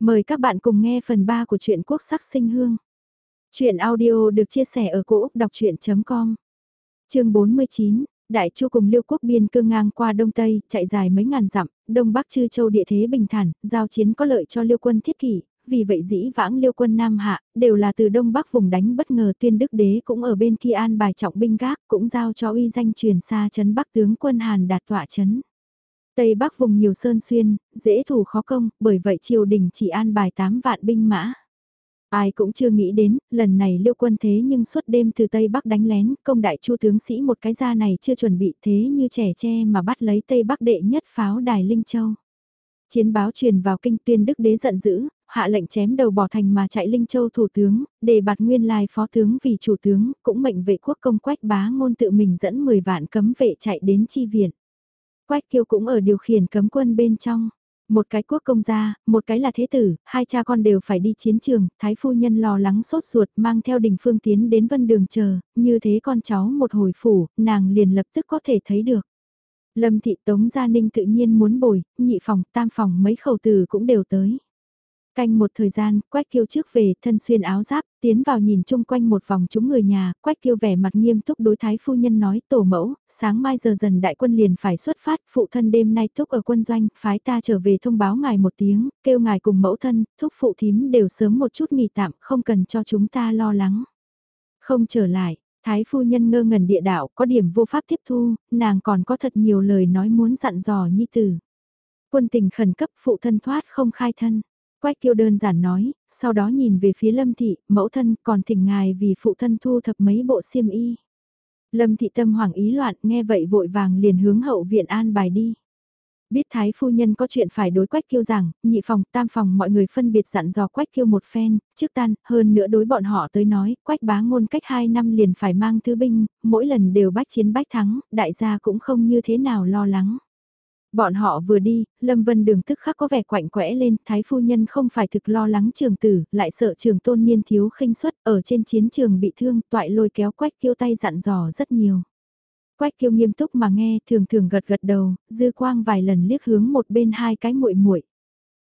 Mời các bạn cùng nghe phần 3 của truyện Quốc sắc sinh hương. Chuyện audio được chia sẻ ở cỗ đọc chuyện.com Chương 49, Đại Chu cùng Liêu Quốc biên cương ngang qua Đông Tây, chạy dài mấy ngàn dặm, Đông Bắc chư châu địa thế bình thản, giao chiến có lợi cho Liêu quân thiết kỷ, vì vậy dĩ vãng Liêu quân Nam Hạ, đều là từ Đông Bắc vùng đánh bất ngờ tuyên đức đế cũng ở bên kia an bài trọng binh gác, cũng giao cho uy danh truyền xa chấn Bắc tướng quân Hàn đạt tọa chấn. Tây Bắc vùng nhiều sơn xuyên, dễ thủ khó công, bởi vậy triều đình chỉ an bài 8 vạn binh mã. Ai cũng chưa nghĩ đến, lần này liêu quân thế nhưng suốt đêm từ Tây Bắc đánh lén, công đại chu tướng sĩ một cái da này chưa chuẩn bị thế như trẻ tre mà bắt lấy Tây Bắc đệ nhất pháo đài Linh Châu. Chiến báo truyền vào kinh tuyên đức đế giận dữ, hạ lệnh chém đầu bỏ thành mà chạy Linh Châu thủ tướng, đề bạt nguyên lai phó tướng vì chủ tướng, cũng mệnh vệ quốc công quách bá ngôn tự mình dẫn 10 vạn cấm vệ chạy đến chi viện. Quách kiêu cũng ở điều khiển cấm quân bên trong. Một cái quốc công gia, một cái là thế tử, hai cha con đều phải đi chiến trường, thái phu nhân lo lắng sốt ruột mang theo đình phương tiến đến vân đường chờ, như thế con cháu một hồi phủ, nàng liền lập tức có thể thấy được. Lâm thị tống gia ninh tự nhiên muốn bồi, nhị phòng, tam phòng mấy khẩu từ cũng đều tới. Canh một thời gian, Quách Kiêu trước về, thân xuyên áo giáp, tiến vào nhìn chung quanh một vòng chúng người nhà, Quách Kiêu vẻ mặt nghiêm túc đối thái phu nhân nói, tổ mẫu, sáng mai giờ dần đại quân liền phải xuất phát, phụ thân đêm nay thúc ở quân doanh, phái ta trở về thông báo ngài một tiếng, kêu ngài cùng mẫu thân, thúc phụ thím đều sớm một chút nghỉ tạm, không cần cho chúng ta lo lắng. Không trở lại, thái phu nhân ngơ ngẩn địa đạo, có điểm vô pháp tiếp thu, nàng còn có thật nhiều lời nói muốn dặn dò nhi tử. Quân tình khẩn cấp phụ thân thoát không khai thân. Quách kiêu đơn giản nói, sau đó nhìn về phía lâm thị, mẫu thân còn thỉnh ngài vì phụ thân thu thập mấy bộ xiêm y. Lâm thị tâm hoảng ý loạn nghe vậy vội vàng liền hướng hậu viện an bài đi. Biết thái phu nhân có chuyện phải đối quách kiêu rằng, nhị phòng, tam phòng mọi người phân biệt dặn dò quách kiêu một phen, trước tan, hơn nữa đối bọn họ tới nói, quách bá ngôn cách hai năm liền phải mang thứ binh, mỗi lần đều bách chiến bách thắng, đại gia cũng không như thế nào lo lắng. Bọn họ vừa đi, Lâm Vân Đường tức khắc có vẻ quạnh quẽ lên, thái phu nhân không phải thực lo lắng trường tử, lại sợ trường tôn niên thiếu khinh suất, ở trên chiến trường bị thương, toại lôi kéo quách kiêu tay dặn dò rất nhiều. Quách kiêu nghiêm túc mà nghe, thường thường gật gật đầu, dư quang vài lần liếc hướng một bên hai cái muội muội.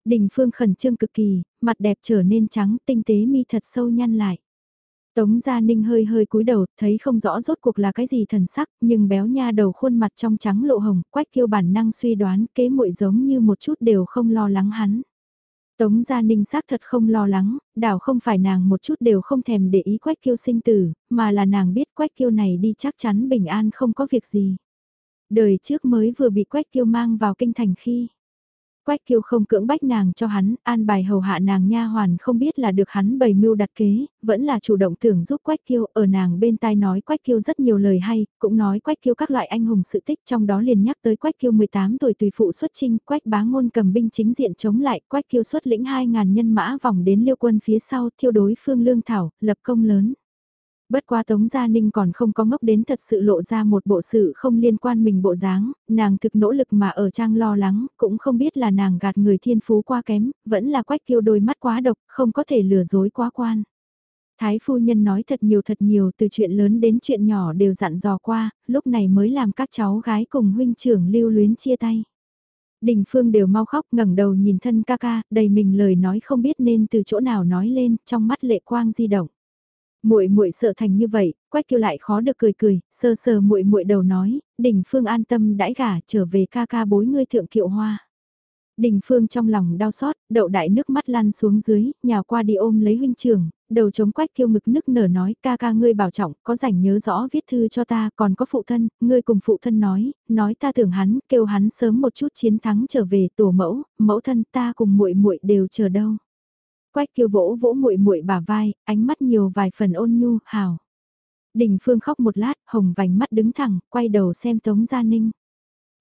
Đình Phương khẩn trương cực kỳ, mặt đẹp trở nên trắng, tinh tế mi thật sâu nhăn lại. Tống Gia Ninh hơi hơi cúi đầu, thấy không rõ rốt cuộc là cái gì thần sắc, nhưng béo nha đầu khuôn mặt trong trắng lộ hồng, quách kiêu bản năng suy đoán kế muội giống như một chút đều không lo lắng hắn. Tống Gia Ninh xác thật không lo lắng, đảo không phải nàng một chút đều không thèm để ý quách kiêu sinh tử, mà là nàng biết quách kiêu này đi chắc chắn bình an không có việc gì. Đời trước mới vừa bị quách kiêu mang vào kinh thành khi Quách kiêu không cưỡng bách nàng cho hắn, an bài hầu hạ nàng nha hoàn không biết là được hắn bày mưu đặt kế, vẫn là chủ động tưởng giúp Quách kiêu, ở nàng bên tai nói Quách kiêu rất nhiều lời hay, cũng nói Quách kiêu các loại anh hùng sự tích trong đó liền nhắc tới Quách kiêu 18 tuổi tùy phụ xuất chinh Quách bá ngôn cầm binh chính diện chống lại, Quách kiêu xuất lĩnh 2.000 nhân mã vòng đến liêu quân phía sau thiêu đối phương lương thảo, lập công lớn. Bất qua Tống Gia Ninh còn không có ngốc đến thật sự lộ ra một bộ sự không liên quan mình bộ dáng, nàng thực nỗ lực mà ở trang lo lắng, cũng không biết là nàng gạt người thiên phú quá kém, vẫn là quách kiêu đôi mắt quá độc, không có thể lừa dối quá quan. Thái phu nhân nói thật nhiều thật nhiều từ chuyện lớn đến chuyện nhỏ đều dặn dò qua, lúc này mới làm các cháu gái cùng huynh trưởng lưu luyến chia tay. Đình Phương đều mau khóc ngẩng đầu nhìn thân ca ca, đầy mình lời nói không biết nên từ chỗ nào nói lên, trong mắt lệ quang di động muội muội sợ thành như vậy, quách kêu lại khó được cười cười, sơ sơ muội muội đầu nói, đình phương an tâm đãi gả trở về ca ca bối ngươi thượng kiệu hoa. Đình phương trong lòng đau xót, đậu đại nước mắt lăn xuống dưới, nhào qua đi ôm lấy huynh trưởng đầu chống quách kêu ngực nức nở nói ca ca ngươi bảo trọng, có rảnh nhớ rõ viết thư cho ta, còn có phụ thân, ngươi cùng phụ thân nói, nói ta tưởng hắn, kêu hắn sớm một chút chiến thắng trở về tổ mẫu, mẫu thân ta cùng muội muội đều chờ đâu. Quách kiêu vỗ vỗ muội muội bả vai, ánh mắt nhiều vài phần ôn nhu, hào. Đình Phương khóc một lát, hồng vành mắt đứng thẳng, quay đầu xem Tống Gia Ninh.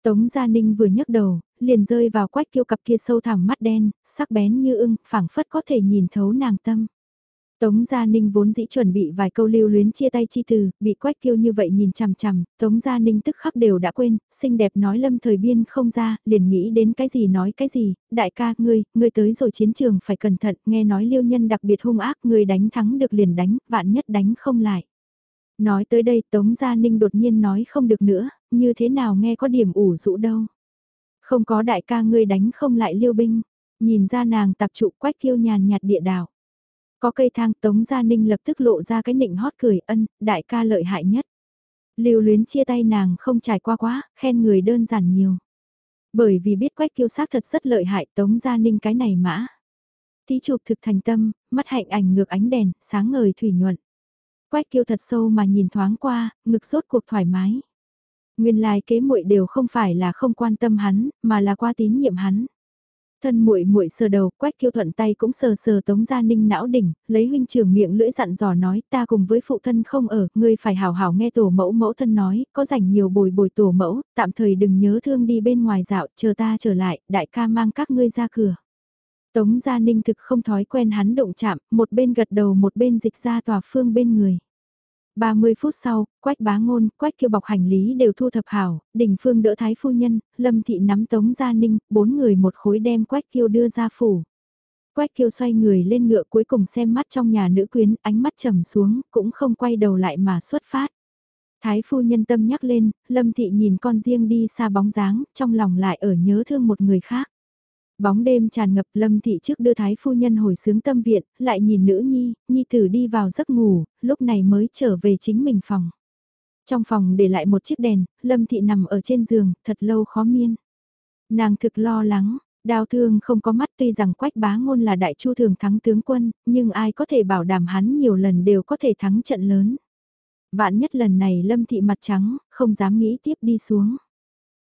Tống Gia Ninh vừa nhấc đầu, liền rơi vào quách kiêu cặp kia sâu thẳm mắt đen, sắc bén như ưng, phảng phất có thể nhìn thấu nàng tâm. Tống Gia Ninh vốn dĩ chuẩn bị vài câu lưu luyến chia tay chi từ, bị quách kiêu như vậy nhìn chằm chằm, Tống Gia Ninh tức khắc đều đã quên, xinh đẹp nói lâm thời biên không ra, liền nghĩ đến cái gì nói cái gì, đại ca, ngươi, ngươi tới rồi chiến trường phải cẩn thận, nghe nói liêu nhân đặc biệt hung ác, ngươi đánh thắng được liền đánh, vạn nhất đánh không lại. Nói tới đây Tống Gia Ninh đột nhiên nói không được nữa, như thế nào nghe có điểm ủ rũ đâu. Không có đại ca ngươi đánh không lại liêu binh. Nhìn ra nàng tập trụ quách kiêu nhàn nhạt địa đảo. Có cây thang Tống Gia Ninh lập tức lộ ra cái nịnh hót cười ân, đại ca lợi hại nhất. Lưu luyến chia tay nàng không trải qua quá, khen người đơn giản nhiều. Bởi vì biết quách kiêu xác thật rất lợi hại Tống Gia Ninh cái này mã. Tí chụp thực thành tâm, mắt hạnh ảnh ngược ánh đèn, sáng ngời thủy nhuận. Quách kiêu thật sâu mà nhìn thoáng qua, ngực rốt cuộc thoải mái. Nguyên lai kế muội đều không phải là không quan tâm hắn, mà là qua tín nhiệm hắn. Thân muội muội sờ đầu, Quách Kiêu thuận tay cũng sờ sờ Tống Gia Ninh não đỉnh, lấy huynh trưởng miệng lưỡi dặn dò nói, ta cùng với phụ thân không ở, ngươi phải hào hào nghe tổ mẫu mẫu thân nói, có rảnh nhiều bồi bồi tổ mẫu, tạm thời đừng nhớ thương đi bên ngoài dạo, chờ ta trở lại, đại ca mang các ngươi ra cửa. Tống Gia Ninh thực không thói quen hắn động chạm, một bên gật đầu một bên dịch ra tòa phương bên người. 30 phút sau, quách bá ngôn, quách kiêu bọc hành lý đều thu thập hảo, đỉnh phương đỡ thái phu nhân, lâm thị nắm tống gia ninh, bốn người một khối đem quách kiêu đưa ra phủ. Quách kiêu xoay người lên ngựa cuối cùng xem mắt trong nhà nữ quyến, ánh mắt trầm xuống, cũng không quay đầu lại mà xuất phát. Thái phu nhân tâm nhắc lên, lâm thị nhìn con riêng đi xa bóng dáng, trong lòng lại ở nhớ thương một người khác. Bóng đêm tràn ngập lâm thị trước đưa thái phu nhân hồi sướng tâm viện, lại nhìn nữ nhi, nhi tử đi vào giấc ngủ, lúc này mới trở về chính mình phòng. Trong phòng để lại một chiếc đèn, lâm thị nằm ở trên giường, thật lâu khó miên. Nàng thực lo lắng, đau thương không có mắt tuy rằng quách bá ngôn là đại chu thường thắng tướng quân, nhưng ai có thể bảo đảm hắn nhiều lần đều có thể thắng trận lớn. Vạn nhất lần này lâm thị mặt trắng, không dám nghĩ tiếp đi xuống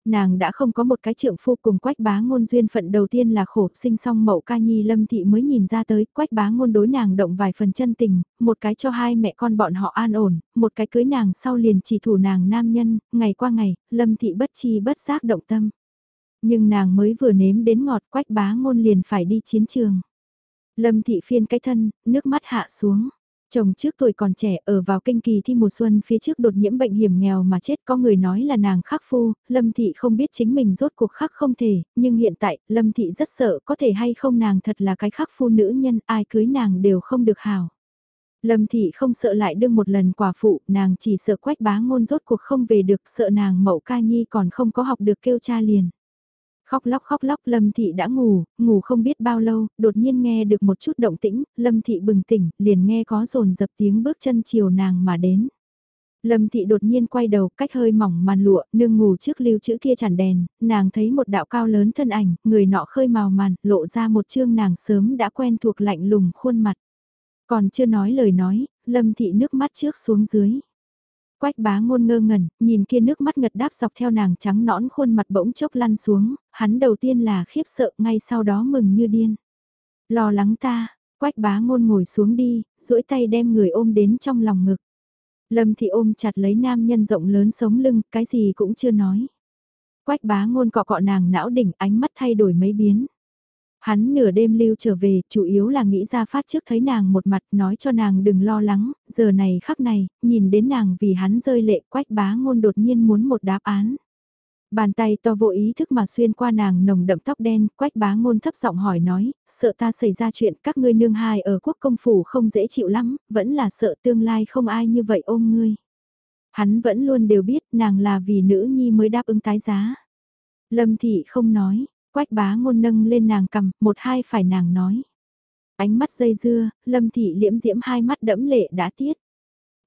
nàng đã không có một cái trượng phu cùng quách bá ngôn duyên phận đầu tiên là khổ sinh xong mậu ca nhi lâm thị mới nhìn ra tới quách bá ngôn đối nàng động vài phần chân tình, một cái cho hai mẹ con bọn họ an ổn, một cái cưới nàng sau liền chỉ thủ nàng nam nhân, ngày qua ngày, lâm thị bất chi bất giác động tâm. Nhưng nàng mới vừa nếm đến ngọt quách bá ngôn liền phải đi chiến trường. Lâm thị phiên cái thân, nước mắt hạ xuống. Chồng trước tuổi còn trẻ ở vào kinh kỳ thi mùa xuân phía trước đột nhiễm bệnh hiểm nghèo mà chết có người nói là nàng khắc phu, Lâm Thị không biết chính mình rốt cuộc khắc không thể, nhưng hiện tại Lâm Thị rất sợ có thể hay không nàng thật là cái khắc phu nữ nhân ai cưới nàng đều không được hào. Lâm Thị không sợ lại đương một lần quả phụ, nàng chỉ sợ quách bá ngôn rốt cuộc không về được sợ nàng mậu ca nhi còn không có học được kêu cha liền. Khóc lóc khóc lóc Lâm Thị đã ngủ, ngủ không biết bao lâu, đột nhiên nghe được một chút động tĩnh, Lâm Thị bừng tỉnh, liền nghe có rồn dập tiếng bước chân chiều nàng mà đến. Lâm Thị đột nhiên quay đầu cách hơi mỏng màn lụa, nương ngủ trước lưu chữ kia chản đèn, nàng thấy một đạo cao lớn thân ảnh, người nọ khơi màu màn, lộ ra một chương nàng sớm đã quen thuộc lạnh lùng khuôn mặt. Còn chưa nói lời nói, Lâm Thị nước mắt trước xuống dưới. Quách bá ngôn ngơ ngẩn, nhìn kia nước mắt ngật đáp dọc theo nàng trắng nõn khuôn mặt bỗng chốc lăn xuống, hắn đầu tiên là khiếp sợ ngay sau đó mừng như điên. Lo lắng ta, quách bá ngôn ngồi xuống đi, duỗi tay đem người ôm đến trong lòng ngực. Lâm thị ôm chặt lấy nam nhân rộng lớn sống lưng, cái gì cũng chưa nói. Quách bá ngôn cọ cọ nàng não đỉnh ánh mắt thay đổi mấy biến. Hắn nửa đêm lưu trở về, chủ yếu là nghĩ ra phát trước thấy nàng một mặt nói cho nàng đừng lo lắng, giờ này khắc này, nhìn đến nàng vì hắn rơi lệ quách bá ngôn đột nhiên muốn một đáp án. Bàn tay to vô ý thức mà xuyên qua nàng nồng đậm tóc đen, quách bá ngôn thấp giọng hỏi nói, sợ ta xảy ra chuyện các ngươi nương hai ở quốc công phủ không dễ chịu lắm, vẫn là sợ tương lai không ai như vậy ôm ngươi. Hắn vẫn luôn đều biết nàng là vì nữ nhi mới đáp ứng tái giá. Lâm thị không nói, Quách bá ngôn nâng lên nàng cầm, một hai phải nàng nói. Ánh mắt dây dưa, lâm thị liễm diễm hai mắt đẫm lệ đã tiết.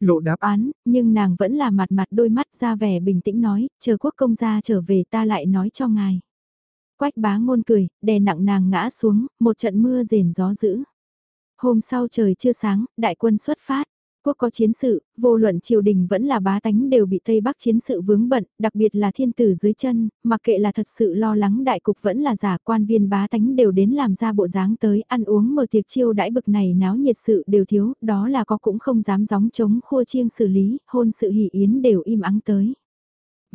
Lộ đáp án, nhưng nàng vẫn là mặt mặt đôi mắt ra vẻ bình tĩnh nói, chờ quốc công gia trở về ta lại nói cho ngài. Quách bá ngôn cười, đè nặng nàng ngã xuống, một trận mưa rền gió dữ. Hôm sau trời chưa sáng, đại quân xuất phát. Quốc có chiến sự, vô luận triều đình vẫn là bá tánh đều bị Tây Bắc chiến sự vướng bận, đặc biệt là thiên tử dưới chân, mặc kệ là thật sự lo lắng đại cục vẫn là giả quan viên bá tánh đều đến làm ra bộ dáng tới ăn uống mở tiệc chiêu đãi bực này náo nhiệt sự đều thiếu, đó là có cũng không dám gióng chống khua chiêng xử lý, hôn sự hỷ yến đều im ắng tới.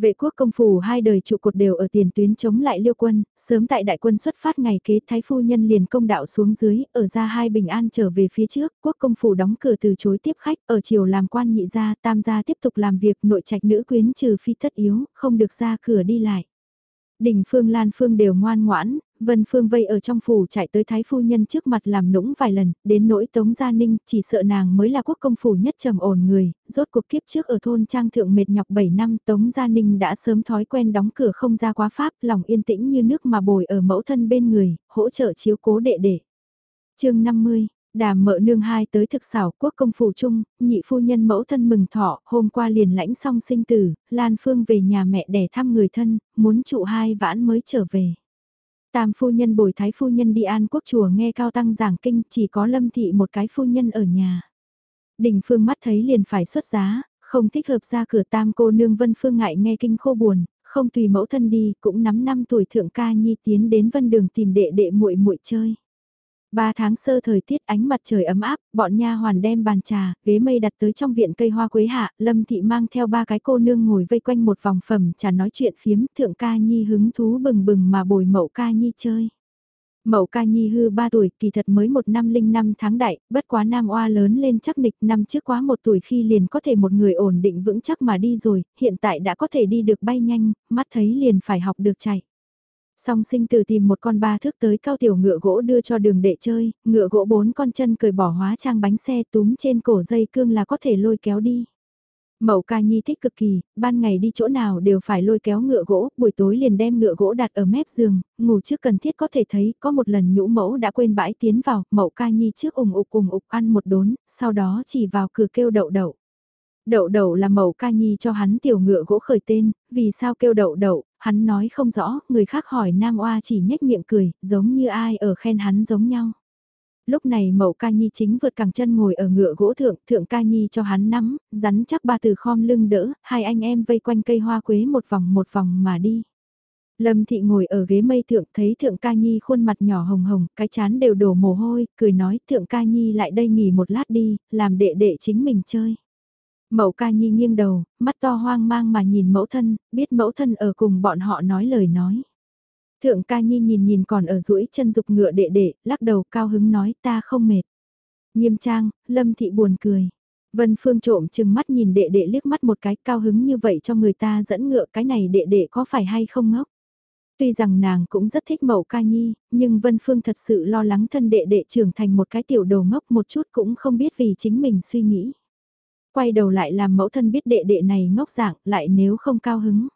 Vệ quốc công phủ hai đời trụ cột đều ở tiền tuyến chống lại liêu quân, sớm tại đại quân xuất phát ngày kế thái phu nhân liền công đạo xuống dưới, ở ra hai bình an trở về phía trước, quốc công phủ đóng cửa từ chối tiếp khách, ở chiều làm quan nhị gia, tam gia tiếp tục làm việc nội trạch nữ quyến trừ phi tất yếu, không được ra cửa đi lại. Đình Phương Lan Phương đều ngoan ngoãn, Vân Phương vây ở trong phủ chạy tới Thái Phu Nhân trước mặt làm nũng vài lần, đến nỗi Tống Gia Ninh chỉ sợ nàng mới là quốc công phủ nhất trầm ổn người, rốt cuộc kiếp trước ở thôn Trang Thượng mệt nhọc 7 năm Tống Gia Ninh đã sớm thói quen đóng cửa không ra quá pháp, lòng yên tĩnh như nước mà bồi ở mẫu thân bên người, hỗ trợ chiếu cố đệ đệ. chương 50 Đàm mợ nương hai tới thực xảo quốc công phủ chung, nhị phu nhân mẫu thân mừng thọ, hôm qua liền lãnh xong sinh tử, Lan Phương về nhà mẹ để thăm người thân, muốn trụ hai vãn mới trở về. Tam phu nhân bồi thái phu nhân đi an quốc chùa nghe cao tăng giảng kinh, chỉ có lâm thị một cái phu nhân ở nhà. Đình phương mắt thấy liền phải xuất giá, không thích hợp ra cửa tam cô nương vân phương ngại nghe kinh khô buồn, không tùy mẫu thân đi, cũng nắm năm tuổi thượng ca nhi tiến đến vân đường tìm đệ đệ muội muội chơi. Ba tháng sơ thời tiết ánh mặt trời ấm áp, bọn nha hoàn đem bàn trà, ghế mây đặt tới trong viện cây hoa quế hạ, Lâm Thị mang theo ba cái cô nương ngồi vây quanh một vòng phẩm trà nói chuyện phiếm, thượng ca nhi hứng thú bừng bừng mà bồi mậu ca nhi chơi. Mậu ca nhi hư 3 tuổi, kỳ thật mới một năm linh năm tháng đại, bất quá nam oa lớn lên chắc nịch năm trước quá một tuổi khi liền có thể một người ổn định vững chắc mà đi rồi, hiện tại đã có thể đi được bay nhanh, mắt thấy liền phải học được chạy. Song sinh từ tìm một con ba thước tới cao tiểu ngựa gỗ đưa cho đường đệ chơi, ngựa gỗ bốn con chân cười bỏ hóa trang bánh xe túm trên cổ dây cương là có thể lôi kéo đi. Mậu ca nhi thích cực kỳ, ban ngày đi chỗ nào đều phải lôi kéo ngựa gỗ, buổi tối liền đem ngựa gỗ đặt ở mép giường, ngủ trước cần thiết có thể thấy, có một lần nhũ mẫu đã quên bãi tiến vào, mậu ca nhi trước ủng ục ủng ục ăn một đốn, sau đó chỉ vào cửa kêu đậu đậu. Đậu đậu là mậu ca nhi cho hắn tiểu ngựa gỗ khởi tên, vì sao kêu đậu đậu, hắn nói không rõ, người khác hỏi Nam Oa chỉ nhếch miệng cười, giống như ai ở khen hắn giống nhau. Lúc này mậu ca nhi chính vượt cẳng chân ngồi ở ngựa gỗ thượng, thượng ca nhi cho hắn nắm, rắn chắc ba từ khom lưng đỡ, hai anh em vây quanh cây hoa quế một vòng một vòng mà đi. Lâm thị ngồi ở ghế mây thượng thấy thượng ca nhi khuôn mặt nhỏ hồng hồng, cái chán đều đổ mồ hôi, cười nói thượng ca nhi lại đây nghỉ một lát đi, làm đệ đệ chính mình chơi. Mậu ca nhi nghiêng đầu, mắt to hoang mang mà nhìn mẫu thân, biết mẫu thân ở cùng bọn họ nói lời nói. Thượng ca nhi nhìn nhìn còn ở duỗi chân dục ngựa đệ đệ, lắc đầu cao hứng nói ta không mệt. Nghiêm trang, lâm thị buồn cười. Vân Phương trộm chừng mắt nhìn đệ đệ liếc mắt một cái cao hứng như vậy cho người ta dẫn ngựa cái này đệ đệ có phải hay không ngốc. Tuy rằng nàng cũng rất thích mẫu ca nhi, nhưng Vân Phương thật sự lo lắng thân đệ đệ trưởng thành một cái tiểu đầu ngốc một chút cũng không biết vì chính mình suy nghĩ quay đầu lại làm mẫu thân biết đệ đệ này ngốc dạng, lại nếu không cao hứng.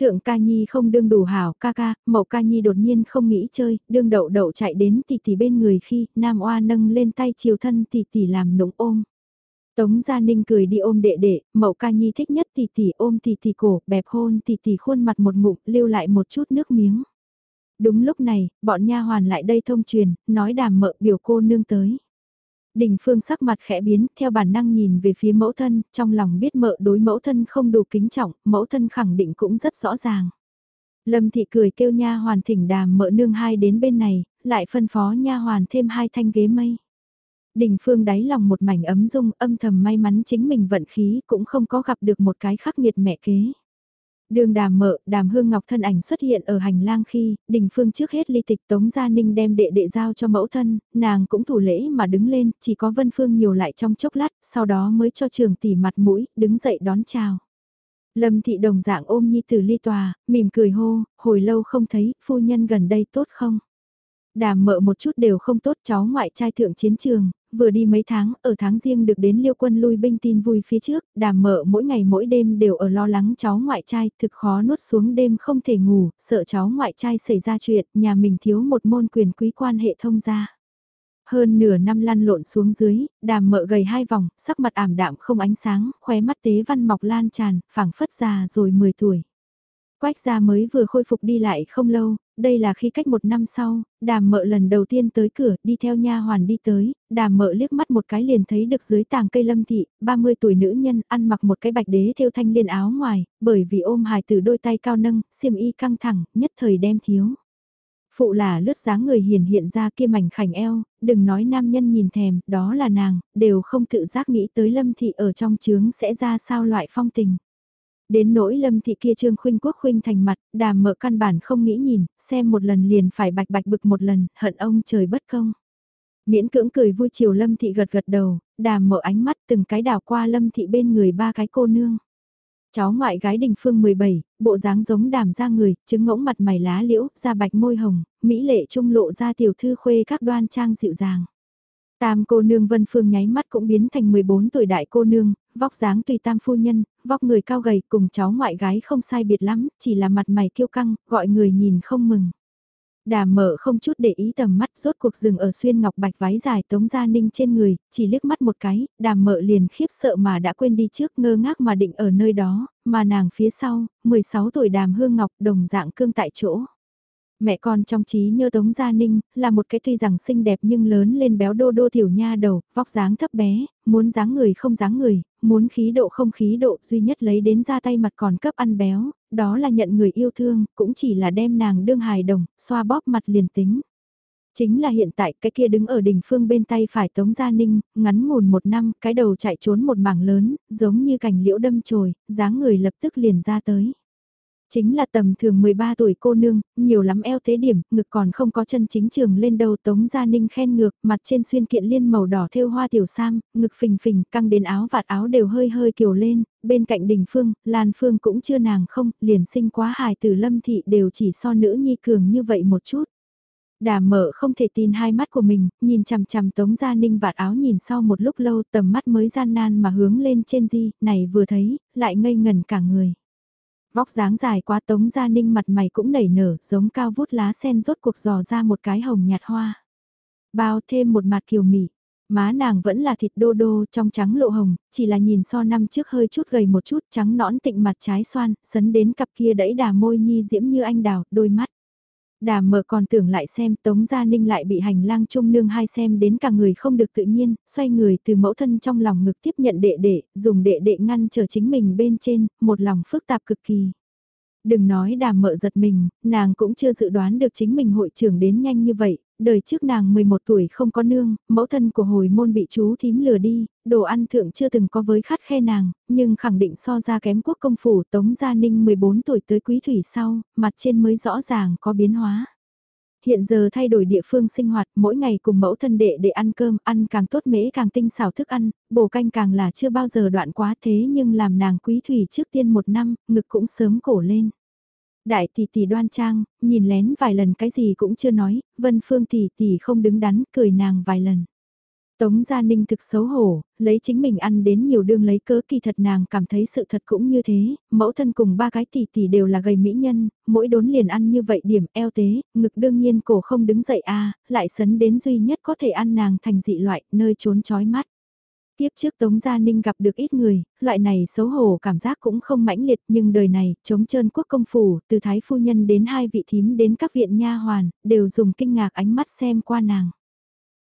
Thượng ca nhi không đương đủ hảo ca ca, mẫu ca nhi đột nhiên không nghĩ chơi, đương đậu đậu chạy đến tỷ tỷ bên người khi nam oa nâng lên tay chiều thân tỷ tỷ làm nũng ôm. Tống Gia Ninh cười đi ôm đệ đệ, mẫu ca nhi thích nhất tỷ tỷ ôm tỷ tỷ cổ, bẹp hôn tỷ tỷ khuôn mặt một ngụm, lưu lại một chút nước miếng. Đúng lúc này, bọn nha hoàn lại đây thông truyền, nói đàm mợ biểu cô nương tới. Đình Phương sắc mặt khẽ biến, theo bản năng nhìn về phía mẫu thân, trong lòng biết mợ đối mẫu thân không đủ kính trọng, mẫu thân khẳng định cũng rất rõ ràng. Lâm Thị cười kêu nha hoàn thỉnh đàm mợ nương hai đến bên này, lại phân phó nha hoàn thêm hai thanh ghế mây. Đình Phương đáy lòng một mảnh ấm dung âm thầm may mắn chính mình vận khí cũng không có gặp được một cái khắc nghiệt mẹ kế. Đường đàm mợ, đàm hương ngọc thân ảnh xuất hiện ở hành lang khi, đình phương trước hết ly tịch tống gia ninh đem đệ đệ giao cho mẫu thân, nàng cũng thủ lễ mà đứng lên, chỉ có vân phương nhiều lại trong chốc lát, sau đó mới cho trường tỷ mặt mũi, đứng dậy đón chào. Lâm thị đồng dạng ôm nhi tử ly tòa, mỉm cười hô, hồi lâu không thấy, phu nhân gần đây tốt không? Đàm mợ một chút đều không tốt cháu ngoại trai thượng chiến trường, vừa đi mấy tháng, ở tháng riêng được đến liêu quân lui binh tin vui phía trước, đàm mợ mỗi ngày mỗi đêm đều ở lo lắng cháu ngoại trai, thực khó nuốt xuống đêm không thể ngủ, sợ cháu ngoại trai xảy ra chuyện, nhà mình thiếu một môn quyền quý quan hệ thông gia. Hơn nửa năm lăn lộn xuống dưới, đàm mợ gầy hai vòng, sắc mặt ảm đạm không ánh sáng, khóe mắt tế văn mọc lan tràn, phảng phất già rồi 10 tuổi. Quách gia mới vừa khôi phục đi lại không lâu, đây là khi cách một năm sau, đàm mợ lần đầu tiên tới cửa, đi theo nha hoàn đi tới, đàm mợ liếc mắt một cái liền thấy được dưới tàng cây lâm thị, 30 tuổi nữ nhân, ăn mặc một cái bạch đế theo thanh liên áo ngoài, bởi vì ôm hài từ đôi tay cao nâng, xiêm y căng thẳng, nhất thời đem thiếu. Phụ là lướt dáng người hiền hiện ra kia mảnh khảnh eo, đừng nói nam nhân nhìn thèm, đó là nàng, đều không tự giác nghĩ tới lâm thị ở trong chướng sẽ ra sao loại phong tình. Đến nỗi lâm thị kia trương khuynh quốc khuynh thành mặt, đàm mợ căn bản không nghĩ nhìn, xem một lần liền phải bạch bạch bực một lần, hận ông trời bất công. Miễn cưỡng cười vui chiều lâm thị gật gật đầu, đàm mở ánh mắt từng cái đảo qua lâm thị bên người ba cái cô nương. Cháu ngoại gái đình phương 17, bộ dáng giống đàm ra người, trứng ngỗng mặt mày lá liễu, da bạch môi hồng, mỹ lệ trung lộ ra tiểu thư khuê các đoan trang dịu dàng. Tam cô nương Vân Phương nháy mắt cũng biến thành 14 tuổi đại cô nương, vóc dáng tùy tam phu nhân, vóc người cao gầy cùng cháu ngoại gái không sai biệt lắm, chỉ là mặt mày kiêu căng, gọi người nhìn không mừng. Đà mở không chút để ý tầm mắt rốt cuộc rừng ở xuyên ngọc bạch váy dài tống gia ninh trên người, chỉ liếc mắt một cái, đà mở liền khiếp sợ mà đã quên đi trước ngơ ngác mà định ở nơi đó, mà nàng phía sau, 16 tuổi đàm hương ngọc đồng dạng cương tại chỗ. Mẹ con trong trí nhớ Tống Gia Ninh, là một cái tuy rằng xinh đẹp nhưng lớn lên béo đô đô tiểu nha đầu, vóc dáng thấp bé, muốn dáng người không dáng người, muốn khí độ không khí độ duy nhất lấy đến ra tay mặt còn cấp ăn béo, đó là nhận người yêu thương, cũng chỉ là đem nàng đương hài đồng, xoa bóp mặt liền tính. Chính là hiện tại cái kia đứng ở đỉnh phương bên tay phải Tống Gia Ninh, ngắn ngủn một năm, cái đầu chạy trốn một mảng lớn, giống như cành liễu đâm chồi, dáng người lập tức liền ra tới. Chính là tầm thường 13 tuổi cô nương, nhiều lắm eo thế điểm, ngực còn không có chân chính trường lên đầu Tống Gia Ninh khen ngược, mặt trên xuyên kiện liên màu đỏ thêu hoa tiểu sam, ngực phình phình, căng đến áo vạt áo đều hơi hơi kiều lên, bên cạnh đình phương, Lan Phương cũng chưa nàng không, liền sinh quá hài từ lâm thị đều chỉ so nữ nhi cường như vậy một chút. Đà mở không thể tin hai mắt của mình, nhìn chằm chằm Tống Gia Ninh vạt áo nhìn sau một lúc lâu tầm mắt mới gian nan mà hướng lên trên di, này vừa thấy, lại ngây ngần cả người. Vóc dáng dài quá Tống Gia Ninh mặt mày cũng nảy nở, giống cao vút lá sen rốt cuộc dò ra một cái hồng nhạt hoa. Bao thêm một mặt kiều mị, má nàng vẫn là thịt đô đô trong trắng lộ hồng, chỉ là nhìn so năm trước hơi chút gầy một chút trắng nõn tịnh mặt trái xoan, sấn đến cặp kia đẫy đà môi nhi diễm như anh đào, đôi mắt. Đà mở còn tưởng lại xem Tống Gia Ninh lại bị hành lang trung nương hai xem đến cả người không được tự nhiên, xoay người từ mẫu thân trong lòng ngực tiếp nhận đệ đệ, dùng đệ đệ ngăn trở chính mình bên trên, một lòng phức tạp cực kỳ. Đừng nói đàm mợ giật mình, nàng cũng chưa dự đoán được chính mình hội trưởng đến nhanh như vậy, đời trước nàng 11 tuổi không có nương, mẫu thân của hồi môn bị chú thím lừa đi, đồ ăn thượng chưa từng có với khát khe nàng, nhưng khẳng định so ra kém quốc công phủ Tống Gia Ninh 14 tuổi tới quý thủy sau, mặt trên mới rõ ràng có biến hóa. Hiện giờ thay đổi địa phương sinh hoạt, mỗi ngày cùng mẫu thân đệ để ăn cơm, ăn càng tốt mễ càng tinh xảo thức ăn, bổ canh càng là chưa bao giờ đoạn quá thế nhưng làm nàng quý thủy trước tiên một năm, ngực cũng sớm cổ lên. Đại tỷ tỷ đoan trang, nhìn lén vài lần cái gì cũng chưa nói, Vân Phương tỷ tỷ không đứng đắn, cười nàng vài lần. Tống Gia Ninh thực xấu hổ, lấy chính mình ăn đến nhiều đương lấy cớ kỳ thật nàng cảm thấy sự thật cũng như thế, mẫu thân cùng ba cái tỷ tỷ đều là gầy mỹ nhân, mỗi đốn liền ăn như vậy điểm eo tế, ngực đương nhiên cổ không đứng dậy a lại sấn đến duy nhất có thể ăn nàng thành dị loại, nơi trốn chói mắt. Tiếp trước Tống Gia Ninh gặp được ít người, loại này xấu hổ cảm giác cũng không mãnh liệt nhưng đời này, chống trơn quốc công phủ, từ thái phu nhân đến hai vị thím đến các viện nha hoàn, đều dùng kinh ngạc ánh mắt xem qua nàng.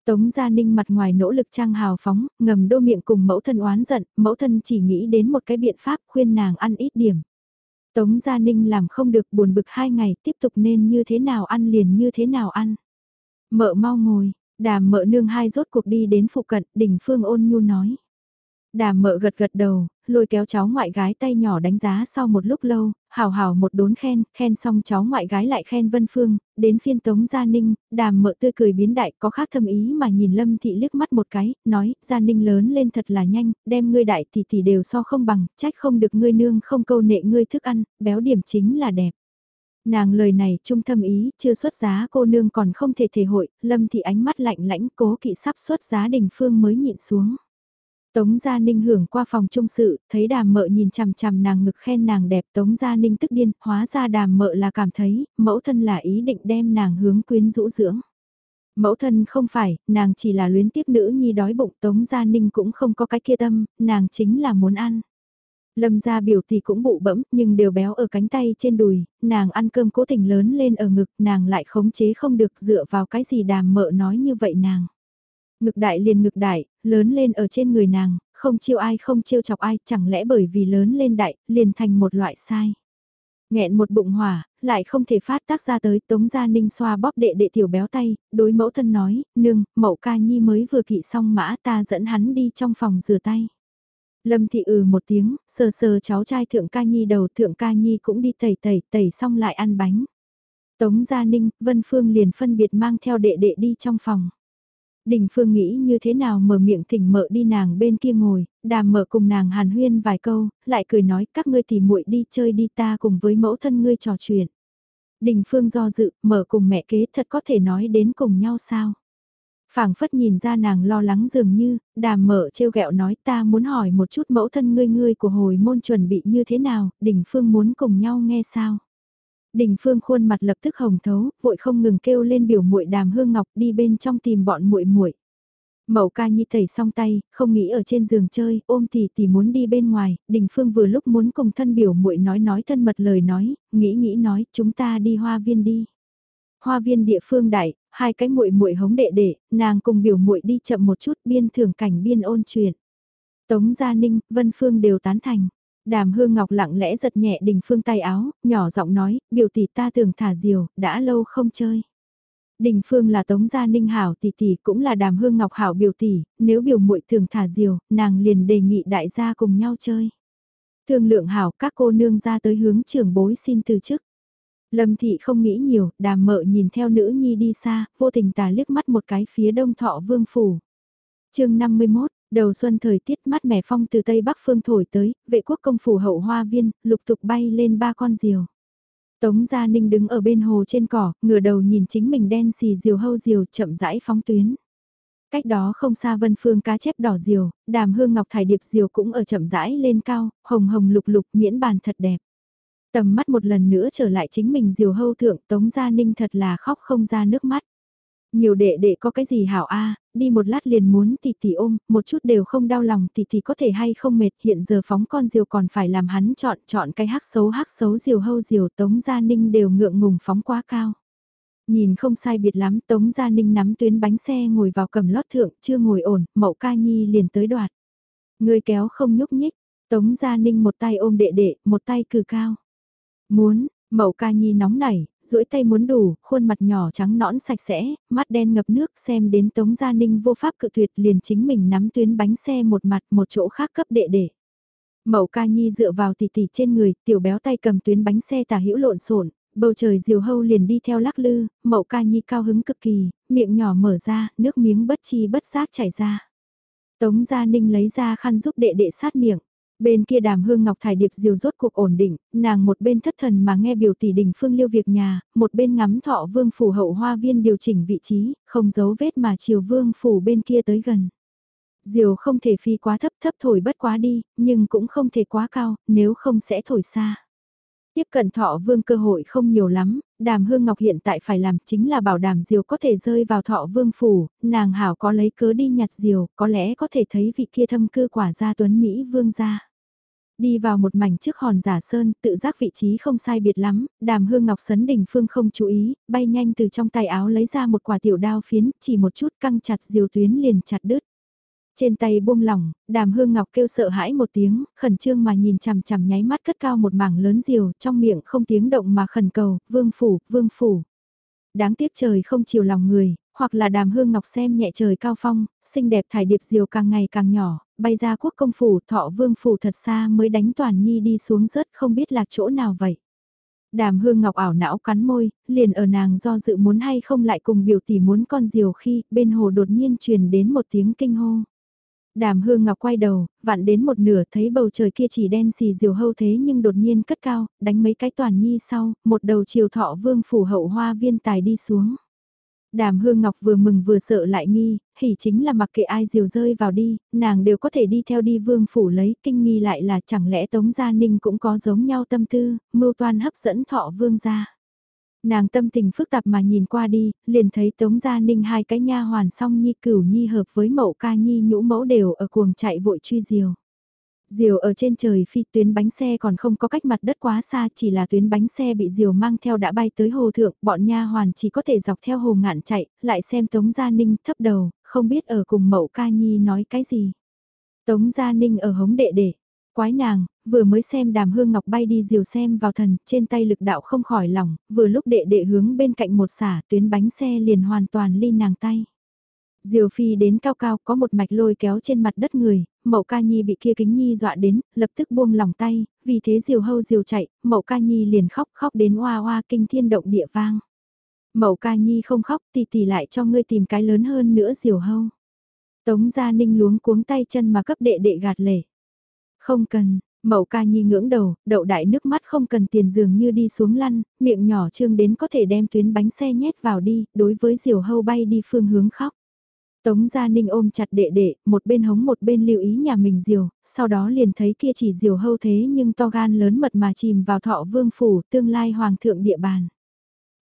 Tống Gia Ninh mặt ngoài nỗ lực trang hào phóng, ngầm đô miệng cùng mẫu thân oán giận, mẫu thân chỉ nghĩ đến một cái biện pháp khuyên nàng ăn ít điểm. Tống Gia Ninh làm không được buồn bực hai ngày tiếp tục nên như thế nào ăn liền như thế nào ăn. Mợ mau ngồi, Đàm mợ nương hai rốt cuộc đi đến phụ cận, đỉnh phương ôn nhu nói. Đàm mợ gật gật đầu, lôi kéo cháu ngoại gái tay nhỏ đánh giá sau một lúc lâu, hào hào một đốn khen, khen xong cháu ngoại gái lại khen Vân Phương, đến phiên Tống Gia Ninh, đàm mợ tươi cười biến đại có khác thâm ý mà nhìn Lâm Thị liếc mắt một cái, nói, Gia Ninh lớn lên thật là nhanh, đem ngươi đại thì thì đều so không bằng, trách không được ngươi nương không câu nệ ngươi thức ăn, béo điểm chính là đẹp. Nàng lời này trung thâm ý, chưa xuất giá cô nương còn không thể thể hội, lâm thị ánh mắt lạnh lãnh cố kỵ sắp xuất giá đình phương mới nhịn xuống. Tống Gia Ninh hưởng qua phòng trung sự, thấy đàm mợ nhìn chằm chằm nàng ngực khen nàng đẹp Tống Gia Ninh tức điên, hóa ra đàm mợ là cảm thấy, mẫu thân là ý định đem nàng hướng quyến rũ dưỡng. Mẫu thân không phải, nàng chỉ là luyến tiếc nữ nhi đói bụng Tống Gia Ninh cũng không có cái kia tâm, nàng chính là muốn ăn. Lâm gia biểu thì cũng bụ bẫm, nhưng đều béo ở cánh tay trên đùi, nàng ăn cơm cố tình lớn lên ở ngực, nàng lại khống chế không được dựa vào cái gì đàm mợ nói như vậy nàng. Ngực đại liền ngực đại, lớn lên ở trên người nàng, không chiêu ai không chiêu chọc ai, chẳng lẽ bởi vì lớn lên đại, liền thành một loại sai. Nghẹn một bụng hỏa, lại không thể phát tác ra tới, tống gia ninh xoa bóp đệ đệ tiểu béo tay, đối mẫu thân nói, nương, mẫu ca nhi mới vừa kỵ xong mã ta dẫn hắn đi trong phòng rửa tay. Lâm thị ừ một tiếng, sờ sờ cháu trai thượng ca nhi đầu thượng ca nhi cũng đi tẩy tẩy tẩy xong lại ăn bánh. Tống Gia Ninh, Vân Phương liền phân biệt mang theo đệ đệ đi trong phòng. Đình Phương nghĩ như thế nào mở miệng thỉnh mợ đi nàng bên kia ngồi, đàm mợ cùng nàng hàn huyên vài câu, lại cười nói các ngươi thì muội đi chơi đi ta cùng với mẫu thân ngươi trò chuyện. Đình Phương do dự, mở cùng mẹ kế thật có thể nói đến cùng nhau sao? Phảng phất nhìn ra nàng lo lắng dường như, đàm mở trêu ghẹo nói ta muốn hỏi một chút mẫu thân ngươi ngươi của hồi môn chuẩn bị như thế nào, đình phương muốn cùng nhau nghe sao. Đình phương khuôn mặt lập tức hồng thấu, vội không ngừng kêu lên biểu muội đàm hương ngọc đi bên trong tìm bọn muội muội. Mậu ca nhi tẩy xong tay, không nghĩ ở trên giường chơi, ôm tỷ tỷ muốn đi bên ngoài, đình phương vừa lúc muốn cùng thân biểu muội nói nói thân mật lời nói, nghĩ nghĩ nói chúng ta đi hoa viên đi. Hoa viên địa phương đại, hai cái muội muội hống đệ đệ, nàng cùng biểu muội đi chậm một chút biên thường cảnh biên ôn chuyện. Tống Gia Ninh, Vân Phương đều tán thành. Đàm Hương Ngọc lặng lẽ giật nhẹ Đình Phương tay áo, nhỏ giọng nói, biểu tỷ ta thường thả diều, đã lâu không chơi. Đình Phương là Tống Gia Ninh hảo tỷ tỷ cũng là Đàm Hương Ngọc hảo biểu tỷ, nếu biểu muội thường thả diều, nàng liền đề nghị đại gia cùng nhau chơi. Thương lượng hảo các cô nương ra tới hướng trưởng bối xin từ chức. Lâm thị không nghĩ nhiều, đàm mợ nhìn theo nữ nhi đi xa, vô tình tà liếc mắt một cái phía đông thọ vương phủ. chương 51, đầu xuân thời tiết mát mẻ phong từ tây bắc phương thổi tới, vệ quốc công phủ hậu hoa viên, lục tục bay lên ba con diều. Tống Gia Ninh đứng ở bên hồ trên cỏ, ngửa đầu nhìn chính mình đen xì diều hâu diều chậm rãi phóng tuyến. Cách đó không xa vân phương cá chép đỏ diều, đàm hương ngọc thải điệp diều cũng ở chậm rãi lên cao, hồng hồng lục lục miễn bàn thật đẹp. Tầm mắt một lần nữa trở lại chính mình diều hâu thượng Tống Gia Ninh thật là khóc không ra nước mắt. Nhiều đệ đệ có cái gì hảo a đi một lát liền muốn tỷ tỷ ôm, một chút đều không đau lòng tỷ tỷ có thể hay không mệt hiện giờ phóng con diều còn phải làm hắn chọn chọn cái hắc xấu hắc xấu diều hâu diều Tống Gia Ninh đều ngượng ngùng phóng quá cao. Nhìn không sai biệt lắm Tống Gia Ninh nắm tuyến bánh xe ngồi vào cầm lót thượng chưa ngồi ổn, mậu ca nhi liền tới đoạt. Người kéo không nhúc nhích, Tống Gia Ninh một tay ôm đệ đệ, một tay cử cao. Muốn, Mậu ca nhi nóng nảy, duỗi tay muốn đủ, khuôn mặt nhỏ trắng nõn sạch sẽ, mắt đen ngập nước xem đến Tống Gia Ninh vô pháp cự tuyệt liền chính mình nắm tuyến bánh xe một mặt một chỗ khác cấp đệ đệ. Mậu ca nhi dựa vào tỉ tỉ trên người, tiểu béo tay cầm tuyến bánh xe tả hữu lộn xộn bầu trời diều hâu liền đi theo lắc lư, mậu ca nhi cao hứng cực kỳ, miệng nhỏ mở ra, nước miếng bất chi bất giác chảy ra. Tống Gia Ninh lấy ra khăn giúp đệ đệ sát miệng. Bên kia đàm hương ngọc thải điệp diều rốt cuộc ổn định, nàng một bên thất thần mà nghe biểu tỷ đình phương liêu việc nhà, một bên ngắm thọ vương phủ hậu hoa viên điều chỉnh vị trí, không giấu vết mà chiều vương phủ bên kia tới gần. Diều không thể phi quá thấp thấp thổi bất quá đi, nhưng cũng không thể quá cao, nếu không sẽ thổi xa. Tiếp cận thọ vương cơ hội không nhiều lắm, đàm hương ngọc hiện tại phải làm chính là bảo đảm diều có thể rơi vào thọ vương phủ, nàng hảo có lấy cớ đi nhặt diều, có lẽ có thể thấy vị kia thâm cư quả gia tuấn Mỹ vương gia. Đi vào một mảnh trước hòn giả sơn, tự giác vị trí không sai biệt lắm, đàm hương ngọc sấn đỉnh phương không chú ý, bay nhanh từ trong tay áo lấy ra một quả tiểu đao phiến, chỉ một chút căng chặt diều tuyến liền chặt đứt. Trên tay buông lỏng, đàm hương ngọc kêu sợ hãi một tiếng, khẩn trương mà nhìn chằm chằm nháy mắt cất cao một mảng lớn diều, trong miệng không tiếng động mà khẩn cầu, vương phủ, vương phủ. Đáng tiếc trời không chiều lòng người, hoặc là đàm hương ngọc xem nhẹ trời cao phong, xinh đẹp thải điệp diều càng ngày càng nhỏ, bay ra quốc công phủ thọ vương phủ thật xa mới đánh toàn nhi đi xuống rớt không biết là chỗ nào vậy. Đàm hương ngọc ảo não cắn môi, liền ở nàng do dự muốn hay không lại cùng biểu tỷ muốn con diều khi bên hồ đột nhiên truyền đến một tiếng kinh hô. Đàm hương ngọc quay đầu, vặn đến một nửa thấy bầu trời kia chỉ đen xì diều hâu thế nhưng đột nhiên cất cao, đánh mấy cái toàn nhi sau, một đầu chiều thọ vương phủ hậu hoa viên tài đi xuống. Đàm Hương Ngọc vừa mừng vừa sợ lại nghi, hỉ chính là mặc kệ ai diều rơi vào đi, nàng đều có thể đi theo đi vương phủ lấy, kinh nghi lại là chẳng lẽ Tống Gia Ninh cũng có giống nhau tâm tư, mưu toan hấp dẫn thọ vương gia. Nàng tâm tình phức tạp mà nhìn qua đi, liền thấy Tống Gia Ninh hai cái nha hoàn song nhi cửu nhi hợp với mẫu ca nhi nhũ mẫu đều ở cuồng chạy vội truy diều. Diều ở trên trời phi tuyến bánh xe còn không có cách mặt đất quá xa chỉ là tuyến bánh xe bị diều mang theo đã bay tới hồ thượng, bọn nha hoàn chỉ có thể dọc theo hồ ngạn chạy, lại xem Tống Gia Ninh thấp đầu, không biết ở cùng mậu ca nhi nói cái gì. Tống Gia Ninh ở hống đệ đệ, quái nàng, vừa mới xem đàm hương ngọc bay đi diều xem vào thần, trên tay lực đạo không khỏi lòng, vừa lúc đệ đệ hướng bên cạnh một xả tuyến bánh xe liền hoàn toàn ly nàng tay. Diều phi đến cao cao có một mạch lôi kéo trên mặt đất người, mậu ca nhi bị kia kính nhi dọa đến, lập tức buông lòng tay, vì thế diều hâu diều chạy, mậu ca nhi liền khóc khóc đến oa oa kinh thiên động địa vang. Mậu ca nhi không khóc tì tỷ lại cho ngươi tìm cái lớn hơn nữa diều hâu. Tống Gia Ninh luống cuống tay chân mà cấp đệ đệ gạt lể. Không cần, Mậu ca nhi ngưỡng đầu, đậu đại nước mắt không cần tiền dường như đi xuống lăn, miệng nhỏ trương đến có thể đem tuyến bánh xe nhét vào đi, đối với diều hâu bay đi phương hướng khóc. Tống Gia Ninh ôm chặt đệ đệ, một bên hống một bên lưu ý nhà mình diều, sau đó liền thấy kia chỉ diều hâu thế nhưng to gan lớn mật mà chìm vào thọ vương phủ tương lai hoàng thượng địa bàn.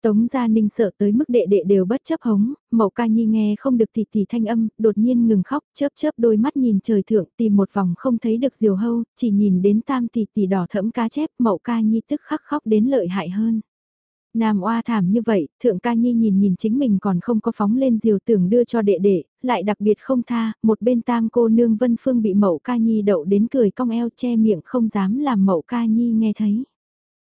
Tống Gia Ninh sợ tới mức đệ đệ đều bất chấp hống, Mậu Ca Nhi nghe không được thì thì thanh âm, đột nhiên ngừng khóc, chớp chớp đôi mắt nhìn trời thượng tìm một vòng không thấy được diều hâu, chỉ nhìn đến tam tỷ tỷ đỏ thẫm cá chép, Mậu Ca Nhi tức khắc khóc đến lợi hại hơn. Nam oa thảm như vậy, thượng ca nhi nhìn nhìn chính mình còn không có phóng lên diều tưởng đưa cho đệ đệ, lại đặc biệt không tha, một bên tam cô nương vân phương bị mậu ca nhi đậu đến cười cong eo che miệng không dám làm mậu ca nhi nghe thấy.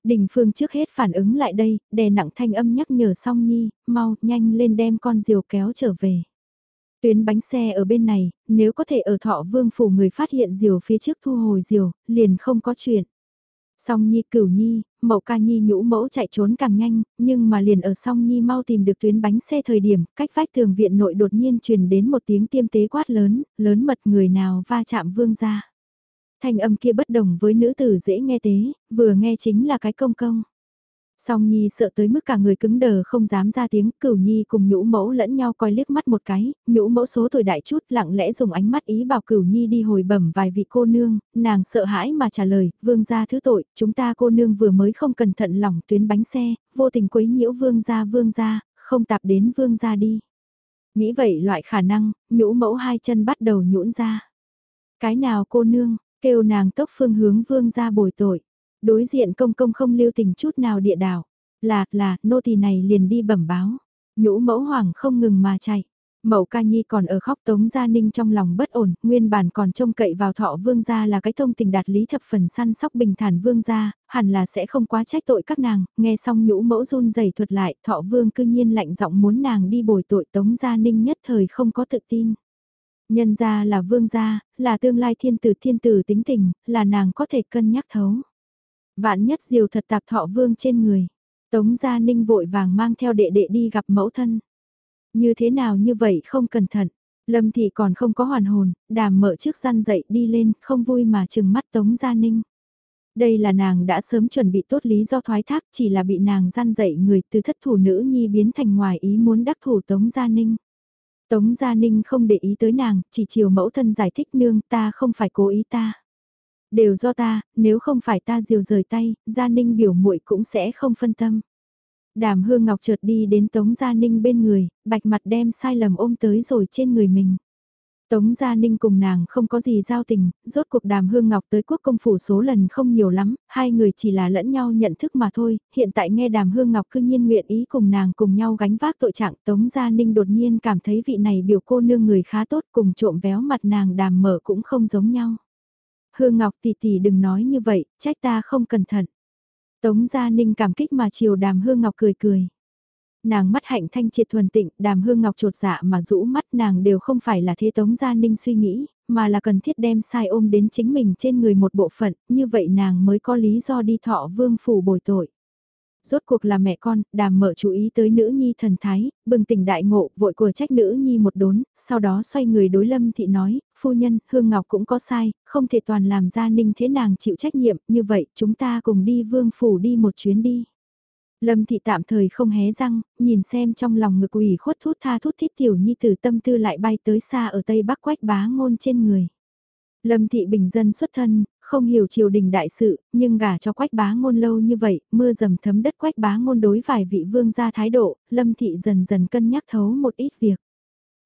Đình Phương trước hết phản ứng lại đây, đè nặng thanh âm nhắc nhở song nhi, mau, nhanh lên đem con diều kéo trở về. Tuyến bánh xe ở bên này, nếu có thể ở thọ vương phủ người phát hiện diều phía trước thu hồi diều, liền không có chuyện. Song Nhi cửu Nhi, Mậu ca Nhi nhũ mẫu chạy trốn càng nhanh, nhưng mà liền ở Song Nhi mau tìm được tuyến bánh xe thời điểm, cách vách tường viện nội đột nhiên truyền đến một tiếng tiêm tế quát lớn, lớn mật người nào va chạm vương ra. Thanh âm kia bất đồng với nữ tử dễ nghe tế, vừa nghe chính là cái công công. Song Nhi sợ tới mức cả người cứng đờ không dám ra tiếng, cửu Nhi cùng nhũ mẫu lẫn nhau coi liếc mắt một cái, nhũ mẫu số tuổi đại chút lặng lẽ dùng ánh mắt ý bảo cửu Nhi đi hồi bẩm vài vị cô nương, nàng sợ hãi mà trả lời, vương gia thứ tội, chúng ta cô nương vừa mới không cẩn thận lỏng tuyến bánh xe, vô tình quấy nhiễu vương gia vương gia, không tạp đến vương gia đi. Nghĩ vậy loại khả năng, nhũ mẫu hai chân bắt đầu nhũn ra. Cái nào cô nương, kêu nàng tốc phương hướng vương gia bồi tội. Đối diện công công không lưu tình chút nào địa đảo. Là, là, nô tỳ này liền đi bẩm báo. Nhũ mẫu hoàng không ngừng mà chạy. Mậu ca nhi còn ở khóc tống gia ninh trong lòng bất ổn, nguyên bản còn trông cậy vào thọ vương gia là cái thông tình đạt lý thập phần săn sóc bình thản vương gia, hẳn là sẽ không quá trách tội các nàng, nghe xong nhũ mẫu run rẩy thuật lại, thọ vương cư nhiên lạnh giọng muốn nàng đi bồi tội tống gia ninh nhất thời không có tự tin. Nhân gia là vương gia, là tương lai thiên tử thiên tử tính tình, là nàng có thể cân nhắc thấu. Vạn nhất diều thật tạp thọ vương trên người. Tống Gia Ninh vội vàng mang theo đệ đệ đi gặp mẫu thân. Như thế nào như vậy không cẩn thận. Lâm Thị còn không có hoàn hồn, đàm mở trước gian dậy đi lên, không vui mà chừng mắt Tống Gia Ninh. Đây là nàng đã sớm chuẩn bị tốt lý do thoái thác chỉ là bị nàng gian dậy người từ thất thủ nữ nhi biến thành ngoài ý muốn đắc thủ Tống Gia Ninh. Tống Gia Ninh không để ý tới nàng, chỉ chiều mẫu thân giải thích nương ta không phải cố ý ta. Đều do ta, nếu không phải ta diều rời tay, Gia Ninh biểu muội cũng sẽ không phân tâm. Đàm Hương Ngọc chợt đi đến Tống Gia Ninh bên người, bạch mặt đem sai lầm ôm tới rồi trên người mình. Tống Gia Ninh cùng nàng không có gì giao tình, rốt cuộc đàm hương ngọc tới quốc công phủ số lần không nhiều lắm, hai người chỉ là lẫn nhau nhận thức mà thôi, hiện tại nghe đàm hương ngọc cư nhiên nguyện ý cùng nàng cùng nhau gánh vác tội trạng Tống Gia Ninh đột nhiên cảm thấy vị này biểu cô nương người khá tốt cùng trộm véo mặt nàng đàm mở cũng không giống nhau. Hương Ngọc tỷ tỷ đừng nói như vậy, trách ta không cẩn thận. Tống Gia Ninh cảm kích mà chiều đàm Hương Ngọc cười cười. Nàng mắt hạnh thanh triệt thuần tịnh, đàm Hương Ngọc trột dạ mà rũ mắt nàng đều không phải là thế Tống Gia Ninh suy nghĩ, mà là cần thiết đem sai ôm đến chính mình trên người một bộ phận, như vậy nàng mới có lý do đi thọ vương phủ bồi tội. Rốt cuộc là mẹ con, đàm mở chú ý tới nữ nhi thần thái, bừng tỉnh đại ngộ, vội của trách nữ nhi một đốn, sau đó xoay người đối lâm thị nói, phu nhân, Hương Ngọc cũng có sai, không thể toàn làm gia ninh thế nàng chịu trách nhiệm, như vậy chúng ta cùng đi vương phủ đi một chuyến đi. Lâm thị tạm thời không hé răng, nhìn xem trong lòng ngực ủy khuất thút tha thút thiết tiểu nhi tử tâm tư lại bay tới xa ở tây bắc quách bá ngôn trên người. Lâm thị bình dân xuất thân, không hiểu triều đình đại sự, nhưng gả cho quách bá ngôn lâu như vậy, mưa dầm thấm đất quách bá ngôn đối vài vị vương gia thái độ, lâm thị dần dần cân nhắc thấu một ít việc.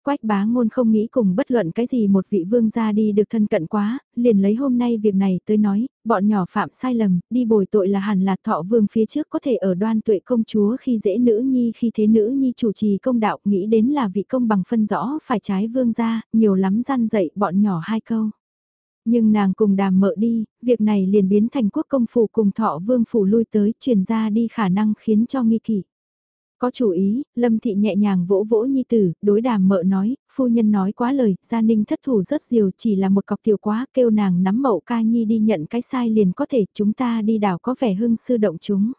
Quách bá ngôn không nghĩ cùng bất luận cái gì một vị vương gia đi được thân cận quá, liền lấy hôm nay việc này tới nói, bọn nhỏ phạm sai lầm, đi bồi tội là hẳn là thọ vương phía trước có thể ở đoan tuệ công chúa khi dễ nữ nhi khi thế nữ nhi chủ trì công đạo nghĩ đến là vị công bằng phân rõ phải trái vương gia, nhiều lắm gian dạy bọn nhỏ hai câu. Nhưng nàng cùng đàm mợ đi, việc này liền biến thành quốc công phủ cùng thọ vương phủ lui tới truyền ra đi khả năng khiến cho nghi kỵ. Có chủ ý, Lâm Thị nhẹ nhàng vỗ vỗ nhi tử, đối đàm mợ nói, phu nhân nói quá lời, gia ninh thất thủ rất diều chỉ là một cọc tiểu quá, kêu nàng nắm mậu ca nhi đi nhận cái sai liền có thể chúng ta đi đảo có vẻ hưng sư động chúng.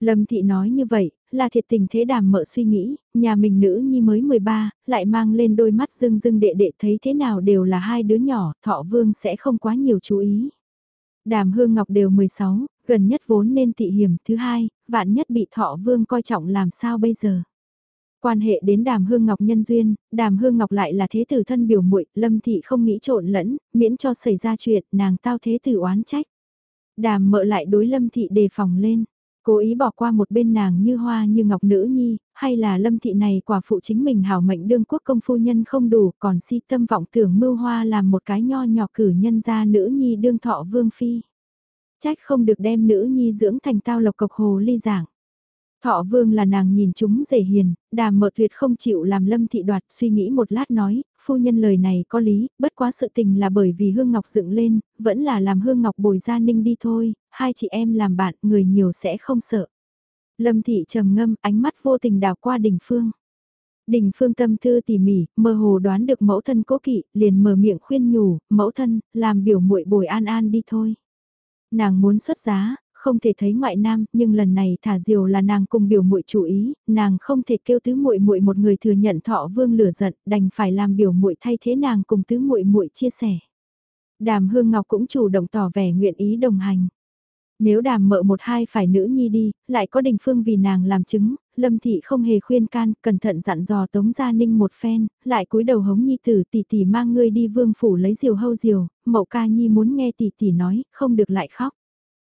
Lâm Thị nói như vậy, là thiệt tình thế đàm mợ suy nghĩ, nhà mình nữ nhi mới 13, lại mang lên đôi mắt dưng dưng đệ đệ thấy thế nào đều là hai đứa nhỏ, thọ vương sẽ không quá nhiều chú ý. Đàm Hương Ngọc đều 16, gần nhất vốn nên tị hiểm, thứ hai, vạn nhất bị thọ vương coi trọng làm sao bây giờ. Quan hệ đến đàm hương ngọc nhân duyên, đàm hương ngọc lại là thế tử thân biểu muội lâm thị không nghĩ trộn lẫn, miễn cho xảy ra chuyện, nàng tao thế tử oán trách. Đàm mợ lại đối lâm thị đề phòng lên, cố ý bỏ qua một bên nàng như hoa như ngọc nữ nhi, hay là lâm thị này quả phụ chính mình hảo mệnh đương quốc công phu nhân không đủ, còn si tâm vọng tưởng mưu hoa làm một cái nho nhỏ cử nhân ra nữ nhi đương thọ vương phi. Trách không được đem nữ nhi dưỡng thành tao lộc cộc hồ ly giảng. Thọ vương là nàng nhìn chúng dễ hiền, đàm mợ tuyệt không chịu làm lâm thị đoạt suy nghĩ một lát nói, phu nhân lời này có lý, bất quá sự tình là bởi vì hương ngọc dựng lên, vẫn là làm hương ngọc bồi gia ninh đi thôi, hai chị em làm bạn người nhiều sẽ không sợ. Lâm thị trầm ngâm ánh mắt vô tình đào qua đỉnh phương. Đình phương tâm thư tỉ mỉ, mơ hồ đoán được mẫu thân cố kỵ, liền mở miệng khuyên nhủ, mẫu thân, làm biểu muội bồi an an đi thôi. Nàng muốn xuất giá, không thể thấy ngoại nam, nhưng lần này thả diều là nàng cùng biểu muội chủ ý, nàng không thể kêu tứ muội muội một người thừa nhận thọ vương lửa giận, đành phải làm biểu muội thay thế nàng cùng tứ muội muội chia sẻ. Đàm Hương Ngọc cũng chủ động tỏ vẻ nguyện ý đồng hành. Nếu đàm mợ một hai phải nữ nhi đi, lại có đình phương vì nàng làm chứng, lâm thị không hề khuyên can, cẩn thận dặn dò tống gia ninh một phen, lại cúi đầu hống nhi tử tỷ tỷ mang ngươi đi vương phủ lấy diều hâu diều, mậu ca nhi muốn nghe tỷ tỷ nói, không được lại khóc.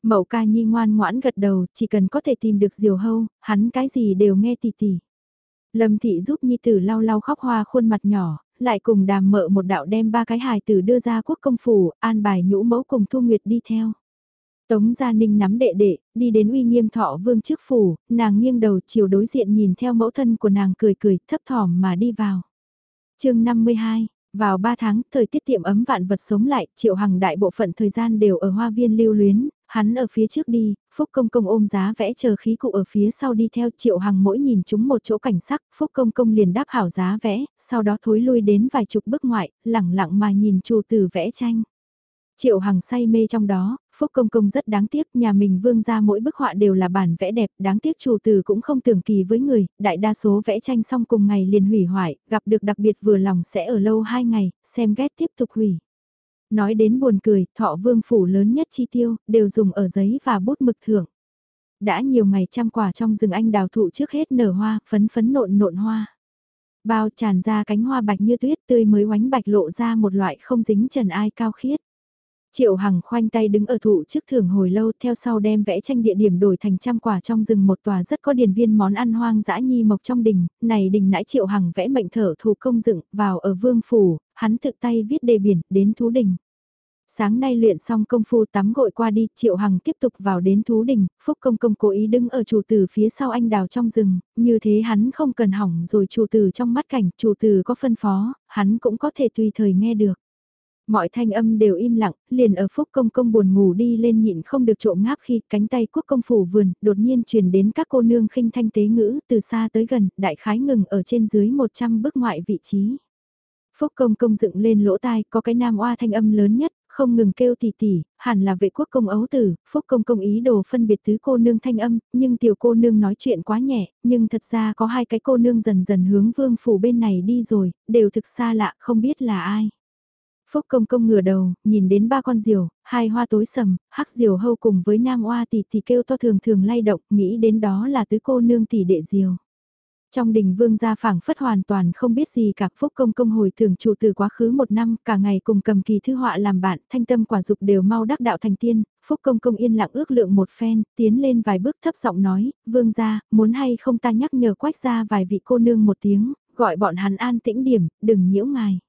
Mậu ca nhi ngoan ngoãn gật đầu, chỉ cần có thể tìm được diều hâu, hắn cái gì đều nghe tỉ tỉ Lâm thị giúp nhi tử lau lau khóc hoa khuôn mặt nhỏ, lại cùng đàm mợ một đạo đem ba cái hài tử đưa ra quốc công phủ, an bài nhũ mẫu cùng Thu Nguyệt đi theo. Tống Gia Ninh nắm đệ đệ, đi đến uy nghiêm thọ vương trước phủ, nàng nghiêng đầu chiều đối diện nhìn theo mẫu thân của nàng cười cười thấp thỏm mà đi vào. chương 52, vào 3 tháng, thời tiết tiệm ấm vạn vật sống lại, triệu hằng đại bộ phận thời gian đều ở hoa viên lưu luyến, hắn ở phía trước đi, Phúc Công Công ôm giá vẽ chờ khí cụ ở phía sau đi theo triệu hằng mỗi nhìn chúng một chỗ cảnh sắc, Phúc Công Công liền đáp hảo giá vẽ, sau đó thối lui đến vài chục bước ngoại, lẳng lặng mà nhìn chủ tử vẽ tranh. Triệu Hằng say mê trong đó, Phúc Công Công rất đáng tiếc, nhà mình vương ra mỗi bức họa đều là bản vẽ đẹp, đáng tiếc chủ từ cũng không tưởng kỳ với người, đại đa số vẽ tranh xong cùng ngày liền hủy hoại, gặp được đặc biệt vừa lòng sẽ ở lâu hai ngày, xem ghét tiếp tục hủy. Nói đến buồn cười, thọ vương phủ lớn nhất chi tiêu, đều dùng ở giấy và bút mực thưởng. Đã nhiều ngày trăm quả trong rừng anh đào thụ trước hết nở hoa, phấn phấn nộn nộn hoa. Bao tràn ra cánh hoa bạch như tuyết tươi mới oánh bạch lộ ra một loại không dính trần ai cao khiết. Triệu Hằng khoanh tay đứng ở thụ trước thường hồi lâu theo sau đem vẽ tranh địa điểm đổi thành trăm quả trong rừng một tòa rất có điển viên món ăn hoang dã nhi mộc trong đình, này đình nãi Triệu Hằng vẽ mệnh thở thủ công dựng vào ở vương phủ, hắn tự tay viết đề biển đến thú đình. Sáng nay luyện xong công phu tắm gội qua đi, Triệu Hằng tiếp tục vào đến thú đình, Phúc Công Công cố ý đứng ở chủ tử phía sau anh đào trong rừng, như thế hắn không cần hỏng rồi chủ tử trong mắt cảnh, chủ tử có phân phó, hắn cũng có thể tùy thời nghe được. Mọi thanh âm đều im lặng, liền ở phúc công công buồn ngủ đi lên nhịn không được trộm ngáp khi cánh tay quốc công phủ vườn, đột nhiên truyền đến các cô nương khinh thanh tế ngữ, từ xa tới gần, đại khái ngừng ở trên dưới 100 bước ngoại vị trí. Phúc công công dựng lên lỗ tai, có cái nam oa thanh âm lớn nhất, không ngừng kêu tỉ tỉ, hẳn là vệ quốc công ấu tử, phúc công công ý đồ phân biệt tứ cô nương thanh âm, nhưng tiểu cô nương nói chuyện quá nhẹ, nhưng thật ra có hai cái cô nương dần dần hướng vương phủ bên này đi rồi, đều thực xa lạ, không biết là ai. Phúc công công ngửa đầu, nhìn đến ba con diều, hai hoa tối sầm, hắc diều hâu cùng với nam oa tỷ tỷ kêu to thường thường lay động, nghĩ đến đó là tứ cô nương tỷ đệ diều. Trong đình vương gia phảng phất hoàn toàn không biết gì cả phúc công công hồi tưởng chủ từ quá khứ một năm, cả ngày cùng cầm kỳ thư họa làm bạn, thanh tâm quả dục đều mau đắc đạo thành tiên, phúc công công yên lặng ước lượng một phen, tiến lên vài bước thấp giọng nói, vương gia, muốn hay không ta nhắc nhở quách ra vài vị cô nương một tiếng, gọi bọn hắn an tĩnh điểm, đừng nhiễu ngài.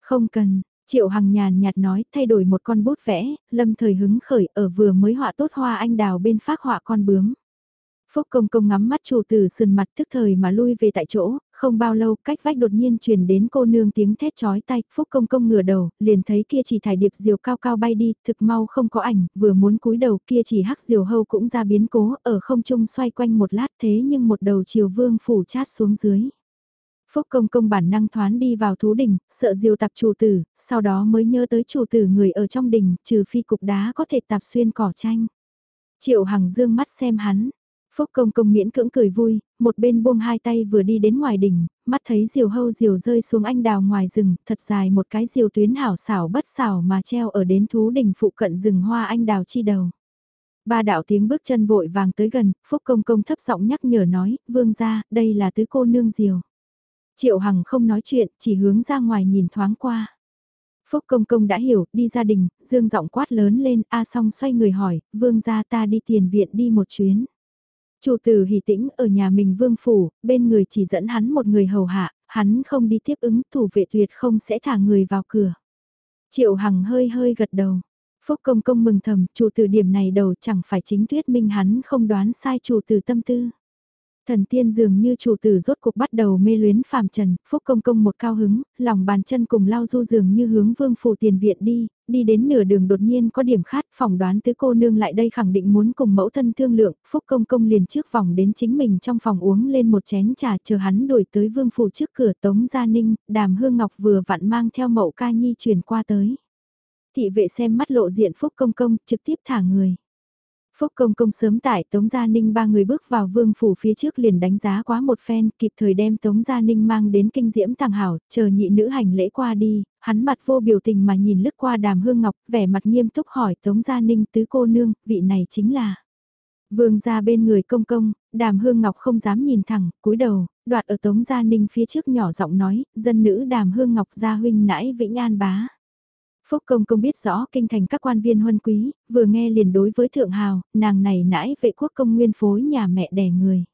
Không cần, Triệu Hằng nhàn nhạt nói, thay đổi một con bút vẽ, lâm thời hứng khởi ở vừa mới họa tốt hoa anh đào bên phác họa con bướm. Phúc công công ngắm mắt chủ tử sườn mặt thức thời mà lui về tại chỗ, không bao lâu cách vách đột nhiên truyền đến cô nương tiếng thét chói tay, Phúc công công ngửa đầu, liền thấy kia chỉ thải điệp diều cao cao bay đi, thực mau không có ảnh, vừa muốn cúi đầu kia chỉ hắc diều hâu cũng ra biến cố, ở không trung xoay quanh một lát thế nhưng một đầu chiều vương phủ chát xuống dưới. Phúc công công bản năng thoán đi vào thú đình, sợ diều tạp chủ tử, sau đó mới nhớ tới chủ tử người ở trong đình, trừ phi cục đá có thể tạp xuyên cỏ tranh. Triệu Hằng dương mắt xem hắn, Phúc công công miễn cưỡng cười vui, một bên buông hai tay vừa đi đến ngoài đỉnh, mắt thấy diều hâu diều rơi xuống anh đào ngoài rừng, thật dài một cái diều tuyến hảo xảo bất xảo mà treo ở đến thú đỉnh phụ cận rừng hoa anh đào chi đầu. Ba đạo tiếng bước chân vội vàng tới gần, Phúc công công thấp giọng nhắc nhở nói, vương ra, đây là tứ cô nương diều. Triệu Hằng không nói chuyện, chỉ hướng ra ngoài nhìn thoáng qua. Phúc công công đã hiểu, đi gia đình, dương giọng quát lớn lên, A song xoay người hỏi, vương gia ta đi tiền viện đi một chuyến. Chủ tử hỷ tĩnh ở nhà mình vương phủ, bên người chỉ dẫn hắn một người hầu hạ, hắn không đi tiếp ứng, thủ vệ tuyệt không sẽ thả người vào cửa. Triệu Hằng hơi hơi gật đầu. Phúc công công mừng thầm, chủ tử điểm này đầu chẳng phải chính thuyết minh hắn không đoán sai chủ tử tâm tư. Thần tiên dường như chủ tử rốt cuộc bắt đầu mê luyến phàm trần, phúc công công một cao hứng, lòng bàn chân cùng lao du dường như hướng vương phủ tiền viện đi, đi đến nửa đường đột nhiên có điểm khát, phỏng đoán tứ cô nương lại đây khẳng định muốn cùng mẫu thân thương lượng, phúc công công liền trước vòng đến chính mình trong phòng uống lên một chén trà chờ hắn đuổi tới vương phủ trước cửa tống gia ninh, đàm hương ngọc vừa vặn mang theo mẫu ca nhi truyền qua tới. Thị vệ xem mắt lộ diện phúc công công trực tiếp thả người. Phúc Công Công sớm tại Tống Gia Ninh ba người bước vào vương phủ phía trước liền đánh giá quá một phen, kịp thời đem Tống Gia Ninh mang đến kinh diễm tàng hảo, chờ nhị nữ hành lễ qua đi, hắn mặt vô biểu tình mà nhìn lướt qua đàm hương ngọc, vẻ mặt nghiêm túc hỏi Tống Gia Ninh tứ cô nương, vị này chính là. Vương ra bên người công công, đàm hương ngọc không dám nhìn thẳng, cúi đầu, đoạt ở Tống Gia Ninh phía trước nhỏ giọng nói, dân nữ đàm hương ngọc gia huynh nãi vĩnh an bá. Phúc Công Công biết rõ kinh thành các quan viên huân quý, vừa nghe liền đối với Thượng Hào, nàng này nãi vệ quốc công nguyên phối nhà mẹ đẻ người.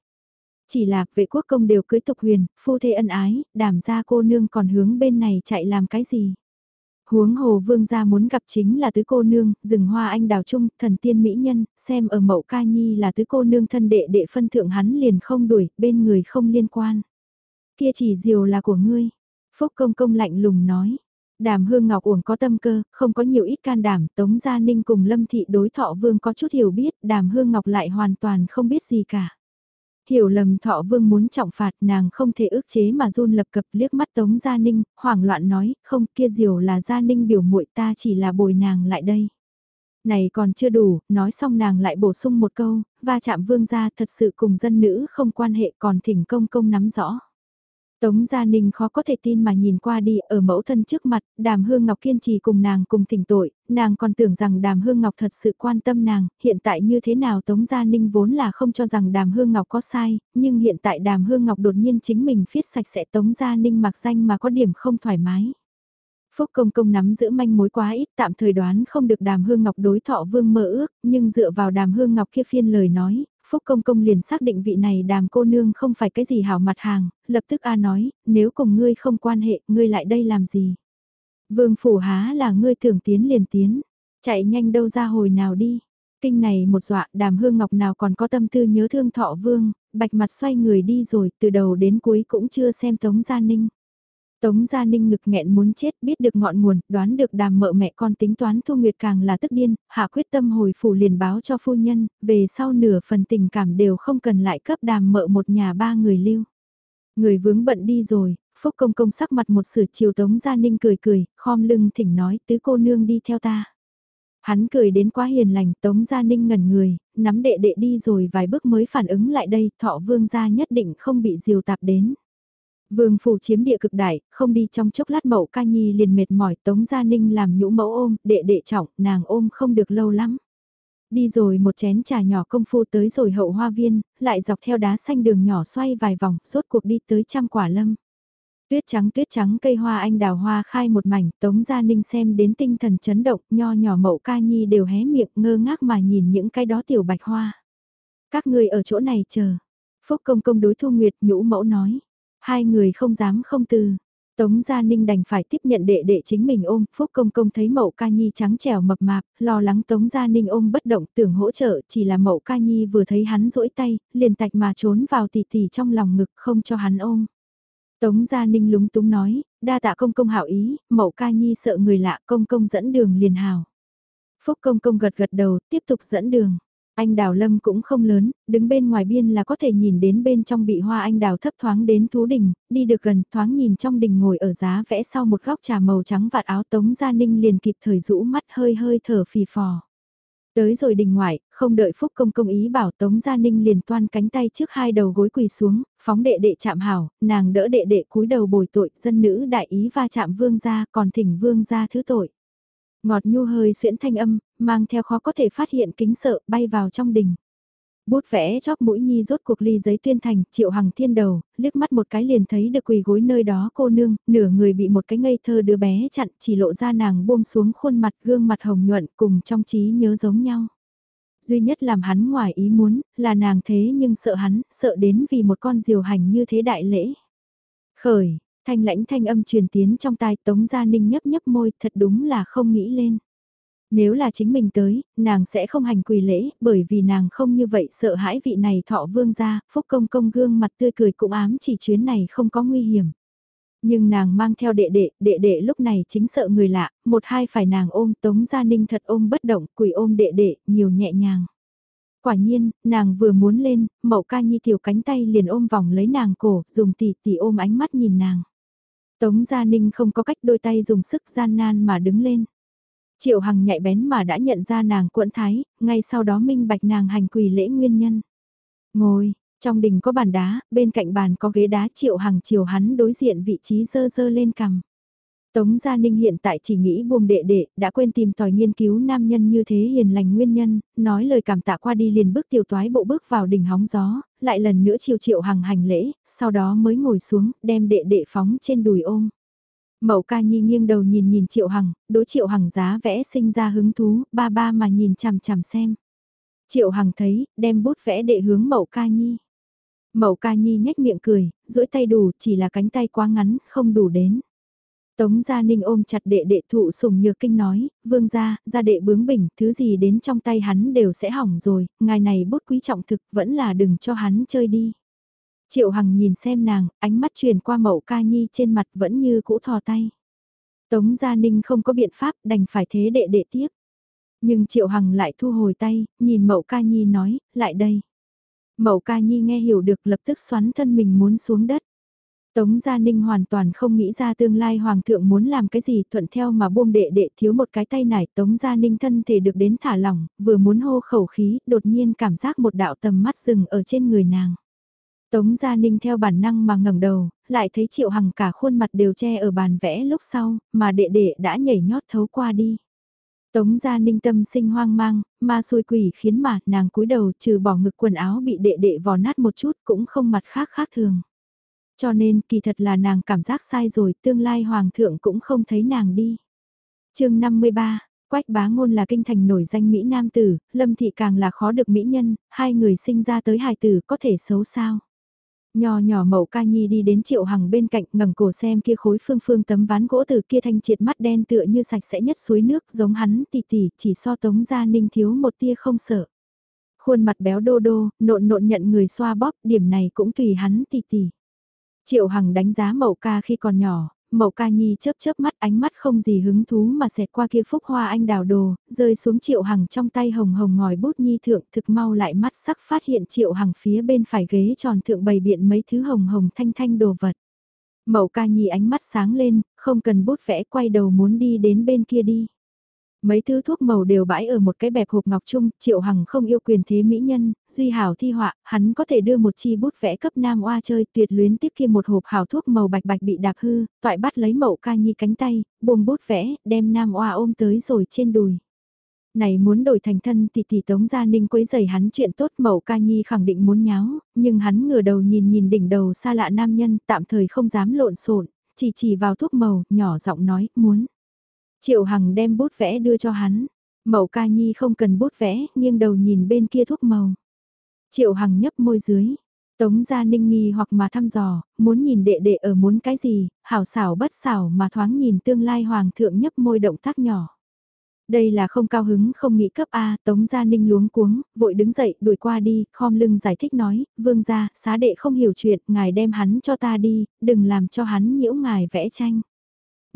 Chỉ là vệ quốc công đều cưới tục huyền, phu thê ân ái, đảm ra cô nương còn hướng bên này chạy làm cái gì. Huống hồ vương gia muốn gặp chính là tứ cô nương, rừng hoa anh đào trung, thần tiên mỹ nhân, xem ở mậu ca nhi là tứ cô nương thân đệ đệ phân thượng hắn liền không đuổi, bên người không liên quan. Kia chỉ diều là của ngươi. Phúc công công lạnh lùng nói, Đàm Hương Ngọc uổng có tâm cơ, không có nhiều ít can đảm, Tống Gia Ninh cùng Lâm Thị đối Thọ Vương có chút hiểu biết, Đàm Hương Ngọc lại hoàn toàn không biết gì cả. Hiểu lầm Thọ Vương muốn trọng phạt nàng không thể ước chế mà run lập cập liếc mắt Tống Gia Ninh, hoảng loạn nói, không kia diều là Gia Ninh biểu muội ta chỉ là bồi nàng lại đây. Này còn chưa đủ, nói xong nàng lại bổ sung một câu, va chạm vương gia thật sự cùng dân nữ không quan hệ còn thỉnh công công nắm rõ. Tống Gia Ninh khó có thể tin mà nhìn qua đi ở mẫu thân trước mặt, đàm hương ngọc kiên trì cùng nàng cùng thỉnh tội, nàng còn tưởng rằng đàm hương ngọc thật sự quan tâm nàng, hiện tại như thế nào Tống Gia Ninh vốn là không cho rằng đàm hương ngọc có sai, nhưng hiện tại đàm hương ngọc đột nhiên chính mình phiết sạch sẽ Tống Gia Ninh mặc danh mà có điểm không thoải mái. Phúc Công Công nắm giữ manh mối quá ít tạm thời đoán không được đàm hương ngọc đối thọ vương mơ ước, nhưng dựa vào đàm hương ngọc kia phiên lời nói, Phúc Công Công liền xác định vị này đàm cô nương không phải cái gì hảo mặt hàng, lập tức A nói, nếu cùng ngươi không quan hệ, ngươi lại đây làm gì? Vương Phủ Há là ngươi thường tiến liền tiến, chạy nhanh đâu ra hồi nào đi. Kinh này một dọa đàm hương ngọc nào còn có tâm tư nhớ thương thọ vương, bạch mặt xoay người đi rồi từ đầu đến cuối cũng chưa xem Tống Gia Ninh. Tống Gia Ninh ngực nghẹn muốn chết biết được ngọn nguồn, đoán được đàm mợ mẹ con tính toán Thu Nguyệt càng là tức điên, hạ quyết tâm hồi phủ liền báo cho phu nhân, về sau nửa phần tình cảm đều không cần lại cấp đàm mợ một nhà ba người lưu. Người vướng bận đi rồi, Phúc Công Công sắc mặt một sửa chiều Tống Gia Ninh cười cười, khom lưng thỉnh nói tứ cô nương đi theo ta. Hắn cười đến quá hiền lành, Tống Gia Ninh ngẩn người, nắm đệ đệ đi rồi vài bước mới phản ứng lại đây, thọ vương gia nhất định không bị diều tạp đến. Vương phủ chiếm địa cực đại, không đi trong chốc lát mậu ca nhi liền mệt mỏi Tống Gia Ninh làm nhũ mẫu ôm, đệ đệ trọng, nàng ôm không được lâu lắm. Đi rồi một chén trà nhỏ công phu tới rồi hậu hoa viên, lại dọc theo đá xanh đường nhỏ xoay vài vòng, rốt cuộc đi tới trăm quả lâm. Tuyết trắng tuyết trắng cây hoa anh đào hoa khai một mảnh, Tống Gia Ninh xem đến tinh thần chấn động, nho nhỏ mậu ca nhi đều hé miệng ngơ ngác mà nhìn những cái đó tiểu bạch hoa. Các người ở chỗ này chờ. Phúc công công đối thu nguyệt nhũ mẫu nói. Hai người không dám không từ. Tống Gia Ninh đành phải tiếp nhận đệ đệ chính mình ôm, Phúc Công Công thấy Mậu Ca Nhi trắng trẻo mập mạp, lo lắng Tống Gia Ninh ôm bất động tưởng hỗ trợ, chỉ là Mậu Ca Nhi vừa thấy hắn rỗi tay, liền tạch mà trốn vào tỉ tỉ trong lòng ngực không cho hắn ôm. Tống Gia Ninh lúng túng nói, đa tạ Công Công hảo ý, Mậu Ca Nhi sợ người lạ Công Công dẫn đường liền hào. Phúc Công Công gật gật đầu, tiếp tục dẫn đường. Anh đào lâm cũng không lớn, đứng bên ngoài biên là có thể nhìn đến bên trong bị hoa anh đào thấp thoáng đến thú đình, đi được gần thoáng nhìn trong đình ngồi ở giá vẽ sau một góc trà màu trắng vạt áo tống gia ninh liền kịp thời rũ mắt hơi hơi thở phì phò. Tới rồi đình ngoại, không đợi Phúc Công công ý bảo Tống Gia Ninh liền toan cánh tay trước hai đầu gối quỳ xuống, phóng đệ đệ chạm hảo, nàng đỡ đệ đệ cúi đầu bồi tội, dân nữ đại ý va chạm vương gia, còn thỉnh vương gia thứ tội. Ngọt nhu hơi xuyễn thanh âm, mang theo khó có thể phát hiện kính sợ, bay vào trong đình. Bút vẽ chóp mũi nhi rốt cuộc ly giấy tuyên thành, triệu hằng thiên đầu, liếc mắt một cái liền thấy được quỳ gối nơi đó cô nương, nửa người bị một cái ngây thơ đứa bé chặn, chỉ lộ ra nàng buông xuống khuôn mặt gương mặt hồng nhuận cùng trong trí nhớ giống nhau. Duy nhất làm hắn ngoài ý muốn, là nàng thế nhưng sợ hắn, sợ đến vì một con diều hành như thế đại lễ. Khởi, thanh lãnh thanh âm truyền tiến trong tai Tống Gia Ninh nhấp nhấp môi, thật đúng là không nghĩ lên. Nếu là chính mình tới, nàng sẽ không hành quỳ lễ, bởi vì nàng không như vậy sợ hãi vị này thọ vương gia, phúc công công gương mặt tươi cười cũng ám chỉ chuyến này không có nguy hiểm. Nhưng nàng mang theo đệ đệ, đệ đệ lúc này chính sợ người lạ, một hai phải nàng ôm tống gia ninh thật ôm bất động, quỳ ôm đệ đệ, nhiều nhẹ nhàng. Quả nhiên, nàng vừa muốn lên, mậu ca nhi tiểu cánh tay liền ôm vòng lấy nàng cổ, dùng tỉ tỉ ôm ánh mắt nhìn nàng. Tống Gia Ninh không có cách đôi tay dùng sức gian nan mà đứng lên. Triệu Hằng nhạy bén mà đã nhận ra nàng cuộn thái, ngay sau đó minh bạch nàng hành quỳ lễ nguyên nhân. Ngồi, trong đình có bàn đá, bên cạnh bàn có ghế đá Triệu Hằng chiều hắn đối diện vị trí dơ dơ lên cằm. Tống Gia Ninh hiện tại chỉ nghĩ buông đệ đệ, đã quên tìm tòi nghiên cứu nam nhân như thế hiền lành nguyên nhân, nói lời cảm tạ qua đi liền bước tiểu toái bộ bước vào đỉnh hóng gió, lại lần nữa chiều triệu hằng hành lễ, sau đó mới ngồi xuống, đem đệ đệ phóng trên đùi ôm. Mậu ca nhi nghiêng đầu nhìn nhìn triệu hằng, đối triệu hằng giá vẽ sinh ra hứng thú, ba ba mà nhìn chằm chằm xem. Triệu hằng thấy, đem bút vẽ đệ hướng mậu ca nhi. Mậu ca nhi nhếch miệng cười, duỗi tay đủ, chỉ là cánh tay quá ngắn, không đủ đến. Tống Gia Ninh ôm chặt đệ đệ thụ sùng nhược kinh nói, vương gia, gia đệ bướng bỉnh, thứ gì đến trong tay hắn đều sẽ hỏng rồi, ngài này bút quý trọng thực vẫn là đừng cho hắn chơi đi. Triệu Hằng nhìn xem nàng, ánh mắt truyền qua mậu ca nhi trên mặt vẫn như cũ thò tay. Tống Gia Ninh không có biện pháp đành phải thế đệ đệ tiếp. Nhưng Triệu Hằng lại thu hồi tay, nhìn mậu ca nhi nói, lại đây. Mậu ca nhi nghe hiểu được lập tức xoắn thân mình muốn xuống đất. Tống Gia Ninh hoàn toàn không nghĩ ra tương lai Hoàng thượng muốn làm cái gì thuận theo mà buông đệ đệ thiếu một cái tay nải Tống Gia Ninh thân thể được đến thả lỏng, vừa muốn hô khẩu khí, đột nhiên cảm giác một đạo tầm mắt rừng ở trên người nàng. Tống Gia Ninh theo bản năng mà ngẩng đầu, lại thấy Triệu Hằng cả khuôn mặt đều che ở bàn vẽ lúc sau, mà đệ đệ đã nhảy nhót thấu qua đi. Tống Gia Ninh tâm sinh hoang mang, ma xôi quỷ khiến mà nàng cúi đầu trừ bỏ ngực quần áo bị đệ đệ vò nát một chút cũng không mặt khác khác thường. Cho nên kỳ thật là nàng cảm giác sai rồi, tương lai hoàng thượng cũng không thấy nàng đi. chương 53, Quách bá ngôn là kinh thành nổi danh Mỹ Nam tử, Lâm Thị càng là khó được Mỹ nhân, hai người sinh ra tới hài tử có thể xấu sao. Nhỏ nhỏ mậu ca nhi đi đến triệu hằng bên cạnh ngẩng cổ xem kia khối phương phương tấm ván gỗ từ kia thanh triệt mắt đen tựa như sạch sẽ nhất suối nước giống hắn tỉ tỉ chỉ so tống ra ninh thiếu một tia không sợ. Khuôn mặt béo đô đô, nộn nộn nhận người xoa bóp, điểm này cũng tùy hắn tỉ tỉ. Triệu Hằng đánh giá Mậu Ca khi còn nhỏ, Mậu Ca Nhi chớp chớp mắt ánh mắt không gì hứng thú mà xẹt qua kia phúc hoa anh đào đồ, rơi xuống Triệu Hằng trong tay hồng hồng ngòi bút nhi thượng thực mau lại mắt sắc phát hiện Triệu Hằng phía bên phải ghế tròn thượng bày biện mấy thứ hồng hồng thanh thanh đồ vật. Mậu Ca Nhi ánh mắt sáng lên, không cần bút vẽ quay đầu muốn đi đến bên kia đi. Mấy thứ thuốc màu đều bãi ở một cái bẹp hộp ngọc chung, Triệu Hằng không yêu quyền thế mỹ nhân, duy hảo thi họa, hắn có thể đưa một chi bút vẽ cấp nam oa chơi tuyệt luyến tiếp kia một hộp hảo thuốc màu bạch bạch bị đạp hư, toại bắt lấy mậu ca nhi cánh tay, buông bút vẽ, đem nam oa ôm tới rồi trên đùi. Này muốn đổi thành thân thì tỷ tống gia ninh quấy giày hắn chuyện tốt mậu ca nhi khẳng định muốn nháo, nhưng hắn ngửa đầu nhìn nhìn đỉnh đầu xa lạ nam nhân tạm thời không dám lộn xộn chỉ chỉ vào thuốc màu, nhỏ giọng nói, muốn. Triệu Hằng đem bút vẽ đưa cho hắn. Mậu ca nhi không cần bút vẽ, nghiêng đầu nhìn bên kia thuốc màu. Triệu Hằng nhấp môi dưới. Tống gia ninh nghi hoặc mà thăm dò, muốn nhìn đệ đệ ở muốn cái gì, hảo xảo bất xảo mà thoáng nhìn tương lai hoàng thượng nhấp môi động tác nhỏ. Đây là không cao hứng không nghĩ cấp A, Tống Gia Ninh luống cuống, vội đứng dậy, đuổi qua đi, khom lưng giải thích nói, vương gia, xá đệ không hiểu chuyện, ngài đem hắn cho ta đi, đừng làm cho hắn nhiễu ngài vẽ tranh.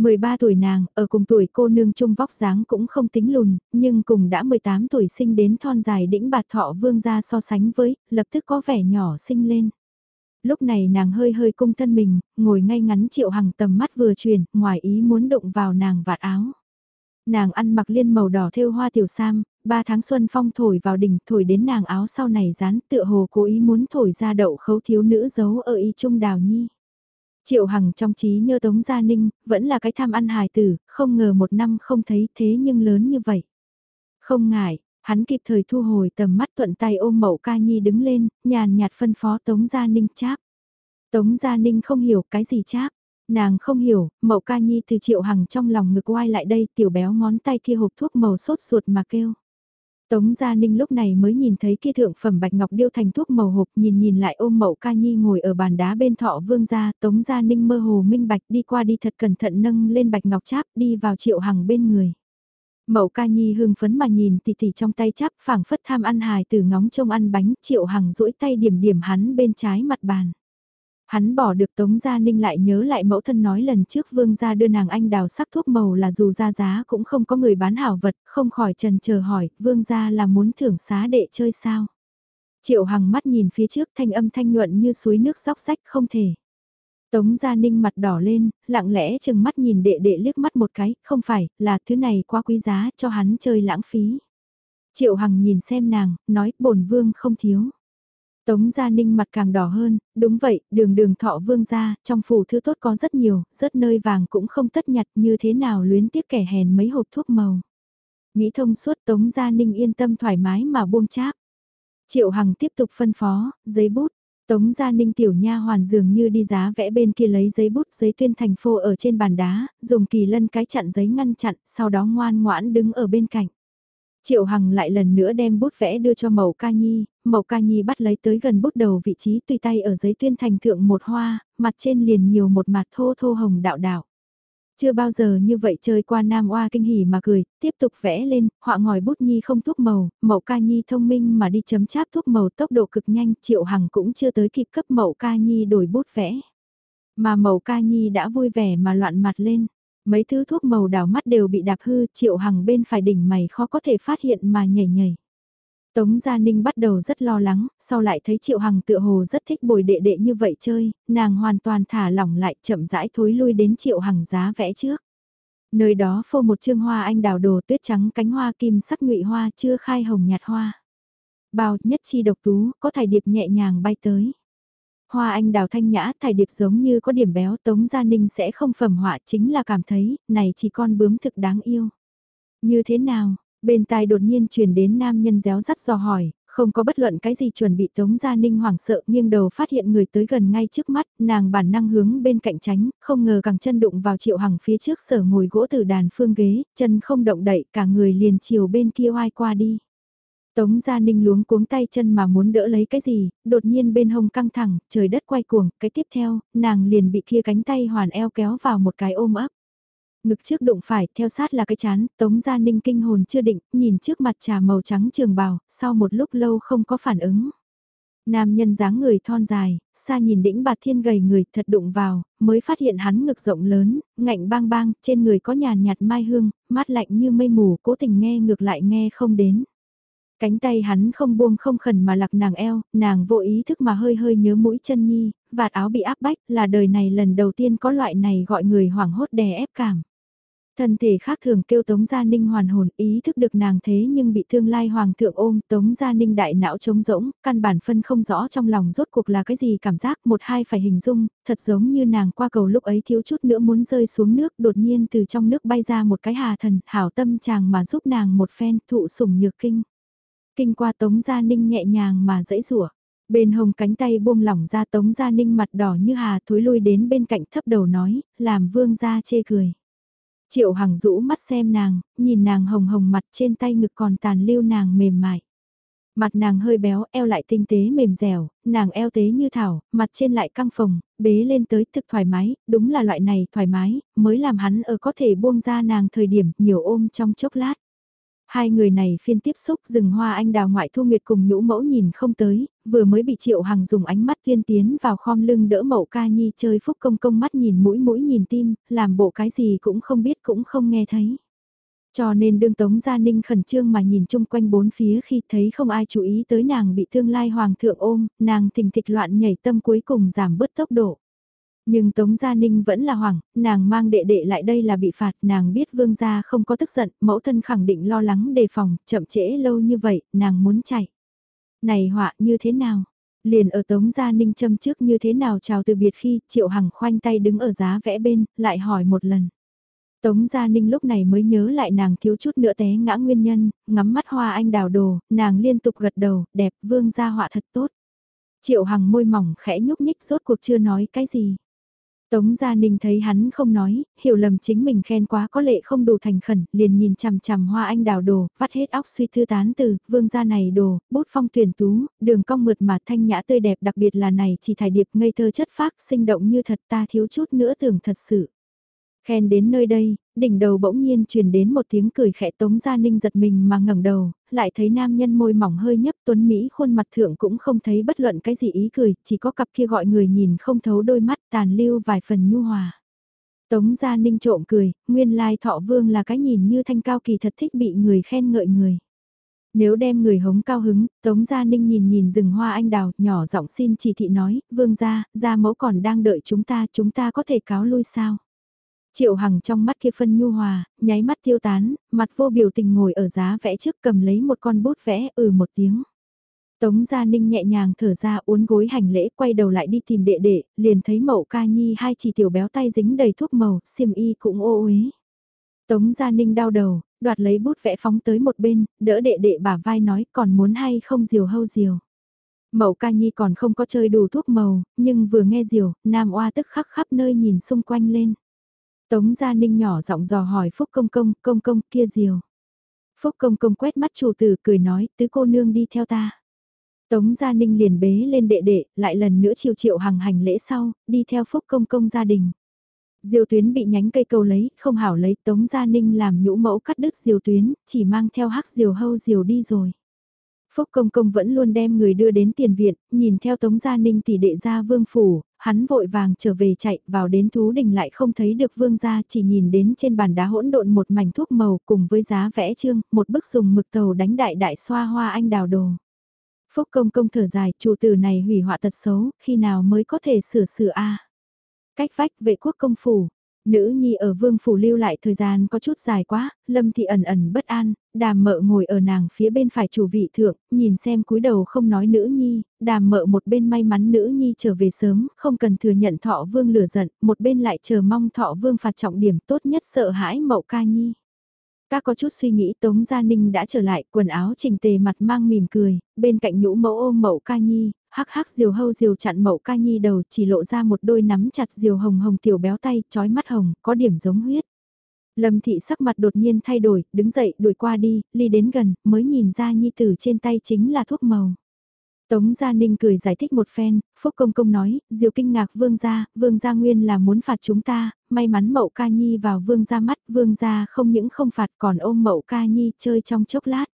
13 tuổi nàng, ở cùng tuổi cô nương trung vóc dáng cũng không tính lùn, nhưng cùng đã 18 tuổi sinh đến thon dài đĩnh bạt thọ vương gia so sánh với, lập tức có vẻ nhỏ sinh lên. Lúc này nàng hơi hơi cung thân mình, ngồi ngay ngắn triệu hằng tầm mắt vừa truyền, ngoài ý muốn động vào nàng vạt áo. Nàng ăn mặc liên màu đỏ thêu hoa tiểu sam, ba tháng xuân phong thổi vào đỉnh thổi đến nàng áo sau này dán tựa hồ cố ý muốn thổi ra đậu khấu thiếu nữ giấu ở y trung đào nhi. Triệu Hằng trong trí nhớ Tống Gia Ninh, vẫn là cái tham ăn hài tử, không ngờ một năm không thấy thế nhưng lớn như vậy. Không ngại, hắn kịp thời thu hồi tầm mắt thuận tay ôm mậu ca nhi đứng lên, nhàn nhạt phân phó Tống Gia Ninh cháp. Tống Gia Ninh không hiểu cái gì cháp. Nàng không hiểu, mậu ca nhi từ triệu hằng trong lòng ngực oai lại đây tiểu béo ngón tay kia hộp thuốc màu sốt ruột mà kêu. Tống Gia Ninh lúc này mới nhìn thấy kia thượng phẩm bạch ngọc điêu thành thuốc màu hộp, nhìn nhìn lại ôm mậu ca nhi ngồi ở bàn đá bên thọ vương gia, Tống Gia Ninh mơ hồ minh bạch, đi qua đi thật cẩn thận nâng lên bạch ngọc cháp, đi vào triệu hằng bên người. Mậu ca nhi hưng phấn mà nhìn tỉ tỉ trong tay cháp, phảng phất tham ăn hài từ ngóng trông ăn bánh, triệu hằng duỗi tay điểm điểm hắn bên trái mặt bàn. Hắn bỏ được Tống Gia Ninh lại nhớ lại mẫu thân nói lần trước Vương Gia đưa nàng anh đào sắc thuốc màu là dù ra giá cũng không có người bán hảo vật, không khỏi trần chờ hỏi, Vương Gia là muốn thưởng xá đệ chơi sao? Triệu Hằng mắt nhìn phía trước thanh âm thanh nhuận như suối nước róc rách không thể. Tống Gia Ninh mặt đỏ lên, lặng lẽ chừng mắt nhìn đệ đệ liếc mắt một cái, không phải, là thứ này quá quý giá cho hắn chơi lãng phí. Triệu Hằng nhìn xem nàng, nói bổn vương không thiếu. Tống Gia Ninh mặt càng đỏ hơn, đúng vậy, đường đường thọ vương gia, trong phủ thứ tốt có rất nhiều, rất nơi vàng cũng không tất nhặt như thế nào luyến tiếc kẻ hèn mấy hộp thuốc màu. Nghĩ thông suốt Tống Gia Ninh yên tâm thoải mái mà buông cháp. Triệu Hằng tiếp tục phân phó, giấy bút. Tống Gia Ninh tiểu nha hoàn dường như đi giá vẽ bên kia lấy giấy bút giấy tuyên thành phô ở trên bàn đá, dùng kỳ lân cái chặn giấy ngăn chặn, sau đó ngoan ngoãn đứng ở bên cạnh. Triệu Hằng lại lần nữa đem bút vẽ đưa cho Mậu Ca Nhi, Mậu Ca Nhi bắt lấy tới gần bút đầu vị trí tùy tay ở giấy tuyên thành thượng một hoa, mặt trên liền nhiều một mặt thô thô hồng đạo đạo. Chưa bao giờ như vậy chơi qua Nam Oa kinh hỉ mà cười, tiếp tục vẽ lên, họa ngòi bút nhi không thuốc màu, Mậu Ca Nhi thông minh mà đi chấm cháp thuốc màu tốc độ cực nhanh, Triệu Hằng cũng chưa tới kịp cấp Mậu Ca Nhi đổi bút vẽ. Mà Mậu Ca Nhi đã vui vẻ mà loạn mặt lên. Mấy thứ thuốc màu đảo mắt đều bị đạp hư, triệu hằng bên phải đỉnh mày khó có thể phát hiện mà nhảy nhảy. Tống Gia Ninh bắt đầu rất lo lắng, sau lại thấy Triệu Hằng tựa hồ rất thích bồi đệ đệ như vậy chơi, nàng hoàn toàn thả lỏng lại chậm rãi thối lui đến Triệu Hằng giá vẽ trước. Nơi đó phô một chương hoa anh đào đồ tuyết trắng cánh hoa kim sắc ngụy hoa chưa khai hồng nhạt hoa. bào nhất chi độc tú, có thải điệp nhẹ nhàng bay tới. Hoa anh đào thanh nhã thải điệp giống như có điểm béo Tống Gia Ninh sẽ không phẩm họa chính là cảm thấy, này chỉ con bướm thực đáng yêu. Như thế nào, bên tai đột nhiên truyền đến nam nhân réo rắt dò hỏi, không có bất luận cái gì chuẩn bị Tống Gia Ninh hoảng sợ nghiêng đầu phát hiện người tới gần ngay trước mắt, nàng bản năng hướng bên cạnh tránh, không ngờ càng chân đụng vào triệu hằng phía trước sở ngồi gỗ từ đàn phương ghế, chân không động đậy cả người liền chiều bên kia oai qua đi. Tống Gia Ninh luống cuống tay chân mà muốn đỡ lấy cái gì, đột nhiên bên hông căng thẳng, trời đất quay cuồng, cái tiếp theo, nàng liền bị kia cánh tay hoàn eo kéo vào một cái ôm ấp. Ngực trước đụng phải, theo sát là cái chán, Tống Gia Ninh kinh hồn chưa định, nhìn trước mặt trà màu trắng trường bào, sau một lúc lâu không có phản ứng. Nam nhân dáng người thon dài, xa nhìn đĩnh bạt thiên gầy người thật đụng vào, mới phát hiện hắn ngực rộng lớn, ngạnh bang bang, trên người có nhàn nhạt mai hương, mát lạnh như mây mù, cố tình nghe ngược lại nghe không đến. Cánh tay hắn không buông không khẩn mà lạc nàng eo, nàng vô ý thức mà hơi hơi nhớ mũi chân nhi, vạt áo bị áp bách là đời này lần đầu tiên có loại này gọi người hoảng hốt đè ép cảm. Thân thể khác thường kêu Tống Gia Ninh hoàn hồn ý thức được nàng thế nhưng bị thương lai hoàng thượng ôm Tống Gia Ninh đại não trống rỗng, căn bản phân không rõ trong lòng rốt cuộc là cái gì cảm giác một hai phải hình dung, thật giống như nàng qua cầu lúc ấy thiếu chút nữa muốn rơi xuống nước đột nhiên từ trong nước bay ra một cái hà thần hảo tâm chàng mà giúp nàng một phen thụ sủng nhược kinh. Kinh qua Tống Gia Ninh nhẹ nhàng mà dẫy rủa Bên hồng cánh tay buông lỏng ra Tống Gia Ninh mặt đỏ như hà thối lui đến bên cạnh thấp đầu nói, làm vương gia chê cười. Triệu Hằng rũ mắt xem nàng, nhìn nàng hồng hồng mặt trên tay ngực còn tàn lưu nàng mềm mại. Mặt nàng hơi béo, eo lại tinh tế mềm dẻo, nàng eo tế như thảo, mặt trên lại căng phồng, bế lên tới thực thoải mái, đúng là loại này thoải mái, mới làm hắn ở có thể buông ra nàng thời điểm nhiều ôm trong chốc lát. Hai người này phiên tiếp xúc rừng hoa anh đào ngoại thu nguyệt cùng nhũ mẫu nhìn không tới, vừa mới bị triệu hằng dùng ánh mắt viên tiến vào khom lưng đỡ mậu ca nhi chơi phúc công công mắt nhìn mũi mũi nhìn tim, làm bộ cái gì cũng không biết cũng không nghe thấy. Cho nên đương Tống Gia Ninh khẩn trương mà nhìn chung quanh bốn phía khi thấy không ai chú ý tới nàng bị thương lai hoàng thượng ôm, nàng thình thịch loạn nhảy tâm cuối cùng giảm bớt tốc độ. Nhưng Tống Gia Ninh vẫn là hoảng, nàng mang đệ đệ lại đây là bị phạt, nàng biết vương gia không có tức giận, mẫu thân khẳng định lo lắng đề phòng, chậm trễ lâu như vậy, nàng muốn chạy. Này họa như thế nào? Liền ở Tống Gia Ninh châm trước như thế nào chào từ biệt khi Triệu Hằng khoanh tay đứng ở giá vẽ bên, lại hỏi một lần. Tống Gia Ninh lúc này mới nhớ lại nàng thiếu chút nữa té ngã nguyên nhân, ngắm mắt hoa anh đào đồ, nàng liên tục gật đầu, đẹp vương gia họa thật tốt. Triệu Hằng môi mỏng khẽ nhúc nhích rốt cuộc chưa nói cái gì. Tống Gia Ninh thấy hắn không nói, hiểu lầm chính mình khen quá có lệ không đủ thành khẩn, liền nhìn chằm chằm hoa anh đào đồ, vắt hết óc suy thư tán từ, vương gia này đồ, bút phong tuyển tú, đường cong mượt mà thanh nhã tươi đẹp đặc biệt là này chỉ thải điệp ngây thơ chất phác sinh động như thật ta thiếu chút nữa tưởng thật sự. Khen đến nơi đây, đỉnh đầu bỗng nhiên truyền đến một tiếng cười khẽ Tống Gia Ninh giật mình mà ngẩng đầu, lại thấy nam nhân môi mỏng hơi nhấp tuấn Mỹ khuôn mặt thượng cũng không thấy bất luận cái gì ý cười, chỉ có cặp kia gọi người nhìn không thấu đôi mắt tàn lưu vài phần nhu hòa. Tống Gia Ninh trộm cười, nguyên lai thọ vương là cái nhìn như thanh cao kỳ thật thích bị người khen ngợi người. Nếu đem người hống cao hứng, Tống Gia Ninh nhìn nhìn rừng hoa anh đào, nhỏ giọng xin chỉ thị nói, vương gia, gia mẫu còn đang đợi chúng ta, chúng ta có thể cáo lui sao? Triệu Hằng trong mắt kia phân nhu hòa, nháy mắt tiêu tán, mặt vô biểu tình ngồi ở giá vẽ trước cầm lấy một con bút vẽ ừ một tiếng. Tống Gia Ninh nhẹ nhàng thở ra uốn gối hành lễ quay đầu lại đi tìm đệ đệ, liền thấy mậu ca nhi hai chỉ tiểu béo tay dính đầy thuốc màu, xiêm y cũng ô uế. Tống Gia Ninh đau đầu, đoạt lấy bút vẽ phóng tới một bên, đỡ đệ đệ bả vai nói còn muốn hay không diều hâu diều. Mậu ca nhi còn không có chơi đủ thuốc màu, nhưng vừa nghe diều, nam oa tức khắc khắp nơi nhìn xung quanh lên. Tống Gia Ninh nhỏ giọng dò hỏi Phúc Công Công, Công Công kia diều. Phúc Công Công quét mắt chủ tử cười nói, tứ cô nương đi theo ta. Tống Gia Ninh liền bế lên đệ đệ, lại lần nữa chiều triệu hằng hành lễ sau, đi theo Phúc Công Công gia đình. Diều tuyến bị nhánh cây cầu lấy, không hảo lấy Tống Gia Ninh làm nhũ mẫu cắt đứt diều tuyến, chỉ mang theo hắc diều hâu diều đi rồi. Phúc Công Công vẫn luôn đem người đưa đến tiền viện, nhìn theo Tống Gia Ninh tỷ đệ ra vương phủ, hắn vội vàng trở về chạy vào đến thú đình lại không thấy được vương gia chỉ nhìn đến trên bàn đá hỗn độn một mảnh thuốc màu cùng với giá vẽ trương, một bức dùng mực tàu đánh đại đại xoa hoa anh đào đồ. Phúc Công Công thở dài, chủ tử này hủy họa tật xấu, khi nào mới có thể sửa sửa a Cách vách vệ quốc công phủ, Nữ nhi ở vương phủ lưu lại thời gian có chút dài quá, lâm thị ẩn ẩn bất an, đàm mợ ngồi ở nàng phía bên phải chủ vị thượng, nhìn xem cúi đầu không nói nữ nhi, đàm mợ một bên may mắn nữ nhi trở về sớm, không cần thừa nhận thọ vương lửa giận, một bên lại chờ mong thọ vương phạt trọng điểm tốt nhất sợ hãi mậu ca nhi. Các có chút suy nghĩ Tống Gia Ninh đã trở lại, quần áo chỉnh tề mặt mang mỉm cười, bên cạnh nhũ mẫu ôm mẫu ca nhi, hắc hắc diều hâu diều chặn mẫu ca nhi đầu chỉ lộ ra một đôi nắm chặt diều hồng hồng tiểu béo tay, trói mắt hồng, có điểm giống huyết. Lâm thị sắc mặt đột nhiên thay đổi, đứng dậy đuổi qua đi, ly đến gần, mới nhìn ra nhi tử trên tay chính là thuốc màu. Tống Gia Ninh cười giải thích một phen, Phúc Công Công nói, Diều kinh ngạc Vương Gia, Vương Gia Nguyên là muốn phạt chúng ta, may mắn Mậu Ca Nhi vào Vương Gia mắt, Vương Gia không những không phạt còn ôm Mậu Ca Nhi chơi trong chốc lát.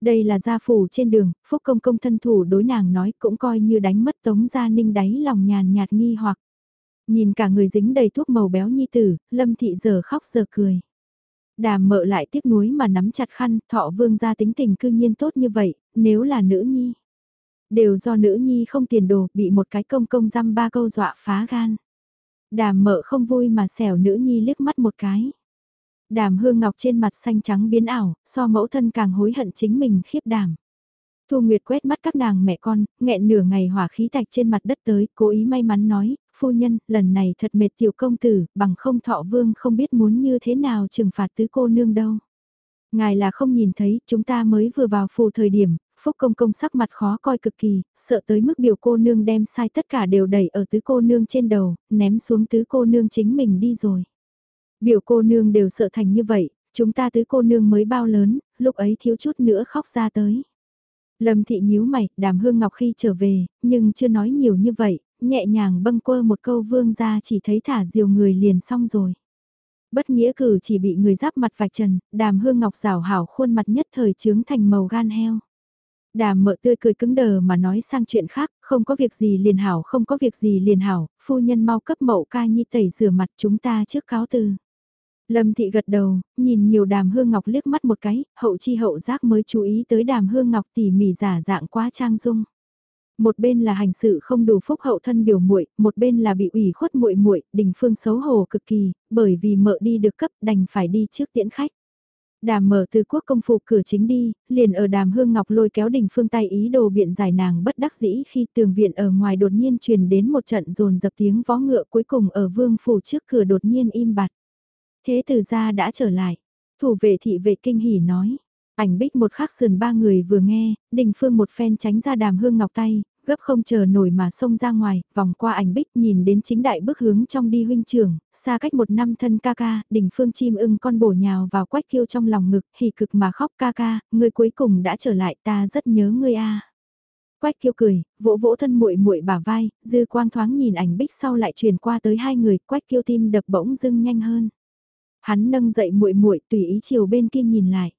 Đây là gia phủ trên đường, Phúc Công Công thân thủ đối nàng nói cũng coi như đánh mất Tống Gia Ninh đáy lòng nhàn nhạt nghi hoặc. Nhìn cả người dính đầy thuốc màu béo nhi tử, Lâm Thị giờ khóc giờ cười. Đàm mợ lại tiếc nuối mà nắm chặt khăn, thọ vương gia tính tình cư nhiên tốt như vậy, nếu là nữ nhi. Đều do nữ nhi không tiền đồ, bị một cái công công dăm ba câu dọa phá gan. Đàm mợ không vui mà xẻo nữ nhi liếc mắt một cái. Đàm hương ngọc trên mặt xanh trắng biến ảo, so mẫu thân càng hối hận chính mình khiếp đảm. Thu Nguyệt quét mắt các nàng mẹ con, nghẹn nửa ngày hỏa khí tạch trên mặt đất tới, cố ý may mắn nói, phu nhân, lần này thật mệt tiểu công tử, bằng không thọ vương không biết muốn như thế nào trừng phạt tứ cô nương đâu. Ngài là không nhìn thấy, chúng ta mới vừa vào phù thời điểm, Phúc Công Công sắc mặt khó coi cực kỳ, sợ tới mức biểu cô nương đem sai tất cả đều đẩy ở tứ cô nương trên đầu, ném xuống tứ cô nương chính mình đi rồi. Biểu cô nương đều sợ thành như vậy, chúng ta tứ cô nương mới bao lớn, lúc ấy thiếu chút nữa khóc ra tới. Lâm thị nhíu mày, đàm hương ngọc khi trở về, nhưng chưa nói nhiều như vậy, nhẹ nhàng bâng quơ một câu vương ra chỉ thấy thả diều người liền xong rồi. Bất nghĩa cử chỉ bị người giáp mặt vạch trần, đàm hương ngọc rào hảo khuôn mặt nhất thời trướng thành màu gan heo. Đàm mợ tươi cười cứng đờ mà nói sang chuyện khác, không có việc gì liền hảo, không có việc gì liền hảo, phu nhân mau cấp mậu ca nhi tẩy rửa mặt chúng ta trước cáo từ. Lâm thị gật đầu, nhìn nhiều đàm hương ngọc liếc mắt một cái, hậu chi hậu giác mới chú ý tới đàm hương ngọc tỉ mỉ giả dạng quá trang dung. Một bên là hành sự không đủ phúc hậu thân biểu muội, một bên là bị ủy khuất muội muội, Đình Phương xấu hổ cực kỳ, bởi vì mợ đi được cấp đành phải đi trước tiễn khách. Đàm mở từ quốc công phủ cửa chính đi, liền ở đàm hương ngọc lôi kéo đình phương tay ý đồ biện giải nàng bất đắc dĩ khi tường viện ở ngoài đột nhiên truyền đến một trận rồn dập tiếng vó ngựa cuối cùng ở vương phủ trước cửa đột nhiên im bặt. Thế từ ra đã trở lại, thủ vệ thị vệ kinh hỉ nói. Ảnh bích một khắc sườn ba người vừa nghe, đình phương một phen tránh ra đàm hương ngọc tay, gấp không chờ nổi mà xông ra ngoài, vòng qua ảnh bích nhìn đến chính đại bước hướng trong đi huynh trưởng, xa cách một năm thân ca ca, đỉnh phương chim ưng con bổ nhào vào quách kiêu trong lòng ngực, hì cực mà khóc ca ca, người cuối cùng đã trở lại ta rất nhớ ngươi a. Quách kiêu cười, vỗ vỗ thân muội muội bả vai, dư quang thoáng nhìn ảnh bích sau lại truyền qua tới hai người, quách kiêu tim đập bỗng dưng nhanh hơn. Hắn nâng dậy muội muội tùy ý chiều bên kia nhìn lại.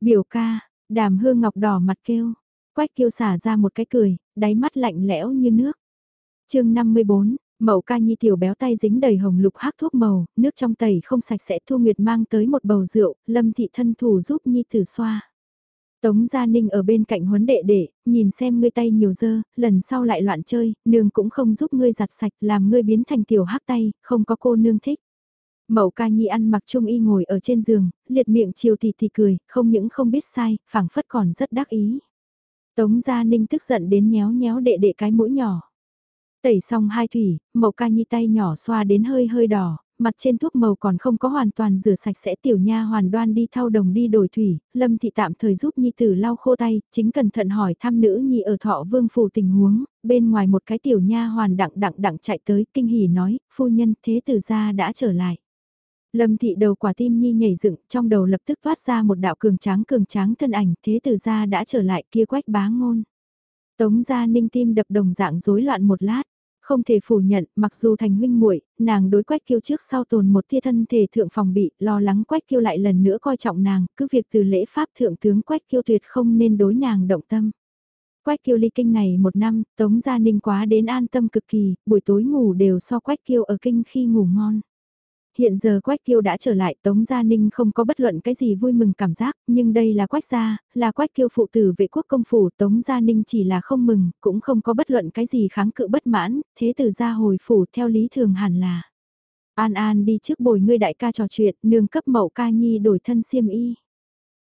Biểu ca, đàm hương ngọc đỏ mặt kêu, Quách kiêu xả ra một cái cười, đáy mắt lạnh lẽo như nước. chương 54, Mậu ca nhi tiểu béo tay dính đầy hồng lục hắc thuốc màu, nước trong tẩy không sạch sẽ Thu Nguyệt mang tới một bầu rượu, lâm thị thân thủ giúp nhi tử xoa. Tống Gia Ninh ở bên cạnh huấn đệ đệ, nhìn xem ngươi tay nhiều dơ, lần sau lại loạn chơi, nương cũng không giúp ngươi giặt sạch, làm ngươi biến thành tiểu hắc tay, không có cô nương thích. Mậu ca nhi ăn mặc trung y ngồi ở trên giường, liệt miệng chiều thì thì cười, không những không biết sai, phảng phất còn rất đắc ý. Tống Gia Ninh tức giận đến nhéo nhéo đệ đệ cái mũi nhỏ. Tẩy xong hai thủy, màu ca nhi tay nhỏ xoa đến hơi hơi đỏ, mặt trên thuốc màu còn không có hoàn toàn rửa sạch sẽ tiểu nha hoàn đoan đi thao đồng đi đổi thủy, lâm thị tạm thời giúp nhi tử lau khô tay, chính cẩn thận hỏi thăm nữ nhi ở thọ vương phủ tình huống, bên ngoài một cái tiểu nha hoàn đặng đặng đặng chạy tới kinh hỉ nói, phu nhân thế tử gia đã trở lại. Lâm thị đầu quả tim nhi nhảy dựng, trong đầu lập tức thoát ra một đạo cường tráng cường tráng thân ảnh, thế từ ra đã trở lại kia quách bá ngôn. Tống gia ninh tim đập đồng dạng rối loạn một lát, không thể phủ nhận, mặc dù thành huynh muội, nàng đối quách kiêu trước sau tồn một tia thân thể thượng phòng bị, lo lắng quách kiêu lại lần nữa coi trọng nàng, cứ việc từ lễ pháp thượng tướng quách kiêu tuyệt không nên đối nàng động tâm. Quách kiêu ly kinh này một năm, tống gia ninh quá đến an tâm cực kỳ, buổi tối ngủ đều so quách kiêu ở kinh khi ngủ ngon. Hiện giờ Quách Kiêu đã trở lại Tống Gia Ninh không có bất luận cái gì vui mừng cảm giác, nhưng đây là Quách Gia, là Quách Kiêu phụ tử vệ quốc công phủ Tống Gia Ninh chỉ là không mừng, cũng không có bất luận cái gì kháng cự bất mãn, thế tử gia hồi phủ theo lý thường hẳn là. An An đi trước bồi ngươi đại ca trò chuyện, nương cấp mẫu ca nhi đổi thân xiêm y.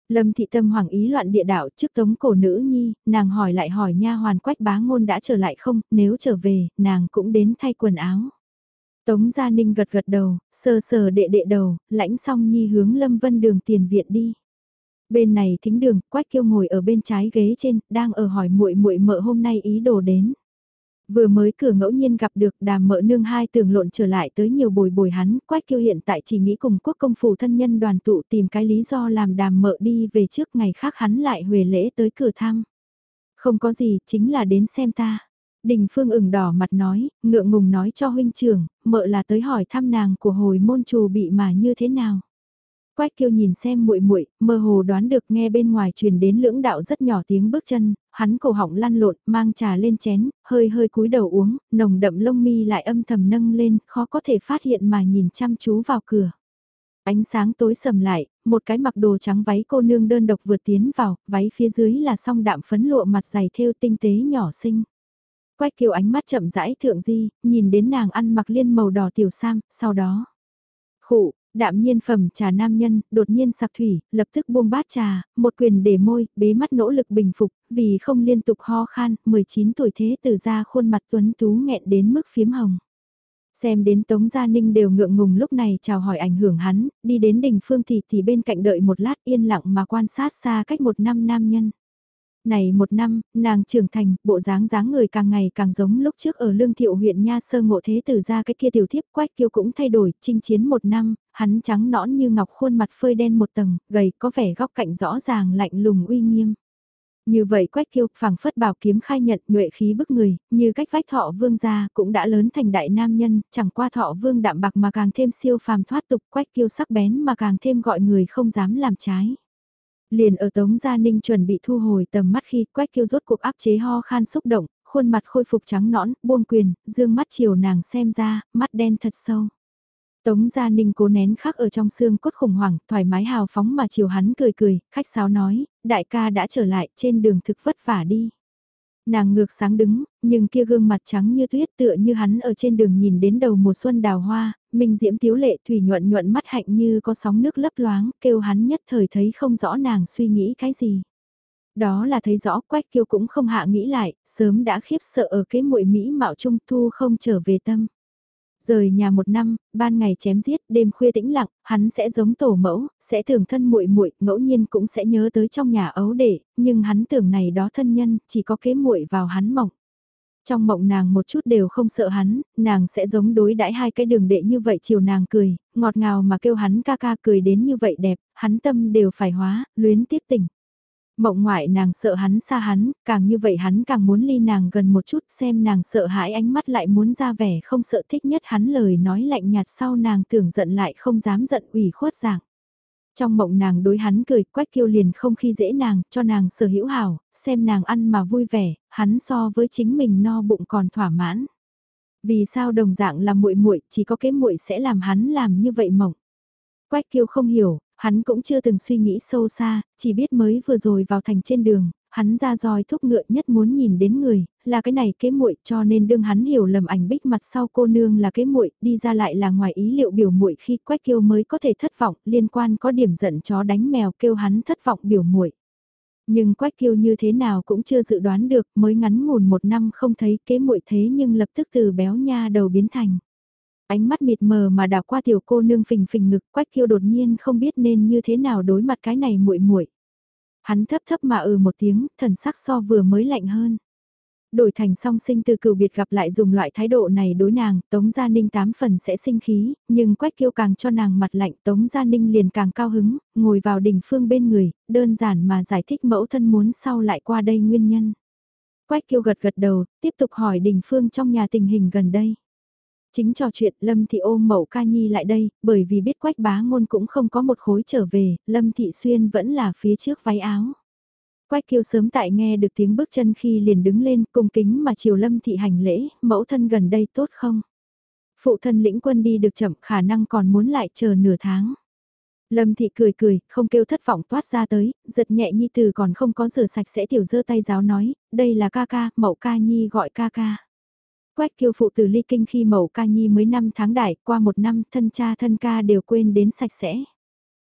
Lâm thị tâm hoàng ý loạn địa đạo trước tống cổ nữ nhi, nàng hỏi lại hỏi nha hoàn quách bá ngôn đã trở lại không, nếu trở về, nàng cũng đến thay quần áo. Tống Gia Ninh gật gật đầu, sờ sờ đệ đệ đầu, lãnh xong nhi hướng Lâm Vân đường tiền viện đi. Bên này thính đường, Quách Kiêu ngồi ở bên trái ghế trên, đang ở hỏi muội muội mợ hôm nay ý đồ đến. Vừa mới cửa ngẫu nhiên gặp được đàm mợ nương hai tưởng lộn trở lại tới nhiều bồi bồi hắn, Quách Kiêu hiện tại chỉ nghĩ cùng quốc công phủ thân nhân đoàn tụ tìm cái lý do làm đàm mợ đi về trước ngày khác hắn lại huề lễ tới cửa thăm. Không có gì, chính là đến xem ta. Đình Phương ửng đỏ mặt nói, ngượng ngùng nói cho huynh trưởng, mợ là tới hỏi thăm nàng của hồi môn trù bị mà như thế nào. Quách kiêu nhìn xem muội muội, mơ hồ đoán được nghe bên ngoài truyền đến lưỡng đạo rất nhỏ tiếng bước chân, hắn cổ họng lăn lộn, mang trà lên chén, hơi hơi cúi đầu uống, nồng đậm lông mi lại âm thầm nâng lên, khó có thể phát hiện mà nhìn chăm chú vào cửa. Ánh sáng tối sầm lại, một cái mặc đồ trắng váy cô nương đơn độc vượt tiến vào, váy phía dưới là song đạm phấn lụa mặt dày thêu tinh tế nhỏ xinh. Quách kiều ánh mắt chậm rãi thượng di, nhìn đến nàng ăn mặc liên màu đỏ tiểu sam, sau đó. Khụ, đạm nhiên phẩm trà nam nhân, đột nhiên sặc thủy, lập tức buông bát trà, một quyền để môi, bế mắt nỗ lực bình phục, vì không liên tục ho khan, 19 tuổi thế từ ra khuôn mặt tuấn tú nghẹn đến mức phiếm hồng. Xem đến Tống Gia Ninh đều ngượng ngùng lúc này chào hỏi ảnh hưởng hắn, đi đến đỉnh phương thì thì bên cạnh đợi một lát yên lặng mà quan sát xa cách một năm nam nhân. Này một năm, nàng trưởng thành, bộ dáng dáng người càng ngày càng giống lúc trước ở lương thiệu huyện Nha Sơ ngộ thế từ ra cái kia tiểu thiếp quách kiêu cũng thay đổi, chinh chiến một năm, hắn trắng nõn như ngọc khuôn mặt phơi đen một tầng, gầy có vẻ góc cạnh rõ ràng lạnh lùng uy nghiêm. Như vậy quách kiêu phảng phất bảo kiếm khai nhận nhuệ khí bức người, như cách vách thọ vương gia cũng đã lớn thành đại nam nhân, chẳng qua thọ vương đạm bạc mà càng thêm siêu phàm thoát tục quách kiêu sắc bén mà càng thêm gọi người không dám làm trái. Liền ở Tống Gia Ninh chuẩn bị thu hồi tầm mắt khi quách kêu rốt cuộc áp chế ho khan xúc động, khuôn mặt khôi phục trắng nõn, buông quyền, dương mắt chiều nàng xem ra, mắt đen thật sâu. Tống Gia Ninh cố nén khắc ở trong xương cốt khủng hoảng, thoải mái hào phóng mà chiều hắn cười cười, khách sáo nói, đại ca đã trở lại trên đường thực vất vả đi. Nàng ngược sáng đứng, nhưng kia gương mặt trắng như tuyết tựa như hắn ở trên đường nhìn đến đầu mùa xuân đào hoa, minh diễm tiếu lệ thủy nhuận nhuận mắt hạnh như có sóng nước lấp loáng, kêu hắn nhất thời thấy không rõ nàng suy nghĩ cái gì. Đó là thấy rõ quách kiêu cũng không hạ nghĩ lại, sớm đã khiếp sợ ở cái muội Mỹ mạo trung thu không trở về tâm. Rời nhà một năm, ban ngày chém giết, đêm khuya tĩnh lặng, hắn sẽ giống tổ mẫu, sẽ thường thân muội muội, ngẫu nhiên cũng sẽ nhớ tới trong nhà ấu đệ, nhưng hắn tưởng này đó thân nhân, chỉ có kế muội vào hắn mộng. Trong mộng nàng một chút đều không sợ hắn, nàng sẽ giống đối đãi hai cái đường đệ như vậy chiều nàng cười, ngọt ngào mà kêu hắn ca ca cười đến như vậy đẹp, hắn tâm đều phải hóa, luyến tiếc tình. Mộng ngoại nàng sợ hắn xa hắn, càng như vậy hắn càng muốn ly nàng gần một chút xem nàng sợ hãi ánh mắt lại muốn ra vẻ không sợ thích nhất hắn lời nói lạnh nhạt sau nàng tưởng giận lại không dám giận ủy khuất dạng. Trong mộng nàng đối hắn cười quách kiêu liền không khi dễ nàng, cho nàng sở hữu hảo, xem nàng ăn mà vui vẻ, hắn so với chính mình no bụng còn thỏa mãn. Vì sao đồng dạng là muội muội chỉ có cái muội sẽ làm hắn làm như vậy mộng. Quách kiêu không hiểu, Hắn cũng chưa từng suy nghĩ sâu xa, chỉ biết mới vừa rồi vào thành trên đường, hắn ra roi thúc ngựa nhất muốn nhìn đến người, là cái này kế muội cho nên đương hắn hiểu lầm ảnh bích mặt sau cô nương là kế muội đi ra lại là ngoài ý liệu biểu muội khi quách kêu mới có thể thất vọng, liên quan có điểm giận chó đánh mèo kêu hắn thất vọng biểu muội Nhưng quách kiêu như thế nào cũng chưa dự đoán được, mới ngắn ngủn một năm không thấy kế muội thế nhưng lập tức từ béo nha đầu biến thành. Ánh mắt mịt mờ mà đảo qua tiểu cô nương phình phình ngực quách kiêu đột nhiên không biết nên như thế nào đối mặt cái này muội muội Hắn thấp thấp mà ừ một tiếng, thần sắc so vừa mới lạnh hơn. Đổi thành song sinh từ cửu biệt gặp lại dùng loại thái độ này đối nàng, Tống Gia Ninh tám phần sẽ sinh khí, nhưng Quách Kiêu càng cho nàng mặt lạnh Tống Gia Ninh liền càng cao hứng, ngồi vào đỉnh phương bên người, đơn giản mà giải thích mẫu thân muốn sau lại qua đây nguyên nhân. Quách Kiêu gật gật đầu, tiếp tục hỏi đỉnh phương trong nhà tình hình gần đây. Chính trò chuyện Lâm Thị ôm mẫu ca nhi lại đây, bởi vì biết quách bá ngôn cũng không có một khối trở về, Lâm Thị Xuyên vẫn là phía trước váy áo. Quách kiêu sớm tại nghe được tiếng bước chân khi liền đứng lên cung kính mà chiều Lâm Thị hành lễ, mẫu thân gần đây tốt không? Phụ thân lĩnh quân đi được chậm khả năng còn muốn lại chờ nửa tháng. Lâm Thị cười cười, không kêu thất vọng toát ra tới, giật nhẹ nhi từ còn không có rửa sạch sẽ tiểu dơ tay giáo nói, đây là ca ca, mẫu ca nhi gọi ca ca. Quách kiêu phụ từ ly kinh khi mẫu ca nhi mới năm tháng đại, qua một năm thân cha thân ca đều quên đến sạch sẽ.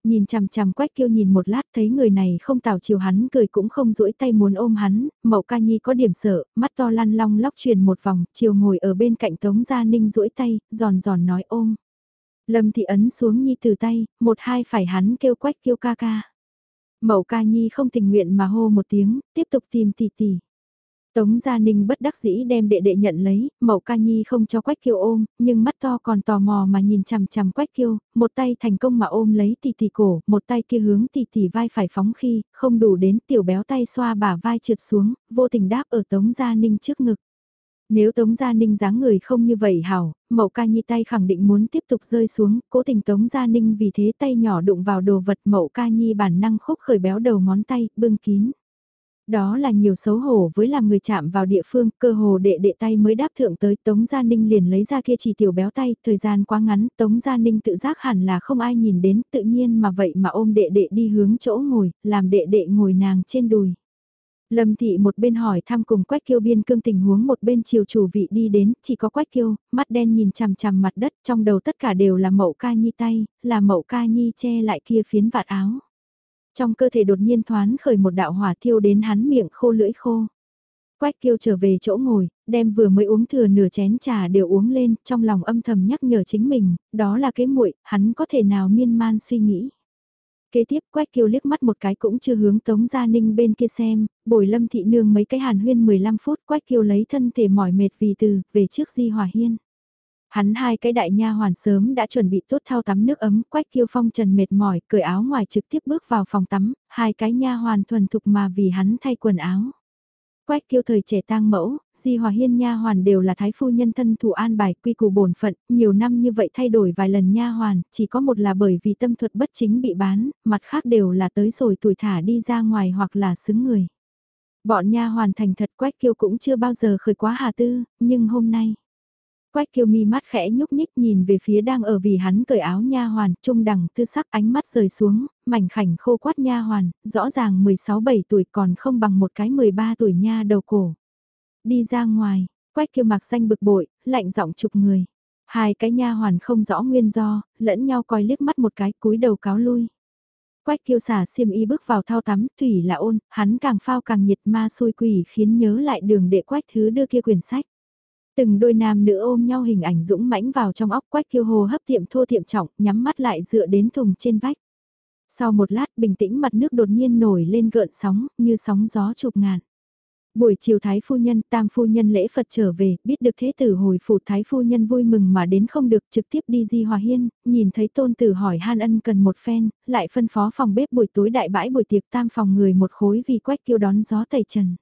Nhìn chằm chằm quách kiêu nhìn một lát thấy người này không tào chiều hắn cười cũng không duỗi tay muốn ôm hắn, mẫu ca nhi có điểm sợ, mắt to lăn long lóc truyền một vòng, chiều ngồi ở bên cạnh tống gia ninh duỗi tay, giòn giòn nói ôm. Lâm thị ấn xuống nhi từ tay, một hai phải hắn kêu quách kiêu ca ca. Mẫu ca nhi không tình nguyện mà hô một tiếng, tiếp tục tìm tỷ tỷ. Tống Gia Ninh bất đắc dĩ đem đệ đệ nhận lấy, mẫu ca nhi không cho Quách Kiêu ôm, nhưng mắt to còn tò mò mà nhìn chằm chằm Quách Kiêu, một tay thành công mà ôm lấy tỷ tỷ cổ, một tay kia hướng tỷ tỷ vai phải phóng khi, không đủ đến tiểu béo tay xoa bả vai trượt xuống, vô tình đáp ở Tống Gia Ninh trước ngực. Nếu Tống Gia Ninh dáng người không như vậy hảo, mẫu ca nhi tay khẳng định muốn tiếp tục rơi xuống, cố tình Tống Gia Ninh vì thế tay nhỏ đụng vào đồ vật mẫu ca nhi bản năng khúc khởi béo đầu ngón tay, bưng kín. Đó là nhiều xấu hổ với làm người chạm vào địa phương, cơ hồ đệ đệ tay mới đáp thượng tới Tống Gia Ninh liền lấy ra kia chỉ tiểu béo tay, thời gian quá ngắn, Tống Gia Ninh tự giác hẳn là không ai nhìn đến, tự nhiên mà vậy mà ôm đệ đệ đi hướng chỗ ngồi, làm đệ đệ ngồi nàng trên đùi. Lâm thị một bên hỏi thăm cùng Quách Kiêu biên cương tình huống một bên chiều chủ vị đi đến, chỉ có Quách Kiêu, mắt đen nhìn chằm chằm mặt đất, trong đầu tất cả đều là mậu ca nhi tay, là mậu ca nhi che lại kia phiến vạt áo. Trong cơ thể đột nhiên thoán khởi một đạo hỏa thiêu đến hắn miệng khô lưỡi khô. Quách kiêu trở về chỗ ngồi, đem vừa mới uống thừa nửa chén trà đều uống lên, trong lòng âm thầm nhắc nhở chính mình, đó là cái muội, hắn có thể nào miên man suy nghĩ. Kế tiếp Quách Kiêu liếc mắt một cái cũng chưa hướng Tống Gia Ninh bên kia xem, bồi lâm thị nương mấy cái hàn huyên 15 phút Quách Kiêu lấy thân thể mỏi mệt vì từ, về trước Di Hòa Hiên. Hắn hai cái đại nha hoàn sớm đã chuẩn bị tốt thao tắm nước ấm, Quách Kiêu Phong trần mệt mỏi, cởi áo ngoài trực tiếp bước vào phòng tắm, hai cái nha hoàn thuần thục mà vì hắn thay quần áo. Quách Kiêu thời trẻ tang mẫu, Di Hòa Hiên nha hoàn đều là thái phu nhân thân thủ an bài quy củ bổn phận, nhiều năm như vậy thay đổi vài lần nha hoàn, chỉ có một là bởi vì tâm thuật bất chính bị bán, mặt khác đều là tới rồi tuổi thả đi ra ngoài hoặc là xứng người. Bọn nha hoàn thành thật Quách Kiêu cũng chưa bao giờ khởi quá hà tư, nhưng hôm nay Quách kiêu mi mắt khẽ nhúc nhích nhìn về phía đang ở vì hắn cởi áo nha hoàn, trung đẳng tư sắc ánh mắt rời xuống, mảnh khảnh khô quát nha hoàn, rõ ràng 16-17 tuổi còn không bằng một cái 13 tuổi nha đầu cổ. Đi ra ngoài, quách kiêu mặc xanh bực bội, lạnh giọng chụp người. Hai cái nha hoàn không rõ nguyên do, lẫn nhau coi liếc mắt một cái cúi đầu cáo lui. Quách kiêu xả xiêm y bước vào thao tắm, thủy là ôn, hắn càng phao càng nhiệt ma xôi quỷ khiến nhớ lại đường đệ quách thứ đưa kia quyển sách. Từng đôi nam nữ ôm nhau hình ảnh dũng mãnh vào trong óc quách kiêu hồ hấp tiệm thô tiệm trọng, nhắm mắt lại dựa đến thùng trên vách. Sau một lát bình tĩnh mặt nước đột nhiên nổi lên gợn sóng, như sóng gió chụp ngàn. Buổi chiều Thái Phu Nhân, Tam Phu Nhân lễ Phật trở về, biết được thế tử hồi phủ Thái Phu Nhân vui mừng mà đến không được trực tiếp đi Di Hòa Hiên, nhìn thấy tôn tử hỏi Han Ân cần một phen, lại phân phó phòng bếp buổi tối đại bãi buổi tiệc tam phòng người một khối vì quách kiêu đón gió tẩy trần.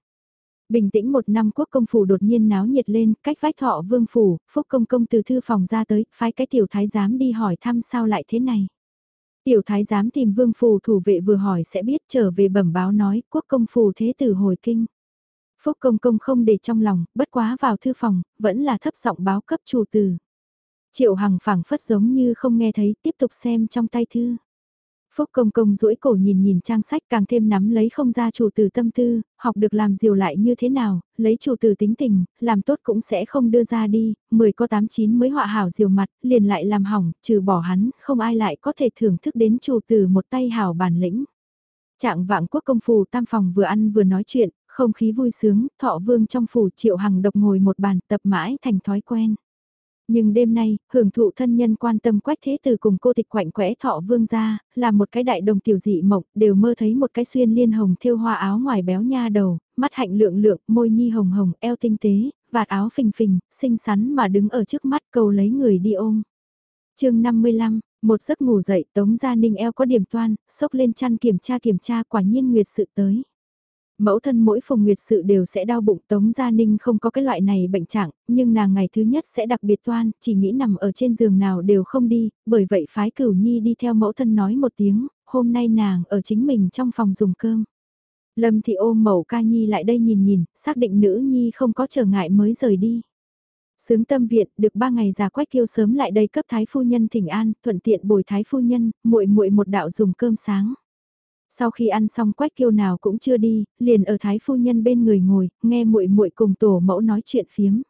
Bình tĩnh một năm quốc công phủ đột nhiên náo nhiệt lên, cách vách thọ vương phủ, phúc công công từ thư phòng ra tới, phái cái tiểu thái giám đi hỏi thăm sao lại thế này. Tiểu thái giám tìm vương phủ thủ vệ vừa hỏi sẽ biết trở về bẩm báo nói quốc công phủ thế tử hồi kinh. Phúc công công không để trong lòng, bất quá vào thư phòng, vẫn là thấp giọng báo cấp chủ tử. Triệu Hằng phảng phất giống như không nghe thấy, tiếp tục xem trong tay thư. Phúc công công duỗi cổ nhìn nhìn trang sách càng thêm nắm lấy không ra chủ tử tâm tư, học được làm diều lại như thế nào, lấy chủ tử tính tình, làm tốt cũng sẽ không đưa ra đi, 10 có tám chín mới họa hảo diều mặt, liền lại làm hỏng, trừ bỏ hắn, không ai lại có thể thưởng thức đến chủ tử một tay hảo bản lĩnh. Trạng vạng quốc công phủ tam phòng vừa ăn vừa nói chuyện, không khí vui sướng, thọ vương trong phủ triệu hằng độc ngồi một bàn tập mãi thành thói quen. Nhưng đêm nay, hưởng thụ thân nhân quan tâm quách thế từ cùng cô tịch quạnh quẽ thọ vương ra, là một cái đại đồng tiểu dị mộng, đều mơ thấy một cái xuyên liên hồng thêu hoa áo ngoài béo nha đầu, mắt hạnh lượng lượng, môi nhi hồng hồng, eo tinh tế, vạt áo phình phình, xinh xắn mà đứng ở trước mắt cầu lấy người đi ôm. chương 55, một giấc ngủ dậy Tống Gia Ninh eo có điểm toan, sốc lên chăn kiểm tra kiểm tra quả nhiên nguyệt sự tới. Mẫu thân mỗi phòng nguyệt sự đều sẽ đau bụng Tống Gia Ninh không có cái loại này bệnh trạng, nhưng nàng ngày thứ nhất sẽ đặc biệt toan, chỉ nghĩ nằm ở trên giường nào đều không đi, bởi vậy phái cửu nhi đi theo mẫu thân nói một tiếng, hôm nay nàng ở chính mình trong phòng dùng cơm. Lâm thị ôm mẫu ca nhi lại đây nhìn nhìn, xác định nữ nhi không có trở ngại mới rời đi. Sướng tâm viện, được ba ngày già quách kiêu sớm lại đây cấp thái phu nhân thỉnh an, thuận tiện bồi thái phu nhân, muội muội một đạo dùng cơm sáng. Sau khi ăn xong quách kiêu nào cũng chưa đi, liền ở thái phu nhân bên người ngồi, nghe muội muội cùng tổ mẫu nói chuyện phiếm.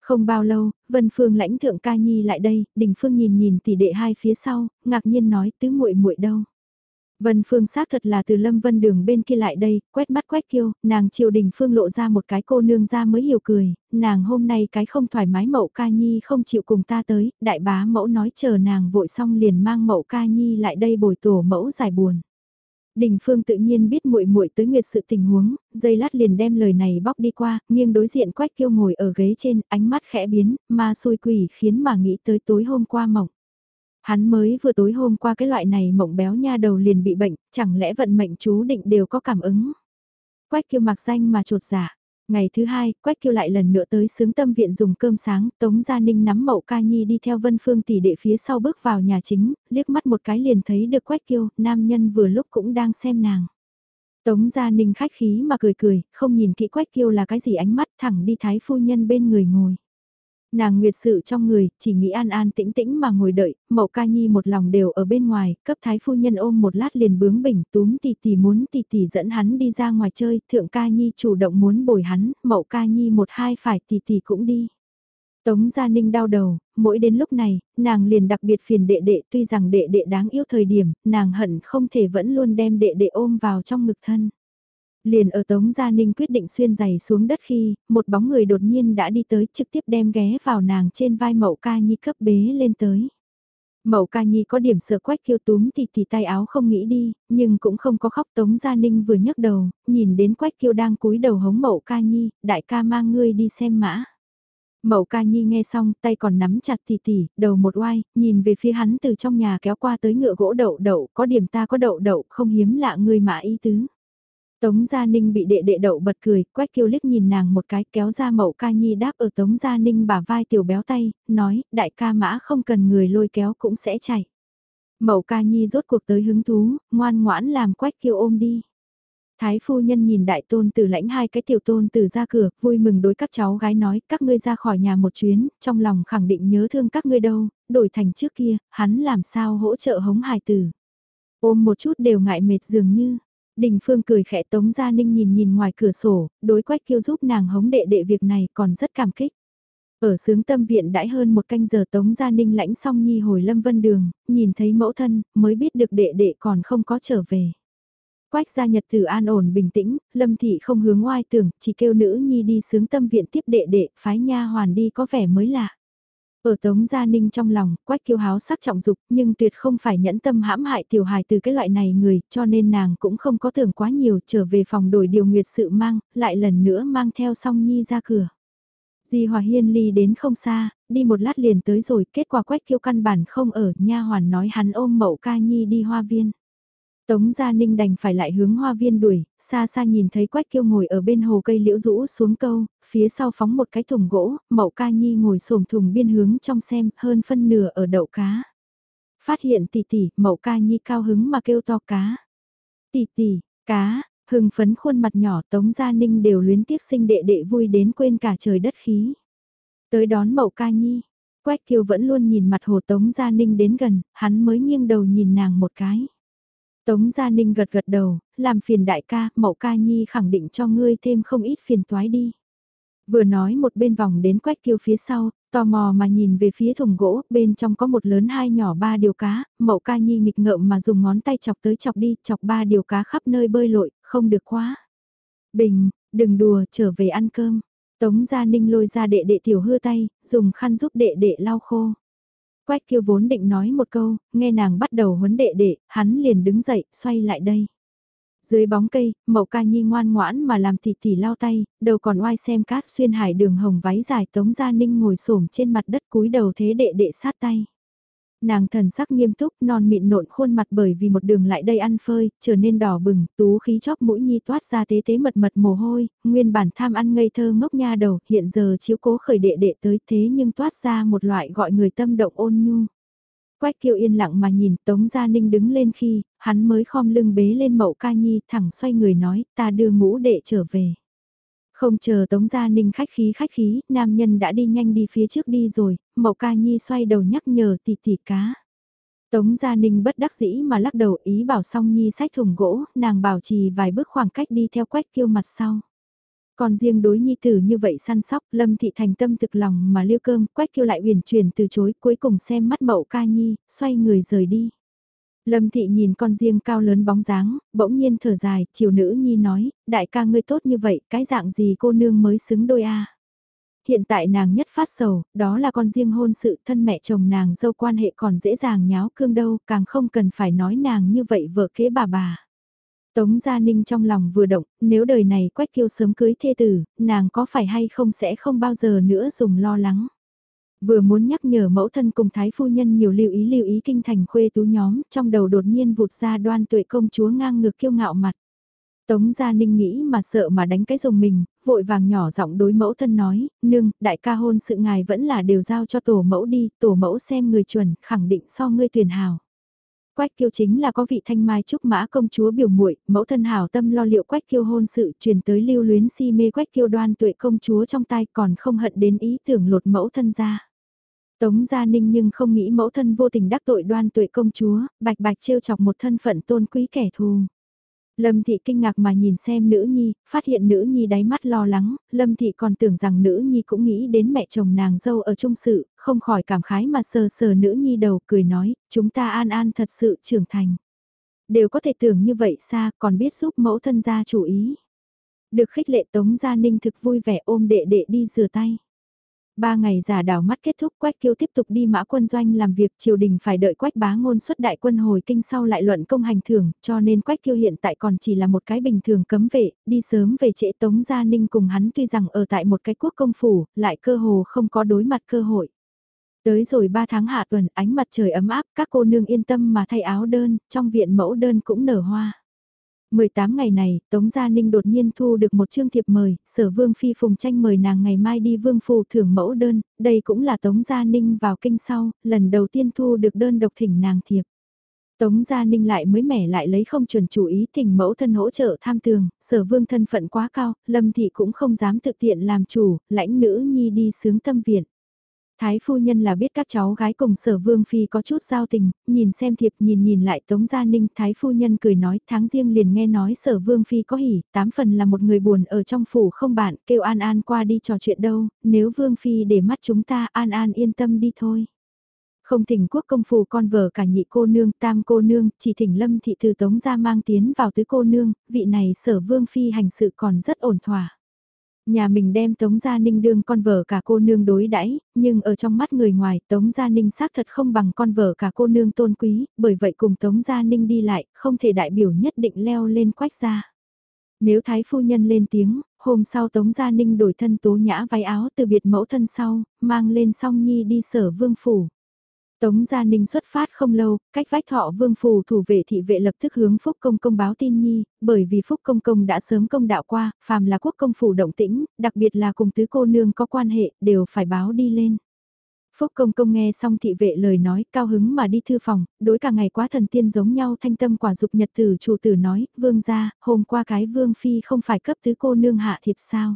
Không bao lâu, Vân Phương lãnh thượng ca nhi lại đây, Đình Phương nhìn nhìn tỷ đệ hai phía sau, ngạc nhiên nói tứ muội muội đâu. Vân Phương xác thật là từ Lâm Vân đường bên kia lại đây, quét mắt quét kiêu, nàng triều Đình Phương lộ ra một cái cô nương ra mới hiểu cười, nàng hôm nay cái không thoải mái mậu ca nhi không chịu cùng ta tới, đại bá mẫu nói chờ nàng vội xong liền mang mậu ca nhi lại đây bồi tổ mẫu giải buồn. Đình Phương tự nhiên biết muội muội tới nguyệt sự tình huống, dây lát liền đem lời này bóc đi qua, nghiêng đối diện Quách Kiêu ngồi ở ghế trên, ánh mắt khẽ biến, ma xôi quỷ khiến mà nghĩ tới tối hôm qua mộng. Hắn mới vừa tối hôm qua cái loại này mộng béo nha đầu liền bị bệnh, chẳng lẽ vận mệnh chú định đều có cảm ứng. Quách Kiêu mặc danh mà trột dạ. Ngày thứ hai, Quách Kiêu lại lần nữa tới sướng tâm viện dùng cơm sáng, Tống Gia Ninh nắm mậu ca nhi đi theo Vân Phương tỷ đệ phía sau bước vào nhà chính, liếc mắt một cái liền thấy được Quách Kiêu, nam nhân vừa lúc cũng đang xem nàng. Tống Gia Ninh khách khí mà cười cười, không nhìn kỹ Quách Kiêu là cái gì ánh mắt thẳng đi thái phu nhân bên người ngồi. Nàng nguyệt sự trong người, chỉ nghĩ an an tĩnh tĩnh mà ngồi đợi, mậu ca nhi một lòng đều ở bên ngoài, cấp thái phu nhân ôm một lát liền bướng bỉnh túm tỷ tỷ muốn tỷ tỷ dẫn hắn đi ra ngoài chơi, thượng ca nhi chủ động muốn bồi hắn, mậu ca nhi một hai phải tỷ tỷ cũng đi. Tống Gia Ninh đau đầu, mỗi đến lúc này, nàng liền đặc biệt phiền đệ đệ tuy rằng đệ đệ đáng yêu thời điểm, nàng hận không thể vẫn luôn đem đệ đệ ôm vào trong ngực thân. Liền ở Tống Gia Ninh quyết định xuyên giày xuống đất khi, một bóng người đột nhiên đã đi tới trực tiếp đem ghé vào nàng trên vai mậu ca nhi cấp bế lên tới. Mậu ca nhi có điểm sợ quách kiêu túm thì thì tay áo không nghĩ đi, nhưng cũng không có khóc Tống Gia Ninh vừa nhấc đầu, nhìn đến quách kiêu đang cúi đầu hống mậu ca nhi, đại ca mang ngươi đi xem mã. Mậu ca nhi nghe xong, tay còn nắm chặt tỉ tỉ, đầu một oai, nhìn về phía hắn từ trong nhà kéo qua tới ngựa gỗ đậu đậu, có điểm ta có đậu đậu, không hiếm lạ ngươi mà ý tứ. Tống Gia Ninh bị đệ đệ đậu bật cười, quách kiêu liếc nhìn nàng một cái kéo ra mậu ca nhi đáp ở Tống Gia Ninh bả vai tiểu béo tay, nói, đại ca mã không cần người lôi kéo cũng sẽ chạy. Mậu ca nhi rốt cuộc tới hứng thú, ngoan ngoãn làm quách kiêu ôm đi. Thái phu nhân nhìn đại tôn tử lãnh hai cái tiểu tôn tử ra cửa, vui mừng đối các cháu gái nói, các ngươi ra khỏi nhà một chuyến, trong lòng khẳng định nhớ thương các ngươi đâu, đổi thành trước kia, hắn làm sao hỗ trợ hống hài tử. Ôm một chút đều ngại mệt dường như, Đình Phương cười khẽ Tống Gia Ninh nhìn nhìn ngoài cửa sổ, đối quách kêu giúp nàng hống đệ đệ việc này còn rất cảm kích. Ở sướng tâm viện đãi hơn một canh giờ Tống Gia Ninh lãnh xong nhi hồi Lâm Vân Đường, nhìn thấy mẫu thân, mới biết được đệ đệ còn không có trở về. Quách gia nhật từ an ổn bình tĩnh, Lâm Thị không hướng oai tưởng, chỉ kêu nữ nhi đi sướng tâm viện tiếp đệ đệ, phái nha hoàn đi có vẻ mới lạ. Ở Tống Gia Ninh trong lòng, Quách kiêu háo sắc trọng dục nhưng tuyệt không phải nhẫn tâm hãm hại tiểu hài từ cái loại này người, cho nên nàng cũng không có tưởng quá nhiều trở về phòng đổi điều nguyệt sự mang, lại lần nữa mang theo song nhi ra cửa. Di Hòa Hiên ly đến không xa, đi một lát liền tới rồi, kết quả Quách kiêu căn bản không ở, nha hoàn nói hắn ôm mậu ca nhi đi hoa viên. Tống Gia Ninh đành phải lại hướng hoa viên đuổi, xa xa nhìn thấy Quách Kiêu ngồi ở bên hồ cây liễu rũ xuống câu, phía sau phóng một cái thùng gỗ, Mậu Ca Nhi ngồi xổm thùng biên hướng trong xem, hơn phân nửa ở đậu cá. Phát hiện tỷ tỷ, Mậu Ca Nhi cao hứng mà kêu to cá. Tỷ tỷ, cá, hưng phấn khuôn mặt nhỏ Tống Gia Ninh đều luyến tiếc sinh đệ đệ vui đến quên cả trời đất khí. Tới đón Mậu Ca Nhi, Quách Kiêu vẫn luôn nhìn mặt hồ Tống Gia Ninh đến gần, hắn mới nghiêng đầu nhìn nàng một cái. Tống Gia Ninh gật gật đầu, làm phiền đại ca, mậu ca nhi khẳng định cho ngươi thêm không ít phiền toái đi. Vừa nói một bên vòng đến quách kiêu phía sau, tò mò mà nhìn về phía thùng gỗ, bên trong có một lớn hai nhỏ ba điều cá, mậu ca nhi nghịch ngợm mà dùng ngón tay chọc tới chọc đi, chọc ba điều cá khắp nơi bơi lội, không được quá. Bình, đừng đùa, trở về ăn cơm. Tống Gia Ninh lôi ra đệ đệ tiểu hư tay, dùng khăn giúp đệ đệ lau khô. Quách kiêu vốn định nói một câu, nghe nàng bắt đầu huấn đệ đệ, hắn liền đứng dậy, xoay lại đây. Dưới bóng cây, mậu ca nhi ngoan ngoãn mà làm tỉ tỉ lao tay, đầu còn oai xem cát xuyên hải đường hồng váy dài tống gia ninh ngồi xổm trên mặt đất cúi đầu thế đệ đệ sát tay. Nàng thần sắc nghiêm túc non mịn nộn khuôn mặt bởi vì một đường lại đây ăn phơi, trở nên đỏ bừng, tú khí chóp mũi nhi toát ra tế tế mật mật mồ hôi, nguyên bản tham ăn ngây thơ ngốc nha đầu, hiện giờ chiếu cố khởi đệ đệ tới thế nhưng toát ra một loại gọi người tâm động ôn nhu. Quách kiêu yên lặng mà nhìn Tống Gia Ninh đứng lên khi, hắn mới khom lưng bế lên mậu ca nhi thẳng xoay người nói ta đưa ngũ đệ trở về. Không chờ Tống Gia Ninh khách khí khách khí, nam nhân đã đi nhanh đi phía trước đi rồi, Mậu Ca Nhi xoay đầu nhắc nhở tỷ tỷ cá. Tống Gia Ninh bất đắc dĩ mà lắc đầu ý bảo song Nhi sách thùng gỗ, nàng bảo trì vài bước khoảng cách đi theo quách kiêu mặt sau. Còn riêng đối Nhi tử như vậy săn sóc, Lâm Thị thành tâm thực lòng mà liêu cơm, quách kiêu lại uyển chuyển từ chối, cuối cùng xem mắt Mậu Ca Nhi, xoay người rời đi. Lâm Thị nhìn con riêng cao lớn bóng dáng, bỗng nhiên thở dài, chiều nữ nhi nói, đại ca ngươi tốt như vậy, cái dạng gì cô nương mới xứng đôi a Hiện tại nàng nhất phát sầu, đó là con riêng hôn sự thân mẹ chồng nàng dâu quan hệ còn dễ dàng nháo cương đâu, càng không cần phải nói nàng như vậy vợ kế bà bà. Tống Gia Ninh trong lòng vừa động, nếu đời này quách kiêu sớm cưới thê tử, nàng có phải hay không sẽ không bao giờ nữa dùng lo lắng. Vừa muốn nhắc nhở mẫu thân cùng thái phu nhân nhiều lưu ý lưu ý kinh thành khuê tú nhóm, trong đầu đột nhiên vụt ra đoan tuệ công chúa ngang ngược kiêu ngạo mặt. Tống Gia Ninh nghĩ mà sợ mà đánh cái rồng mình, vội vàng nhỏ giọng đối mẫu thân nói, nương, đại ca hôn sự ngài vẫn là đều giao cho tổ mẫu đi, tổ mẫu xem người chuẩn, khẳng định so ngươi tuyển hào. Quách kiêu chính là có vị thanh mai trúc mã công chúa biểu muội mẫu thân hảo tâm lo liệu quách kiêu hôn sự truyền tới lưu luyến si mê quách kiêu đoan tuệ công chúa trong tay còn không hận đến ý tưởng lột mẫu thân ra. Tống Gia Ninh nhưng không nghĩ mẫu thân vô tình đắc tội đoan tuệ công chúa, bạch bạch trêu chọc một thân phận tôn quý kẻ thù. Lâm Thị kinh ngạc mà nhìn xem nữ nhi, phát hiện nữ nhi đáy mắt lo lắng, Lâm Thị còn tưởng rằng nữ nhi cũng nghĩ đến mẹ chồng nàng dâu ở trung sự, không khỏi cảm khái mà sờ sờ nữ nhi đầu cười nói, chúng ta an an thật sự trưởng thành. Đều có thể tưởng như vậy xa, còn biết giúp mẫu thân gia chủ ý. Được khích lệ Tống Gia Ninh thực vui vẻ ôm đệ đệ đi rửa tay. Ba ngày giả đảo mắt kết thúc Quách Kiêu tiếp tục đi mã quân doanh làm việc triều đình phải đợi Quách bá ngôn xuất đại quân hồi kinh sau lại luận công hành thưởng cho nên Quách Kiêu hiện tại còn chỉ là một cái bình thường cấm vệ, đi sớm về trễ Tống Gia Ninh cùng hắn tuy rằng ở tại một cái quốc công phủ, lại cơ hồ không có đối mặt cơ hội. Tới rồi ba tháng hạ tuần ánh mặt trời ấm áp các cô nương yên tâm mà thay áo đơn, trong viện mẫu đơn cũng nở hoa. 18 ngày này, Tống Gia Ninh đột nhiên thu được một chương thiệp mời, sở vương phi phùng tranh mời nàng ngày mai đi vương phù thưởng mẫu đơn, đây cũng là Tống Gia Ninh vào kinh sau, lần đầu tiên thu được đơn độc thỉnh nàng thiệp. Tống Gia Ninh lại mới mẻ lại lấy không chuẩn chủ ý thỉnh mẫu thân hỗ trợ tham tường, sở vương thân phận quá cao, lâm thị cũng không dám thực tiện làm chủ, lãnh nữ nhi đi sướng tâm viện. Thái phu nhân là biết các cháu gái cùng sở vương phi có chút giao tình, nhìn xem thiệp nhìn nhìn lại Tống Gia Ninh, Thái phu nhân cười nói tháng riêng liền nghe nói sở vương phi có hỉ, tám phần là một người buồn ở trong phủ không bạn, kêu An An qua đi trò chuyện đâu, nếu vương phi để mắt chúng ta An An yên tâm đi thôi. Không thỉnh quốc công phủ con vợ cả nhị cô nương, tam cô nương, chỉ thỉnh lâm thị từ Tống Gia mang tiến vào tứ cô nương, vị này sở vương phi hành sự còn rất ổn thỏa. Nhà mình đem Tống Gia Ninh đương con vợ cả cô nương đối đãi nhưng ở trong mắt người ngoài Tống Gia Ninh xác thật không bằng con vợ cả cô nương tôn quý, bởi vậy cùng Tống Gia Ninh đi lại, không thể đại biểu nhất định leo lên quách gia. Nếu Thái Phu Nhân lên tiếng, hôm sau Tống Gia Ninh đổi thân tố nhã váy áo từ biệt mẫu thân sau, mang lên song nhi đi sở vương phủ. Tống Gia Ninh xuất phát không lâu, cách vách thọ vương phù thủ vệ thị vệ lập tức hướng Phúc Công công báo tin nhi, bởi vì Phúc Công công đã sớm công đạo qua, phàm là quốc công phủ động tĩnh, đặc biệt là cùng tứ cô nương có quan hệ, đều phải báo đi lên. Phúc Công Công nghe xong thị vệ lời nói, cao hứng mà đi thư phòng, đối cả ngày quá thần tiên giống nhau thanh tâm quả dục nhật tử chủ tử nói, vương gia, hôm qua cái vương phi không phải cấp tứ cô nương hạ thiệp sao.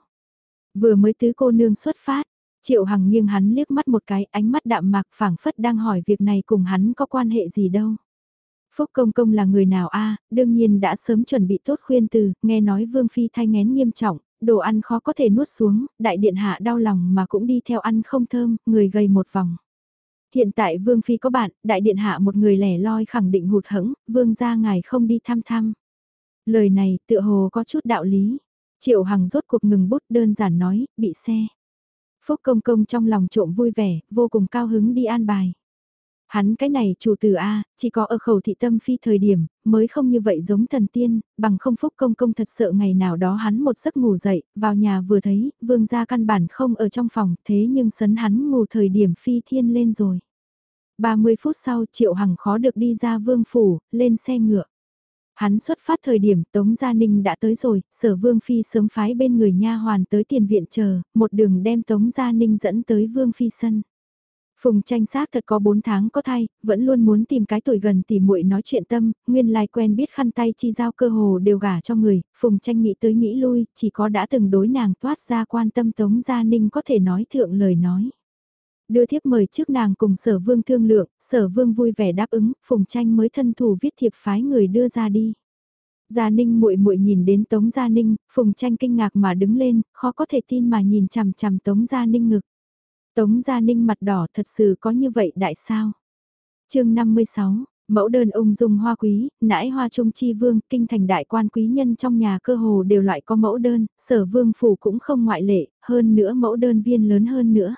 Vừa mới tứ cô nương xuất phát, Triệu Hằng nghiêng hắn liếc mắt một cái, ánh mắt đạm mạc phảng phất đang hỏi việc này cùng hắn có quan hệ gì đâu. Phúc Công Công là người nào a đương nhiên đã sớm chuẩn bị tốt khuyên từ, nghe nói Vương Phi thay ngén nghiêm trọng, đồ ăn khó có thể nuốt xuống, đại điện hạ đau lòng mà cũng đi theo ăn không thơm, người gầy một vòng. Hiện tại Vương Phi có bạn, đại điện hạ một người lẻ loi khẳng định hụt hẫng Vương gia ngài không đi thăm thăm. Lời này tựa hồ có chút đạo lý. Triệu Hằng rốt cuộc ngừng bút đơn giản nói, bị xe. Phúc công công trong lòng trộm vui vẻ, vô cùng cao hứng đi an bài. Hắn cái này chủ tử A, chỉ có ở khẩu thị tâm phi thời điểm, mới không như vậy giống thần tiên, bằng không phúc công công thật sợ ngày nào đó hắn một giấc ngủ dậy, vào nhà vừa thấy, vương gia căn bản không ở trong phòng, thế nhưng sấn hắn ngủ thời điểm phi thiên lên rồi. 30 phút sau Triệu Hằng khó được đi ra vương phủ, lên xe ngựa. Hắn xuất phát thời điểm Tống Gia Ninh đã tới rồi, sở Vương Phi sớm phái bên người nha hoàn tới tiền viện chờ, một đường đem Tống Gia Ninh dẫn tới Vương Phi sân. Phùng tranh xác thật có 4 tháng có thai, vẫn luôn muốn tìm cái tuổi gần tỉ muội nói chuyện tâm, nguyên lai quen biết khăn tay chi giao cơ hồ đều gả cho người, Phùng tranh nghĩ tới nghĩ lui, chỉ có đã từng đối nàng toát ra quan tâm Tống Gia Ninh có thể nói thượng lời nói. Đưa thiếp mời trước nàng cùng sở vương thương lượng, sở vương vui vẻ đáp ứng, phùng tranh mới thân thủ viết thiệp phái người đưa ra đi. Gia Ninh muội muội nhìn đến Tống Gia Ninh, Phùng Tranh kinh ngạc mà đứng lên, khó có thể tin mà nhìn chằm chằm Tống Gia Ninh ngực. Tống Gia Ninh mặt đỏ thật sự có như vậy đại sao? chương 56, mẫu đơn ung dung hoa quý, nãi hoa trung chi vương, kinh thành đại quan quý nhân trong nhà cơ hồ đều loại có mẫu đơn, sở vương phủ cũng không ngoại lệ, hơn nữa mẫu đơn viên lớn hơn nữa.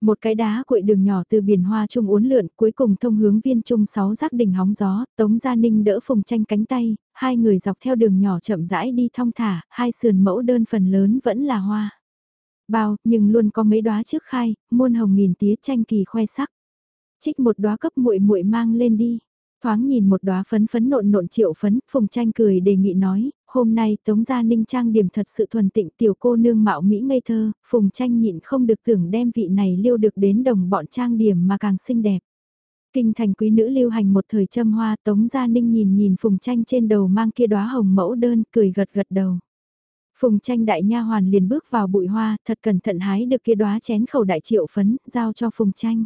Một cái đá cuội đường nhỏ từ biển hoa trung uốn lượn cuối cùng thông hướng viên trung sáu giác đỉnh hóng gió, Tống Gia Ninh đỡ phùng tranh cánh tay, hai người dọc theo đường nhỏ chậm rãi đi thong thả, hai sườn mẫu đơn phần lớn vẫn là hoa. Bao, nhưng luôn có mấy đóa trước khai, muôn hồng nghìn tía tranh kỳ khoe sắc. Trích một đóa cấp muội muội mang lên đi. Thoáng nhìn một đóa phấn phấn nộn nộn triệu phấn, Phùng Tranh cười đề nghị nói, hôm nay Tống Gia Ninh trang điểm thật sự thuần tịnh tiểu cô nương mạo Mỹ ngây thơ, Phùng Tranh nhịn không được tưởng đem vị này liêu được đến đồng bọn trang điểm mà càng xinh đẹp. Kinh thành quý nữ lưu hành một thời châm hoa Tống Gia Ninh nhìn nhìn Phùng Tranh trên đầu mang kia đóa hồng mẫu đơn cười gật gật đầu. Phùng tranh đại nha hoàn liền bước vào bụi hoa, thật cẩn thận hái được kia đóa chén khẩu đại triệu phấn, giao cho Phùng tranh.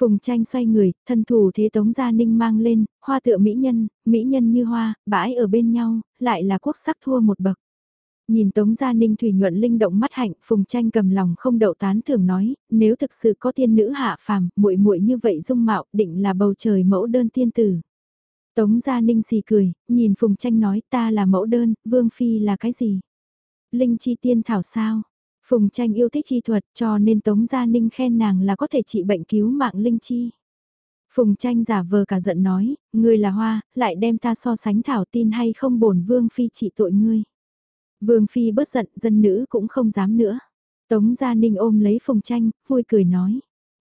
Phùng tranh xoay người, thân thủ thế tống gia ninh mang lên, hoa tựa mỹ nhân, mỹ nhân như hoa, bãi ở bên nhau, lại là quốc sắc thua một bậc. Nhìn Tống Gia Ninh thủy nhuận linh động mắt hạnh, Phùng Tranh cầm lòng không đậu tán thường nói, nếu thực sự có tiên nữ hạ phàm, muội muội như vậy dung mạo, định là bầu trời mẫu đơn tiên tử. Tống Gia Ninh xì cười, nhìn Phùng Tranh nói, ta là mẫu đơn, Vương Phi là cái gì? Linh chi tiên thảo sao? Phùng tranh yêu thích chi thuật cho nên Tống Gia Ninh khen nàng là có thể trị bệnh cứu mạng Linh Chi. Phùng tranh giả vờ cả giận nói, ngươi là hoa, lại đem ta so sánh thảo tin hay không bổn Vương Phi trị tội ngươi. Vương Phi bớt giận, dân nữ cũng không dám nữa. Tống Gia Ninh ôm lấy Phùng tranh, vui cười nói.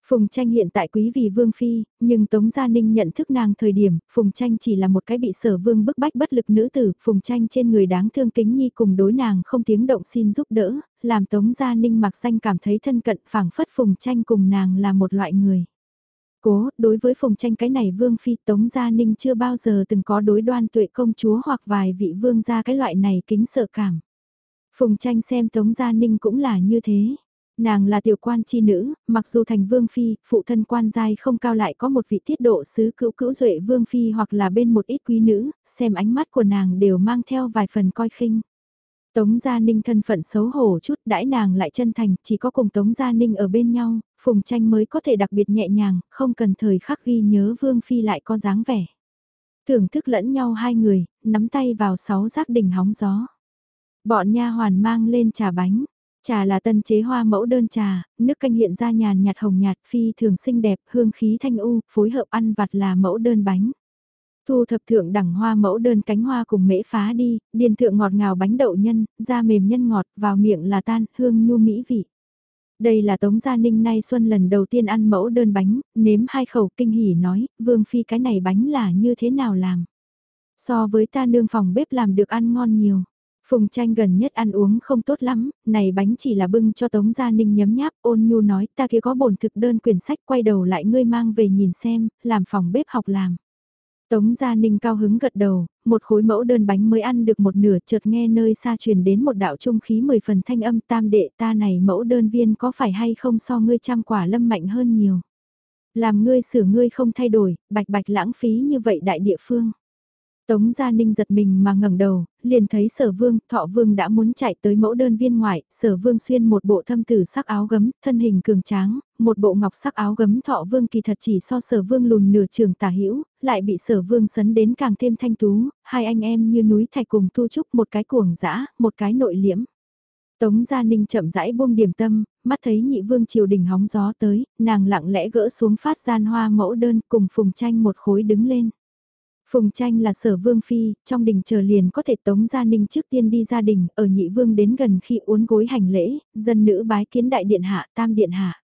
Phùng Tranh hiện tại quý vì Vương Phi, nhưng Tống Gia Ninh nhận thức nàng thời điểm, Phùng Tranh chỉ là một cái bị sở vương bức bách bất lực nữ tử, Phùng Tranh trên người đáng thương kính nhi cùng đối nàng không tiếng động xin giúp đỡ, làm Tống Gia Ninh mặc danh cảm thấy thân cận phảng phất Phùng Tranh cùng nàng là một loại người. Cố, đối với Phùng Tranh cái này Vương Phi Tống Gia Ninh chưa bao giờ từng có đối đoan tuệ công chúa hoặc vài vị vương gia cái loại này kính sợ cảm. Phùng Tranh xem Tống Gia Ninh cũng là như thế. Nàng là tiểu quan chi nữ, mặc dù thành vương phi, phụ thân quan giai không cao lại có một vị tiết độ sứ cữu cữu duệ vương phi hoặc là bên một ít quý nữ, xem ánh mắt của nàng đều mang theo vài phần coi khinh. Tống Gia Ninh thân phận xấu hổ chút đãi nàng lại chân thành, chỉ có cùng Tống Gia Ninh ở bên nhau, Phùng Tranh mới có thể đặc biệt nhẹ nhàng, không cần thời khắc ghi nhớ Vương Phi lại có dáng vẻ. Thưởng thức lẫn nhau hai người, nắm tay vào sáu giác đỉnh hóng gió. Bọn nha hoàn mang lên trà bánh, Trà là tân chế hoa mẫu đơn trà, nước canh hiện ra nhàn nhạt hồng nhạt phi thường xinh đẹp, hương khí thanh u, phối hợp ăn vặt là mẫu đơn bánh. Thu thập thượng đẳng hoa mẫu đơn cánh hoa cùng mễ phá đi, điền thượng ngọt ngào bánh đậu nhân, da mềm nhân ngọt, vào miệng là tan, hương nhu mỹ vị. Đây là Tống Gia Ninh nay xuân lần đầu tiên ăn mẫu đơn bánh, nếm hai khẩu kinh hỉ nói, Vương Phi cái này bánh là như thế nào làm. So với ta nương phòng bếp làm được ăn ngon nhiều. Phùng tranh gần nhất ăn uống không tốt lắm, này bánh chỉ là bưng cho Tống Gia Ninh nhấm nháp, ôn nhu nói ta kia có bổn thực đơn quyển sách quay đầu lại ngươi mang về nhìn xem, làm phòng bếp học làm. Tống Gia Ninh cao hứng gật đầu, một khối mẫu đơn bánh mới ăn được một nửa chợt nghe nơi xa truyền đến một đạo trung khí mười phần thanh âm tam đệ ta này mẫu đơn viên có phải hay không so ngươi trăm quả lâm mạnh hơn nhiều. Làm ngươi sửa ngươi không thay đổi, bạch bạch lãng phí như vậy đại địa phương. Tống Gia Ninh giật mình mà ngẩng đầu, liền thấy sở vương, thọ vương đã muốn chạy tới mẫu đơn viên ngoại, sở vương xuyên một bộ thâm tử sắc áo gấm, thân hình cường tráng, một bộ ngọc sắc áo gấm thọ vương kỳ thật chỉ so sở vương lùn nửa trường tả hữu lại bị sở vương sấn đến càng thêm thanh tú, hai anh em như núi thạch cùng tu trúc một cái cuồng dã, một cái nội liễm. Tống Gia Ninh chậm rãi buông điểm tâm, mắt thấy nhị vương triều đình hóng gió tới, nàng lặng lẽ gỡ xuống phát gian hoa mẫu đơn cùng phùng tranh một khối đứng lên. Phùng tranh là sở vương phi, trong đình chờ liền có thể tống gia ninh trước tiên đi gia đình, ở nhị vương đến gần khi uốn gối hành lễ, dân nữ bái kiến đại điện hạ, tam điện hạ.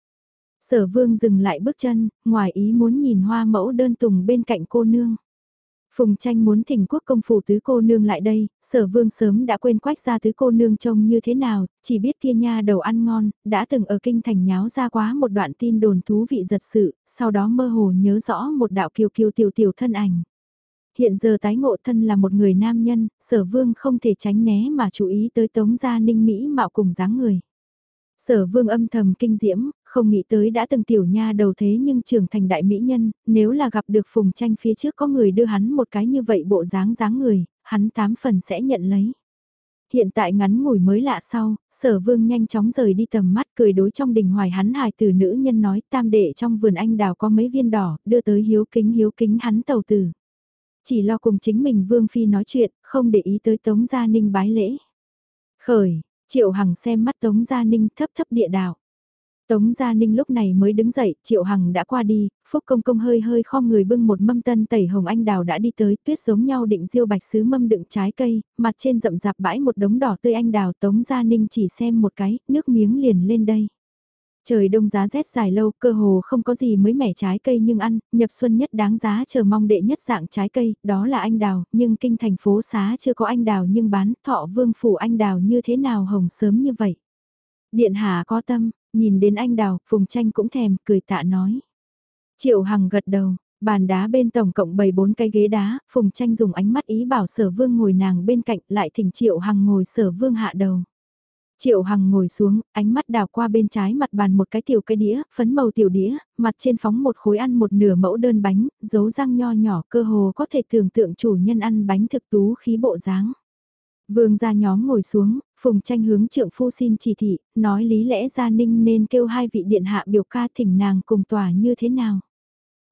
Sở vương dừng lại bước chân, ngoài ý muốn nhìn hoa mẫu đơn tùng bên cạnh cô nương. Phùng tranh muốn thỉnh quốc công phủ tứ cô nương lại đây, sở vương sớm đã quên quách ra tứ cô nương trông như thế nào, chỉ biết kia nha đầu ăn ngon, đã từng ở kinh thành nháo ra quá một đoạn tin đồn thú vị giật sự, sau đó mơ hồ nhớ rõ một đạo kiều kiều tiểu tiểu thân ảnh. Hiện giờ tái ngộ thân là một người nam nhân, sở vương không thể tránh né mà chú ý tới tống gia ninh Mỹ mạo cùng dáng người. Sở vương âm thầm kinh diễm, không nghĩ tới đã từng tiểu nha đầu thế nhưng trưởng thành đại mỹ nhân, nếu là gặp được phùng tranh phía trước có người đưa hắn một cái như vậy bộ dáng dáng người, hắn tám phần sẽ nhận lấy. Hiện tại ngắn ngủi mới lạ sau, sở vương nhanh chóng rời đi tầm mắt cười đối trong đình hoài hắn hài từ nữ nhân nói tam đệ trong vườn anh đào có mấy viên đỏ, đưa tới hiếu kính hiếu kính hắn tàu tử. Chỉ lo cùng chính mình Vương Phi nói chuyện, không để ý tới Tống Gia Ninh bái lễ. Khởi, Triệu Hằng xem mắt Tống Gia Ninh thấp thấp địa đạo. Tống Gia Ninh lúc này mới đứng dậy, Triệu Hằng đã qua đi, Phúc Công Công hơi hơi kho người bưng một mâm tân tẩy hồng anh đào đã đi tới, tuyết giống nhau định diêu bạch sứ mâm đựng trái cây, mặt trên rậm rạp bãi một đống đỏ tươi anh đào Tống Gia Ninh chỉ xem một cái, nước miếng liền lên đây. Trời đông giá rét dài lâu, cơ hồ không có gì mới mẻ trái cây nhưng ăn, nhập xuân nhất đáng giá chờ mong đệ nhất dạng trái cây, đó là anh đào, nhưng kinh thành phố xá chưa có anh đào nhưng bán, thọ vương phủ anh đào như thế nào hồng sớm như vậy. Điện hạ có tâm, nhìn đến anh đào, phùng tranh cũng thèm, cười tạ nói. Triệu Hằng gật đầu, bàn đá bên tổng cộng bày bốn cái ghế đá, phùng tranh dùng ánh mắt ý bảo sở vương ngồi nàng bên cạnh lại thỉnh Triệu Hằng ngồi sở vương hạ đầu. Triệu Hằng ngồi xuống, ánh mắt đào qua bên trái mặt bàn một cái tiểu cái đĩa, phấn màu tiểu đĩa, mặt trên phóng một khối ăn một nửa mẫu đơn bánh, dấu răng nho nhỏ cơ hồ có thể tưởng tượng chủ nhân ăn bánh thực tú khí bộ dáng. Vương gia nhóm ngồi xuống, phùng tranh hướng trượng phu xin chỉ thị, nói lý lẽ gia ninh nên kêu hai vị điện hạ biểu ca thỉnh nàng cùng tòa như thế nào.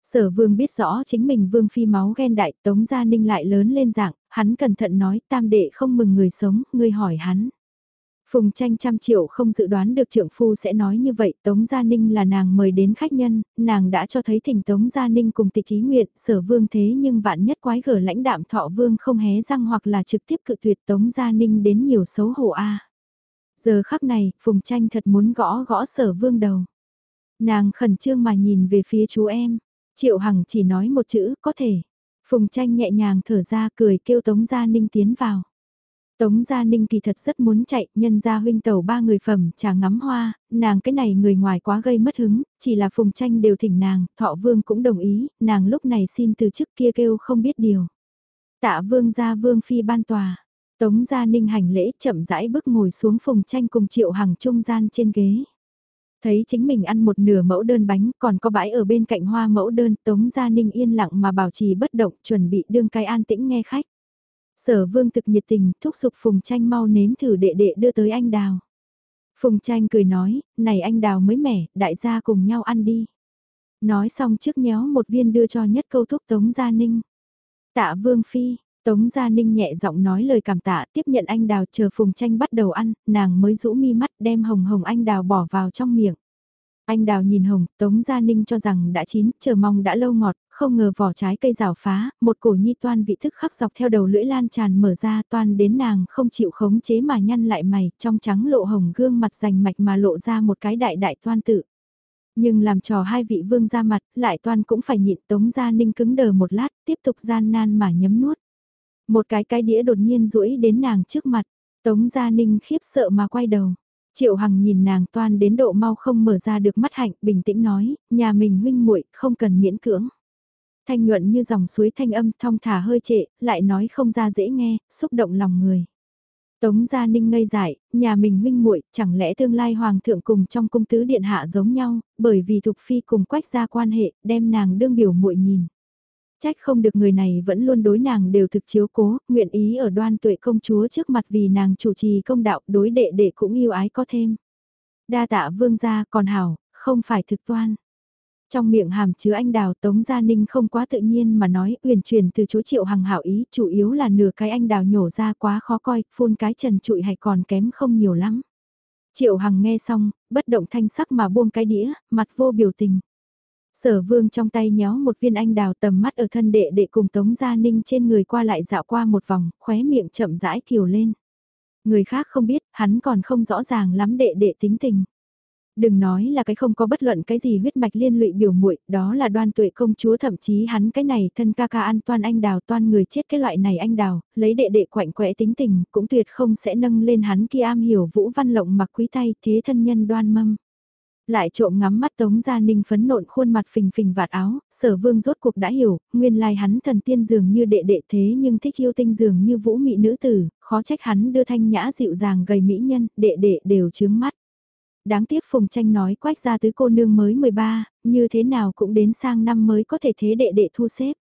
Sở vương biết rõ chính mình vương phi máu ghen đại tống gia ninh lại lớn lên dạng, hắn cẩn thận nói tam đệ không mừng người sống, ngươi hỏi hắn. Phùng tranh trăm triệu không dự đoán được trưởng phu sẽ nói như vậy, Tống Gia Ninh là nàng mời đến khách nhân, nàng đã cho thấy thỉnh Tống Gia Ninh cùng tịch ý nguyện, sở vương thế nhưng vạn nhất quái gở lãnh đạm thọ vương không hé răng hoặc là trực tiếp cự tuyệt Tống Gia Ninh đến nhiều xấu hổ a. Giờ khắc này, Phùng tranh thật muốn gõ gõ sở vương đầu. Nàng khẩn trương mà nhìn về phía chú em, Triệu Hằng chỉ nói một chữ, có thể. Phùng tranh nhẹ nhàng thở ra cười kêu Tống Gia Ninh tiến vào. Tống Gia Ninh kỳ thật rất muốn chạy, nhân gia huynh tẩu ba người phẩm trà ngắm hoa, nàng cái này người ngoài quá gây mất hứng, chỉ là phùng tranh đều thỉnh nàng, thọ vương cũng đồng ý, nàng lúc này xin từ chức kia kêu không biết điều. Tạ vương gia vương phi ban tòa, Tống Gia Ninh hành lễ chậm rãi bước ngồi xuống phùng tranh cùng triệu hàng trung gian trên ghế. Thấy chính mình ăn một nửa mẫu đơn bánh còn có bãi ở bên cạnh hoa mẫu đơn Tống Gia Ninh yên lặng mà bảo trì bất động chuẩn bị đương cái an tĩnh nghe khách. Sở vương thực nhiệt tình thúc giục Phùng Tranh mau nếm thử đệ đệ đưa tới anh Đào. Phùng Tranh cười nói, này anh Đào mới mẻ, đại gia cùng nhau ăn đi. Nói xong trước nhéo một viên đưa cho nhất câu thúc Tống Gia Ninh. Tạ Vương Phi, Tống Gia Ninh nhẹ giọng nói lời cảm tạ tiếp nhận anh đào chờ Phùng Tranh bắt đầu ăn, nàng mới rũ mi mắt đem hồng hồng anh đào bỏ vào trong miệng. Anh đào nhìn hồng, Tống Gia Ninh cho rằng đã chín, chờ mong đã lâu ngọt, không ngờ vỏ trái cây rào phá, một cổ nhi toan vị thức khắc dọc theo đầu lưỡi lan tràn mở ra toan đến nàng không chịu khống chế mà nhăn lại mày, trong trắng lộ hồng gương mặt rành mạch mà lộ ra một cái đại đại toan tự. Nhưng làm trò hai vị vương ra mặt, lại toan cũng phải nhịn Tống Gia Ninh cứng đờ một lát, tiếp tục gian nan mà nhấm nuốt. Một cái cái đĩa đột nhiên rũi đến nàng trước mặt, Tống Gia Ninh khiếp sợ mà quay đầu. Triệu Hằng nhìn nàng toan đến độ mau không mở ra được mắt hạnh, bình tĩnh nói, nhà mình huynh muội không cần miễn cưỡng. Thanh nhuận như dòng suối thanh âm thong thả hơi trệ, lại nói không ra dễ nghe, xúc động lòng người. Tống Gia Ninh ngây dại, nhà mình huynh muội chẳng lẽ tương lai hoàng thượng cùng trong cung tứ điện hạ giống nhau, bởi vì Thục Phi cùng quách ra quan hệ, đem nàng đương biểu muội nhìn. Trách không được người này vẫn luôn đối nàng đều thực chiếu cố, nguyện ý ở đoan tuệ công chúa trước mặt vì nàng chủ trì công đạo đối đệ đệ cũng yêu ái có thêm. Đa tạ vương gia còn hảo, không phải thực toan. Trong miệng hàm chứa anh đào Tống Gia Ninh không quá tự nhiên mà nói uyển chuyển từ chú triệu hằng hảo ý chủ yếu là nửa cái anh đào nhổ ra quá khó coi, phun cái trần trụi hay còn kém không nhiều lắm. Triệu hằng nghe xong, bất động thanh sắc mà buông cái đĩa, mặt vô biểu tình. Sở vương trong tay nhéo một viên anh đào tầm mắt ở thân đệ đệ cùng Tống Gia Ninh trên người qua lại dạo qua một vòng, khóe miệng chậm rãi kiều lên. Người khác không biết, hắn còn không rõ ràng lắm đệ đệ tính tình. Đừng nói là cái không có bất luận cái gì huyết mạch liên lụy biểu muội, đó là đoan tuệ công chúa thậm chí hắn cái này thân ca ca an toan anh đào toan người chết cái loại này anh đào, lấy đệ đệ quạnh quẽ tính tình, cũng tuyệt không sẽ nâng lên hắn kia am hiểu vũ văn lộng mặc quý tay thế thân nhân đoan mâm lại trộm ngắm mắt Tống Gia Ninh phấn nộn khuôn mặt phình phình vạt áo, sở vương rốt cuộc đã hiểu, nguyên lai hắn thần tiên dường như đệ đệ thế nhưng thích yêu tinh dường như vũ mị nữ tử, khó trách hắn đưa thanh nhã dịu dàng gầy mỹ nhân, đệ đệ đều chướng mắt. Đáng tiếc Phùng Tranh nói quách ra tứ cô nương mới 13, như thế nào cũng đến sang năm mới có thể thế đệ đệ thu xếp.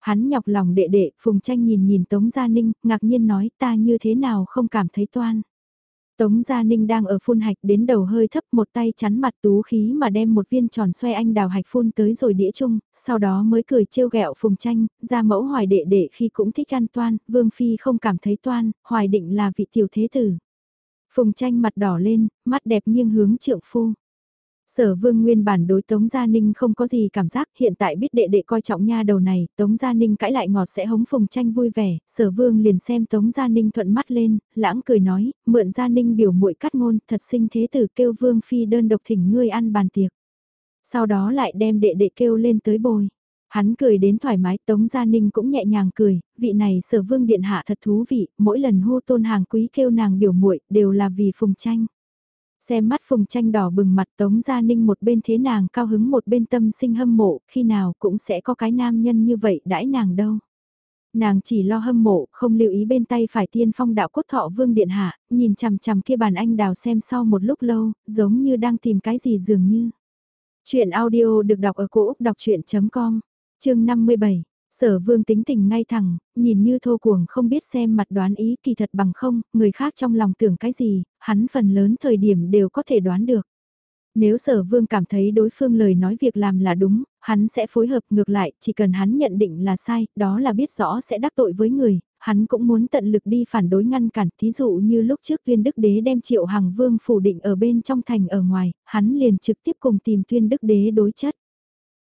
Hắn nhọc lòng đệ đệ, Phùng Tranh nhìn nhìn Tống Gia Ninh, ngạc nhiên nói ta như thế nào không cảm thấy toan. Tống Gia Ninh đang ở phun hạch đến đầu hơi thấp một tay chắn mặt tú khí mà đem một viên tròn xoay anh đào hạch phun tới rồi đĩa chung, sau đó mới cười trêu ghẹo phùng tranh, ra mẫu hoài đệ đệ khi cũng thích ăn toan, Vương Phi không cảm thấy toan, hoài định là vị tiểu thế tử. Phùng tranh mặt đỏ lên, mắt đẹp nghiêng hướng trượng phu. Sở vương nguyên bản đối Tống Gia Ninh không có gì cảm giác, hiện tại biết đệ đệ coi trọng nha đầu này, Tống Gia Ninh cãi lại ngọt sẽ hống phùng tranh vui vẻ, sở vương liền xem Tống Gia Ninh thuận mắt lên, lãng cười nói, mượn Gia Ninh biểu muội cắt ngôn, thật sinh thế tử kêu vương phi đơn độc thỉnh ngươi ăn bàn tiệc. Sau đó lại đem đệ đệ kêu lên tới bồi. Hắn cười đến thoải mái, Tống Gia Ninh cũng nhẹ nhàng cười, vị này sở vương điện hạ thật thú vị, mỗi lần hô tôn hàng quý kêu nàng biểu muội đều là vì phùng tranh. Xem mắt phùng tranh đỏ bừng mặt Tống Gia Ninh một bên thế nàng cao hứng một bên tâm sinh hâm mộ, khi nào cũng sẽ có cái nam nhân như vậy đãi nàng đâu. Nàng chỉ lo hâm mộ, không lưu ý bên tay phải tiên phong đạo cốt thọ vương điện hạ, nhìn chằm chằm kia bàn anh đào xem sau một lúc lâu, giống như đang tìm cái gì dường như. Chuyện audio được đọc ở cổ Úc đọc chuyện.com, chương 57. Sở vương tính tình ngay thẳng, nhìn như thô cuồng không biết xem mặt đoán ý kỳ thật bằng không, người khác trong lòng tưởng cái gì, hắn phần lớn thời điểm đều có thể đoán được. Nếu sở vương cảm thấy đối phương lời nói việc làm là đúng, hắn sẽ phối hợp ngược lại, chỉ cần hắn nhận định là sai, đó là biết rõ sẽ đắc tội với người, hắn cũng muốn tận lực đi phản đối ngăn cản, thí dụ như lúc trước tuyên đức đế đem triệu hàng vương phủ định ở bên trong thành ở ngoài, hắn liền trực tiếp cùng tìm tuyên đức đế đối chất.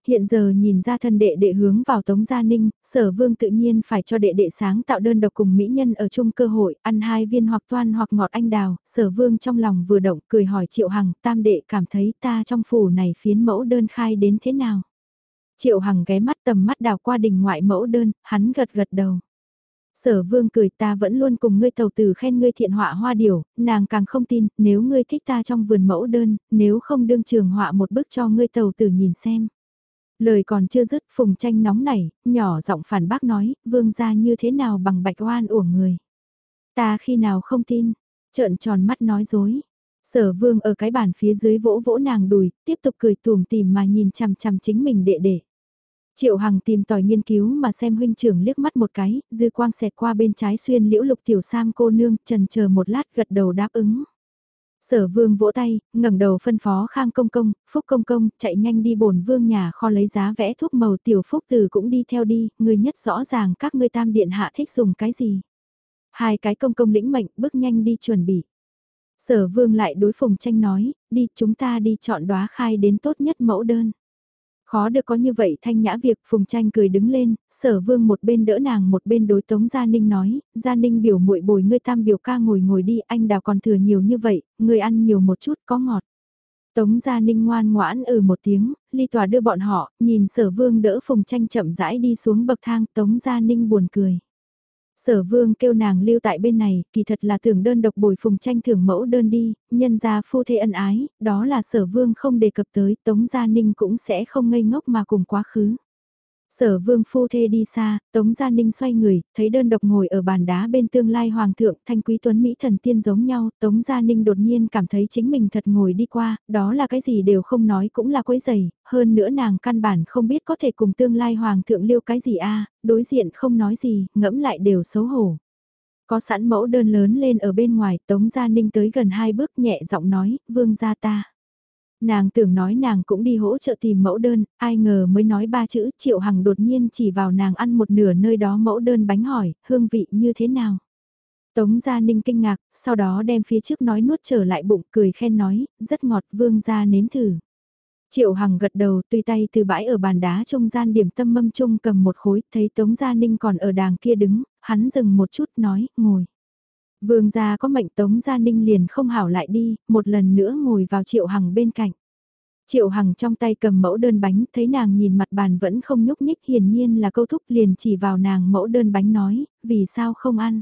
Hiện giờ nhìn ra thân đệ đệ hướng vào Tống Gia Ninh, sở vương tự nhiên phải cho đệ đệ sáng tạo đơn độc cùng mỹ nhân ở chung cơ hội, ăn hai viên hoặc toan hoặc ngọt anh đào, sở vương trong lòng vừa động cười hỏi Triệu Hằng, tam đệ cảm thấy ta trong phủ này phiến mẫu đơn khai đến thế nào. Triệu Hằng ghé mắt tầm mắt đào qua đình ngoại mẫu đơn, hắn gật gật đầu. Sở vương cười ta vẫn luôn cùng ngươi tàu tử khen ngươi thiện họa hoa điểu, nàng càng không tin, nếu ngươi thích ta trong vườn mẫu đơn, nếu không đương trường họa một bức cho ngươi tàu tử nhìn xem. Lời còn chưa dứt phùng tranh nóng nảy, nhỏ giọng phản bác nói, vương gia như thế nào bằng bạch oan uổng người. Ta khi nào không tin, trợn tròn mắt nói dối. Sở vương ở cái bàn phía dưới vỗ vỗ nàng đùi, tiếp tục cười tùm tìm mà nhìn chằm chằm chính mình đệ đệ. Triệu Hằng tìm tòi nghiên cứu mà xem huynh trưởng liếc mắt một cái, dư quang xẹt qua bên trái xuyên liễu lục tiểu sam cô nương, trần chờ một lát gật đầu đáp ứng. Sở vương vỗ tay, ngẩng đầu phân phó khang công công, phúc công công, chạy nhanh đi bổn vương nhà kho lấy giá vẽ thuốc màu tiểu phúc từ cũng đi theo đi, người nhất rõ ràng các ngươi tam điện hạ thích dùng cái gì. Hai cái công công lĩnh mệnh bước nhanh đi chuẩn bị. Sở vương lại đối phùng tranh nói, đi chúng ta đi chọn đóa khai đến tốt nhất mẫu đơn. Khó được có như vậy thanh nhã việc Phùng Tranh cười đứng lên, sở vương một bên đỡ nàng một bên đối tống Gia Ninh nói, Gia Ninh biểu muội bồi ngươi tam biểu ca ngồi ngồi đi anh đào còn thừa nhiều như vậy, ngươi ăn nhiều một chút có ngọt. Tống Gia Ninh ngoan ngoãn ừ một tiếng, ly tòa đưa bọn họ, nhìn sở vương đỡ Phùng Tranh chậm rãi đi xuống bậc thang Tống Gia Ninh buồn cười. Sở vương kêu nàng lưu tại bên này, kỳ thật là tưởng đơn độc bồi phùng tranh thưởng mẫu đơn đi, nhân ra phu thê ân ái, đó là sở vương không đề cập tới, Tống Gia Ninh cũng sẽ không ngây ngốc mà cùng quá khứ. Sở vương phu thê đi xa, Tống Gia Ninh xoay người, thấy đơn độc ngồi ở bàn đá bên tương lai hoàng thượng, thanh quý tuấn Mỹ thần tiên giống nhau, Tống Gia Ninh đột nhiên cảm thấy chính mình thật ngồi đi qua, đó là cái gì đều không nói cũng là quấy giày, hơn nữa nàng căn bản không biết có thể cùng tương lai hoàng thượng liêu cái gì a đối diện không nói gì, ngẫm lại đều xấu hổ. Có sẵn mẫu đơn lớn lên ở bên ngoài, Tống Gia Ninh tới gần hai bước nhẹ giọng nói, vương gia ta. Nàng tưởng nói nàng cũng đi hỗ trợ tìm mẫu đơn, ai ngờ mới nói ba chữ Triệu Hằng đột nhiên chỉ vào nàng ăn một nửa nơi đó mẫu đơn bánh hỏi, hương vị như thế nào. Tống Gia Ninh kinh ngạc, sau đó đem phía trước nói nuốt trở lại bụng cười khen nói, rất ngọt vương gia nếm thử. Triệu Hằng gật đầu tùy tay từ bãi ở bàn đá trung gian điểm tâm mâm trung cầm một khối, thấy Tống Gia Ninh còn ở đàng kia đứng, hắn dừng một chút nói, ngồi. Vương gia có mệnh Tống Gia Ninh liền không hảo lại đi, một lần nữa ngồi vào Triệu Hằng bên cạnh. Triệu Hằng trong tay cầm mẫu đơn bánh, thấy nàng nhìn mặt bàn vẫn không nhúc nhích hiển nhiên là câu thúc liền chỉ vào nàng mẫu đơn bánh nói, vì sao không ăn.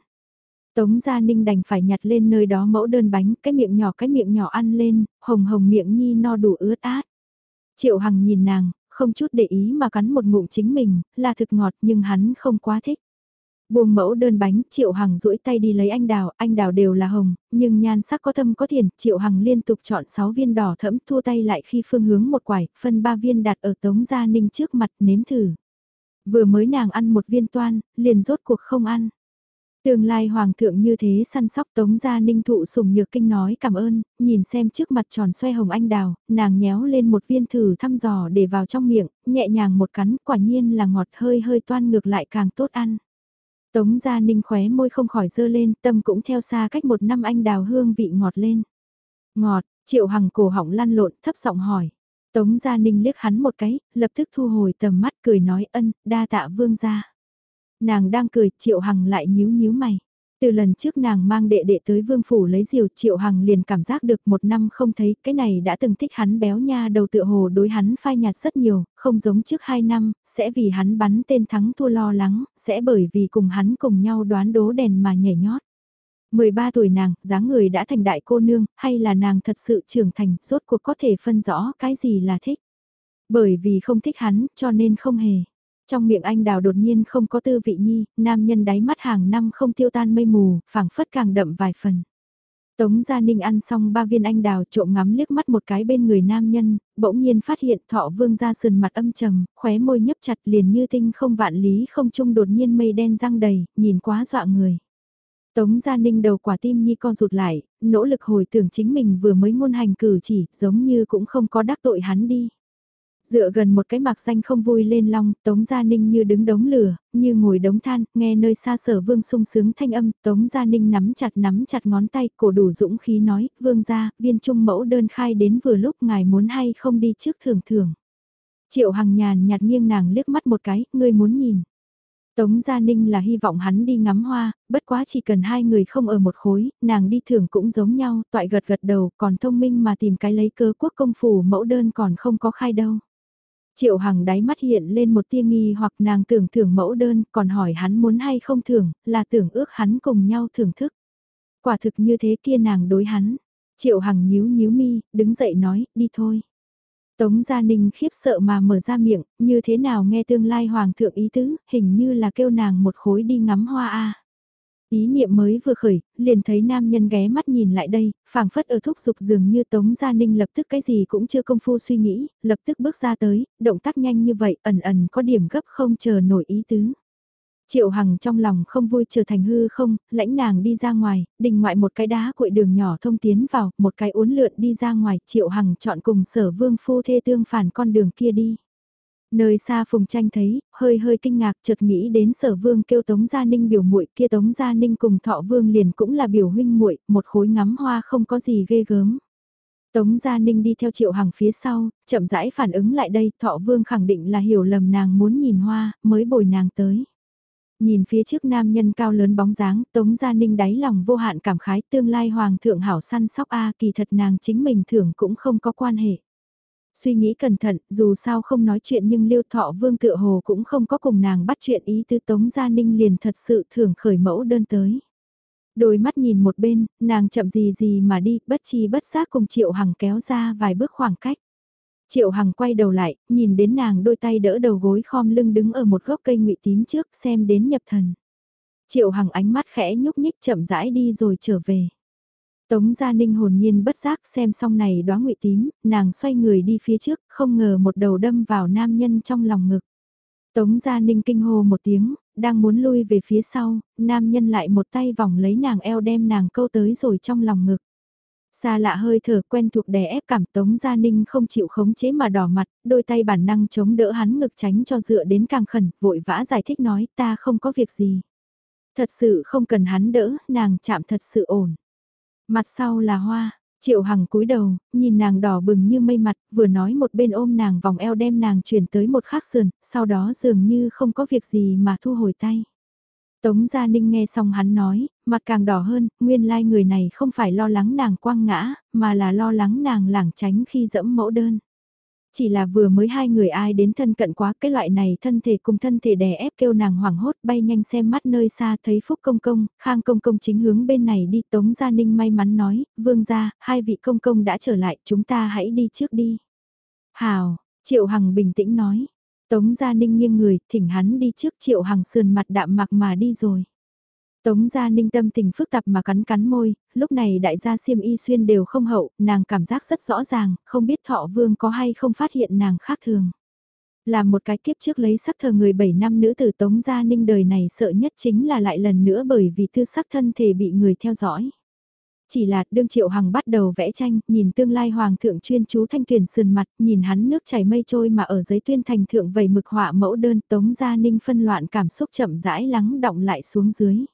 Tống Gia Ninh đành phải nhặt lên nơi đó mẫu đơn bánh, cái miệng nhỏ cái miệng nhỏ ăn lên, hồng hồng miệng nhi no đủ ướt át. Triệu Hằng nhìn nàng, không chút để ý mà cắn một ngụm chính mình, là thực ngọt nhưng hắn không quá thích. Buông mẫu đơn bánh, Triệu Hằng duỗi tay đi lấy anh đào, anh đào đều là hồng, nhưng nhan sắc có thâm có thiền, Triệu Hằng liên tục chọn 6 viên đỏ thẫm thua tay lại khi phương hướng một quải, phân 3 viên đặt ở Tống Gia Ninh trước mặt nếm thử. Vừa mới nàng ăn một viên toan, liền rốt cuộc không ăn. Tương lai hoàng thượng như thế săn sóc tống gia ninh thụ sùng nhược kinh nói cảm ơn, nhìn xem trước mặt tròn xoay hồng anh đào, nàng nhéo lên một viên thử thăm dò để vào trong miệng, nhẹ nhàng một cắn, quả nhiên là ngọt hơi hơi toan ngược lại càng tốt ăn. Tống Gia Ninh khóe môi không khỏi dơ lên, tâm cũng theo xa cách một năm anh đào hương vị ngọt lên. Ngọt, Triệu Hằng cổ họng lăn lộn thấp giọng hỏi. Tống Gia Ninh liếc hắn một cái, lập tức thu hồi tầm mắt cười nói ân, đa tạ vương gia. Nàng đang cười, Triệu Hằng lại nhíu nhíu mày. Từ lần trước nàng mang đệ đệ tới vương phủ lấy diều Triệu Hằng liền cảm giác được một năm không thấy cái này đã từng thích hắn béo nha đầu tựa hồ đối hắn phai nhạt rất nhiều, không giống trước hai năm, sẽ vì hắn bắn tên thắng thua lo lắng, sẽ bởi vì cùng hắn cùng nhau đoán đố đèn mà nhảy nhót. 13 tuổi nàng, dáng người đã thành đại cô nương, hay là nàng thật sự trưởng thành, rốt cuộc có thể phân rõ cái gì là thích. Bởi vì không thích hắn, cho nên không hề. Trong miệng anh đào đột nhiên không có tư vị nhi, nam nhân đáy mắt hàng năm không tiêu tan mây mù, phảng phất càng đậm vài phần. Tống Gia Ninh ăn xong ba viên anh đào trộm ngắm liếc mắt một cái bên người nam nhân, bỗng nhiên phát hiện thọ vương ra sườn mặt âm trầm, khóe môi nhấp chặt liền như tinh không vạn lý không trung đột nhiên mây đen răng đầy, nhìn quá dọa người. Tống Gia Ninh đầu quả tim nhi co rụt lại, nỗ lực hồi tưởng chính mình vừa mới ngôn hành cử chỉ, giống như cũng không có đắc tội hắn đi. Dựa gần một cái mạc xanh không vui lên long, Tống Gia Ninh như đứng đống lửa, như ngồi đống than, nghe nơi xa sở vương sung sướng thanh âm, Tống Gia Ninh nắm chặt nắm chặt ngón tay, cổ đủ dũng khí nói, vương gia, viên trung mẫu đơn khai đến vừa lúc ngài muốn hay không đi trước thưởng thưởng Triệu Hằng nhàn nhạt nghiêng nàng liếc mắt một cái, ngươi muốn nhìn. Tống Gia Ninh là hy vọng hắn đi ngắm hoa, bất quá chỉ cần hai người không ở một khối, nàng đi thưởng cũng giống nhau, toại gật gật đầu, còn thông minh mà tìm cái lấy cơ quốc công phủ mẫu đơn còn không có khai đâu. Triệu Hằng đáy mắt hiện lên một tia nghi hoặc nàng tưởng thưởng mẫu đơn, còn hỏi hắn muốn hay không thưởng, là tưởng ước hắn cùng nhau thưởng thức. Quả thực như thế kia nàng đối hắn. Triệu Hằng nhíu nhíu mi, đứng dậy nói, đi thôi. Tống Gia Ninh khiếp sợ mà mở ra miệng, như thế nào nghe tương lai hoàng thượng ý tứ, hình như là kêu nàng một khối đi ngắm hoa a. Ý niệm mới vừa khởi, liền thấy nam nhân ghé mắt nhìn lại đây, phảng phất ở thúc dục dường như Tống Gia Ninh lập tức cái gì cũng chưa công phu suy nghĩ, lập tức bước ra tới, động tác nhanh như vậy, ẩn ẩn có điểm gấp không chờ nổi ý tứ. Triệu Hằng trong lòng không vui trở thành hư không, lãnh nàng đi ra ngoài, đình ngoại một cái đá cuội đường nhỏ thông tiến vào, một cái uốn lượn đi ra ngoài, Triệu Hằng chọn cùng sở vương phu thê tương phản con đường kia đi. Nơi xa Phùng Tranh thấy, hơi hơi kinh ngạc chợt nghĩ đến sở vương kêu Tống Gia Ninh biểu muội kia Tống Gia Ninh cùng thọ vương liền cũng là biểu huynh muội một khối ngắm hoa không có gì ghê gớm. Tống Gia Ninh đi theo Triệu Hằng phía sau, chậm rãi phản ứng lại đây, Thọ Vương khẳng định là hiểu lầm nàng muốn nhìn hoa, mới bồi nàng tới. Nhìn phía trước nam nhân cao lớn bóng dáng, Tống Gia Ninh đáy lòng vô hạn cảm khái tương lai hoàng thượng hảo săn sóc A kỳ thật nàng chính mình thưởng cũng không có quan hệ. Suy nghĩ cẩn thận, dù sao không nói chuyện nhưng Liêu Thọ Vương tựa hồ cũng không có cùng nàng bắt chuyện ý tứ Tống Gia Ninh liền thật sự thưởng khởi mẫu đơn tới. Đôi mắt nhìn một bên, nàng chậm gì gì mà đi, bất chi bất giác cùng Triệu Hằng kéo ra vài bước khoảng cách. Triệu Hằng quay đầu lại, nhìn đến nàng đôi tay đỡ đầu gối khom lưng đứng ở một gốc cây ngụy tím trước xem đến nhập thần. Triệu Hằng ánh mắt khẽ nhúc nhích chậm rãi đi rồi trở về. Tống Gia Ninh hồn nhiên bất giác xem xong này đóa ngụy tím, nàng xoay người đi phía trước, không ngờ một đầu đâm vào nam nhân trong lòng ngực. Tống Gia Ninh kinh hô một tiếng, đang muốn lui về phía sau, nam nhân lại một tay vòng lấy nàng eo đem nàng câu tới rồi trong lòng ngực. Xa lạ hơi thở quen thuộc đè ép cảm Tống Gia Ninh không chịu khống chế mà đỏ mặt, đôi tay bản năng chống đỡ hắn ngực tránh cho dựa đến càng khẩn, vội vã giải thích nói ta không có việc gì. Thật sự không cần hắn đỡ, nàng chạm thật sự ổn. Mặt sau là hoa, Triệu Hằng cúi đầu, nhìn nàng đỏ bừng như mây mặt, vừa nói một bên ôm nàng vòng eo đem nàng chuyển tới một khác sườn, sau đó dường như không có việc gì mà thu hồi tay. Tống Gia Ninh nghe xong hắn nói, mặt càng đỏ hơn, nguyên lai like người này không phải lo lắng nàng quăng ngã, mà là lo lắng nàng lảng tránh khi dẫm mẫu đơn. Chỉ là vừa mới hai người ai đến thân cận quá cái loại này thân thể cùng thân thể đè ép kêu nàng hoảng hốt bay nhanh xem mắt nơi xa thấy Phúc Công Công, Khang Công Công chính hướng bên này đi Tống Gia Ninh may mắn nói, vương gia, hai vị công công đã trở lại chúng ta hãy đi trước đi. Hào, Triệu Hằng bình tĩnh nói, Tống Gia Ninh nghiêng người, thỉnh hắn đi trước Triệu Hằng sườn mặt đạm mặc mà đi rồi. Tống gia ninh tâm tình phức tạp mà cắn cắn môi, lúc này đại gia siêm y xuyên đều không hậu, nàng cảm giác rất rõ ràng, không biết thọ vương có hay không phát hiện nàng khác thường. Là một cái kiếp trước lấy sắc thờ người 7 năm nữ tử Tống Gia Ninh đời này sợ nhất chính là lại lần nữa bởi vì tư sắc thân thể bị người theo dõi. Chỉ là đương triệu hằng bắt đầu vẽ tranh, nhìn tương lai hoàng thượng chuyên chú thanh tuyển sườn mặt, nhìn hắn nước chảy mây trôi mà ở giấy tuyên thành thượng vầy mực họa mẫu đơn Tống Gia Ninh phân loạn cảm xúc chậm rãi lắng động lại xuống dưới.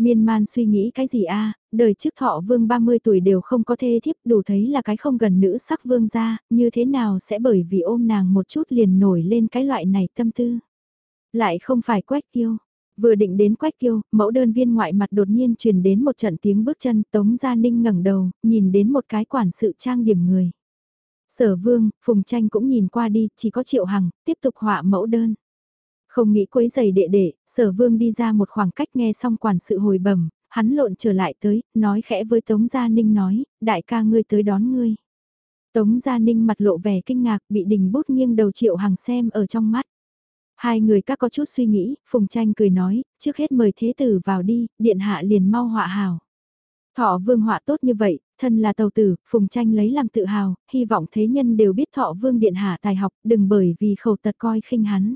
Miên man suy nghĩ cái gì a đời trước thọ vương 30 tuổi đều không có thê thiếp đủ thấy là cái không gần nữ sắc vương gia, như thế nào sẽ bởi vì ôm nàng một chút liền nổi lên cái loại này tâm tư. Lại không phải quách kiêu. Vừa định đến quách kiêu, mẫu đơn viên ngoại mặt đột nhiên truyền đến một trận tiếng bước chân tống gia ninh ngẩng đầu, nhìn đến một cái quản sự trang điểm người. Sở vương, phùng tranh cũng nhìn qua đi, chỉ có triệu hằng, tiếp tục họa mẫu đơn. Không nghĩ quấy giày đệ đệ, sở vương đi ra một khoảng cách nghe xong quản sự hồi bẩm hắn lộn trở lại tới, nói khẽ với Tống Gia Ninh nói, đại ca ngươi tới đón ngươi. Tống Gia Ninh mặt lộ vẻ kinh ngạc bị đình bút nghiêng đầu triệu hàng xem ở trong mắt. Hai người các có chút suy nghĩ, Phùng Tranh cười nói, trước hết mời thế tử vào đi, điện hạ liền mau họa hào. Thọ vương họa tốt như vậy, thân là tàu tử, Phùng Tranh lấy làm tự hào, hy vọng thế nhân đều biết thọ vương điện hạ tài học, đừng bởi vì khẩu tật coi khinh hắn.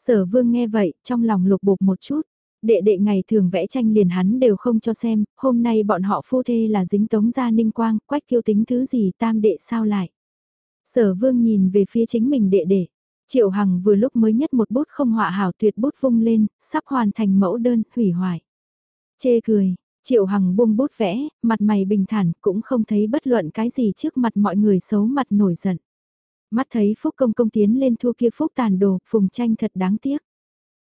Sở vương nghe vậy, trong lòng lục bục một chút. Đệ đệ ngày thường vẽ tranh liền hắn đều không cho xem, hôm nay bọn họ phu thê là dính tống gia ninh quang, quách kiêu tính thứ gì tam đệ sao lại. Sở vương nhìn về phía chính mình đệ đệ. Triệu Hằng vừa lúc mới nhất một bút không họa hảo tuyệt bút vung lên, sắp hoàn thành mẫu đơn, hủy hoại. Chê cười, Triệu Hằng buông bút vẽ, mặt mày bình thản, cũng không thấy bất luận cái gì trước mặt mọi người xấu mặt nổi giận. Mắt thấy Phúc Công Công tiến lên thua kia Phúc tàn đồ, phùng tranh thật đáng tiếc.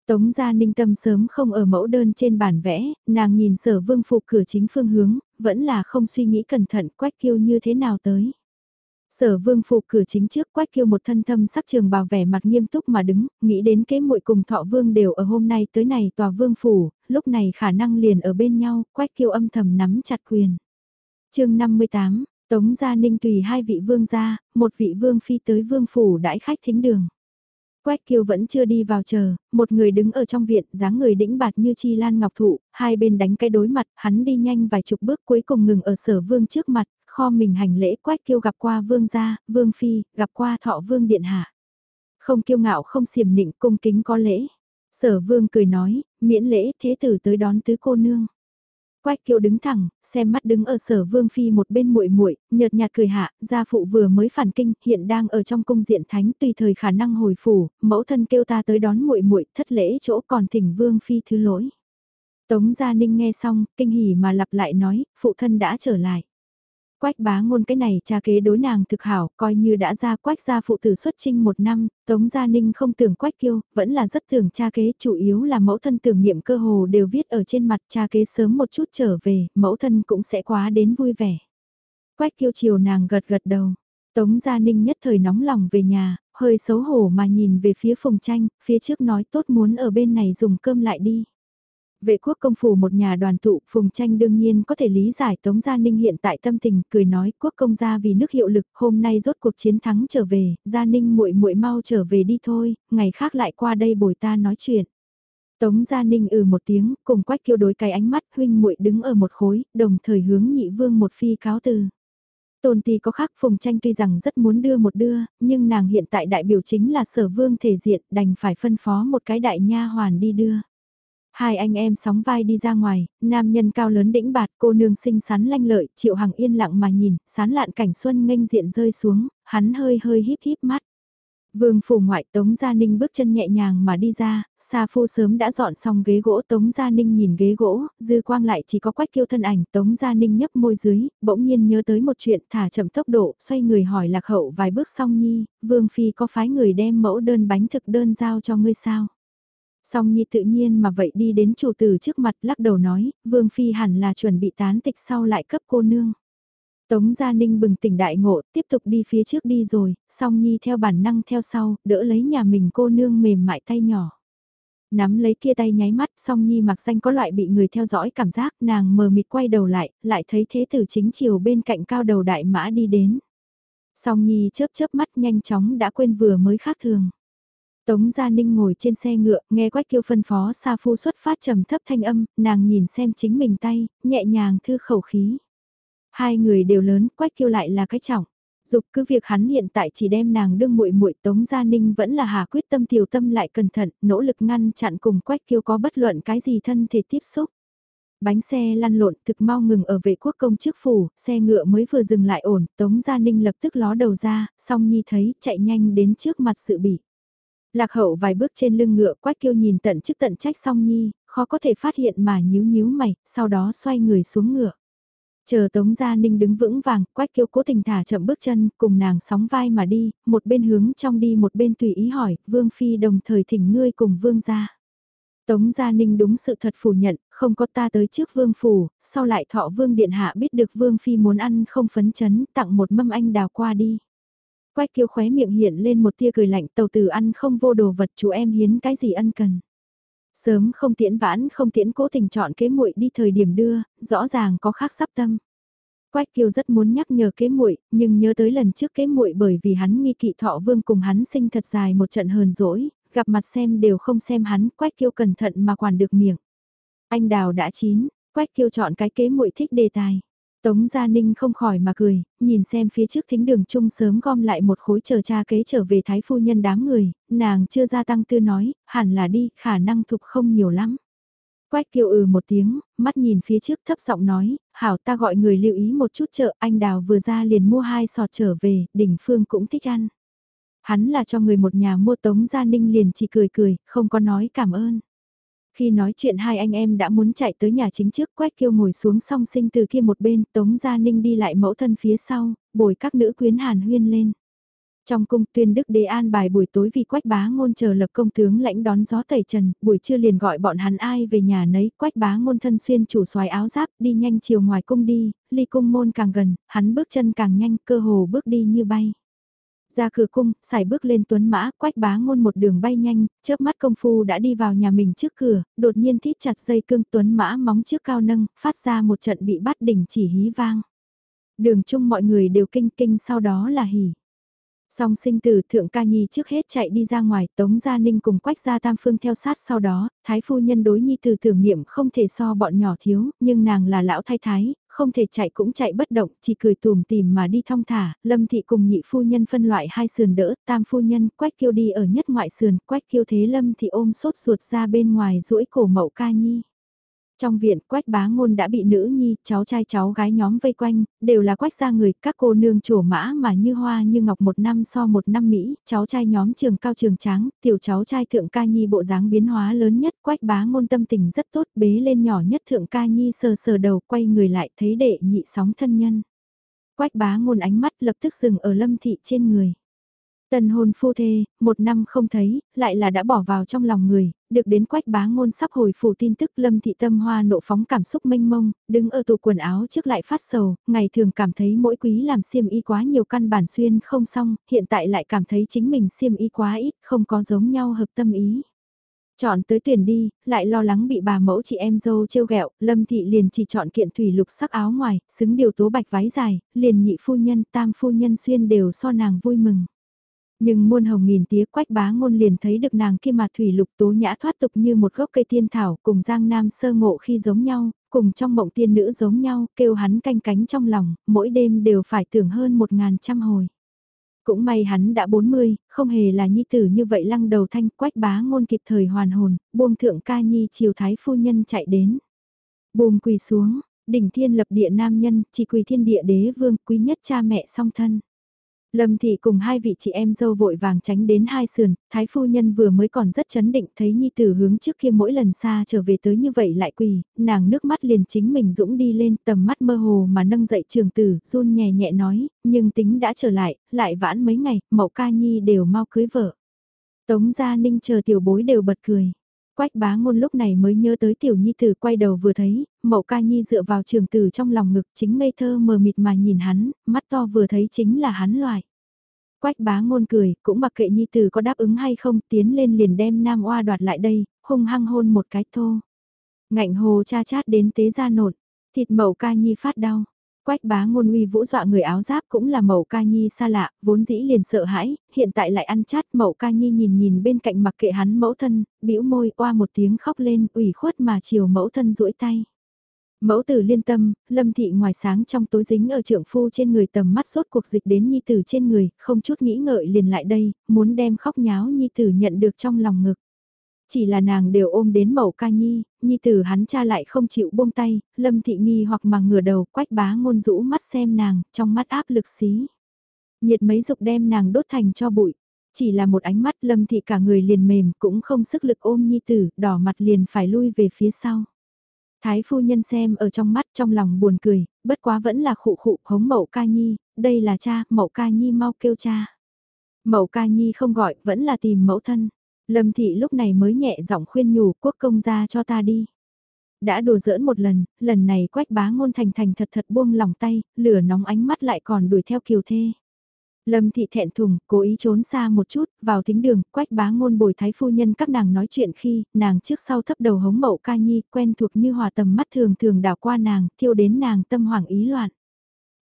Tống gia ninh tâm sớm không ở mẫu đơn trên bản vẽ, nàng nhìn sở vương phục cửa chính phương hướng, vẫn là không suy nghĩ cẩn thận quách kiêu như thế nào tới. Sở vương phục cửa chính trước quách kiêu một thân thâm sắc trường bào vẻ mặt nghiêm túc mà đứng, nghĩ đến kế muội cùng thọ vương đều ở hôm nay tới này tòa vương phủ, lúc này khả năng liền ở bên nhau, quách kiêu âm thầm nắm chặt quyền. chương 58, Tống Gia Ninh tùy hai vị vương gia, một vị vương phi tới vương phủ đãi khách thính đường. Quách Kiêu vẫn chưa đi vào chờ, một người đứng ở trong viện, dáng người đĩnh bạt như chi lan ngọc thụ, hai bên đánh cái đối mặt, hắn đi nhanh vài chục bước cuối cùng ngừng ở sở vương trước mặt, kho mình hành lễ Quách Kiêu gặp qua vương gia, vương phi, gặp qua thọ vương điện hạ. Không kiêu ngạo không xiểm nịnh cung kính có lễ. Sở vương cười nói, miễn lễ thế tử tới đón tứ cô nương. Quách kiều đứng thẳng, xem mắt đứng ở sở vương phi một bên muội muội, nhợt nhạt cười hạ, gia phụ vừa mới phản kinh, hiện đang ở trong cung diện thánh tùy thời khả năng hồi phủ, mẫu thân kêu ta tới đón muội muội, thất lễ chỗ còn thỉnh vương phi thứ lỗi. Tống Gia Ninh nghe xong, kinh hỉ mà lặp lại nói, phụ thân đã trở lại. Quách bá ngôn cái này cha kế đối nàng thực hảo, coi như đã ra quách gia phụ tử xuất trinh một năm, Tống Gia Ninh không tưởng quách kiêu, vẫn là rất thường cha kế, chủ yếu là mẫu thân tưởng niệm cơ hồ đều viết ở trên mặt cha kế sớm một chút trở về, mẫu thân cũng sẽ quá đến vui vẻ. Quách kiêu chiều nàng gật gật đầu, Tống Gia Ninh nhất thời nóng lòng về nhà, hơi xấu hổ mà nhìn về phía phùng tranh, phía trước nói tốt muốn ở bên này dùng cơm lại đi. Vệ quốc công phủ một nhà đoàn tụ, Phùng Tranh đương nhiên có thể lý giải Tống Gia Ninh hiện tại tâm tình, cười nói quốc công gia vì nước hiệu lực, hôm nay rốt cuộc chiến thắng trở về, Gia Ninh muội muội mau trở về đi thôi, ngày khác lại qua đây bồi ta nói chuyện. Tống Gia Ninh ừ một tiếng, cùng quách kêu đối cái ánh mắt huynh muội đứng ở một khối, đồng thời hướng nhị vương một phi cáo từ. Tôn ti có khác Phùng Tranh tuy rằng rất muốn đưa một đưa, nhưng nàng hiện tại đại biểu chính là sở vương thể diện đành phải phân phó một cái đại nha hoàn đi đưa. Hai anh em sóng vai đi ra ngoài, nam nhân cao lớn đĩnh bạt cô nương xinh xắn lanh lợi, triệu hằng yên lặng mà nhìn, sán lạn cảnh xuân nghênh diện rơi xuống, hắn hơi hơi híp híp mắt. Vương phủ ngoại Tống Gia Ninh bước chân nhẹ nhàng mà đi ra, Sa Phu sớm đã dọn xong ghế gỗ Tống Gia Ninh nhìn ghế gỗ, dư quang lại chỉ có quách kiêu thân ảnh Tống Gia Ninh nhấp môi dưới, bỗng nhiên nhớ tới một chuyện thả chậm tốc độ, xoay người hỏi lạc hậu vài bước xong nhi, Vương Phi có phái người đem mẫu đơn bánh thực đơn giao cho ngươi sao? Song Nhi tự nhiên mà vậy đi đến chủ tử trước mặt lắc đầu nói, Vương Phi hẳn là chuẩn bị tán tịch sau lại cấp cô nương. Tống Gia Ninh bừng tỉnh đại ngộ, tiếp tục đi phía trước đi rồi, song Nhi theo bản năng theo sau, đỡ lấy nhà mình cô nương mềm mại tay nhỏ. Nắm lấy kia tay nháy mắt, song Nhi mặc danh có loại bị người theo dõi cảm giác, nàng mờ mịt quay đầu lại, lại thấy thế tử chính chiều bên cạnh cao đầu đại mã đi đến. Song Nhi chớp chớp mắt nhanh chóng đã quên vừa mới khác thường. Tống Gia Ninh ngồi trên xe ngựa, nghe Quách Kiêu phân phó Sa Phu xuất phát trầm thấp thanh âm, nàng nhìn xem chính mình tay, nhẹ nhàng thư khẩu khí. Hai người đều lớn, Quách Kiêu lại là cái trọng. Dục cứ việc hắn hiện tại chỉ đem nàng đương muội muội Tống Gia Ninh vẫn là hà quyết tâm tiểu tâm lại cẩn thận, nỗ lực ngăn chặn cùng Quách Kiêu có bất luận cái gì thân thể tiếp xúc. Bánh xe lăn lộn thực mau ngừng ở vệ quốc công trước phủ, xe ngựa mới vừa dừng lại ổn, Tống Gia Ninh lập tức ló đầu ra, song nhi thấy chạy nhanh đến trước mặt sự bị. Lạc hậu vài bước trên lưng ngựa quách kiêu nhìn tận chức tận trách song nhi, khó có thể phát hiện mà nhíu nhíu mày, sau đó xoay người xuống ngựa. Chờ Tống Gia Ninh đứng vững vàng, quách kiêu cố tình thả chậm bước chân, cùng nàng sóng vai mà đi, một bên hướng trong đi một bên tùy ý hỏi, Vương Phi đồng thời thỉnh ngươi cùng Vương gia. Tống Gia Ninh đúng sự thật phủ nhận, không có ta tới trước Vương Phủ, sau lại thọ Vương Điện Hạ biết được Vương Phi muốn ăn không phấn chấn, tặng một mâm anh đào qua đi. Quách kiêu khóe miệng hiện lên một tia cười lạnh tàu tử ăn không vô đồ vật chú em hiến cái gì ân cần. Sớm không tiễn vãn không tiễn cố tình chọn kế muội đi thời điểm đưa, rõ ràng có khác sắp tâm. Quách Kiêu rất muốn nhắc nhở kế muội, nhưng nhớ tới lần trước kế muội bởi vì hắn nghi kỵ thọ vương cùng hắn sinh thật dài một trận hờn dỗi, gặp mặt xem đều không xem hắn, Quách Kiêu cẩn thận mà quản được miệng. Anh đào đã chín, Quách Kiêu chọn cái kế muội thích đề tài. Tống Gia Ninh không khỏi mà cười, nhìn xem phía trước thính đường chung sớm gom lại một khối chờ cha kế trở về thái phu nhân đám người, nàng chưa gia tăng tư nói, hẳn là đi, khả năng thục không nhiều lắm. Quách kiều ừ một tiếng, mắt nhìn phía trước thấp giọng nói, hảo ta gọi người lưu ý một chút chợ, anh đào vừa ra liền mua hai sọt trở về, đỉnh phương cũng thích ăn. Hắn là cho người một nhà mua tống gia ninh liền chỉ cười cười, không có nói cảm ơn. Khi nói chuyện hai anh em đã muốn chạy tới nhà chính trước quách kêu ngồi xuống song sinh từ kia một bên tống gia ninh đi lại mẫu thân phía sau, bồi các nữ quyến hàn huyên lên. Trong cung tuyên đức đế an bài buổi tối vì quách bá ngôn chờ lập công tướng lãnh đón gió tẩy trần, buổi trưa liền gọi bọn hắn ai về nhà nấy, quách bá ngôn thân xuyên chủ xoài áo giáp đi nhanh chiều ngoài cung đi, ly cung môn càng gần, hắn bước chân càng nhanh, cơ hồ bước đi như bay. Ra cửa cung, xài bước lên tuấn mã, quách bá ngôn một đường bay nhanh, chớp mắt công phu đã đi vào nhà mình trước cửa, đột nhiên thít chặt dây cương tuấn mã móng trước cao nâng, phát ra một trận bị bắt đỉnh chỉ hí vang. Đường chung mọi người đều kinh kinh sau đó là hỉ. Song sinh tử thượng ca nhi trước hết chạy đi ra ngoài, Tống Gia Ninh cùng Quách Gia Tam Phương theo sát sau đó, Thái Phu Nhân đối nhi từ tưởng niệm không thể so bọn nhỏ thiếu, nhưng nàng là lão thái thái, không thể chạy cũng chạy bất động, chỉ cười tùm tìm mà đi thong thả, Lâm Thị cùng nhị Phu Nhân phân loại hai sườn đỡ, Tam Phu Nhân Quách Kiêu đi ở nhất ngoại sườn, Quách Kiêu thế Lâm Thị ôm sốt ruột ra bên ngoài duỗi cổ mậu ca nhi. Trong viện, quách bá ngôn đã bị nữ nhi, cháu trai cháu gái nhóm vây quanh, đều là quách gia người, các cô nương trổ mã mà như hoa như ngọc một năm so một năm Mỹ, cháu trai nhóm trường cao trường tráng, tiểu cháu trai thượng ca nhi bộ dáng biến hóa lớn nhất, quách bá ngôn tâm tình rất tốt, bế lên nhỏ nhất thượng ca nhi sờ sờ đầu, quay người lại thấy đệ nhị sóng thân nhân. Quách bá ngôn ánh mắt lập tức dừng ở lâm thị trên người. Tân hôn phu thê, một năm không thấy, lại là đã bỏ vào trong lòng người, được đến quách bá ngôn sắp hồi phủ tin tức lâm thị tâm hoa nộ phóng cảm xúc mênh mông, đứng ở tủ quần áo trước lại phát sầu, ngày thường cảm thấy mỗi quý làm xiêm y quá nhiều căn bản xuyên không xong, hiện tại lại cảm thấy chính mình xiêm y quá ít, không có giống nhau hợp tâm ý. Chọn tới tuyển đi, lại lo lắng bị bà mẫu chị em dâu trêu ghẹo, Lâm Thị liền chỉ chọn kiện thủy lục sắc áo ngoài, xứng điều tố bạch váy dài, liền nhị phu nhân, tam phu nhân xuyên đều so nàng vui mừng. Nhưng muôn hồng nghìn tía quách bá ngôn liền thấy được nàng kia mặt thủy lục tố nhã thoát tục như một gốc cây tiên thảo cùng giang nam sơ ngộ khi giống nhau, cùng trong mộng tiên nữ giống nhau, kêu hắn canh cánh trong lòng, mỗi đêm đều phải tưởng hơn một ngàn trăm hồi. Cũng may hắn đã 40, không hề là nhi tử như vậy lăng đầu thanh quách bá ngôn kịp thời hoàn hồn, buông thượng ca nhi chiều thái phu nhân chạy đến. Bùm quỳ xuống, đỉnh thiên lập địa nam nhân, chỉ quỳ thiên địa đế vương, quý nhất cha mẹ song thân. Lâm Thị cùng hai vị chị em dâu vội vàng tránh đến hai sườn, Thái Phu Nhân vừa mới còn rất chấn định thấy Nhi Tử hướng trước kia mỗi lần xa trở về tới như vậy lại quỳ, nàng nước mắt liền chính mình dũng đi lên tầm mắt mơ hồ mà nâng dậy trường tử, run nhẹ nhẹ nói, nhưng tính đã trở lại, lại vãn mấy ngày, mậu ca Nhi đều mau cưới vợ. Tống Gia Ninh chờ tiểu bối đều bật cười. Quách bá ngôn lúc này mới nhớ tới tiểu nhi tử quay đầu vừa thấy, mậu ca nhi dựa vào trường tử trong lòng ngực chính ngây thơ mờ mịt mà nhìn hắn, mắt to vừa thấy chính là hắn loại. Quách bá ngôn cười, cũng mặc kệ nhi tử có đáp ứng hay không, tiến lên liền đem nam oa đoạt lại đây, hung hăng hôn một cái thô. Ngạnh hồ cha chát đến tế ra nột, thịt mậu ca nhi phát đau. Quách bá ngôn uy vũ dọa người áo giáp cũng là mẫu ca nhi xa lạ, vốn dĩ liền sợ hãi, hiện tại lại ăn chát mẫu ca nhi nhìn nhìn bên cạnh mặc kệ hắn mẫu thân, bĩu môi qua một tiếng khóc lên ủy khuất mà chiều mẫu thân duỗi tay. Mẫu tử liên tâm, lâm thị ngoài sáng trong tối dính ở trượng phu trên người tầm mắt sốt cuộc dịch đến nhi tử trên người, không chút nghĩ ngợi liền lại đây, muốn đem khóc nháo nhi tử nhận được trong lòng ngực. Chỉ là nàng đều ôm đến mẫu ca nhi, nhi tử hắn cha lại không chịu buông tay, lâm thị nghi hoặc mà ngửa đầu quách bá ngôn rũ mắt xem nàng, trong mắt áp lực xí. Nhiệt mấy dục đem nàng đốt thành cho bụi. Chỉ là một ánh mắt lâm thị cả người liền mềm cũng không sức lực ôm nhi tử, đỏ mặt liền phải lui về phía sau. Thái phu nhân xem ở trong mắt trong lòng buồn cười, bất quá vẫn là khụ khụ hống mậu ca nhi, đây là cha, mậu ca nhi mau kêu cha. Mậu ca nhi không gọi, vẫn là tìm mẫu thân. Lâm thị lúc này mới nhẹ giọng khuyên nhủ quốc công ra cho ta đi. Đã đùa giỡn một lần, lần này quách bá ngôn thành thành thật thật buông lòng tay, lửa nóng ánh mắt lại còn đuổi theo kiều thê. Lâm thị thẹn thùng, cố ý trốn xa một chút, vào thính đường, quách bá ngôn bồi thái phu nhân các nàng nói chuyện khi, nàng trước sau thấp đầu hống mậu ca nhi, quen thuộc như hòa tầm mắt thường thường đảo qua nàng, thiêu đến nàng tâm hoảng ý loạn.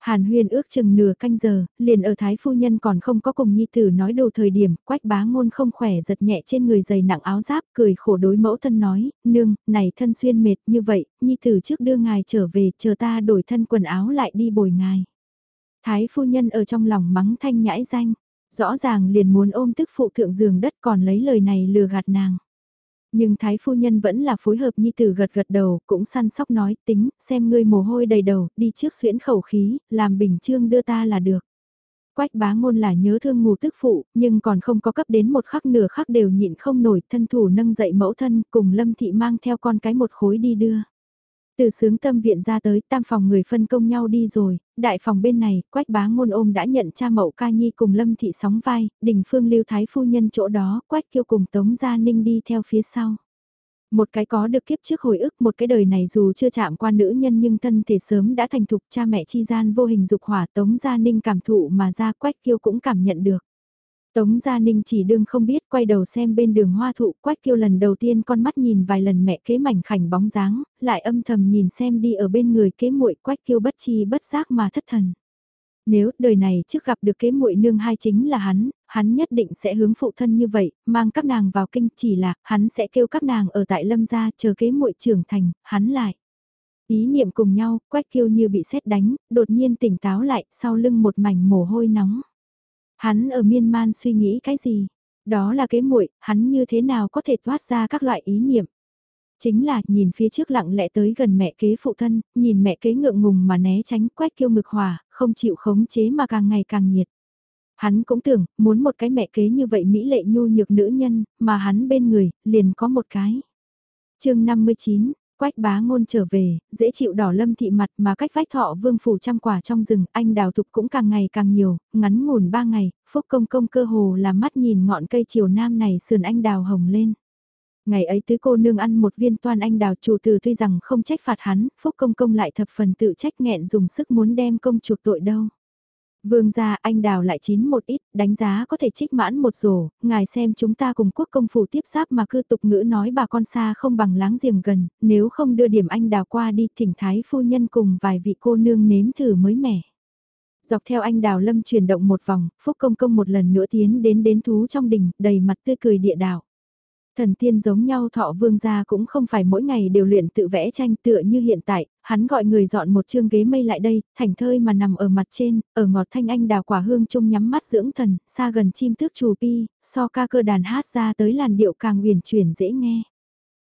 Hàn huyên ước chừng nửa canh giờ, liền ở thái phu nhân còn không có cùng nhi tử nói đồ thời điểm, quách bá ngôn không khỏe giật nhẹ trên người dày nặng áo giáp, cười khổ đối mẫu thân nói, nương, này thân xuyên mệt như vậy, nhi tử trước đưa ngài trở về, chờ ta đổi thân quần áo lại đi bồi ngài. Thái phu nhân ở trong lòng mắng thanh nhãi danh, rõ ràng liền muốn ôm tức phụ thượng giường đất còn lấy lời này lừa gạt nàng. Nhưng thái phu nhân vẫn là phối hợp nhi tử gật gật đầu, cũng săn sóc nói tính, xem ngươi mồ hôi đầy đầu, đi trước xuyễn khẩu khí, làm bình trương đưa ta là được. Quách bá ngôn là nhớ thương ngủ tức phụ, nhưng còn không có cấp đến một khắc nửa khắc đều nhịn không nổi, thân thủ nâng dậy mẫu thân, cùng lâm thị mang theo con cái một khối đi đưa. Từ sướng tâm viện ra tới, tam phòng người phân công nhau đi rồi, đại phòng bên này, quách bá ngôn ôm đã nhận cha mậu ca nhi cùng lâm thị sóng vai, đình phương lưu thái phu nhân chỗ đó, quách kêu cùng tống gia ninh đi theo phía sau. Một cái có được kiếp trước hồi ức, một cái đời này dù chưa chạm qua nữ nhân nhưng thân thể sớm đã thành thục cha mẹ chi gian vô hình dục hỏa tống gia ninh cảm thụ mà ra quách kiêu cũng cảm nhận được. Tống Gia Ninh chỉ đương không biết quay đầu xem bên đường hoa thụ quách kiêu lần đầu tiên con mắt nhìn vài lần mẹ kế mảnh khảnh bóng dáng, lại âm thầm nhìn xem đi ở bên người kế muội quách kiêu bất chi bất giác mà thất thần. Nếu đời này trước gặp được kế muội nương hai chính là hắn, hắn nhất định sẽ hướng phụ thân như vậy, mang các nàng vào kinh chỉ là hắn sẽ kêu các nàng ở tại lâm gia chờ kế muội trưởng thành, hắn lại. Ý niệm cùng nhau, quách kiêu như bị sét đánh, đột nhiên tỉnh táo lại, sau lưng một mảnh mồ hôi nóng. Hắn ở miên man suy nghĩ cái gì? Đó là kế muội, hắn như thế nào có thể thoát ra các loại ý niệm? Chính là nhìn phía trước lặng lẽ tới gần mẹ kế phụ thân, nhìn mẹ kế ngượng ngùng mà né tránh quét kiêu ngực hòa, không chịu khống chế mà càng ngày càng nhiệt. Hắn cũng tưởng, muốn một cái mẹ kế như vậy mỹ lệ nhu nhược nữ nhân, mà hắn bên người, liền có một cái. chương 59, Quách bá ngôn trở về, dễ chịu đỏ lâm thị mặt mà cách vách thọ vương phủ trăm quả trong rừng, anh đào thục cũng càng ngày càng nhiều, ngắn ngủn ba ngày, phúc công công cơ hồ là mắt nhìn ngọn cây chiều nam này sườn anh đào hồng lên. Ngày ấy tứ cô nương ăn một viên toan anh đào chủ từ tuy rằng không trách phạt hắn, phúc công công lại thập phần tự trách nghẹn dùng sức muốn đem công chuộc tội đâu. Vương gia anh đào lại chín một ít, đánh giá có thể trích mãn một rổ, ngài xem chúng ta cùng quốc công phủ tiếp giáp mà cư tục ngữ nói bà con xa không bằng láng giềng gần, nếu không đưa điểm anh đào qua đi thỉnh thái phu nhân cùng vài vị cô nương nếm thử mới mẻ. Dọc theo anh đào lâm chuyển động một vòng, phúc công công một lần nữa tiến đến đến thú trong đình, đầy mặt tươi cười địa đạo. Thần tiên giống nhau thọ vương gia cũng không phải mỗi ngày đều luyện tự vẽ tranh tựa như hiện tại, hắn gọi người dọn một chương ghế mây lại đây, thảnh thơi mà nằm ở mặt trên, ở ngọt thanh anh đào quả hương trung nhắm mắt dưỡng thần, xa gần chim tước trù pi, so ca cơ đàn hát ra tới làn điệu càng uyển chuyển dễ nghe.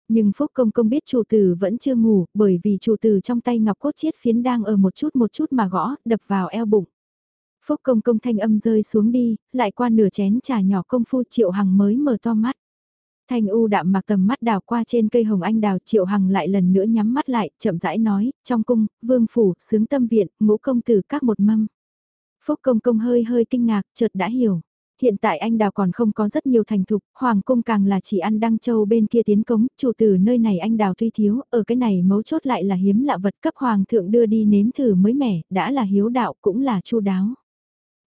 Nhưng Phúc Công Công biết chủ tử vẫn chưa ngủ, bởi vì chủ tử trong tay ngọc cốt chiết phiến đang ở một chút một chút mà gõ, đập vào eo bụng. Phúc Công Công thanh âm rơi xuống đi, lại qua nửa chén trà nhỏ công phu triệu hằng mới mở to mắt. Thanh U đạm mặc tầm mắt đào qua trên cây hồng anh đào triệu hằng lại lần nữa nhắm mắt lại, chậm rãi nói, trong cung, vương phủ, sướng tâm viện, ngũ công tử các một mâm. Phúc công công hơi hơi kinh ngạc, chợt đã hiểu. Hiện tại anh đào còn không có rất nhiều thành thục, hoàng cung càng là chỉ ăn đăng châu bên kia tiến cống, chủ tử nơi này anh đào tuy thiếu, ở cái này mấu chốt lại là hiếm lạ vật cấp hoàng thượng đưa đi nếm thử mới mẻ, đã là hiếu đạo cũng là chu đáo.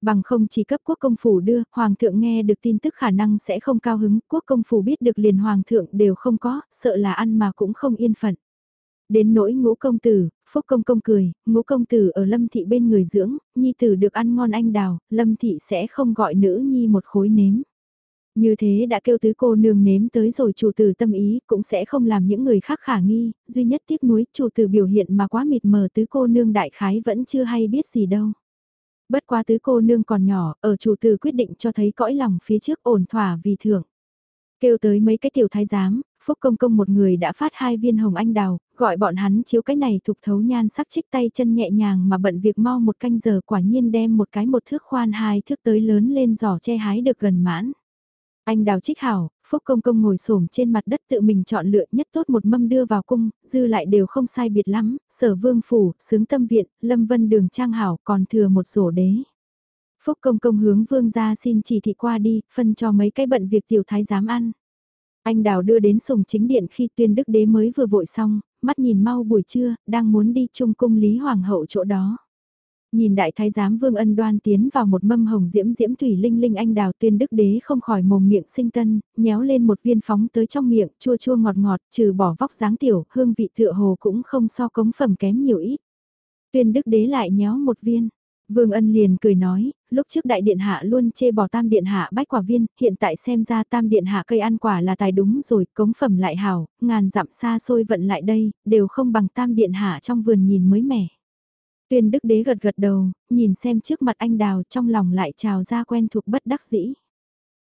Bằng không chỉ cấp quốc công phủ đưa, hoàng thượng nghe được tin tức khả năng sẽ không cao hứng, quốc công phủ biết được liền hoàng thượng đều không có, sợ là ăn mà cũng không yên phận. Đến nỗi ngũ công tử, phúc công công cười, ngũ công tử ở lâm thị bên người dưỡng, nhi tử được ăn ngon anh đào, lâm thị sẽ không gọi nữ nhi một khối nếm. Như thế đã kêu tứ cô nương nếm tới rồi chủ tử tâm ý cũng sẽ không làm những người khác khả nghi, duy nhất tiếc nuối chủ tử biểu hiện mà quá mịt mờ tứ cô nương đại khái vẫn chưa hay biết gì đâu. Bất quá tứ cô nương còn nhỏ, ở chủ tử quyết định cho thấy cõi lòng phía trước ổn thỏa vì thưởng. Kêu tới mấy cái tiểu thái giám, Phúc Công Công một người đã phát hai viên hồng anh đào, gọi bọn hắn chiếu cái này thục thấu nhan sắc trích tay chân nhẹ nhàng mà bận việc mau một canh giờ quả nhiên đem một cái một thước khoan hai thước tới lớn lên giỏ che hái được gần mãn. Anh đào trích hảo, Phúc Công Công ngồi xổm trên mặt đất tự mình chọn lựa nhất tốt một mâm đưa vào cung, dư lại đều không sai biệt lắm, sở vương phủ, sướng tâm viện, lâm vân đường trang hảo còn thừa một sổ đế. Phúc Công Công hướng vương ra xin chỉ thị qua đi, phân cho mấy cái bận việc tiểu thái dám ăn. Anh đào đưa đến sùng chính điện khi tuyên đức đế mới vừa vội xong, mắt nhìn mau buổi trưa, đang muốn đi chung cung Lý Hoàng hậu chỗ đó. Nhìn đại thái giám Vương Ân Đoan tiến vào một mâm hồng diễm diễm thủy linh linh anh đào tuyên đức đế không khỏi mồm miệng sinh tân, nhéo lên một viên phóng tới trong miệng, chua chua ngọt ngọt, trừ bỏ vóc dáng tiểu, hương vị tựa hồ cũng không so cống phẩm kém nhiều ít. Tuyên đức đế lại nhéo một viên. Vương Ân liền cười nói, lúc trước đại điện hạ luôn chê bỏ tam điện hạ bách quả viên, hiện tại xem ra tam điện hạ cây ăn quả là tài đúng rồi, cống phẩm lại hảo, ngàn dặm xa xôi vận lại đây, đều không bằng tam điện hạ trong vườn nhìn mới mẻ. Tuyên đức đế gật gật đầu, nhìn xem trước mặt anh đào trong lòng lại trào ra quen thuộc bất đắc dĩ.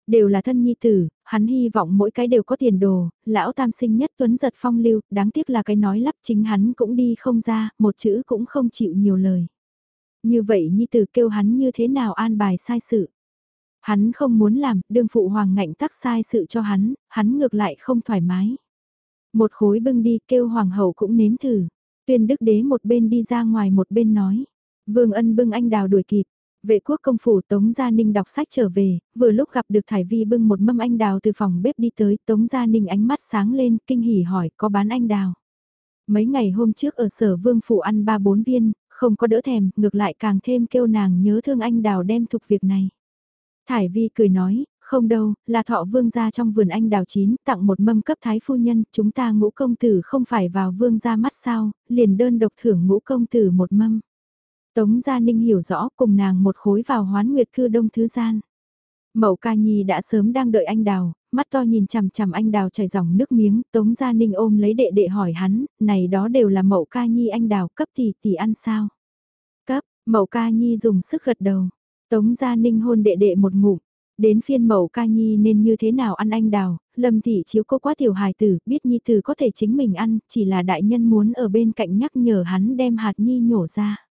Đều là thân nhi tử, hắn hy vọng mỗi cái đều có tiền đồ, lão tam sinh nhất tuấn giật phong lưu, đáng tiếc là cái nói lắp chính hắn cũng đi không ra, một chữ cũng không chịu nhiều lời. Như vậy nhi tử kêu hắn như thế nào an bài sai sự. Hắn không muốn làm, đương phụ hoàng ngạnh tắc sai sự cho hắn, hắn ngược lại không thoải mái. Một khối bưng đi kêu hoàng hậu cũng nếm thử. Tuyên đức đế một bên đi ra ngoài một bên nói. Vương ân bưng anh đào đuổi kịp. Vệ quốc công phủ Tống Gia Ninh đọc sách trở về, vừa lúc gặp được Thải Vi bưng một mâm anh đào từ phòng bếp đi tới, Tống Gia Ninh ánh mắt sáng lên, kinh hỉ hỏi, có bán anh đào. Mấy ngày hôm trước ở sở vương phủ ăn ba bốn viên, không có đỡ thèm, ngược lại càng thêm kêu nàng nhớ thương anh đào đem thục việc này. Thải Vi cười nói, không đâu, là thọ vương gia trong vườn anh đào chín, tặng một mâm cấp thái phu nhân, chúng ta ngũ công tử không phải vào vương gia mắt sao, liền đơn độc thưởng ngũ công tử một mâm. Tống Gia Ninh hiểu rõ cùng nàng một khối vào hoán nguyệt cư đông thứ gian. Mậu ca nhi đã sớm đang đợi anh đào, mắt to nhìn chằm chằm anh đào chảy dòng nước miếng, Tống Gia Ninh ôm lấy đệ đệ hỏi hắn, này đó đều là mậu ca nhi anh đào cấp thì tỷ ăn sao? Cấp, mậu ca nhi dùng sức gật đầu, Tống Gia Ninh hôn đệ đệ một ngụm, đến phiên mẫu ca nhi nên như thế nào ăn anh đào, lâm thị chiếu cô quá tiểu hài tử, biết nhi tử có thể chính mình ăn, chỉ là đại nhân muốn ở bên cạnh nhắc nhở hắn đem hạt nhi nhổ ra.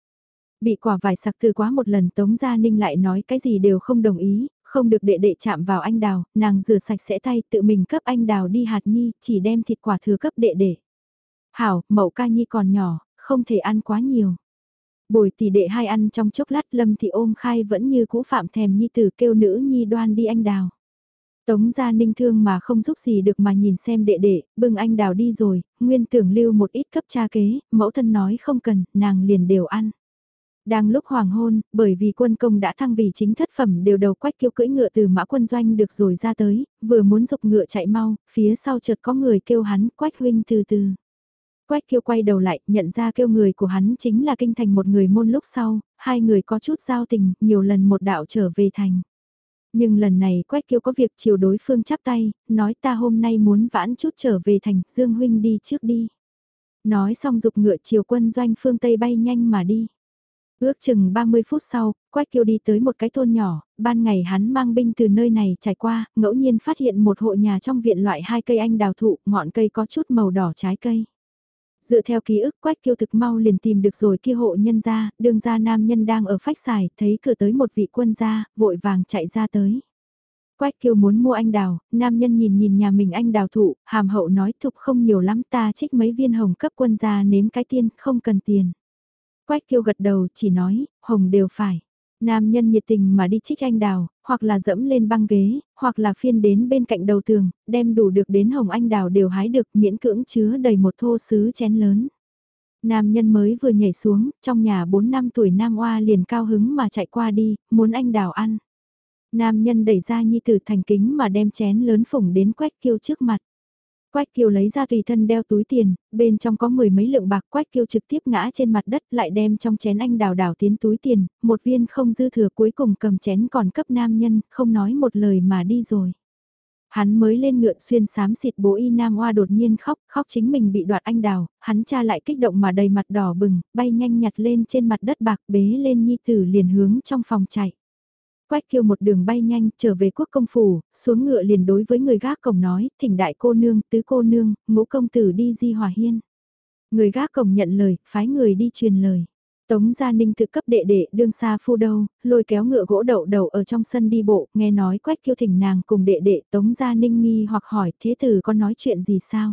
Bị quả vải sặc từ quá một lần Tống Gia Ninh lại nói cái gì đều không đồng ý, không được đệ đệ chạm vào anh đào, nàng rửa sạch sẽ tay tự mình cấp anh đào đi hạt nhi, chỉ đem thịt quả thừa cấp đệ đệ. Hảo, mẫu ca nhi còn nhỏ, không thể ăn quá nhiều. Bồi tỷ đệ hai ăn trong chốc lát lâm thị ôm khai vẫn như cũ phạm thèm nhi tử kêu nữ nhi đoan đi anh đào. Tống gia ninh thương mà không giúp gì được mà nhìn xem đệ đệ, bưng anh đào đi rồi, nguyên tưởng lưu một ít cấp cha kế, mẫu thân nói không cần, nàng liền đều ăn. Đang lúc hoàng hôn, bởi vì quân công đã thăng vì chính thất phẩm đều đầu quách kêu cưỡi ngựa từ mã quân doanh được rồi ra tới, vừa muốn dục ngựa chạy mau, phía sau chợt có người kêu hắn quách huynh từ từ. Quách kêu quay đầu lại, nhận ra kêu người của hắn chính là kinh thành một người môn lúc sau, hai người có chút giao tình, nhiều lần một đạo trở về thành. Nhưng lần này Quách Kiêu có việc chiều đối phương chắp tay, nói ta hôm nay muốn vãn chút trở về thành, Dương Huynh đi trước đi. Nói xong dục ngựa chiều quân doanh phương Tây bay nhanh mà đi. Ước chừng 30 phút sau, Quách Kiêu đi tới một cái thôn nhỏ, ban ngày hắn mang binh từ nơi này trải qua, ngẫu nhiên phát hiện một hộ nhà trong viện loại hai cây anh đào thụ, ngọn cây có chút màu đỏ trái cây. Dựa theo ký ức Quách Kiêu thực mau liền tìm được rồi kia hộ nhân ra, đường ra nam nhân đang ở phách xài, thấy cửa tới một vị quân gia, vội vàng chạy ra tới. Quách Kiêu muốn mua anh đào, nam nhân nhìn nhìn nhà mình anh đào thụ, hàm hậu nói thục không nhiều lắm ta trích mấy viên hồng cấp quân gia nếm cái tiên, không cần tiền. Quách kiêu gật đầu chỉ nói, hồng đều phải. Nam nhân nhiệt tình mà đi trích anh đào, hoặc là dẫm lên băng ghế, hoặc là phiên đến bên cạnh đầu tường, đem đủ được đến hồng anh đào đều hái được miễn cưỡng chứa đầy một thô sứ chén lớn. Nam nhân mới vừa nhảy xuống, trong nhà 4 năm tuổi Nam Oa liền cao hứng mà chạy qua đi, muốn anh đào ăn. Nam nhân đẩy ra nhi tử thành kính mà đem chén lớn phủng đến quách kiêu trước mặt. Quách Kiều lấy ra tùy thân đeo túi tiền, bên trong có mười mấy lượng bạc Quách Kiều trực tiếp ngã trên mặt đất lại đem trong chén anh đào đào tiến túi tiền, một viên không dư thừa cuối cùng cầm chén còn cấp nam nhân, không nói một lời mà đi rồi. Hắn mới lên ngựa xuyên xám xịt bố y nam hoa đột nhiên khóc, khóc chính mình bị đoạt anh đào, hắn cha lại kích động mà đầy mặt đỏ bừng, bay nhanh nhặt lên trên mặt đất bạc bế lên nhi tử liền hướng trong phòng chạy. Quách kiêu một đường bay nhanh trở về quốc công phủ, xuống ngựa liền đối với người gác cổng nói, thỉnh đại cô nương, tứ cô nương, ngũ công tử đi di hòa hiên. Người gác cổng nhận lời, phái người đi truyền lời. Tống Gia Ninh thực cấp đệ đệ đương xa phu đâu, lôi kéo ngựa gỗ đậu đầu ở trong sân đi bộ, nghe nói quách kiêu thỉnh nàng cùng đệ đệ Tống Gia Ninh nghi hoặc hỏi thế tử có nói chuyện gì sao?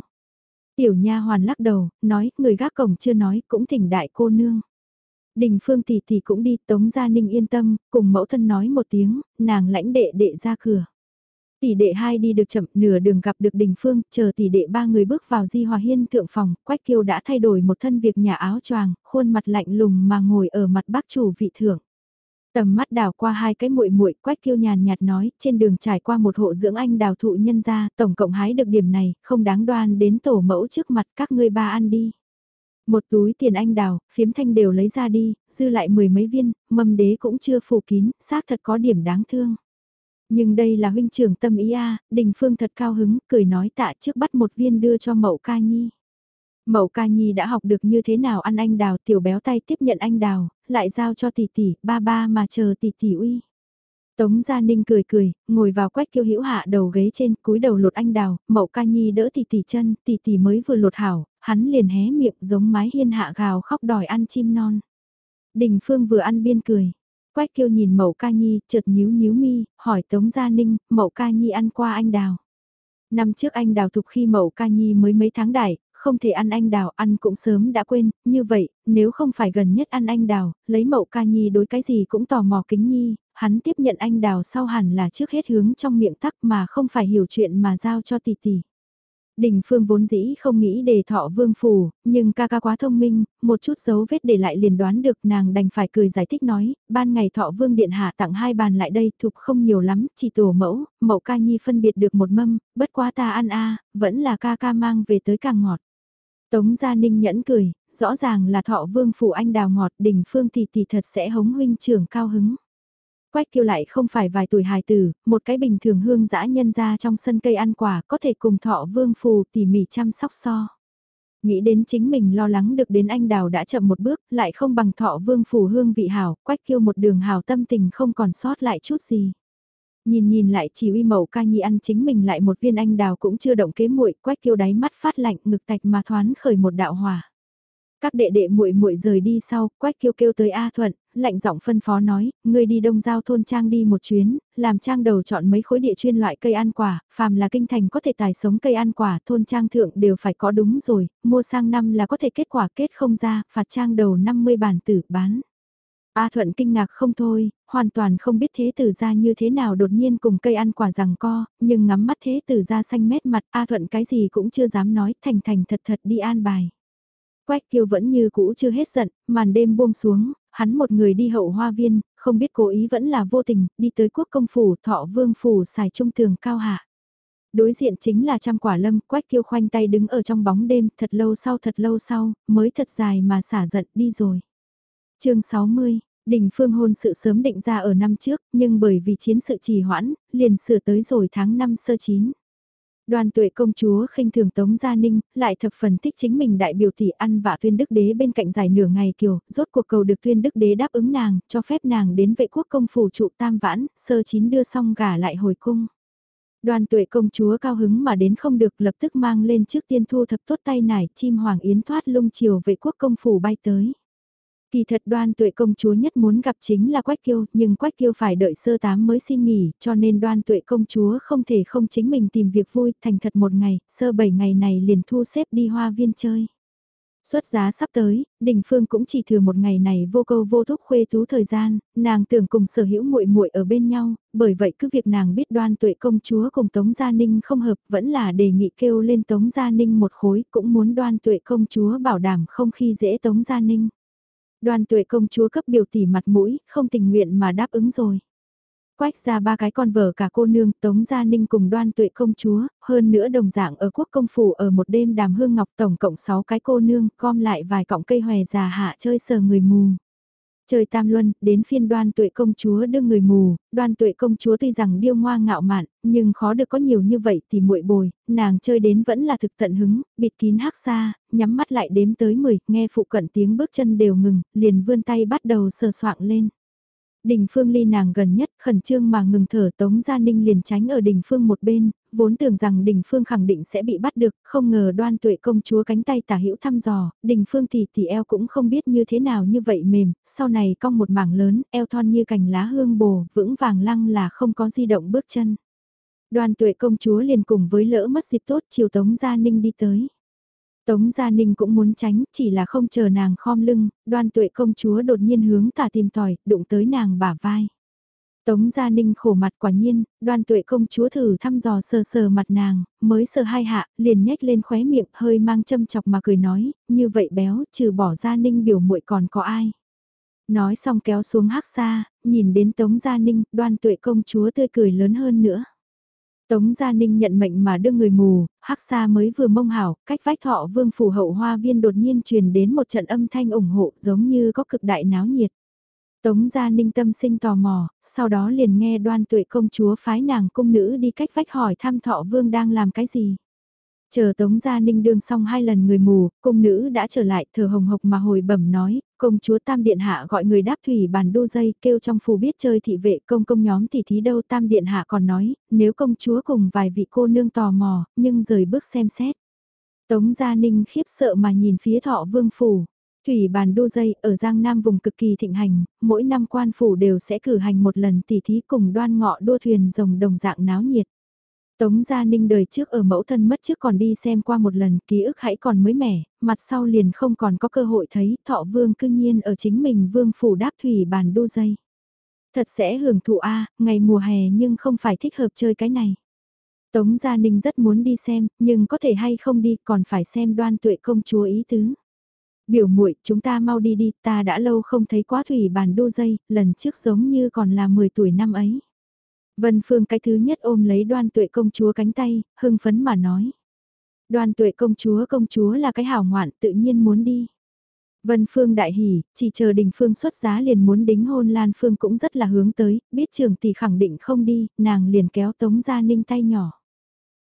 Tiểu nha hoàn lắc đầu, nói, người gác cổng chưa nói, cũng thỉnh đại cô nương. Đình Phương tỷ tỷ cũng đi, Tống Gia Ninh yên tâm, cùng mẫu thân nói một tiếng, nàng lãnh đệ đệ ra cửa. Tỷ đệ hai đi được chậm, nửa đường gặp được Đình Phương, chờ tỷ đệ ba người bước vào Di Hòa Hiên thượng phòng, Quách Kiêu đã thay đổi một thân việc nhà áo choàng, khuôn mặt lạnh lùng mà ngồi ở mặt bác chủ vị thượng. Tầm mắt đào qua hai cái muội muội, Quách Kiêu nhàn nhạt nói, trên đường trải qua một hộ dưỡng anh đào thụ nhân gia, tổng cộng hái được điểm này, không đáng đoan đến tổ mẫu trước mặt các ngươi ba ăn đi. Một túi tiền anh đào, phiếm thanh đều lấy ra đi, dư lại mười mấy viên, mâm đế cũng chưa phủ kín, xác thật có điểm đáng thương. Nhưng đây là huynh trưởng tâm ý a, đình phương thật cao hứng, cười nói tạ trước bắt một viên đưa cho mậu ca nhi. Mậu ca nhi đã học được như thế nào ăn anh đào, tiểu béo tay tiếp nhận anh đào, lại giao cho tỷ tỷ, ba ba mà chờ tỷ tỷ uy. Tống Gia Ninh cười cười, ngồi vào quách kiêu hữu hạ đầu ghế trên, cúi đầu lột anh đào, mậu ca nhi đỡ tỷ tỷ chân, tỷ tỷ mới vừa lột hảo, hắn liền hé miệng giống mái hiên hạ gào khóc đòi ăn chim non. Đình Phương vừa ăn biên cười. Quách kiêu nhìn mậu ca nhi, chợt nhíu nhíu mi, hỏi Tống Gia Ninh, mậu ca nhi ăn qua anh đào. Năm trước anh đào thục khi mậu ca nhi mới mấy tháng đại, không thể ăn anh đào, ăn cũng sớm đã quên, như vậy, nếu không phải gần nhất ăn anh đào, lấy mậu ca nhi đối cái gì cũng tò mò kính nhi, hắn tiếp nhận anh đào sau hẳn là trước hết hướng trong miệng tắc mà không phải hiểu chuyện mà giao cho tỷ tỷ. Đình Phương vốn dĩ không nghĩ đề thọ vương phủ, nhưng ca ca quá thông minh, một chút dấu vết để lại liền đoán được nàng đành phải cười giải thích nói, ban ngày thọ vương điện hạ tặng hai bàn lại đây thục không nhiều lắm, chỉ tổ mẫu, mẫu ca nhi phân biệt được một mâm, bất quá ta ăn a vẫn là ca ca mang về tới càng ngọt. Tống Gia Ninh nhẫn cười, rõ ràng là thọ vương phủ anh đào ngọt đình phương tỷ tỷ thật sẽ hống huynh trưởng cao hứng. Quách kiêu lại không phải vài tuổi hài tử, một cái bình thường hương dã nhân ra trong sân cây ăn quả có thể cùng thọ vương phù tỉ mỉ chăm sóc so. Nghĩ đến chính mình lo lắng được đến anh đào đã chậm một bước, lại không bằng thọ vương phù hương vị hảo, quách kiêu một đường hào tâm tình không còn sót lại chút gì. Nhìn nhìn lại chỉ uy mẫu ca nhi ăn chính mình lại một viên anh đào cũng chưa động kế muội quách kiêu đáy mắt phát lạnh ngực tạch mà thoán khởi một đạo hỏa. Các đệ đệ muội muội rời đi sau, Quách Kiêu kêu tới A Thuận, lạnh giọng phân phó nói, ngươi đi đông giao thôn trang đi một chuyến, làm trang đầu chọn mấy khối địa chuyên loại cây ăn quả, phàm là kinh thành có thể tài sống cây ăn quả, thôn trang thượng đều phải có đúng rồi, mua sang năm là có thể kết quả kết không ra, phạt trang đầu 50 bản tử bán. A Thuận kinh ngạc không thôi, hoàn toàn không biết thế tử ra như thế nào đột nhiên cùng cây ăn quả rằng co, nhưng ngắm mắt thế tử ra xanh mét mặt A Thuận cái gì cũng chưa dám nói, thành thành thật thật đi an bài. Quách kiêu vẫn như cũ chưa hết giận, màn đêm buông xuống, hắn một người đi hậu hoa viên, không biết cố ý vẫn là vô tình, đi tới quốc công phủ, thọ vương phủ xài trung tường cao hạ. Đối diện chính là trăm quả lâm, quách kiêu khoanh tay đứng ở trong bóng đêm, thật lâu sau thật lâu sau, mới thật dài mà xả giận đi rồi. chương 60, Đình phương hôn sự sớm định ra ở năm trước, nhưng bởi vì chiến sự trì hoãn, liền sửa tới rồi tháng 5 sơ chín. Đoàn tuệ công chúa khinh thường Tống Gia Ninh, lại thập phần thích chính mình đại biểu tỷ ăn vạ tuyên đức đế bên cạnh giải nửa ngày kiều, rốt cuộc cầu được tuyên đức đế đáp ứng nàng, cho phép nàng đến vệ quốc công phủ trụ tam vãn, sơ chín đưa xong gả lại hồi cung. Đoàn tuệ công chúa cao hứng mà đến không được lập tức mang lên trước tiên thu thập tốt tay nải chim hoàng yến thoát lung chiều vệ quốc công phủ bay tới. Kỳ thật đoan tuệ công chúa nhất muốn gặp chính là Quách Kiêu, nhưng Quách Kiêu phải đợi sơ tám mới xin nghỉ, cho nên đoan tuệ công chúa không thể không chính mình tìm việc vui, thành thật một ngày, sơ bảy ngày này liền thu xếp đi hoa viên chơi. Xuất giá sắp tới, Đình Phương cũng chỉ thừa một ngày này vô câu vô thúc khuê tú thời gian, nàng tưởng cùng sở hữu muội muội ở bên nhau, bởi vậy cứ việc nàng biết đoan tuệ công chúa cùng Tống Gia Ninh không hợp vẫn là đề nghị kêu lên Tống Gia Ninh một khối cũng muốn đoan tuệ công chúa bảo đảm không khi dễ Tống Gia Ninh. Đoàn tuệ công chúa cấp biểu tỷ mặt mũi, không tình nguyện mà đáp ứng rồi. Quách ra ba cái con vợ cả cô nương Tống Gia Ninh cùng đoan tuệ công chúa, hơn nữa đồng dạng ở quốc công phủ ở một đêm đàm hương ngọc tổng cộng 6 cái cô nương, gom lại vài cọng cây hòe già hạ chơi sờ người mù. Trời tam luân, đến phiên đoan tuệ công chúa đưa người mù, đoan tuệ công chúa tuy rằng điêu ngoa ngạo mạn, nhưng khó được có nhiều như vậy thì muội bồi, nàng chơi đến vẫn là thực tận hứng, bịt kín hắc xa, nhắm mắt lại đếm tới 10, nghe phụ cận tiếng bước chân đều ngừng, liền vươn tay bắt đầu sờ soạng lên. Đình Phương ly nàng gần nhất, khẩn trương mà ngừng thở Tống Gia Ninh liền tránh ở Đình Phương một bên, vốn tưởng rằng Đình Phương khẳng định sẽ bị bắt được, không ngờ đoan tuệ công chúa cánh tay tả hữu thăm dò, Đình Phương thì thì eo cũng không biết như thế nào như vậy mềm, sau này cong một mảng lớn, eo thon như cành lá hương bồ, vững vàng lăng là không có di động bước chân. Đoan tuệ công chúa liền cùng với lỡ mất dịp tốt chiều Tống Gia Ninh đi tới. Tống Gia Ninh cũng muốn tránh, chỉ là không chờ nàng khom lưng, đoan tuệ công chúa đột nhiên hướng tả tìm tòi, đụng tới nàng bả vai. Tống Gia Ninh khổ mặt quả nhiên, đoan tuệ công chúa thử thăm dò sờ sờ mặt nàng, mới sờ hai hạ, liền nhếch lên khóe miệng hơi mang châm chọc mà cười nói, như vậy béo, trừ bỏ Gia Ninh biểu muội còn có ai. Nói xong kéo xuống hắc xa, nhìn đến Tống Gia Ninh, đoan tuệ công chúa tươi cười lớn hơn nữa. Tống Gia Ninh nhận mệnh mà đưa người mù, hắc xa mới vừa mông hảo, cách vách thọ vương phủ hậu hoa viên đột nhiên truyền đến một trận âm thanh ủng hộ giống như có cực đại náo nhiệt. Tống Gia Ninh tâm sinh tò mò, sau đó liền nghe đoan tuệ công chúa phái nàng cung nữ đi cách vách hỏi thăm thọ vương đang làm cái gì. Chờ Tống Gia Ninh đương xong hai lần người mù, cung nữ đã trở lại thờ hồng hộc mà hồi bẩm nói, công chúa Tam Điện Hạ gọi người đáp thủy bàn đô dây kêu trong phủ biết chơi thị vệ công công nhóm thì thí đâu Tam Điện Hạ còn nói, nếu công chúa cùng vài vị cô nương tò mò, nhưng rời bước xem xét. Tống Gia Ninh khiếp sợ mà nhìn phía thọ vương phủ. Thủy bàn đô dây ở Giang Nam vùng cực kỳ thịnh hành, mỗi năm quan phủ đều sẽ cử hành một lần tỷ thí cùng đoan ngọ đua thuyền rồng đồng dạng náo nhiệt. Tống Gia Ninh đời trước ở mẫu thân mất trước còn đi xem qua một lần ký ức hãy còn mới mẻ, mặt sau liền không còn có cơ hội thấy thọ vương cương nhiên ở chính mình vương phủ đáp thủy bàn đô dây. Thật sẽ hưởng thụ A, ngày mùa hè nhưng không phải thích hợp chơi cái này. Tống Gia Ninh rất muốn đi xem, nhưng có thể hay không đi còn phải xem đoan tuệ công chúa ý tứ. Biểu muội chúng ta mau đi đi, ta đã lâu không thấy quá thủy bàn đu dây, lần trước giống như còn là 10 tuổi năm ấy. Vân Phương cái thứ nhất ôm lấy đoan tuệ công chúa cánh tay, hưng phấn mà nói. Đoan tuệ công chúa công chúa là cái hảo ngoạn tự nhiên muốn đi. Vân Phương đại hỉ, chỉ chờ Đình Phương xuất giá liền muốn đính hôn Lan Phương cũng rất là hướng tới, biết trường tỷ khẳng định không đi, nàng liền kéo Tống Gia Ninh tay nhỏ.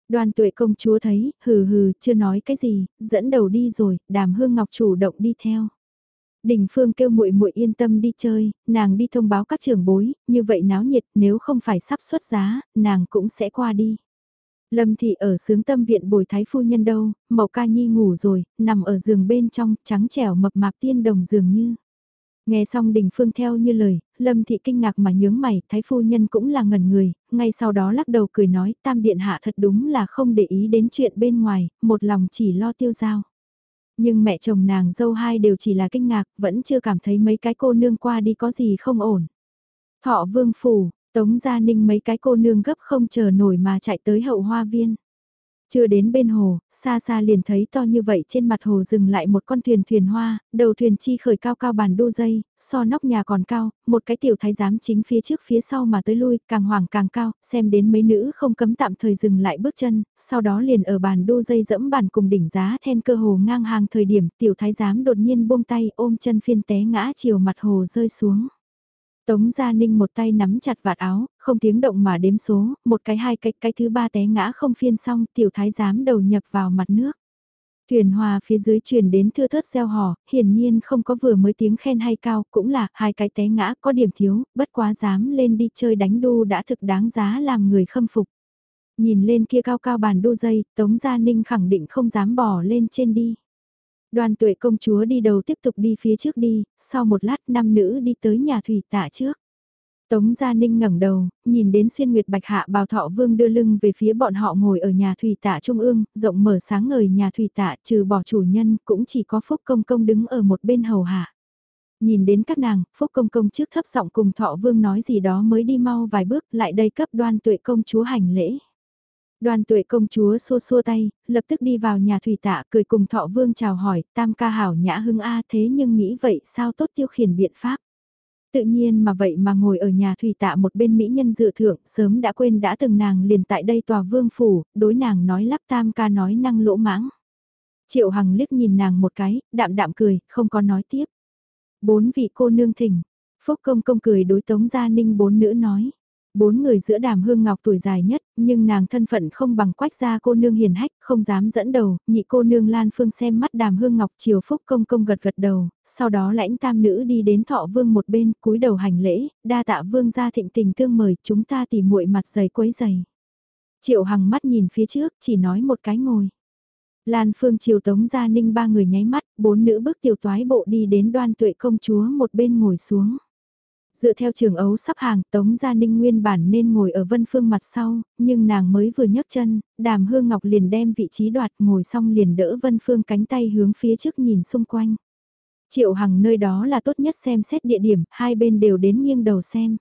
Đoàn tuệ công chúa thấy, hừ hừ, chưa nói cái gì, dẫn đầu đi rồi, đàm hương ngọc chủ động đi theo. Đình Phương kêu muội muội yên tâm đi chơi, nàng đi thông báo các trưởng bối, như vậy náo nhiệt, nếu không phải sắp xuất giá, nàng cũng sẽ qua đi. Lâm Thị ở sướng tâm viện bồi thái phu nhân đâu, Mậu Ca Nhi ngủ rồi, nằm ở giường bên trong, trắng trẻo mập mạp tiên đồng dường như. Nghe xong Đình Phương theo như lời, Lâm Thị kinh ngạc mà nhướng mày, thái phu nhân cũng là ngẩn người, ngay sau đó lắc đầu cười nói, tam điện hạ thật đúng là không để ý đến chuyện bên ngoài, một lòng chỉ lo tiêu giao. Nhưng mẹ chồng nàng dâu hai đều chỉ là kinh ngạc, vẫn chưa cảm thấy mấy cái cô nương qua đi có gì không ổn. Thọ vương phủ, Tống Gia Ninh mấy cái cô nương gấp không chờ nổi mà chạy tới hậu hoa viên. Chưa đến bên hồ, xa xa liền thấy to như vậy trên mặt hồ dừng lại một con thuyền thuyền hoa, đầu thuyền chi khởi cao cao bàn đu dây, so nóc nhà còn cao, một cái tiểu thái giám chính phía trước phía sau mà tới lui, càng hoảng càng cao, xem đến mấy nữ không cấm tạm thời dừng lại bước chân, sau đó liền ở bàn đu dây dẫm bàn cùng đỉnh giá then cơ hồ ngang hàng thời điểm tiểu thái giám đột nhiên buông tay ôm chân phiên té ngã chiều mặt hồ rơi xuống. Tống Gia Ninh một tay nắm chặt vạt áo, không tiếng động mà đếm số, một cái hai cái, cái thứ ba té ngã không phiên xong, tiểu thái giám đầu nhập vào mặt nước. Thuyền hòa phía dưới truyền đến thưa thớt gieo hò, hiển nhiên không có vừa mới tiếng khen hay cao, cũng là hai cái té ngã có điểm thiếu, bất quá dám lên đi chơi đánh đu đã thực đáng giá làm người khâm phục. Nhìn lên kia cao cao bàn đu dây, Tống Gia Ninh khẳng định không dám bỏ lên trên đi. Đoàn tuệ công chúa đi đầu tiếp tục đi phía trước đi, sau một lát năm nữ đi tới nhà thủy tạ trước. Tống Gia Ninh ngẩng đầu, nhìn đến xuyên nguyệt bạch hạ bào thọ vương đưa lưng về phía bọn họ ngồi ở nhà thủy tạ trung ương, rộng mở sáng ngời nhà thủy tạ trừ bỏ chủ nhân cũng chỉ có Phúc Công Công đứng ở một bên hầu hạ. Nhìn đến các nàng, Phúc Công Công trước thấp giọng cùng thọ vương nói gì đó mới đi mau vài bước lại đây cấp đoan tuệ công chúa hành lễ. Đoàn tuệ công chúa xua xua tay, lập tức đi vào nhà thủy tạ cười cùng thọ vương chào hỏi, tam ca hảo nhã hưng A thế nhưng nghĩ vậy sao tốt tiêu khiển biện pháp. Tự nhiên mà vậy mà ngồi ở nhà thủy tạ một bên mỹ nhân dự thượng, sớm đã quên đã từng nàng liền tại đây tòa vương phủ, đối nàng nói lắp tam ca nói năng lỗ mãng. Triệu Hằng liếc nhìn nàng một cái, đạm đạm cười, không có nói tiếp. Bốn vị cô nương thỉnh, Phúc công công cười đối tống gia ninh bốn nữ nói. Bốn người giữa đàm hương ngọc tuổi dài nhất, nhưng nàng thân phận không bằng quách gia cô nương hiền hách, không dám dẫn đầu, nhị cô nương Lan Phương xem mắt đàm hương ngọc chiều phúc công công gật gật đầu, sau đó lãnh tam nữ đi đến thọ vương một bên, cúi đầu hành lễ, đa tạ vương gia thịnh tình tương mời chúng ta tỉ muội mặt giày quấy giày Triệu hằng mắt nhìn phía trước, chỉ nói một cái ngồi. Lan Phương chiều tống gia ninh ba người nháy mắt, bốn nữ bước tiểu toái bộ đi đến đoan tuệ công chúa một bên ngồi xuống. Dựa theo trường ấu sắp hàng, Tống Gia Ninh nguyên bản nên ngồi ở Vân Phương mặt sau, nhưng nàng mới vừa nhấc chân, đàm hương ngọc liền đem vị trí đoạt ngồi xong liền đỡ Vân Phương cánh tay hướng phía trước nhìn xung quanh. Triệu Hằng nơi đó là tốt nhất xem xét địa điểm, hai bên đều đến nghiêng đầu xem.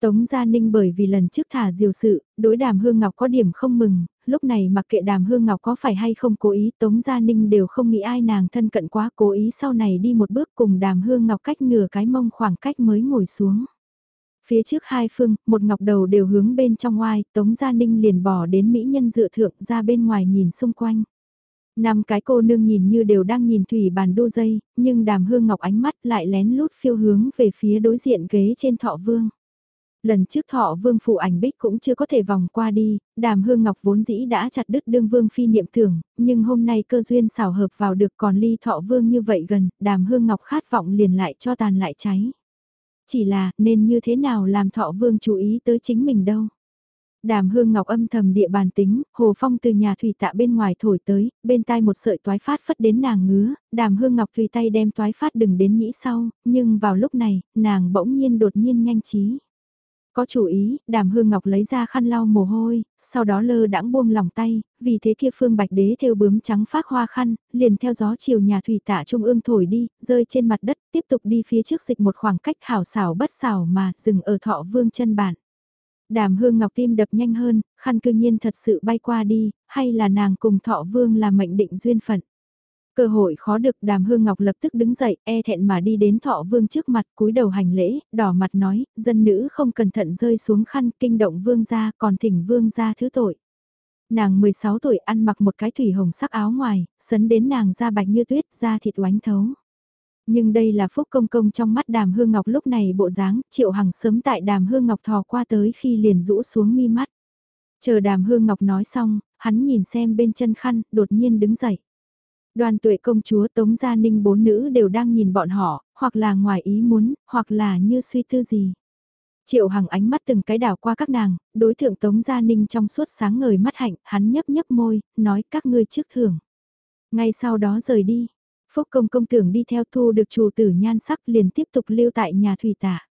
Tống Gia Ninh bởi vì lần trước thả diều sự, đối đàm hương ngọc có điểm không mừng, lúc này mặc kệ đàm hương ngọc có phải hay không cố ý Tống Gia Ninh đều không nghĩ ai nàng thân cận quá cố ý sau này đi một bước cùng đàm hương ngọc cách nửa cái mông khoảng cách mới ngồi xuống. Phía trước hai phương, một ngọc đầu đều hướng bên trong ngoài, Tống Gia Ninh liền bỏ đến Mỹ nhân dựa thượng ra bên ngoài nhìn xung quanh. Năm cái cô nương nhìn như đều đang nhìn thủy bàn đu dây, nhưng đàm hương ngọc ánh mắt lại lén lút phiêu hướng về phía đối diện ghế trên thọ vương. Lần trước thọ vương phụ ảnh bích cũng chưa có thể vòng qua đi, đàm hương ngọc vốn dĩ đã chặt đứt đương vương phi niệm tưởng, nhưng hôm nay cơ duyên xảo hợp vào được còn ly thọ vương như vậy gần, đàm hương ngọc khát vọng liền lại cho tàn lại cháy. Chỉ là, nên như thế nào làm thọ vương chú ý tới chính mình đâu. Đàm hương ngọc âm thầm địa bàn tính, hồ phong từ nhà thủy tạ bên ngoài thổi tới, bên tai một sợi toái phát phất đến nàng ngứa, đàm hương ngọc tùy tay đem toái phát đừng đến nhĩ sau, nhưng vào lúc này, nàng bỗng nhiên đột nhiên nhanh trí. Có chủ ý, đàm hương ngọc lấy ra khăn lau mồ hôi, sau đó lơ đãng buông lòng tay, vì thế kia phương bạch đế theo bướm trắng phát hoa khăn, liền theo gió chiều nhà thủy tạ trung ương thổi đi, rơi trên mặt đất, tiếp tục đi phía trước dịch một khoảng cách hảo xảo bất xảo mà dừng ở thọ vương chân bản. Đàm hương ngọc tim đập nhanh hơn, khăn cư nhiên thật sự bay qua đi, hay là nàng cùng thọ vương là mệnh định duyên phận. Cơ hội khó được đàm hương ngọc lập tức đứng dậy, e thẹn mà đi đến thọ vương trước mặt cúi đầu hành lễ, đỏ mặt nói, dân nữ không cẩn thận rơi xuống khăn kinh động vương gia còn thỉnh vương gia thứ tội. Nàng 16 tuổi ăn mặc một cái thủy hồng sắc áo ngoài, sấn đến nàng da bạch như tuyết, da thịt oánh thấu. Nhưng đây là phúc công công trong mắt đàm hương ngọc lúc này bộ dáng, triệu hằng sớm tại đàm hương ngọc thò qua tới khi liền rũ xuống mi mắt. Chờ đàm hương ngọc nói xong, hắn nhìn xem bên chân khăn, đột nhiên đứng dậy. Đoàn tuệ công chúa Tống Gia Ninh bốn nữ đều đang nhìn bọn họ, hoặc là ngoài ý muốn, hoặc là như suy tư gì. Triệu Hằng ánh mắt từng cái đảo qua các nàng, đối thượng Tống Gia Ninh trong suốt sáng ngời mắt hạnh, hắn nhấp nhấp môi, nói các ngươi trước thưởng. Ngay sau đó rời đi, Phúc Công công tưởng đi theo thu được chủ tử nhan sắc liền tiếp tục lưu tại nhà thủy tả.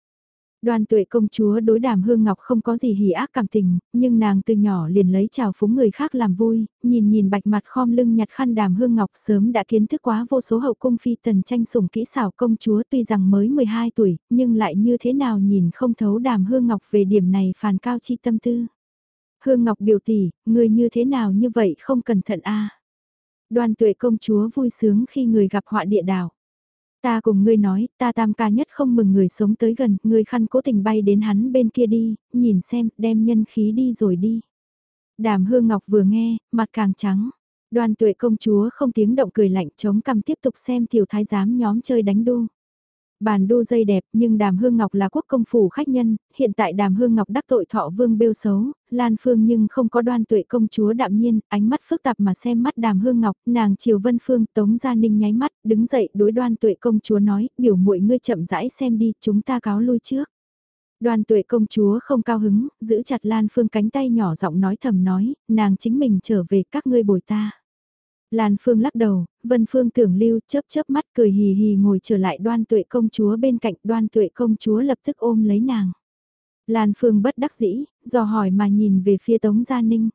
Đoàn tuệ công chúa đối đàm hương ngọc không có gì hỉ ác cảm tình, nhưng nàng từ nhỏ liền lấy chào phúng người khác làm vui, nhìn nhìn bạch mặt khom lưng nhặt khăn đàm hương ngọc sớm đã kiến thức quá vô số hậu cung phi tần tranh sủng kỹ xảo công chúa tuy rằng mới 12 tuổi, nhưng lại như thế nào nhìn không thấu đàm hương ngọc về điểm này phàn cao chi tâm tư. Hương ngọc biểu tỷ, người như thế nào như vậy không cẩn thận a Đoàn tuệ công chúa vui sướng khi người gặp họa địa đảo. Ta cùng ngươi nói, ta tam ca nhất không mừng người sống tới gần, ngươi khăn cố tình bay đến hắn bên kia đi, nhìn xem, đem nhân khí đi rồi đi. Đàm hương ngọc vừa nghe, mặt càng trắng. Đoàn tuệ công chúa không tiếng động cười lạnh chống cằm tiếp tục xem tiểu thái giám nhóm chơi đánh đu. Bàn đu dây đẹp nhưng đàm hương ngọc là quốc công phủ khách nhân, hiện tại đàm hương ngọc đắc tội thọ vương bêu xấu, Lan Phương nhưng không có đoan tuệ công chúa đạm nhiên, ánh mắt phức tạp mà xem mắt đàm hương ngọc, nàng chiều vân phương tống gia ninh nháy mắt, đứng dậy đối đoan tuệ công chúa nói, biểu muội ngươi chậm rãi xem đi, chúng ta cáo lui trước. Đoàn tuệ công chúa không cao hứng, giữ chặt Lan Phương cánh tay nhỏ giọng nói thầm nói, nàng chính mình trở về các ngươi bồi ta. Lan Phương lắc đầu, Vân Phương tưởng lưu chớp chớp mắt cười hì hì ngồi trở lại đoan tuệ công chúa bên cạnh đoan tuệ công chúa lập tức ôm lấy nàng. Lan Phương bất đắc dĩ, do hỏi mà nhìn về phía Tống Gia Ninh.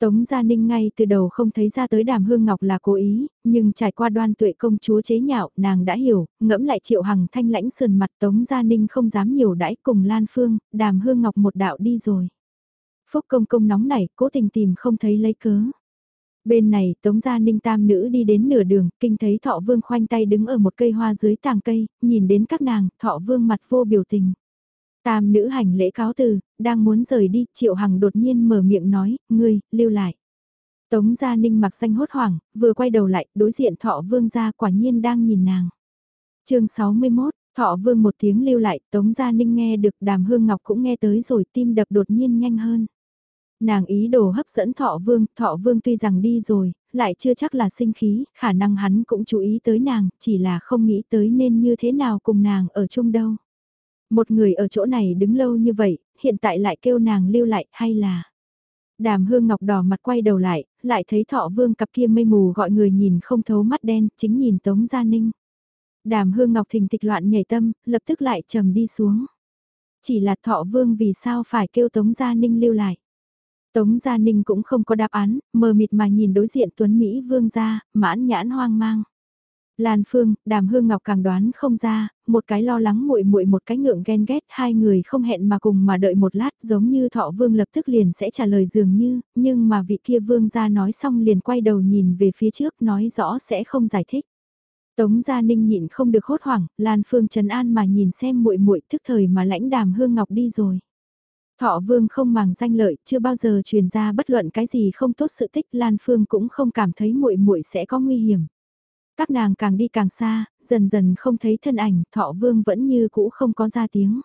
Tống Gia Ninh ngay từ đầu không thấy ra tới đàm hương ngọc là cố ý, nhưng trải qua đoan tuệ công chúa chế nhạo, nàng đã hiểu, ngẫm lại triệu hằng thanh lãnh sườn mặt Tống Gia Ninh không dám nhiều đãi cùng Lan Phương, đàm hương ngọc một đạo đi rồi. Phúc công công nóng nảy, cố tình tìm không thấy lấy cớ. Bên này Tống Gia Ninh tam nữ đi đến nửa đường, kinh thấy thọ vương khoanh tay đứng ở một cây hoa dưới tàng cây, nhìn đến các nàng, thọ vương mặt vô biểu tình. Tam nữ hành lễ cáo từ, đang muốn rời đi, Triệu Hằng đột nhiên mở miệng nói, ngươi, lưu lại. Tống Gia Ninh mặc xanh hốt hoảng, vừa quay đầu lại, đối diện thọ vương ra quả nhiên đang nhìn nàng. chương 61, thọ vương một tiếng lưu lại, Tống Gia Ninh nghe được đàm hương ngọc cũng nghe tới rồi tim đập đột nhiên nhanh hơn. Nàng ý đồ hấp dẫn thọ vương, thọ vương tuy rằng đi rồi, lại chưa chắc là sinh khí, khả năng hắn cũng chú ý tới nàng, chỉ là không nghĩ tới nên như thế nào cùng nàng ở chung đâu. Một người ở chỗ này đứng lâu như vậy, hiện tại lại kêu nàng lưu lại hay là... Đàm hương ngọc đỏ mặt quay đầu lại, lại thấy thọ vương cặp kia mây mù gọi người nhìn không thấu mắt đen, chính nhìn Tống Gia Ninh. Đàm hương ngọc thình thịch loạn nhảy tâm, lập tức lại trầm đi xuống. Chỉ là thọ vương vì sao phải kêu Tống Gia Ninh lưu lại. Tống Gia Ninh cũng không có đáp án, mờ mịt mà nhìn đối diện Tuấn Mỹ vương gia, mãn nhãn hoang mang. Lan Phương, Đàm Hương Ngọc càng đoán không ra, một cái lo lắng muội muội một cái ngượng ghen ghét, hai người không hẹn mà cùng mà đợi một lát, giống như Thọ Vương lập tức liền sẽ trả lời dường như, nhưng mà vị kia vương gia nói xong liền quay đầu nhìn về phía trước, nói rõ sẽ không giải thích. Tống Gia Ninh nhịn không được hốt hoảng, Lan Phương trấn an mà nhìn xem muội muội thức thời mà lãnh Đàm Hương Ngọc đi rồi. Thọ Vương không màng danh lợi, chưa bao giờ truyền ra bất luận cái gì không tốt sự tích, Lan Phương cũng không cảm thấy muội muội sẽ có nguy hiểm. Các nàng càng đi càng xa, dần dần không thấy thân ảnh, Thọ Vương vẫn như cũ không có ra tiếng.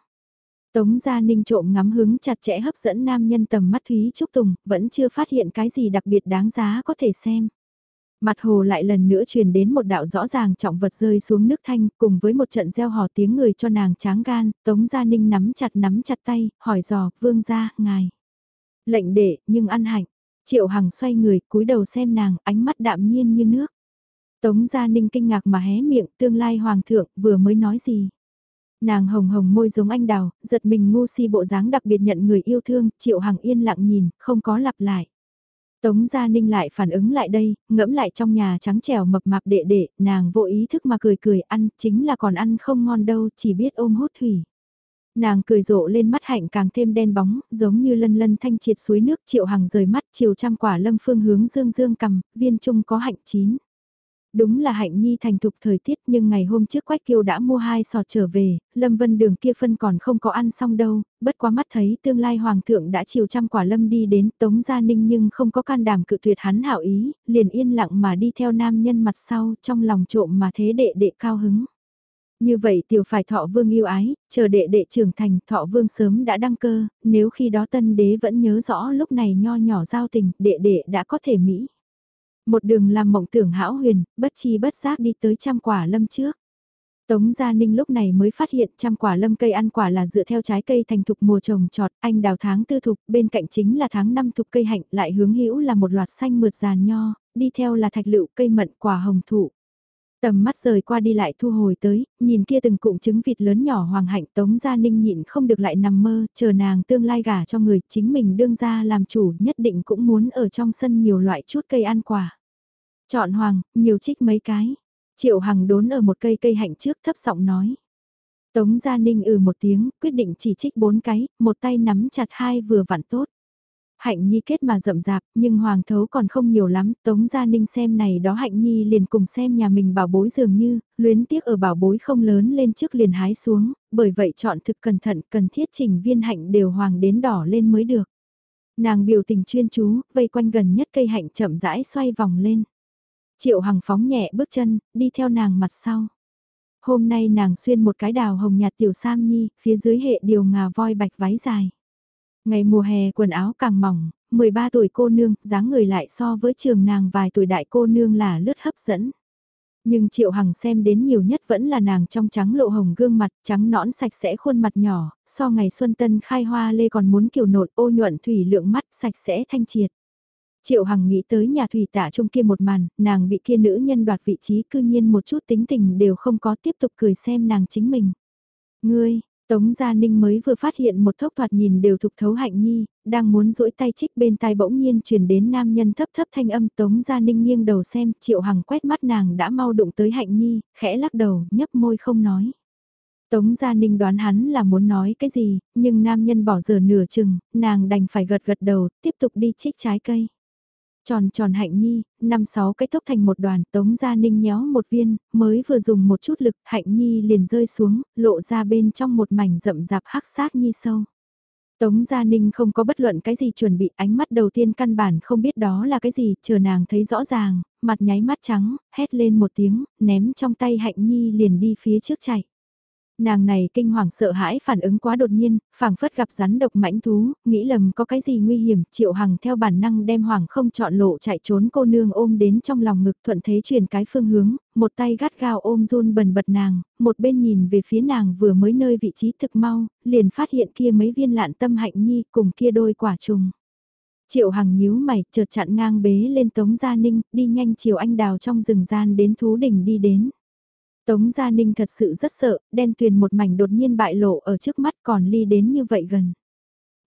Tống Gia Ninh trộm ngắm hứng chặt chẽ hấp dẫn nam nhân tầm mắt Thúy Trúc Tùng, vẫn chưa phát hiện cái gì đặc biệt đáng giá có thể xem. Mặt hồ lại lần nữa truyền đến một đạo rõ ràng trọng vật rơi xuống nước thanh cùng với một trận gieo hò tiếng người cho nàng tráng gan, Tống Gia Ninh nắm chặt nắm chặt tay, hỏi dò, vương gia, ngài. Lệnh đệ, nhưng ăn hạnh. Triệu Hằng xoay người, cúi đầu xem nàng, ánh mắt đạm nhiên như nước. Tống Gia Ninh kinh ngạc mà hé miệng, tương lai hoàng thượng, vừa mới nói gì. Nàng hồng hồng môi giống anh đào, giật mình ngu si bộ dáng đặc biệt nhận người yêu thương, Triệu Hằng yên lặng nhìn, không có lặp lại. Tống Gia Ninh lại phản ứng lại đây, ngẫm lại trong nhà trắng trẻo mập mạp đệ đệ, nàng vô ý thức mà cười cười ăn, chính là còn ăn không ngon đâu, chỉ biết ôm hút thủy. Nàng cười rộ lên mắt hạnh càng thêm đen bóng, giống như lân lân thanh triệt suối nước triệu hằng rời mắt chiều trăm quả lâm phương hướng dương dương cầm, viên trung có hạnh chín. Đúng là hạnh nhi thành thục thời tiết nhưng ngày hôm trước Quách Kiêu đã mua hai sọt trở về, Lâm Vân đường kia phân còn không có ăn xong đâu, bất quá mắt thấy tương lai Hoàng thượng đã chiều trăm quả Lâm đi đến Tống Gia Ninh nhưng không có can đảm cự tuyệt hắn hảo ý, liền yên lặng mà đi theo nam nhân mặt sau trong lòng trộm mà thế đệ đệ cao hứng. Như vậy tiểu phải thọ vương yêu ái, chờ đệ đệ trưởng thành thọ vương sớm đã đăng cơ, nếu khi đó tân đế vẫn nhớ rõ lúc này nho nhỏ giao tình, đệ đệ đã có thể Mỹ. Một đường làm mộng tưởng hão huyền, bất chi bất giác đi tới trăm quả lâm trước. Tống Gia Ninh lúc này mới phát hiện trăm quả lâm cây ăn quả là dựa theo trái cây thành thục mùa trồng trọt, anh đào tháng tư thục, bên cạnh chính là tháng năm thục cây hạnh, lại hướng hữu là một loạt xanh mượt giàn nho, đi theo là thạch lựu cây mận quả hồng thụ. Tầm mắt rời qua đi lại thu hồi tới, nhìn kia từng cụm trứng vịt lớn nhỏ hoàng hạnh Tống Gia Ninh nhịn không được lại nằm mơ, chờ nàng tương lai gả cho người, chính mình đương ra làm chủ nhất định cũng muốn ở trong sân nhiều loại chút cây ăn quả. Chọn hoàng, nhiều trích mấy cái. Triệu Hằng đốn ở một cây cây hạnh trước thấp giọng nói. Tống Gia Ninh ừ một tiếng, quyết định chỉ trích bốn cái, một tay nắm chặt hai vừa vặn tốt. Hạnh Nhi kết mà rậm rạp, nhưng Hoàng Thấu còn không nhiều lắm, Tống Gia Ninh xem này đó Hạnh Nhi liền cùng xem nhà mình bảo bối dường như, luyến tiếc ở bảo bối không lớn lên trước liền hái xuống, bởi vậy chọn thực cẩn thận, cần thiết chỉnh viên hạnh đều hoàng đến đỏ lên mới được. Nàng biểu tình chuyên chú, vây quanh gần nhất cây hạnh chậm rãi xoay vòng lên. Triệu Hằng phóng nhẹ bước chân, đi theo nàng mặt sau. Hôm nay nàng xuyên một cái đào hồng nhạt tiểu sam nhi, phía dưới hệ điều ngà voi bạch váy dài. Ngày mùa hè quần áo càng mỏng, 13 tuổi cô nương, dáng người lại so với trường nàng vài tuổi đại cô nương là lướt hấp dẫn. Nhưng Triệu Hằng xem đến nhiều nhất vẫn là nàng trong trắng lộ hồng gương mặt, trắng nõn sạch sẽ khuôn mặt nhỏ, so ngày xuân tân khai hoa lê còn muốn kiều nộn ô nhuận thủy lượng mắt sạch sẽ thanh triệt. Triệu Hằng nghĩ tới nhà thủy tạ trong kia một màn, nàng bị kia nữ nhân đoạt vị trí cư nhiên một chút tính tình đều không có tiếp tục cười xem nàng chính mình. Ngươi, Tống Gia Ninh mới vừa phát hiện một thốc thoạt nhìn đều thục thấu hạnh nhi, đang muốn duỗi tay trích bên tai bỗng nhiên truyền đến nam nhân thấp thấp thanh âm Tống Gia Ninh nghiêng đầu xem, Triệu Hằng quét mắt nàng đã mau đụng tới hạnh nhi, khẽ lắc đầu, nhấp môi không nói. Tống Gia Ninh đoán hắn là muốn nói cái gì, nhưng nam nhân bỏ giờ nửa chừng, nàng đành phải gật gật đầu, tiếp tục đi trích trái cây. Tròn tròn hạnh nhi, năm sáu cái thốc thành một đoàn, tống gia ninh nhéo một viên, mới vừa dùng một chút lực, hạnh nhi liền rơi xuống, lộ ra bên trong một mảnh rậm rạp hắc sát nhi sâu. Tống Gia Ninh không có bất luận cái gì chuẩn bị ánh mắt đầu tiên căn bản không biết đó là cái gì, chờ nàng thấy rõ ràng, mặt nháy mắt trắng, hét lên một tiếng, ném trong tay hạnh nhi liền đi phía trước chạy. Nàng này kinh hoàng sợ hãi phản ứng quá đột nhiên, phảng phất gặp rắn độc mãnh thú, nghĩ lầm có cái gì nguy hiểm, triệu hằng theo bản năng đem hoàng không chọn lộ chạy trốn cô nương ôm đến trong lòng ngực thuận thế chuyển cái phương hướng, một tay gắt gao ôm run bần bật nàng, một bên nhìn về phía nàng vừa mới nơi vị trí thực mau, liền phát hiện kia mấy viên lạn tâm hạnh nhi cùng kia đôi quả trùng. Triệu Hằng nhíu mày, chợt chặn ngang bế lên Tống Gia Ninh, đi nhanh chiều anh đào trong rừng gian đến thú đỉnh đi đến. Tống Gia Ninh thật sự rất sợ, đen tuyền một mảnh đột nhiên bại lộ ở trước mắt còn ly đến như vậy gần.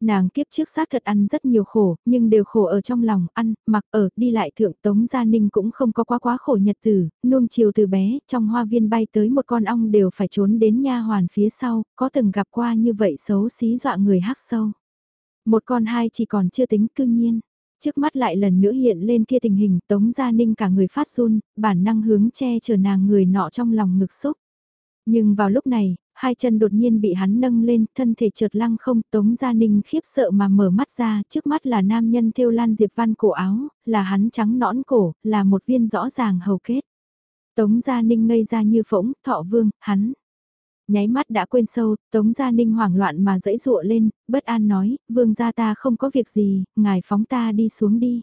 Nàng kiếp trước xác thật ăn rất nhiều khổ, nhưng đều khổ ở trong lòng, ăn, mặc ở, đi lại thượng Tống Gia Ninh cũng không có quá quá khổ nhật tử, nuông chiều từ bé, trong hoa viên bay tới một con ong đều phải trốn đến nha hoàn phía sau, có từng gặp qua như vậy xấu xí dọa người hắc sâu. Một con hai chỉ còn chưa tính cương nhiên. Trước mắt lại lần nữa hiện lên kia tình hình Tống Gia Ninh cả người phát run, bản năng hướng che chở nàng người nọ trong lòng ngực xúc. Nhưng vào lúc này, hai chân đột nhiên bị hắn nâng lên, thân thể trượt lăng không, Tống Gia Ninh khiếp sợ mà mở mắt ra, trước mắt là nam nhân thêu lan diệp văn cổ áo, là hắn trắng nõn cổ, là một viên rõ ràng hầu kết. Tống Gia Ninh ngây ra như phỗng, thọ vương, hắn, Nháy mắt đã quên sâu, Tống Gia Ninh hoảng loạn mà dẫy dụa lên, bất an nói, vương gia ta không có việc gì, ngài phóng ta đi xuống đi.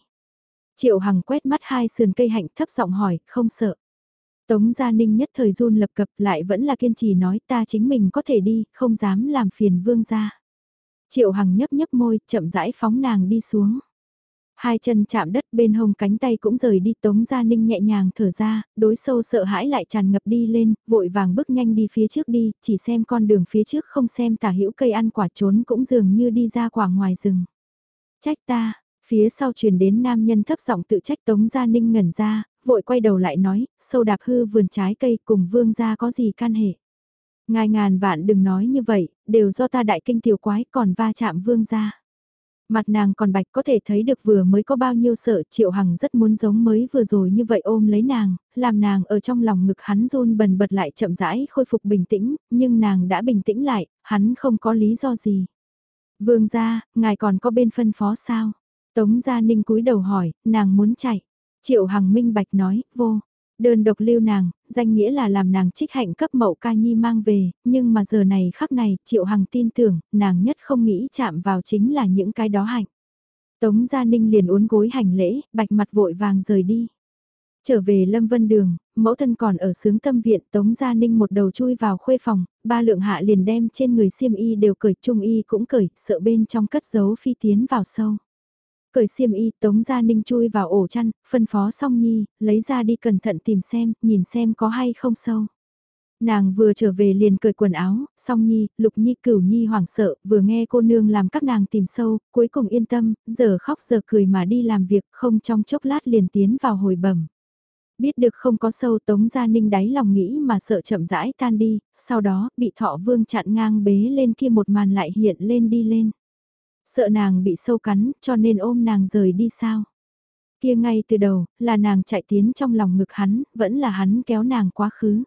Triệu Hằng quét mắt hai sườn cây hạnh thấp giọng hỏi, không sợ. Tống Gia Ninh nhất thời run lập cập lại vẫn là kiên trì nói ta chính mình có thể đi, không dám làm phiền vương gia. Triệu Hằng nhấp nhấp môi, chậm rãi phóng nàng đi xuống. Hai chân chạm đất bên hông cánh tay cũng rời đi Tống Gia Ninh nhẹ nhàng thở ra, đối sâu sợ hãi lại tràn ngập đi lên, vội vàng bước nhanh đi phía trước đi, chỉ xem con đường phía trước không xem tả hữu cây ăn quả trốn cũng dường như đi ra quả ngoài rừng. Trách ta, phía sau truyền đến nam nhân thấp giọng tự trách Tống Gia Ninh ngẩn ra, vội quay đầu lại nói, sâu đạp hư vườn trái cây cùng vương gia có gì can hệ. Ngài ngàn vạn đừng nói như vậy, đều do ta đại kinh tiểu quái còn va chạm vương gia. Mặt nàng còn bạch có thể thấy được vừa mới có bao nhiêu sợ Triệu Hằng rất muốn giống mới vừa rồi như vậy ôm lấy nàng, làm nàng ở trong lòng ngực hắn run bần bật lại chậm rãi khôi phục bình tĩnh, nhưng nàng đã bình tĩnh lại, hắn không có lý do gì. Vương gia, ngài còn có bên phân phó sao? Tống Gia Ninh cúi đầu hỏi, nàng muốn chạy. Triệu Hằng minh bạch nói, vô. Đơn độc lưu nàng, danh nghĩa là làm nàng trích hạnh cấp mậu ca nhi mang về, nhưng mà giờ này khắc này, Triệu Hằng tin tưởng, nàng nhất không nghĩ chạm vào chính là những cái đó hạnh. Tống Gia Ninh liền uốn gối hành lễ, bạch mặt vội vàng rời đi. Trở về Lâm Vân Đường, mẫu thân còn ở sướng tâm viện Tống Gia Ninh một đầu chui vào khuê phòng, ba lượng hạ liền đem trên người xiêm y đều cởi trung y cũng cởi, sợ bên trong cất giấu phi tiến vào sâu. Cởi xiêm y, Tống Gia Ninh chui vào ổ chăn, phân phó song nhi, lấy ra đi cẩn thận tìm xem, nhìn xem có hay không sâu. Nàng vừa trở về liền cởi quần áo, song nhi, lục nhi cửu nhi hoảng sợ, vừa nghe cô nương làm các nàng tìm sâu, cuối cùng yên tâm, giờ khóc giờ cười mà đi làm việc, không trong chốc lát liền tiến vào hồi bẩm. Biết được không có sâu Tống Gia Ninh đáy lòng nghĩ mà sợ chậm rãi tan đi, sau đó bị thọ vương chặn ngang bế lên kia một màn lại hiện lên đi lên. Sợ nàng bị sâu cắn cho nên ôm nàng rời đi sao. Kia ngay từ đầu, là nàng chạy tiến trong lòng ngực hắn, vẫn là hắn kéo nàng quá khứ.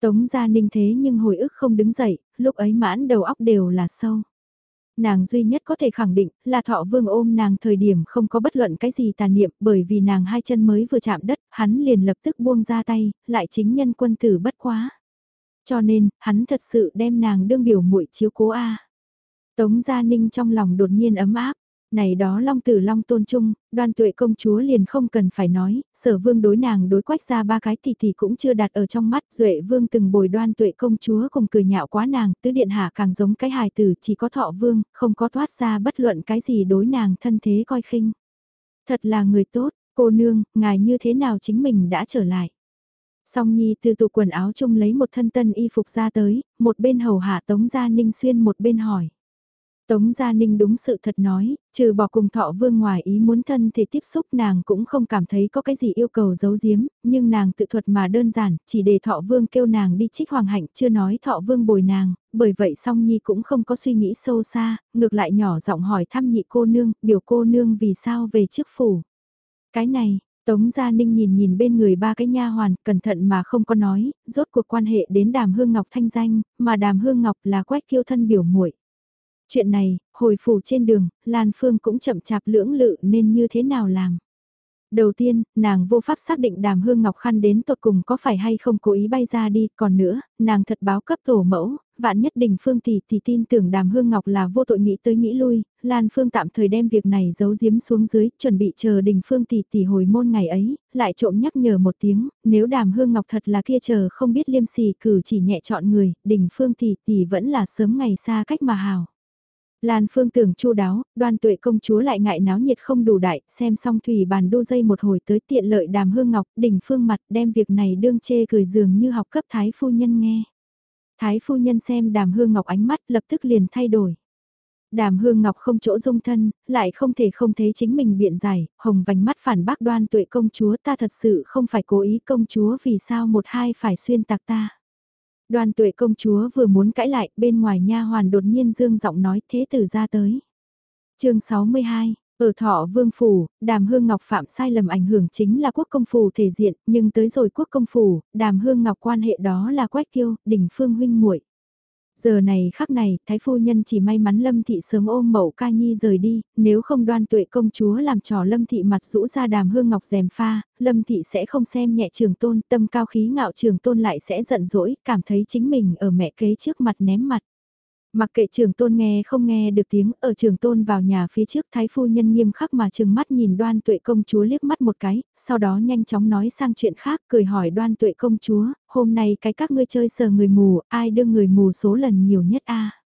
Tống Gia Ninh thế nhưng hồi ức không đứng dậy, lúc ấy mãn đầu óc đều là sâu. Nàng duy nhất có thể khẳng định là thọ vương ôm nàng thời điểm không có bất luận cái gì tàn niệm bởi vì nàng hai chân mới vừa chạm đất, hắn liền lập tức buông ra tay, lại chính nhân quân tử bất quá. Cho nên, hắn thật sự đem nàng đương biểu muội chiếu cố A. Tống Gia Ninh trong lòng đột nhiên ấm áp, này đó long tử long tôn trung, đoan tuệ công chúa liền không cần phải nói, sở vương đối nàng đối quách ra ba cái thì thì cũng chưa đặt ở trong mắt, duệ vương từng bồi đoan tuệ công chúa cùng cười nhạo quá nàng, tứ điện hạ càng giống cái hài tử chỉ có thọ vương, không có thoát ra bất luận cái gì đối nàng thân thế coi khinh. Thật là người tốt, cô nương, ngài như thế nào chính mình đã trở lại. Song Nhi từ tủ quần áo chung lấy một thân tân y phục ra tới, một bên hầu hạ Tống Gia Ninh Xuyên một bên hỏi. Tống Gia Ninh đúng sự thật nói, trừ bỏ cùng thọ vương ngoài ý muốn thân thể tiếp xúc nàng cũng không cảm thấy có cái gì yêu cầu giấu giếm, nhưng nàng tự thuật mà đơn giản, chỉ để thọ vương kêu nàng đi trích hoàng hạnh chưa nói thọ vương bồi nàng, bởi vậy song nhi cũng không có suy nghĩ sâu xa, ngược lại nhỏ giọng hỏi thăm nhị cô nương, biểu cô nương vì sao về trước phủ. Cái này, Tống Gia Ninh nhìn nhìn bên người ba cái nha hoàn, cẩn thận mà không có nói, rốt cuộc quan hệ đến Đàm Hương Ngọc thanh danh, mà Đàm Hương Ngọc là quách kiêu thân biểu muội. Chuyện này, hồi phủ trên đường, Lan Phương cũng chậm chạp lưỡng lự nên như thế nào làm. Đầu tiên, nàng vô pháp xác định đàm hương ngọc khăn đến tột cùng có phải hay không cố ý bay ra đi, còn nữa, nàng thật báo cấp tổ mẫu, vạn nhất đình phương tỷ thì tin tưởng đàm hương ngọc là vô tội nghĩ tới nghĩ lui, Lan Phương tạm thời đem việc này giấu giếm xuống dưới, chuẩn bị chờ đình phương tỷ tỷ hồi môn ngày ấy, lại trộm nhắc nhở một tiếng, nếu đàm hương ngọc thật là kia chờ không biết liêm sỉ cử chỉ nhẹ chọn người, đình phương tỷ tỷ vẫn là sớm ngày xa cách mà hào. Lan Phương tưởng chu đáo, đoan tuệ công chúa lại ngại náo nhiệt không đủ đại, xem xong thủy bàn đô dây một hồi tới tiện lợi đàm hương ngọc, đỉnh phương mặt đem việc này đương chê cười dường như học cấp thái phu nhân nghe. Thái phu nhân xem đàm hương ngọc ánh mắt lập tức liền thay đổi. Đàm hương ngọc không chỗ dung thân, lại không thể không thấy chính mình biện giải, hồng vành mắt phản bác đoan tuệ công chúa ta thật sự không phải cố ý công chúa vì sao một hai phải xuyên tạc ta. Đoàn tuệ công chúa vừa muốn cãi lại, bên ngoài nha hoàn đột nhiên dương giọng nói thế tử ra tới. chương 62, ở thọ vương phủ, đàm hương ngọc phạm sai lầm ảnh hưởng chính là quốc công phủ thể diện, nhưng tới rồi quốc công phủ, đàm hương ngọc quan hệ đó là quách kiêu, đỉnh phương huynh muội Giờ này khắc này, thái phu nhân chỉ may mắn Lâm Thị sớm ôm mẫu ca nhi rời đi, nếu không đoan tuệ công chúa làm trò Lâm Thị mặt rũ ra đàm hương ngọc rèm pha, Lâm Thị sẽ không xem nhẹ trường tôn, tâm cao khí ngạo trường tôn lại sẽ giận dỗi, cảm thấy chính mình ở mẹ kế trước mặt ném mặt. Mặc kệ trường tôn nghe không nghe được tiếng, ở trường tôn vào nhà phía trước thái phu nhân nghiêm khắc mà trừng mắt nhìn đoan tuệ công chúa liếc mắt một cái, sau đó nhanh chóng nói sang chuyện khác, cười hỏi đoan tuệ công chúa, hôm nay cái các ngươi chơi sờ người mù, ai đưa người mù số lần nhiều nhất a?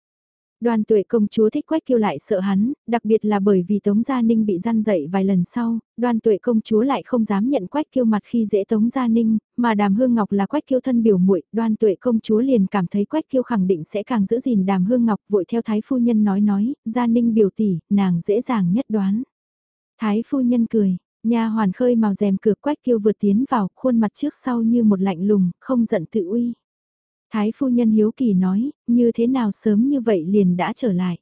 Đoàn tuệ công chúa thích quách kêu lại sợ hắn, đặc biệt là bởi vì Tống Gia Ninh bị gian dậy vài lần sau, đoàn tuệ công chúa lại không dám nhận quách kêu mặt khi dễ Tống Gia Ninh, mà đàm hương ngọc là quách kêu thân biểu muội đoàn tuệ công chúa liền cảm thấy quách kêu khẳng định sẽ càng giữ gìn đàm hương ngọc vội theo thái phu nhân nói nói, Gia Ninh biểu tỷ, nàng dễ dàng nhất đoán. Thái phu nhân cười, nhà hoàn khơi màu rèm cửa quách kêu vượt tiến vào, khuôn mặt trước sau như một lạnh lùng, không giận tự uy. Thái phu nhân hiếu kỳ nói, như thế nào sớm như vậy liền đã trở lại.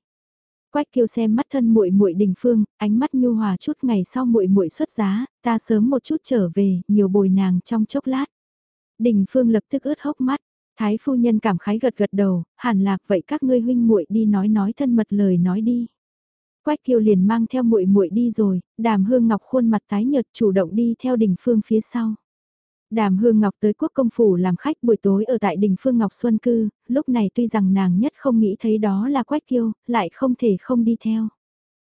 Quách Kiêu xem mắt thân muội muội Đình Phương, ánh mắt nhu hòa chút ngày sau muội muội xuất giá, ta sớm một chút trở về, nhiều bồi nàng trong chốc lát. Đình Phương lập tức ướt hốc mắt, Thái phu nhân cảm khái gật gật đầu, hẳn lạc vậy các ngươi huynh muội đi nói nói thân mật lời nói đi. Quách Kiều liền mang theo muội muội đi rồi, Đàm Hương Ngọc khuôn mặt tái nhợt chủ động đi theo Đình Phương phía sau. Đàm Hương Ngọc tới quốc công phủ làm khách buổi tối ở tại đình Phương Ngọc Xuân Cư, lúc này tuy rằng nàng nhất không nghĩ thấy đó là Quách Kiêu, lại không thể không đi theo.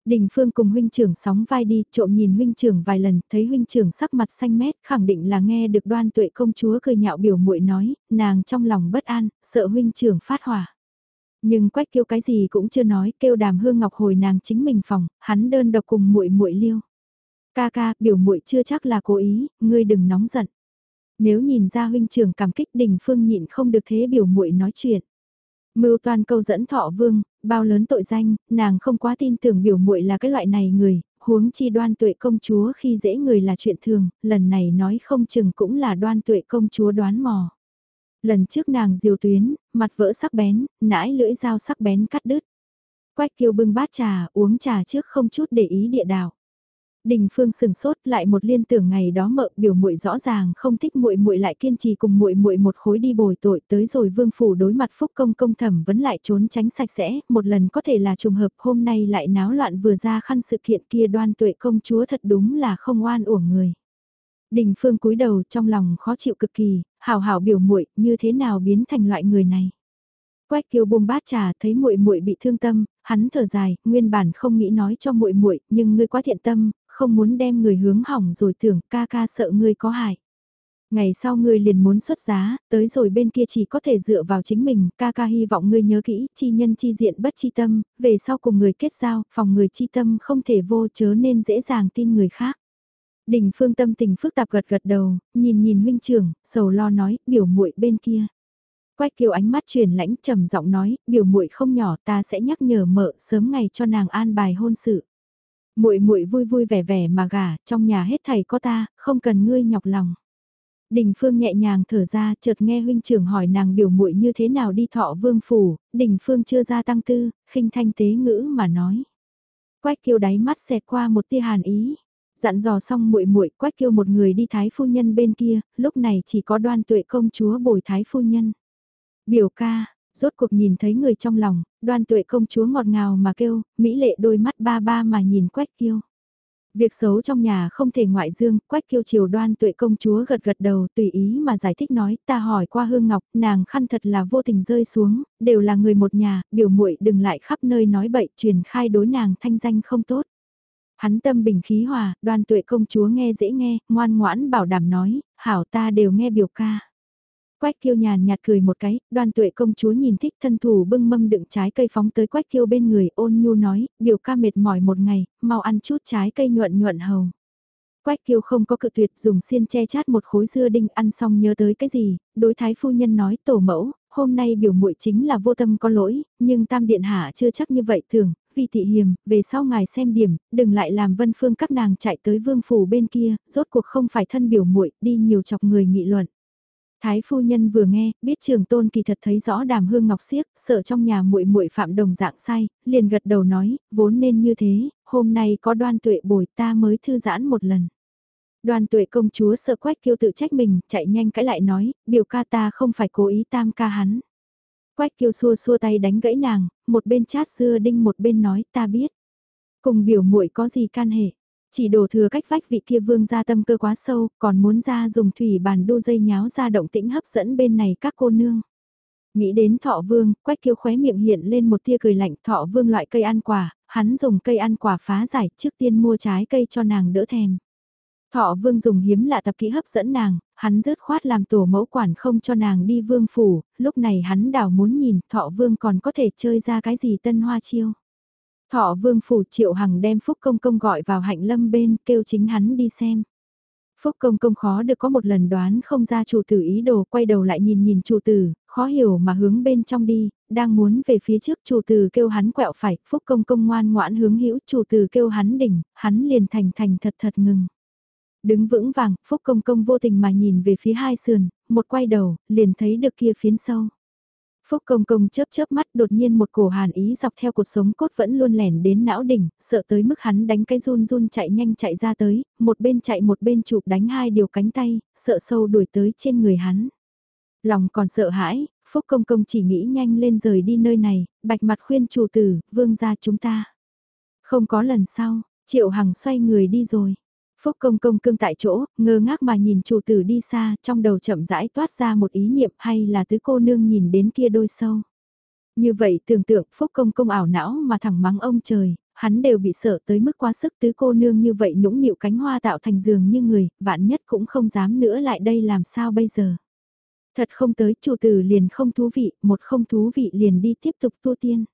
Đình Phương cùng huynh trưởng sóng vai đi, trộm nhìn huynh trưởng vài lần, thấy huynh trưởng sắc mặt xanh mét, khẳng định là nghe được đoan tuệ công chúa cười nhạo biểu muội nói, nàng trong lòng bất an, sợ huynh trưởng phát hỏa. Nhưng Quách Kiêu cái gì cũng chưa nói, kêu Đàm Hương Ngọc hồi nàng chính mình phòng, hắn đơn độc cùng muội muội liêu. Ca ca, biểu muội chưa chắc là cố ý, ngươi đừng nóng giận. Nếu nhìn ra huynh trưởng cảm kích đình phương nhịn không được thế biểu muội nói chuyện. Mưu toàn câu dẫn thọ vương, bao lớn tội danh, nàng không quá tin tưởng biểu muội là cái loại này người, huống chi đoan tuệ công chúa khi dễ người là chuyện thường, lần này nói không chừng cũng là đoan tuệ công chúa đoán mò. Lần trước nàng diều tuyến, mặt vỡ sắc bén, nãi lưỡi dao sắc bén cắt đứt. Quách kiều bưng bát trà, uống trà trước không chút để ý địa đạo. Đình Phương sừng sốt lại một liên tưởng ngày đó mợ biểu muội rõ ràng không thích muội muội lại kiên trì cùng muội muội một khối đi bồi tội tới rồi vương phủ đối mặt phúc công công thẩm vẫn lại trốn tránh sạch sẽ, một lần có thể là trùng hợp hôm nay lại náo loạn vừa ra khăn sự kiện kia đoan tuệ công chúa thật đúng là không oan uổng người. Đình Phương cúi đầu trong lòng khó chịu cực kỳ, hào hào biểu muội như thế nào biến thành loại người này. Quách Kiều buông bát trà, thấy muội muội bị thương tâm, hắn thở dài, nguyên bản không nghĩ nói cho muội muội, nhưng ngươi quá thiện tâm, không muốn đem người hướng hỏng rồi tưởng ca ca sợ ngươi có hại. Ngày sau ngươi liền muốn xuất giá, tới rồi bên kia chỉ có thể dựa vào chính mình, ca ca hy vọng ngươi nhớ kỹ, chi nhân chi diện bất chi tâm, về sau cùng người kết giao, phòng người chi tâm không thể vô chớ nên dễ dàng tin người khác. Đình phương tâm tình phức tạp gật gật đầu, nhìn nhìn huynh trưởng, sầu lo nói, biểu muội bên kia. Quách kiều ánh mắt chuyển lãnh trầm giọng nói, biểu muội không nhỏ ta sẽ nhắc nhở mợ sớm ngày cho nàng an bài hôn sự muội muội vui vui vẻ vẻ mà gả, trong nhà hết thầy có ta, không cần ngươi nhọc lòng. Đình Phương nhẹ nhàng thở ra, chợt nghe huynh trưởng hỏi nàng biểu muội như thế nào đi thọ vương phủ, Đình Phương chưa ra tăng tư, khinh thanh tế ngữ mà nói. Quách Kiêu đáy mắt xẹt qua một tia hàn ý. Dặn dò xong muội muội, Quách Kiêu một người đi thái phu nhân bên kia, lúc này chỉ có Đoan Tuệ công chúa bồi thái phu nhân. Biểu ca, Rốt cuộc nhìn thấy người trong lòng, đoan tuệ công chúa ngọt ngào mà kêu, mỹ lệ đôi mắt ba ba mà nhìn quách kiêu. Việc xấu trong nhà không thể ngoại dương, quách kiêu chiều đoan tuệ công chúa gật gật đầu tùy ý mà giải thích nói ta hỏi qua hương ngọc, nàng khăn thật là vô tình rơi xuống, đều là người một nhà, biểu muội đừng lại khắp nơi nói bậy truyền khai đối nàng thanh danh không tốt. Hắn tâm bình khí hòa, đoan tuệ công chúa nghe dễ nghe, ngoan ngoãn bảo đảm nói, hảo ta đều nghe biểu ca. Quách kiêu nhàn nhạt cười một cái, đoan tuệ công chúa nhìn thích thân thủ bưng mâm đựng trái cây phóng tới quách kiêu bên người ôn nhu nói, biểu ca mệt mỏi một ngày, mau ăn chút trái cây nhuận nhuận hầu. Quách kiêu không có cự tuyệt dùng xiên che chát một khối dưa đinh ăn xong nhớ tới cái gì, đối thái phu nhân nói tổ mẫu, hôm nay biểu muội chính là vô tâm có lỗi, nhưng tam điện hạ chưa chắc như vậy thường, vì thị hiềm, về sau ngài xem điểm, đừng lại làm vân phương các nàng chạy tới vương phủ bên kia, rốt cuộc không phải thân biểu muội đi nhiều chọc người nghị luận. Thái phu nhân vừa nghe, biết trường tôn kỳ thật thấy rõ đàm hương ngọc siếc sợ trong nhà muội muội phạm đồng dạng sai, liền gật đầu nói, vốn nên như thế, hôm nay có đoan tuệ bồi ta mới thư giãn một lần. Đoan tuệ công chúa sợ quách kiêu tự trách mình, chạy nhanh cãi lại nói, biểu ca ta không phải cố ý tam ca hắn. Quách kiêu xua xua tay đánh gãy nàng, một bên chát dưa đinh một bên nói ta biết. Cùng biểu muội có gì can hệ. Chỉ đổ thừa cách vách vị kia vương ra tâm cơ quá sâu, còn muốn ra dùng thủy bàn đu dây nháo ra động tĩnh hấp dẫn bên này các cô nương. Nghĩ đến thọ vương, quách kiêu khóe miệng hiện lên một tia cười lạnh thọ vương loại cây ăn quả, hắn dùng cây ăn quả phá giải trước tiên mua trái cây cho nàng đỡ thèm. Thọ vương dùng hiếm lạ tập kỹ hấp dẫn nàng, hắn rớt khoát làm tổ mẫu quản không cho nàng đi vương phủ, lúc này hắn đảo muốn nhìn thọ vương còn có thể chơi ra cái gì tân hoa chiêu. Thọ vương phủ triệu hằng đem Phúc Công Công gọi vào hạnh lâm bên kêu chính hắn đi xem. Phúc Công Công khó được có một lần đoán không ra chủ tử ý đồ quay đầu lại nhìn nhìn chủ tử, khó hiểu mà hướng bên trong đi, đang muốn về phía trước chủ tử kêu hắn quẹo phải, Phúc Công Công ngoan ngoãn hướng hữu chủ tử kêu hắn đỉnh, hắn liền thành thành thật thật ngừng. Đứng vững vàng, Phúc Công Công vô tình mà nhìn về phía hai sườn, một quay đầu, liền thấy được kia phiến sâu. Phúc công công chớp chớp mắt đột nhiên một cổ hàn ý dọc theo cuộc sống cốt vẫn luôn lẻn đến não đỉnh, sợ tới mức hắn đánh cái run run chạy nhanh chạy ra tới, một bên chạy một bên chụp đánh hai điều cánh tay, sợ sâu đuổi tới trên người hắn. Lòng còn sợ hãi, Phúc công công chỉ nghĩ nhanh lên rời đi nơi này, bạch mặt khuyên chủ tử, vương gia chúng ta. Không có lần sau, triệu hằng xoay người đi rồi. Phúc công công cương tại chỗ, ngơ ngác mà nhìn chủ tử đi xa, trong đầu chậm rãi toát ra một ý niệm hay là tứ cô nương nhìn đến kia đôi sâu. Như vậy tưởng tượng Phúc công công ảo não mà thẳng mắng ông trời, hắn đều bị sợ tới mức quá sức tứ cô nương như vậy nũng nịu cánh hoa tạo thành giường như người, vạn nhất cũng không dám nữa lại đây làm sao bây giờ. Thật không tới chủ tử liền không thú vị, một không thú vị liền đi tiếp tục tu tiên.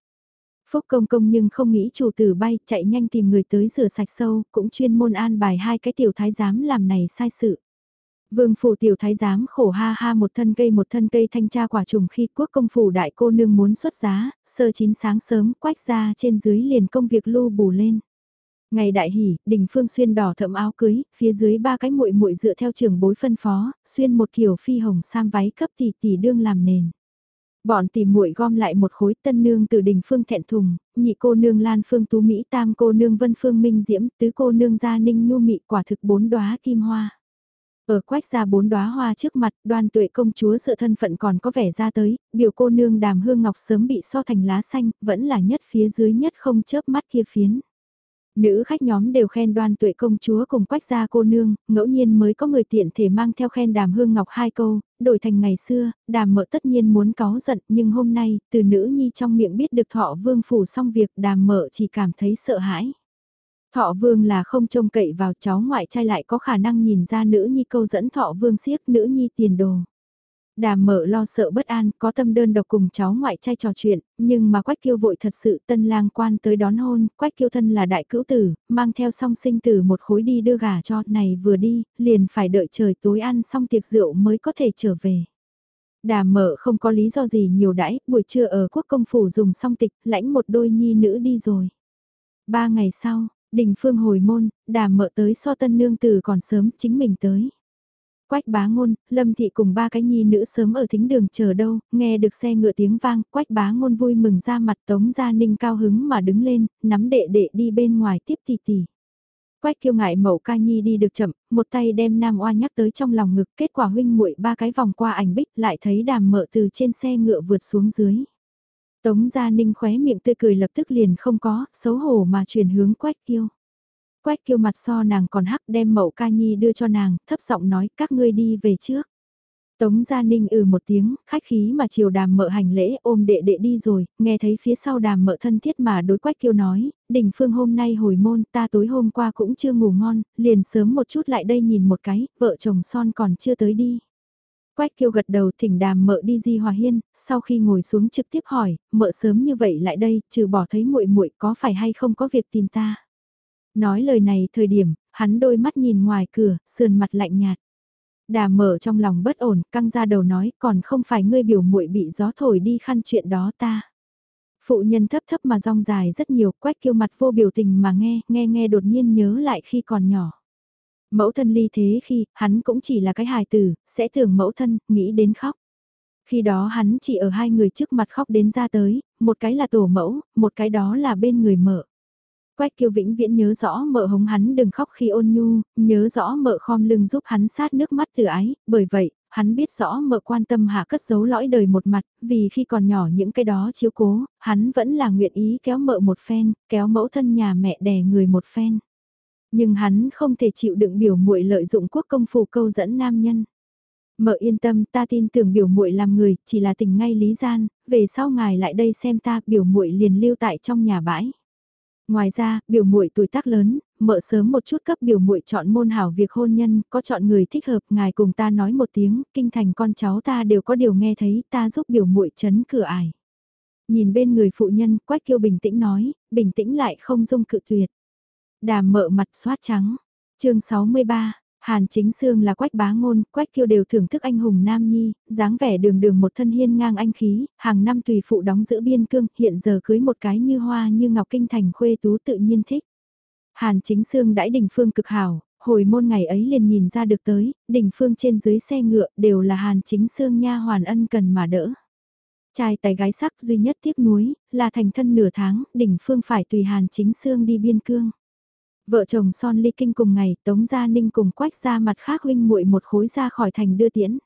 Phúc công công nhưng không nghĩ chủ tử bay, chạy nhanh tìm người tới rửa sạch sâu, cũng chuyên môn an bài hai cái tiểu thái giám làm này sai sự. Vương phủ tiểu thái giám khổ ha ha một thân cây một thân cây thanh tra quả trùng khi quốc công phủ đại cô nương muốn xuất giá, sơ chín sáng sớm quách ra trên dưới liền công việc lưu bù lên. Ngày đại hỉ, đỉnh phương xuyên đỏ thẫm áo cưới, phía dưới ba cái muội muội dựa theo trường bối phân phó, xuyên một kiểu phi hồng sam váy cấp tỷ tỷ đương làm nền. Bọn tìm muội gom lại một khối tân nương từ đình phương thẹn thùng, nhị cô nương lan phương tú Mỹ tam cô nương vân phương minh diễm, tứ cô nương gia ninh nhu mị quả thực bốn đóa kim hoa. Ở quách ra bốn đóa hoa trước mặt, đoan tuệ công chúa sự thân phận còn có vẻ ra tới, biểu cô nương đàm hương ngọc sớm bị so thành lá xanh, vẫn là nhất phía dưới nhất không chớp mắt kia phiến. Nữ khách nhóm đều khen đoan tuệ công chúa cùng quách gia cô nương, ngẫu nhiên mới có người tiện thể mang theo khen đàm hương ngọc hai câu, đổi thành ngày xưa, đàm mợ tất nhiên muốn có giận nhưng hôm nay, từ nữ nhi trong miệng biết được thọ vương phủ xong việc đàm mợ chỉ cảm thấy sợ hãi. Thọ vương là không trông cậy vào cháu ngoại trai lại có khả năng nhìn ra nữ nhi câu dẫn thọ vương siếc nữ nhi tiền đồ. Đàm mở lo sợ bất an, có tâm đơn độc cùng cháu ngoại trai trò chuyện, nhưng mà Quách Kiêu vội thật sự tân lang quan tới đón hôn, Quách Kiêu thân là đại cữu tử, mang theo song sinh tử một khối đi đưa gà cho, này vừa đi, liền phải đợi trời tối ăn xong tiệc rượu mới có thể trở về. Đàm mở không có lý do gì nhiều đãi, buổi trưa ở quốc công phủ dùng song tịch, lãnh một đôi nhi nữ đi rồi. Ba ngày sau, đình phương hồi môn, đàm mở tới so tân nương tử còn sớm chính mình tới. Quách bá ngôn, Lâm Thị cùng ba cái nhi nữ sớm ở thính đường chờ đâu, nghe được xe ngựa tiếng vang, quách bá ngôn vui mừng ra mặt tống gia ninh cao hứng mà đứng lên, nắm đệ đệ đi bên ngoài tiếp tỷ tỷ. Quách kiêu ngại mẫu ca nhi đi được chậm, một tay đem nam oa nhắc tới trong lòng ngực, kết quả huynh muội ba cái vòng qua ảnh bích lại thấy đàm mợ từ trên xe ngựa vượt xuống dưới. Tống gia ninh khóe miệng tươi cười lập tức liền không có, xấu hổ mà chuyển hướng quách kiêu. Quách kiêu mặt so nàng còn hắc đem mẫu ca nhi đưa cho nàng, thấp giọng nói các ngươi đi về trước. Tống Gia Ninh ừ một tiếng, khách khí mà chiều đàm mợ hành lễ ôm đệ đệ đi rồi, nghe thấy phía sau đàm mợ thân thiết mà đối quách kiêu nói, đình phương hôm nay hồi môn ta tối hôm qua cũng chưa ngủ ngon, liền sớm một chút lại đây nhìn một cái, vợ chồng son còn chưa tới đi. Quách kiêu gật đầu thỉnh đàm mợ đi di hòa hiên, sau khi ngồi xuống trực tiếp hỏi, mợ sớm như vậy lại đây, trừ bỏ thấy muội muội có phải hay không có việc tìm ta. Nói lời này thời điểm, hắn đôi mắt nhìn ngoài cửa, sườn mặt lạnh nhạt. Đà mở trong lòng bất ổn, căng ra đầu nói, còn không phải ngươi biểu muội bị gió thổi đi khăn chuyện đó ta. Phụ nhân thấp thấp mà rong dài rất nhiều, quách kiêu mặt vô biểu tình mà nghe, nghe nghe đột nhiên nhớ lại khi còn nhỏ. Mẫu thân ly thế khi, hắn cũng chỉ là cái hài tử, sẽ tưởng mẫu thân, nghĩ đến khóc. Khi đó hắn chỉ ở hai người trước mặt khóc đến ra tới, một cái là tổ mẫu, một cái đó là bên người mợ. Quách kiêu vĩnh viễn nhớ rõ mợ hống hắn đừng khóc khi ôn nhu, nhớ rõ mợ khom lưng giúp hắn sát nước mắt từ ái, bởi vậy, hắn biết rõ mợ quan tâm hạ cất giấu lõi đời một mặt, vì khi còn nhỏ những cái đó chiếu cố, hắn vẫn là nguyện ý kéo mợ một phen, kéo mẫu thân nhà mẹ đẻ người một phen. Nhưng hắn không thể chịu đựng biểu muội lợi dụng quốc công phù câu dẫn nam nhân. Mợ yên tâm ta tin tưởng biểu muội làm người, chỉ là tình ngay lý gian, về sau ngài lại đây xem ta biểu muội liền lưu tại trong nhà bãi. Ngoài ra, biểu muội tuổi tác lớn, mợ sớm một chút cấp biểu muội chọn môn hảo việc hôn nhân, có chọn người thích hợp, ngài cùng ta nói một tiếng, kinh thành con cháu ta đều có điều nghe thấy, ta giúp biểu muội chấn cửa ải. Nhìn bên người phụ nhân, Quách Kiêu bình tĩnh nói, bình tĩnh lại không dung cự tuyệt. Đàm mợ mặt xoát trắng. Chương 63, Hàn chính xương là quách bá ngôn, quách kiêu đều thưởng thức anh hùng nam nhi, dáng vẻ đường đường một thân hiên ngang anh khí, hàng năm tùy phụ đóng giữ biên cương, hiện giờ cưới một cái như hoa như ngọc kinh thành khuê tú tự nhiên thích. Hàn chính xương đãi đỉnh phương cực hảo, hồi môn ngày ấy liền nhìn ra được tới, đỉnh phương trên dưới xe ngựa đều là hàn chính xương nha hoàn ân cần mà đỡ. Trai tài gái sắc duy nhất tiếc nuối, là thành thân nửa tháng, đỉnh phương phải tùy Hàn Chính Sương đi biên cương. Vợ chồng son ly kinh cùng ngày, Tống Gia Ninh cùng quách ra mặt khác huynh muội một khối ra khỏi thành đưa tiễn.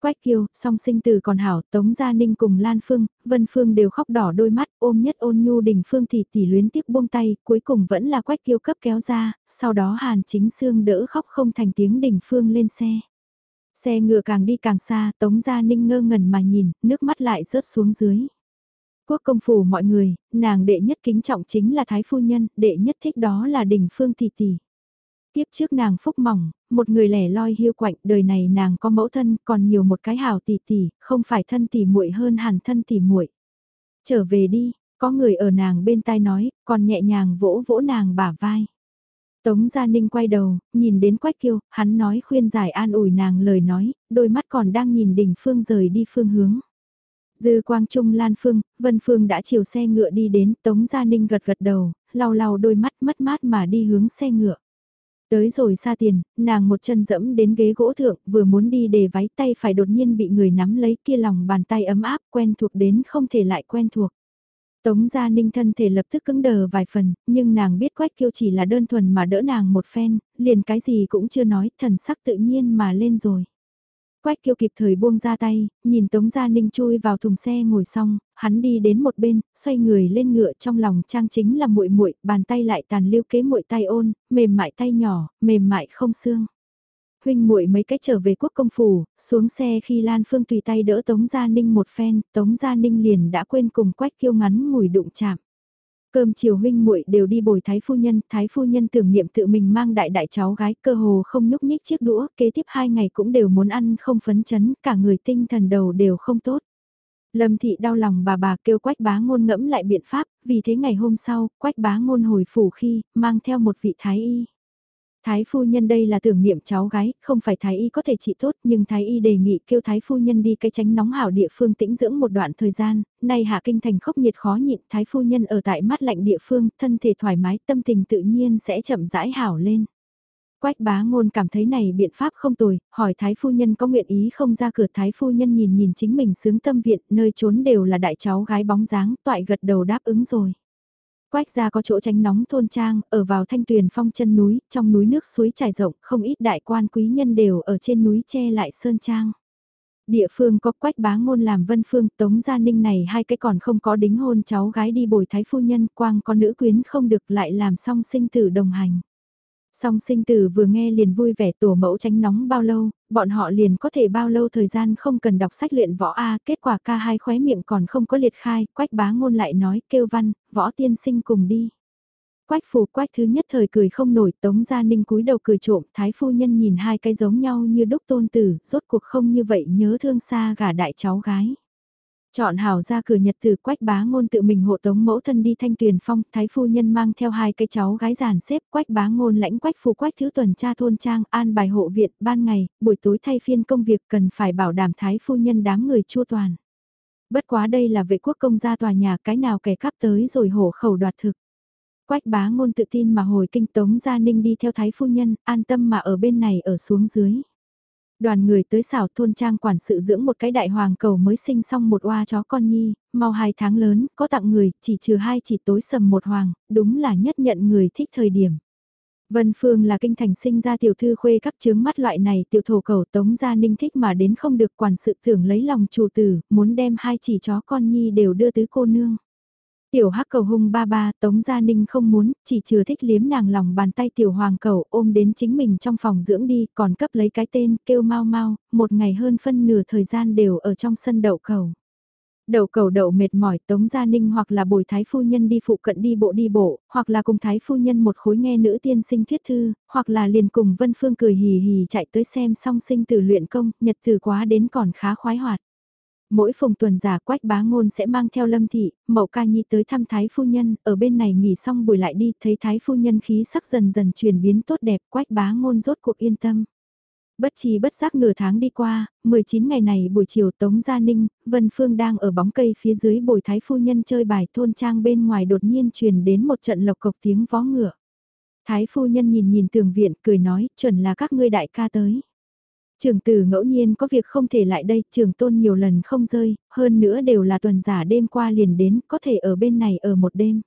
Quách kiêu, song sinh từ còn hảo, Tống Gia Ninh cùng Lan Phương, Vân Phương đều khóc đỏ đôi mắt, ôm nhất ôn nhu đình Phương thì tỉ luyến tiếc buông tay, cuối cùng vẫn là Quách kiêu cấp kéo ra, sau đó Hàn Chính Sương đỡ khóc không thành tiếng đình Phương lên xe. Xe ngựa càng đi càng xa, Tống Gia Ninh ngơ ngẩn mà nhìn, nước mắt lại rớt xuống dưới. Quốc công phủ mọi người, nàng đệ nhất kính trọng chính là Thái Phu Nhân, đệ nhất thích đó là đình Phương Tỷ Tỷ. Tiếp trước nàng phúc mỏng, một người lẻ loi hiu quạnh, đời này nàng có mẫu thân, còn nhiều một cái hào tỷ tỷ, không phải thân tỷ muội hơn hẳn thân tỷ muội. Trở về đi, có người ở nàng bên tai nói, còn nhẹ nhàng vỗ vỗ nàng bả vai. Tống Gia Ninh quay đầu, nhìn đến Quách Kiêu, hắn nói khuyên giải an ủi nàng lời nói, đôi mắt còn đang nhìn đỉnh phương rời đi phương hướng. Dư Quang Trung Lan Phương, Vân Phương đã chiều xe ngựa đi đến, Tống Gia Ninh gật gật đầu, lau lau đôi mắt mất mát mà đi hướng xe ngựa. Tới rồi xa tiền, nàng một chân dẫm đến ghế gỗ thượng, vừa muốn đi để váy tay phải đột nhiên bị người nắm lấy kia lòng bàn tay ấm áp quen thuộc đến không thể lại quen thuộc. Tống Gia Ninh thân thể lập tức cứng đờ vài phần, nhưng nàng biết Quách Kiêu chỉ là đơn thuần mà đỡ nàng một phen, liền cái gì cũng chưa nói, thần sắc tự nhiên mà lên rồi. Quách Kiêu kịp thời buông ra tay, nhìn Tống Gia Ninh chui vào thùng xe ngồi xong, hắn đi đến một bên, xoay người lên ngựa trong lòng trang chính là muội muội, bàn tay lại tàn lưu kế muội tay ôn, mềm mại tay nhỏ, mềm mại không xương huynh muội mấy cách trở về quốc công phủ, xuống xe khi Lan Phương tùy tay đỡ Tống Gia Ninh một phen, Tống Gia Ninh liền đã quên cùng quách kiêu ngắn ngủi đụng chạm. Cơm chiều huynh muội đều đi bồi thái phu nhân, thái phu nhân tưởng niệm tự mình mang đại đại cháu gái, cơ hồ không nhúc nhích chiếc đũa, kế tiếp hai ngày cũng đều muốn ăn không phấn chấn, cả người tinh thần đầu đều không tốt. Lâm thị đau lòng bà bà kêu quách bá ngôn ngẫm lại biện pháp, vì thế ngày hôm sau, quách bá ngôn hồi phủ khi, mang theo một vị thái y. Thái phu nhân đây là tưởng niệm cháu gái, không phải thái y có thể trị tốt nhưng thái y đề nghị kêu thái phu nhân đi cái tránh nóng hảo địa phương tĩnh dưỡng một đoạn thời gian, nay hạ kinh thành khốc nhiệt khó nhịn, thái phu nhân ở tại mát lạnh địa phương, thân thể thoải mái, tâm tình tự nhiên sẽ chậm rãi hảo lên. Quách bá ngôn cảm thấy này biện pháp không tồi, hỏi thái phu nhân có nguyện ý không ra cửa thái phu nhân nhìn nhìn chính mình sướng tâm viện, nơi trốn đều là đại cháu gái bóng dáng, toại gật đầu đáp ứng rồi. Quách gia có chỗ tránh nóng thôn trang, ở vào thanh tuyền phong chân núi, trong núi nước suối trải rộng, không ít đại quan quý nhân đều ở trên núi che lại sơn trang. Địa phương có quách bá ngôn làm vân phương, tống gia ninh này hai cái còn không có đính hôn cháu gái đi bồi thái phu nhân, quang con nữ quyến không được lại làm song sinh tử đồng hành. Song sinh tử vừa nghe liền vui vẻ tổ mẫu tránh nóng bao lâu, bọn họ liền có thể bao lâu thời gian không cần đọc sách luyện võ A, kết quả ca hai khóe miệng còn không có liệt khai, quách bá ngôn lại nói kêu văn, võ tiên sinh cùng đi. Quách phù quách thứ nhất thời cười không nổi tống gia ninh cúi đầu cười trộm, thái phu nhân nhìn hai cái giống nhau như đúc tôn tử, rốt cuộc không như vậy nhớ thương xa gả đại cháu gái. Chọn hảo ra cửa nhật từ quách bá ngôn tự mình hộ tống mẫu thân đi thanh tuyền phong, thái phu nhân mang theo hai cái cháu gái giàn xếp quách bá ngôn lãnh quách phù quách thứ tuần tra thôn trang an bài hộ viện ban ngày, buổi tối thay phiên công việc cần phải bảo đảm thái phu nhân đám người chua toàn. Bất quá đây là vệ quốc công gia tòa nhà cái nào kẻ cắp tới rồi hổ khẩu đoạt thực. Quách bá ngôn tự tin mà hồi kinh tống gia ninh đi theo thái phu nhân, an tâm mà ở bên này ở xuống dưới. Đoàn người tới xảo thôn trang quản sự dưỡng một cái đại hoàng cầu mới sinh xong một oa chó con nhi, mau hai tháng lớn, có tặng người, chỉ trừ hai chỉ tối sầm một hoàng, đúng là nhất nhận người thích thời điểm. Vân Phương là kinh thành sinh ra tiểu thư khuê các chướng mắt loại này tiểu thổ cầu tống gia ninh thích mà đến không được quản sự thưởng lấy lòng chủ tử, muốn đem hai chỉ chó con nhi đều đưa tứ cô nương. Tiểu hắc cầu hung ba ba, Tống Gia Ninh không muốn, chỉ chừa thích liếm nàng lòng bàn tay tiểu hoàng cầu ôm đến chính mình trong phòng dưỡng đi, còn cấp lấy cái tên, kêu mau mau, một ngày hơn phân nửa thời gian đều ở trong sân đậu cầu. Đậu cầu đậu mệt mỏi Tống Gia Ninh hoặc là bồi thái phu nhân đi phụ cận đi bộ đi bộ, hoặc là cùng thái phu nhân một khối nghe nữ tiên sinh thuyết thư, hoặc là liền cùng Vân Phương cười hì hì chạy tới xem song sinh tử luyện công, nhật từ quá đến còn khá khoái hoạt. Mỗi phùng tuần giả quách bá ngôn sẽ mang theo lâm thị, mậu ca nhi tới thăm thái phu nhân, ở bên này nghỉ xong buổi lại đi, thấy thái phu nhân khí sắc dần dần chuyển biến tốt đẹp, quách bá ngôn rốt cuộc yên tâm. Bất chi bất giác nửa tháng đi qua, 19 ngày này buổi chiều Tống Gia Ninh, Vân Phương đang ở bóng cây phía dưới bồi thái phu nhân chơi bài thôn trang bên ngoài đột nhiên truyền đến một trận lộc cộc tiếng vó ngựa. Thái phu nhân nhìn nhìn tường viện cười nói, chuẩn là các ngươi đại ca tới. Trường tử ngẫu nhiên có việc không thể lại đây, trường tôn nhiều lần không rơi, hơn nữa đều là tuần giả đêm qua liền đến, có thể ở bên này ở một đêm.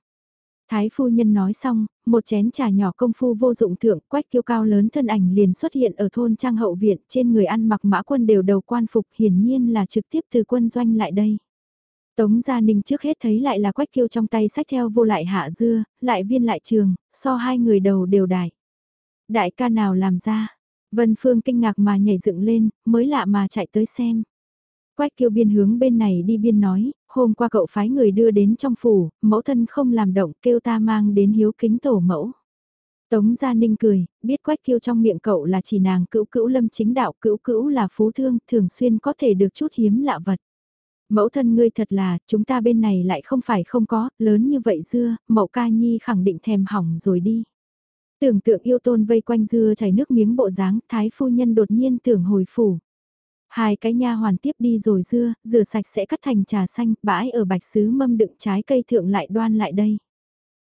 Thái phu nhân nói xong, một chén trà nhỏ công phu vô dụng thượng quách kiêu cao lớn thân ảnh liền xuất hiện ở thôn trang hậu viện trên người ăn mặc mã quân đều đầu quan phục hiển nhiên là trực tiếp từ quân doanh lại đây. Tống Gia Ninh trước hết thấy lại là quách kiêu trong tay sách theo vô lại hạ dưa, lại viên lại trường, so hai người đầu đều đại. Đại ca nào làm ra? Vân Phương kinh ngạc mà nhảy dựng lên, mới lạ mà chạy tới xem. Quách kiêu biên hướng bên này đi biên nói, hôm qua cậu phái người đưa đến trong phủ, mẫu thân không làm động kêu ta mang đến hiếu kính tổ mẫu. Tống Gia Ninh cười, biết quách kiêu trong miệng cậu là chỉ nàng cữu cữu lâm chính đạo cữu cữu là phú thương, thường xuyên có thể được chút hiếm lạ vật. Mẫu thân ngươi thật là, chúng ta bên này lại không phải không có, lớn như vậy dưa, mẫu ca nhi khẳng định thèm hỏng rồi đi. Tưởng tượng yêu tôn vây quanh dưa chảy nước miếng bộ dáng, thái phu nhân đột nhiên tưởng hồi phủ. Hai cái nha hoàn tiếp đi rồi dưa, rửa sạch sẽ cắt thành trà xanh, bãi ở bạch sứ mâm đựng trái cây thượng lại đoan lại đây.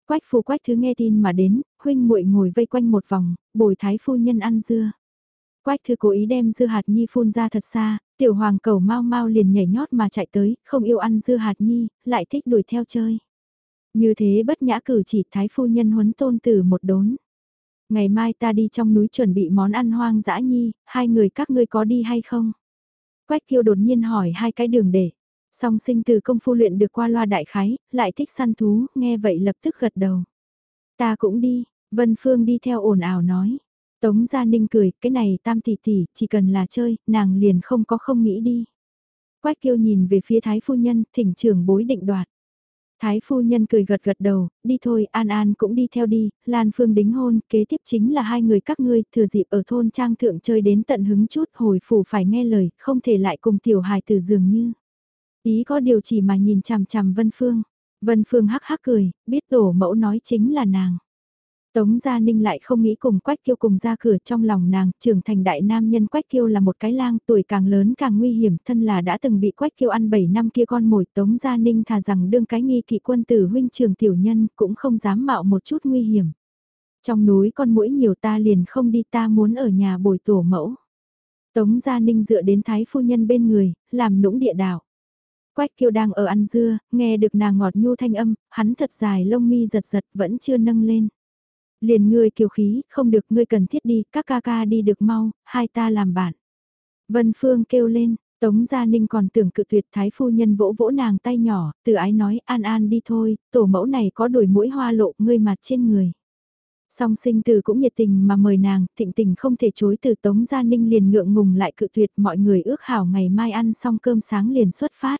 Quách phu quách thứ nghe tin mà đến, huynh muội ngồi vây quanh một vòng, bồi thái phu nhân ăn dưa. Quách thư cố ý đem dưa hạt nhi phun ra thật xa, tiểu hoàng cầu mau mau liền nhảy nhót mà chạy tới, không yêu ăn dưa hạt nhi, lại thích đuổi theo chơi. Như thế bất nhã cử chỉ thái phu nhân huấn tôn tử một đốn. Ngày mai ta đi trong núi chuẩn bị món ăn hoang dã nhi, hai người các ngươi có đi hay không? Quách kiêu đột nhiên hỏi hai cái đường để. Song sinh từ công phu luyện được qua loa đại khái, lại thích săn thú, nghe vậy lập tức gật đầu. Ta cũng đi, Vân Phương đi theo ồn ào nói. Tống Gia Ninh cười, cái này tam tỷ tỷ, chỉ cần là chơi, nàng liền không có không nghĩ đi. Quách kiêu nhìn về phía thái phu nhân, thỉnh trưởng bối định đoạt. Thái phu nhân cười gật gật đầu, đi thôi, An An cũng đi theo đi, Lan Phương đính hôn, kế tiếp chính là hai người các ngươi, thừa dịp ở thôn trang thượng chơi đến tận hứng chút, hồi phủ phải nghe lời, không thể lại cùng tiểu hài từ dường như. Ý có điều chỉ mà nhìn chằm chằm Vân Phương. Vân Phương hắc hắc cười, biết tổ mẫu nói chính là nàng. Tống Gia Ninh lại không nghĩ cùng Quách Kiêu cùng ra cửa trong lòng nàng, trưởng thành đại nam nhân Quách Kiêu là một cái lang, tuổi càng lớn càng nguy hiểm, thân là đã từng bị Quách Kiêu ăn 7 năm kia con mồi. Tống Gia Ninh thà rằng đương cái nghi kỵ quân tử huynh trường tiểu nhân cũng không dám mạo một chút nguy hiểm. Trong núi con mũi nhiều ta liền không đi ta muốn ở nhà bồi tổ mẫu. Tống Gia Ninh dựa đến thái phu nhân bên người, làm nũng địa đạo. Quách Kiêu đang ở ăn dưa, nghe được nàng ngọt nhu thanh âm, hắn thật dài lông mi giật giật vẫn chưa nâng lên. Liền ngươi kiều khí, không được ngươi cần thiết đi, các ca ca đi được mau, hai ta làm bạn. Vân Phương kêu lên, Tống Gia Ninh còn tưởng cự tuyệt thái phu nhân vỗ vỗ nàng tay nhỏ, từ ái nói an an đi thôi, tổ mẫu này có đuổi mũi hoa lộ ngươi mặt trên người. Song sinh từ cũng nhiệt tình mà mời nàng, thịnh tình không thể chối từ Tống Gia Ninh liền ngượng ngùng lại cự tuyệt mọi người ước hảo ngày mai ăn xong cơm sáng liền xuất phát.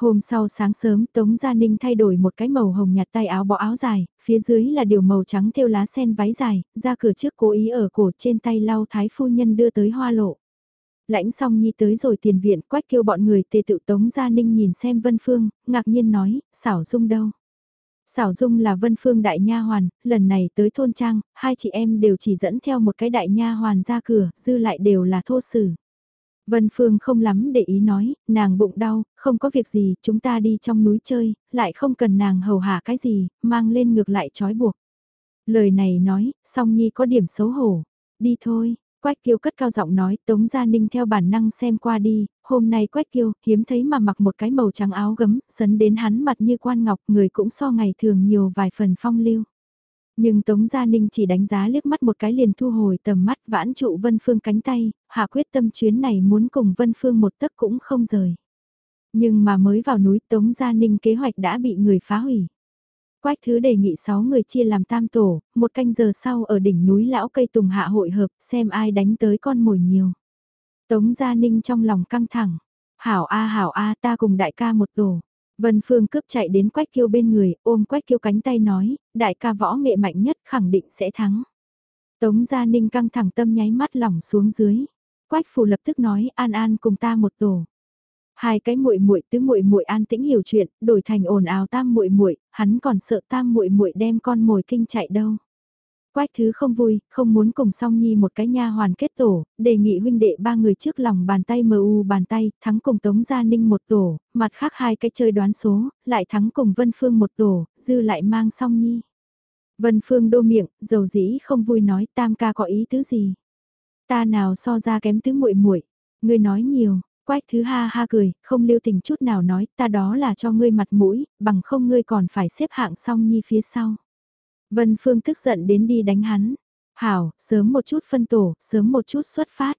Hôm sau sáng sớm Tống Gia Ninh thay đổi một cái màu hồng nhạt tay áo bỏ áo dài, phía dưới là điều màu trắng thêu lá sen váy dài, ra cửa trước cố ý ở cổ trên tay lau thái phu nhân đưa tới hoa lộ. Lãnh xong nhi tới rồi tiền viện quách kêu bọn người tề tự Tống Gia Ninh nhìn xem Vân Phương, ngạc nhiên nói, xảo dung đâu. Xảo Dung là Vân Phương đại nha hoàn, lần này tới thôn trang, hai chị em đều chỉ dẫn theo một cái đại nha hoàn ra cửa, dư lại đều là thô sử. Vân Phương không lắm để ý nói, nàng bụng đau, không có việc gì, chúng ta đi trong núi chơi, lại không cần nàng hầu hạ cái gì, mang lên ngược lại trói buộc. Lời này nói, song nhi có điểm xấu hổ. Đi thôi, Quách Kiêu cất cao giọng nói, Tống Gia Ninh theo bản năng xem qua đi, hôm nay Quách Kiêu hiếm thấy mà mặc một cái màu trắng áo gấm, sấn đến hắn mặt như quan ngọc, người cũng so ngày thường nhiều vài phần phong lưu. Nhưng Tống Gia Ninh chỉ đánh giá liếc mắt một cái liền thu hồi tầm mắt vãn trụ Vân Phương cánh tay, hạ quyết tâm chuyến này muốn cùng Vân Phương một tấc cũng không rời. Nhưng mà mới vào núi Tống Gia Ninh kế hoạch đã bị người phá hủy. Quách thứ đề nghị 6 người chia làm tam tổ, một canh giờ sau ở đỉnh núi lão cây tùng hạ hội hợp xem ai đánh tới con mồi nhiều. Tống Gia Ninh trong lòng căng thẳng. Hảo A hảo A ta cùng đại ca một tổ. Vân Phương cướp chạy đến Quách Kiêu bên người, ôm Quách Kiêu cánh tay nói, đại ca võ nghệ mạnh nhất khẳng định sẽ thắng. Tống Gia Ninh căng thẳng tâm nháy mắt lỏng xuống dưới. Quách Phù lập tức nói, An An cùng ta một tổ. Hai cái muội muội tứ muội muội an tĩnh hiểu chuyện, đổi thành ồn ào tam muội muội, hắn còn sợ tam muội muội đem con mồi kinh chạy đâu. Quách thứ không vui, không muốn cùng song nhi một cái nha hoàn kết tổ, đề nghị huynh đệ ba người trước lòng bàn tay mu bàn tay, thắng cùng Tống Gia Ninh một tổ, mặt khác hai cái chơi đoán số, lại thắng cùng Vân Phương một tổ, dư lại mang song nhi. Vân Phương đô miệng, dầu dĩ không vui nói tam ca có ý tứ gì. Ta nào so ra kém tứ muội muội, ngươi nói nhiều, Quách thứ ha ha cười, không lưu tình chút nào nói, ta đó là cho ngươi mặt mũi, bằng không ngươi còn phải xếp hạng song nhi phía sau. Vân Phương tức giận đến đi đánh hắn. Hảo, sớm một chút phân tổ, sớm một chút xuất phát.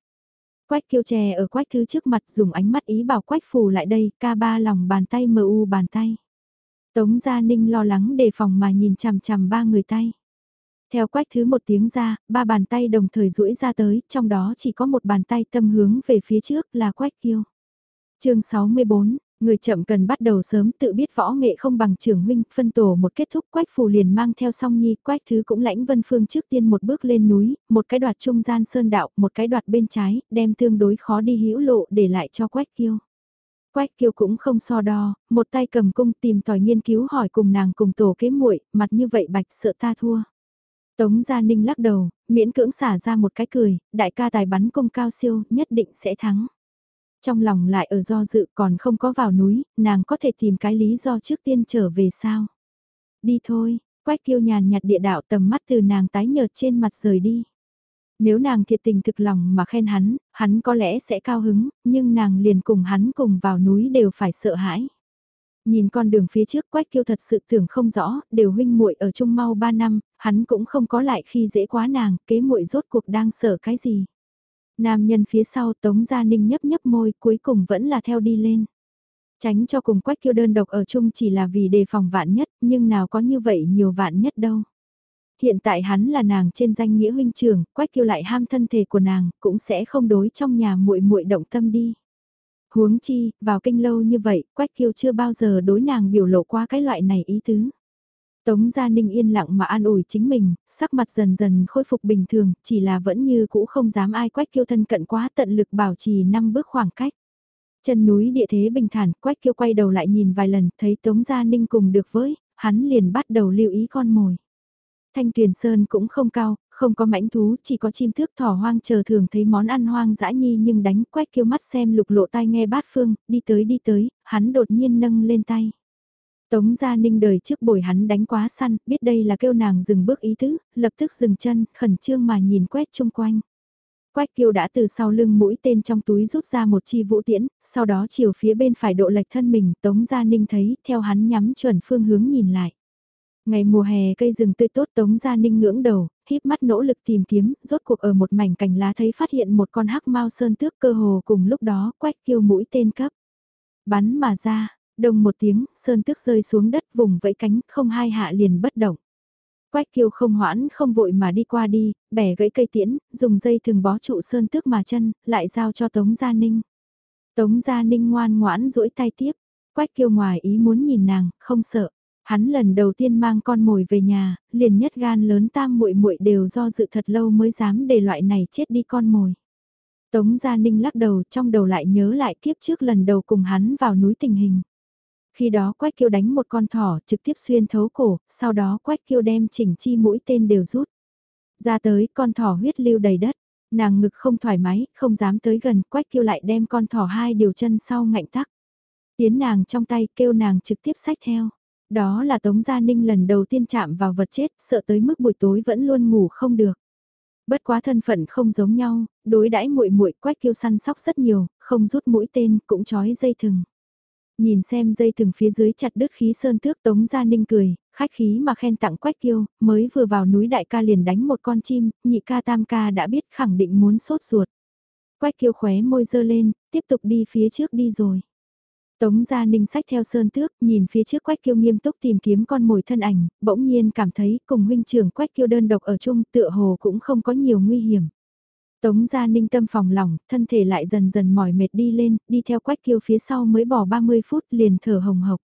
Quách kiêu chè ở quách thứ trước mặt dùng ánh mắt ý bảo quách phù lại đây, ca ba lòng bàn tay mờ u bàn tay. Tống Gia Ninh lo lắng đề phòng mà nhìn chằm chằm ba người tay. Theo quách thứ một tiếng ra, ba bàn tay đồng thời duỗi ra tới, trong đó chỉ có một bàn tay tâm hướng về phía trước là quách kiêu. chương 64, người chậm cần bắt đầu sớm tự biết võ nghệ không bằng trưởng huynh, phân tổ một kết thúc quách phù liền mang theo song nhi, quách thứ cũng lãnh vân phương trước tiên một bước lên núi, một cái đoạt trung gian sơn đạo, một cái đoạt bên trái, đem tương đối khó đi hữu lộ để lại cho quách kiêu. Quách kiêu cũng không so đo, một tay cầm cung tìm tòi nghiên cứu hỏi cùng nàng cùng tổ kế muội mặt như vậy bạch sợ ta thua. Tống Gia Ninh lắc đầu, miễn cưỡng xả ra một cái cười, đại ca tài bắn cung cao siêu, nhất định sẽ thắng. Trong lòng lại ở do dự còn không có vào núi, nàng có thể tìm cái lý do trước tiên trở về sao. Đi thôi, quách kiêu nhàn nhạt địa đạo tầm mắt từ nàng tái nhợt trên mặt rời đi. Nếu nàng thiệt tình thực lòng mà khen hắn, hắn có lẽ sẽ cao hứng, nhưng nàng liền cùng hắn cùng vào núi đều phải sợ hãi. Nhìn con đường phía trước Quách Kiêu thật sự tưởng không rõ, đều huynh muội ở chung mau 3 năm, hắn cũng không có lại khi dễ quá nàng, kế muội rốt cuộc đang sợ cái gì. Nam nhân phía sau Tống Gia Ninh nhấp nhấp môi cuối cùng vẫn là theo đi lên. Tránh cho cùng Quách Kiêu đơn độc ở chung chỉ là vì đề phòng vạn nhất, nhưng nào có như vậy nhiều vạn nhất đâu. Hiện tại hắn là nàng trên danh nghĩa huynh trưởng, Quách Kiêu lại ham thân thể của nàng, cũng sẽ không đối trong nhà muội muội động tâm đi. Huống chi, vào kinh lâu như vậy, Quách Kiêu chưa bao giờ đối nàng biểu lộ qua cái loại này ý tứ. Tống Gia Ninh yên lặng mà an ủi chính mình, sắc mặt dần dần khôi phục bình thường, chỉ là vẫn như cũ không dám ai Quách Kiêu thân cận quá tận lực bảo trì năm bước khoảng cách. Chân núi địa thế bình thản, Quách Kiêu quay đầu lại nhìn vài lần, thấy Tống Gia Ninh cùng được với, hắn liền bắt đầu lưu ý con mồi. Thanh tuyển Sơn cũng không cao, không có mãnh thú, chỉ có chim thước thỏ hoang chờ thường thấy món ăn hoang dã nhi nhưng đánh quách kêu mắt xem lục lộ tai nghe bát phương, đi tới đi tới, hắn đột nhiên nâng lên tay. Tống Gia Ninh đời trước bồi hắn đánh quá săn, biết đây là kêu nàng dừng bước ý tứ, lập tức dừng chân, khẩn trương mà nhìn quét chung quanh. Quách kiêu đã từ sau lưng mũi tên trong túi rút ra một chi vũ tiễn, sau đó chiều phía bên phải độ lệch thân mình, Tống Gia Ninh thấy, theo hắn nhắm chuẩn phương hướng nhìn lại. Ngày mùa hè cây rừng tươi tốt Tống Gia Ninh ngưỡng đầu, híp mắt nỗ lực tìm kiếm, rốt cuộc ở một mảnh cành lá thấy phát hiện một con hắc mau sơn tước cơ hồ cùng lúc đó quách kiêu mũi tên cấp. Bắn mà ra, đông một tiếng, sơn tước rơi xuống đất vùng vẫy cánh, không hai hạ liền bất động. Quách kiêu không hoãn không vội mà đi qua đi, bẻ gãy cây tiễn, dùng dây thường bó trụ sơn tước mà chân, lại giao cho Tống Gia Ninh. Tống Gia Ninh ngoan ngoãn duỗi tay tiếp, Quách kiêu ngoài ý muốn nhìn nàng, không sợ. Hắn lần đầu tiên mang con mồi về nhà, liền nhất gan lớn tam muội muội đều do dự thật lâu mới dám để loại này chết đi con mồi. Tống Gia Ninh lắc đầu trong đầu lại nhớ lại kiếp trước lần đầu cùng hắn vào núi tình hình. Khi đó Quách Kiêu đánh một con thỏ trực tiếp xuyên thấu cổ, sau đó Quách Kiêu đem chỉnh chi mũi tên đều rút. Ra tới con thỏ huyết lưu đầy đất, nàng ngực không thoải mái, không dám tới gần, Quách Kiêu lại đem con thỏ hai điều chân sau ngạnh tắc. Tiến nàng trong tay kêu nàng trực tiếp sách theo. Đó là Tống Gia Ninh lần đầu tiên chạm vào vật chết, sợ tới mức buổi tối vẫn luôn ngủ không được. Bất quá thân phận không giống nhau, đối đãi muội muội quách kiêu săn sóc rất nhiều, không rút mũi tên, cũng trói dây thừng. Nhìn xem dây thừng phía dưới chặt đứt khí sơn tước Tống Gia Ninh cười, khách khí mà khen tặng quách kiêu, mới vừa vào núi đại ca liền đánh một con chim, nhị ca tam ca đã biết khẳng định muốn sốt ruột. Quách kiêu khóe môi dơ lên, tiếp tục đi phía trước đi rồi. Tống Gia Ninh sách theo sơn tước, nhìn phía trước Quách Kiêu nghiêm túc tìm kiếm con mồi thân ảnh, bỗng nhiên cảm thấy cùng huynh trưởng Quách Kiêu đơn độc ở chung tựa hồ cũng không có nhiều nguy hiểm. Tống Gia Ninh tâm phòng lòng, thân thể lại dần dần mỏi mệt đi lên, đi theo Quách Kiêu phía sau mới bỏ 30 phút liền thở hồng hộc.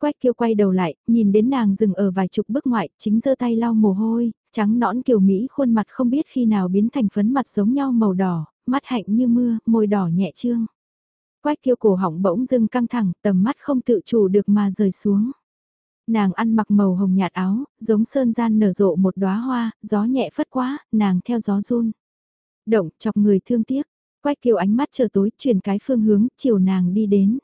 Quách Kiêu quay đầu lại, nhìn đến nàng dừng ở vài chục bước ngoại, chính giơ tay lau mồ hôi, trắng nõn kiều Mỹ khuôn mặt không biết khi nào biến thành phấn mặt giống nhau màu đỏ, mắt hạnh như mưa, môi đỏ nhẹ trương. Quách kiêu cổ họng bỗng dưng căng thẳng, tầm mắt không tự chủ được mà rời xuống. Nàng ăn mặc màu hồng nhạt áo, giống sơn gian nở rộ một đóa hoa, gió nhẹ phất quá, nàng theo gió run. Động, chọc người thương tiếc. Quách kiều ánh mắt chờ tối, chuyển cái phương hướng, chiều nàng đi đến.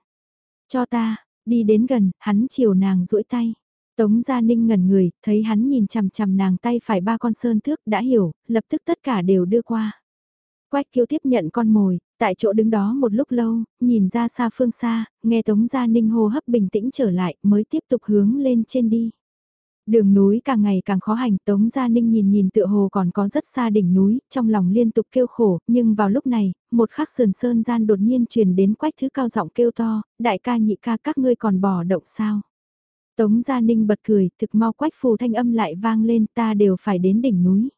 Cho ta, đi đến gần, hắn chiều nàng duỗi tay. Tống Gia Ninh ngẩn người, thấy hắn nhìn chằm chằm nàng tay phải ba con sơn thước đã hiểu, lập tức tất cả đều đưa qua. Quách kiêu tiếp nhận con mồi, tại chỗ đứng đó một lúc lâu, nhìn ra xa phương xa, nghe Tống Gia Ninh hô hấp bình tĩnh trở lại mới tiếp tục hướng lên trên đi. Đường núi càng ngày càng khó hành, Tống Gia Ninh nhìn nhìn tựa hồ còn có rất xa đỉnh núi, trong lòng liên tục kêu khổ, nhưng vào lúc này, một khắc sườn sơn gian đột nhiên truyền đến quách thứ cao giọng kêu to, đại ca nhị ca các ngươi còn bỏ động sao. Tống Gia Ninh bật cười, thực mau quách phù thanh âm lại vang lên ta đều phải đến đỉnh núi.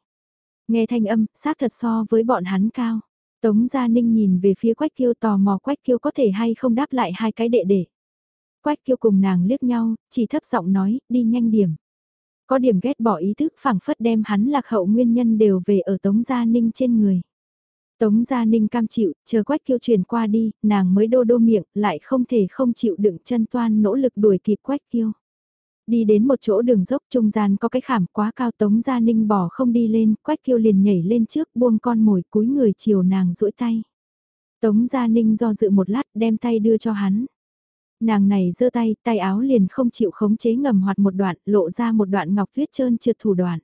Nghe thanh âm, xác thật so với bọn hắn cao. Tống Gia Ninh nhìn về phía Quách Kiêu tò mò Quách Kiêu có thể hay không đáp lại hai cái đệ đệ. Quách Kiêu cùng nàng liếc nhau, chỉ thấp giọng nói, đi nhanh điểm. Có điểm ghét bỏ ý thức phảng phất đem hắn lạc hậu nguyên nhân đều về ở Tống Gia Ninh trên người. Tống Gia Ninh cam chịu, chờ Quách Kiêu truyền qua đi, nàng mới đô đô miệng, lại không thể không chịu đựng chân toan nỗ lực đuổi kịp Quách Kiêu. Đi đến một chỗ đường dốc trung gian có cái khảm quá cao Tống Gia Ninh bỏ không đi lên, Quách Kiêu liền nhảy lên trước buông con mồi cúi người chiều nàng duỗi tay. Tống Gia Ninh do dự một lát đem tay đưa cho hắn. Nàng này giơ tay, tay áo liền không chịu khống chế ngầm hoạt một đoạn, lộ ra một đoạn ngọc tuyết trơn trượt thủ đoạn.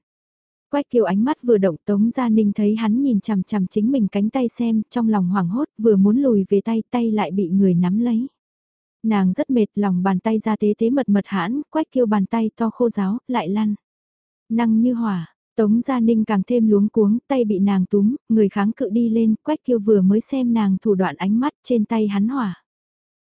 Quách kiều ánh mắt vừa động Tống Gia Ninh thấy hắn nhìn chằm chằm chính mình cánh tay xem, trong lòng hoảng hốt, vừa muốn lùi về tay, tay lại bị người nắm lấy. Nàng rất mệt, lòng bàn tay ra tế tế mật mật hãn, quách kiều bàn tay to khô giáo, lại lăn. Năng như hỏa, Tống Gia Ninh càng thêm luống cuống, tay bị nàng túm, người kháng cự đi lên, quách kiều vừa mới xem nàng thủ đoạn ánh mắt trên tay hắn hỏa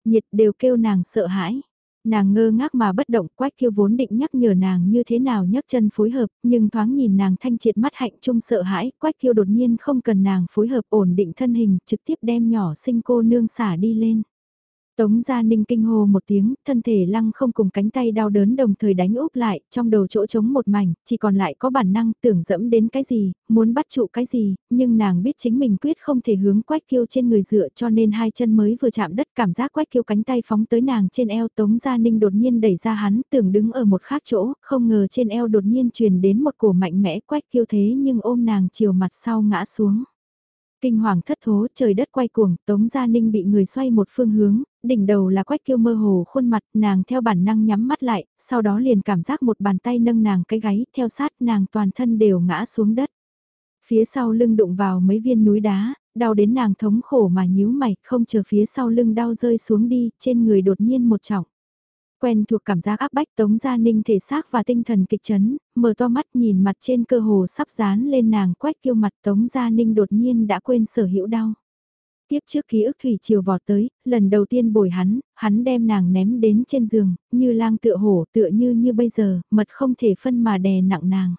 nhiệt đều kêu nàng sợ hãi. Nàng ngơ ngác mà bất động quách kiêu vốn định nhắc nhở nàng như thế nào nhấc chân phối hợp, nhưng thoáng nhìn nàng thanh triệt mắt hạnh trung sợ hãi, quách kiêu đột nhiên không cần nàng phối hợp ổn định thân hình, trực tiếp đem nhỏ sinh cô nương xả đi lên. Tống Gia Ninh kinh hô một tiếng, thân thể lăng không cùng cánh tay đau đớn đồng thời đánh úp lại, trong đầu chỗ trống một mảnh, chỉ còn lại có bản năng tưởng dẫm đến cái gì, muốn bắt trụ cái gì, nhưng nàng biết chính mình quyết không thể hướng quách kiêu trên người dựa cho nên hai chân mới vừa chạm đất cảm giác quách kiêu cánh tay phóng tới nàng trên eo Tống Gia Ninh đột nhiên đẩy ra hắn tưởng đứng ở một khác chỗ, không ngờ trên eo đột nhiên truyền đến một cổ mạnh mẽ quách kiêu thế nhưng ôm nàng chiều mặt sau ngã xuống. Kinh hoàng thất thố trời đất quay cuồng, Tống Gia Ninh bị người xoay một phương hướng, đỉnh đầu là quách kiêu mơ hồ khuôn mặt, nàng theo bản năng nhắm mắt lại, sau đó liền cảm giác một bàn tay nâng nàng cái gáy, theo sát nàng toàn thân đều ngã xuống đất. Phía sau lưng đụng vào mấy viên núi đá, đau đến nàng thống khổ mà nhíu mày, không chờ phía sau lưng đau rơi xuống đi, trên người đột nhiên một trọng. Quen thuộc cảm giác áp bách Tống Gia Ninh thể xác và tinh thần kịch chấn, mở to mắt nhìn mặt trên cơ hồ sắp dán lên nàng quách kiêu mặt Tống Gia Ninh đột nhiên đã quên sở hữu đau. Tiếp trước ký ức thủy chiều vọt tới, lần đầu tiên bồi hắn, hắn đem nàng ném đến trên giường, như lang tựa hổ tựa như như bây giờ, mật không thể phân mà đè nặng nàng.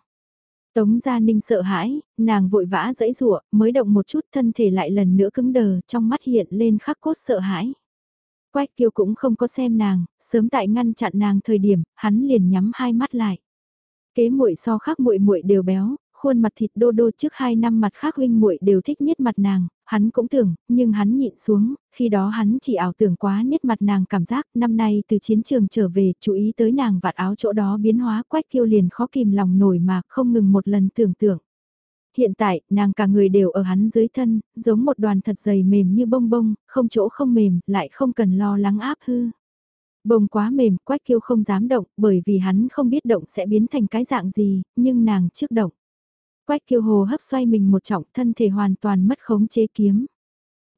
Tống Gia Ninh sợ hãi, nàng vội vã dẫy rụa, mới động một chút thân thể lại lần nữa cứng đờ, trong mắt hiện lên khắc cốt sợ hãi. Quách kiêu cũng không có xem nàng, sớm tại ngăn chặn nàng thời điểm, hắn liền nhắm hai mắt lại. Kế muội so khác muội muội đều béo, khuôn mặt thịt đô đô trước hai năm mặt khác huynh muội đều thích nhất mặt nàng, hắn cũng tưởng, nhưng hắn nhịn xuống, khi đó hắn chỉ ảo tưởng quá nhất mặt nàng cảm giác năm nay từ chiến trường trở về, chú ý tới nàng vạt áo chỗ đó biến hóa quách kiêu liền khó kìm lòng nổi mà không ngừng một lần tưởng tượng. Hiện tại, nàng cả người đều ở hắn dưới thân, giống một đoàn thật dày mềm như bông bông, không chỗ không mềm, lại không cần lo lắng áp hư. Bông quá mềm, quách kiêu không dám động, bởi vì hắn không biết động sẽ biến thành cái dạng gì, nhưng nàng trước động. Quách kiêu hồ hấp xoay mình một trọng thân thể hoàn toàn mất khống chế kiếm.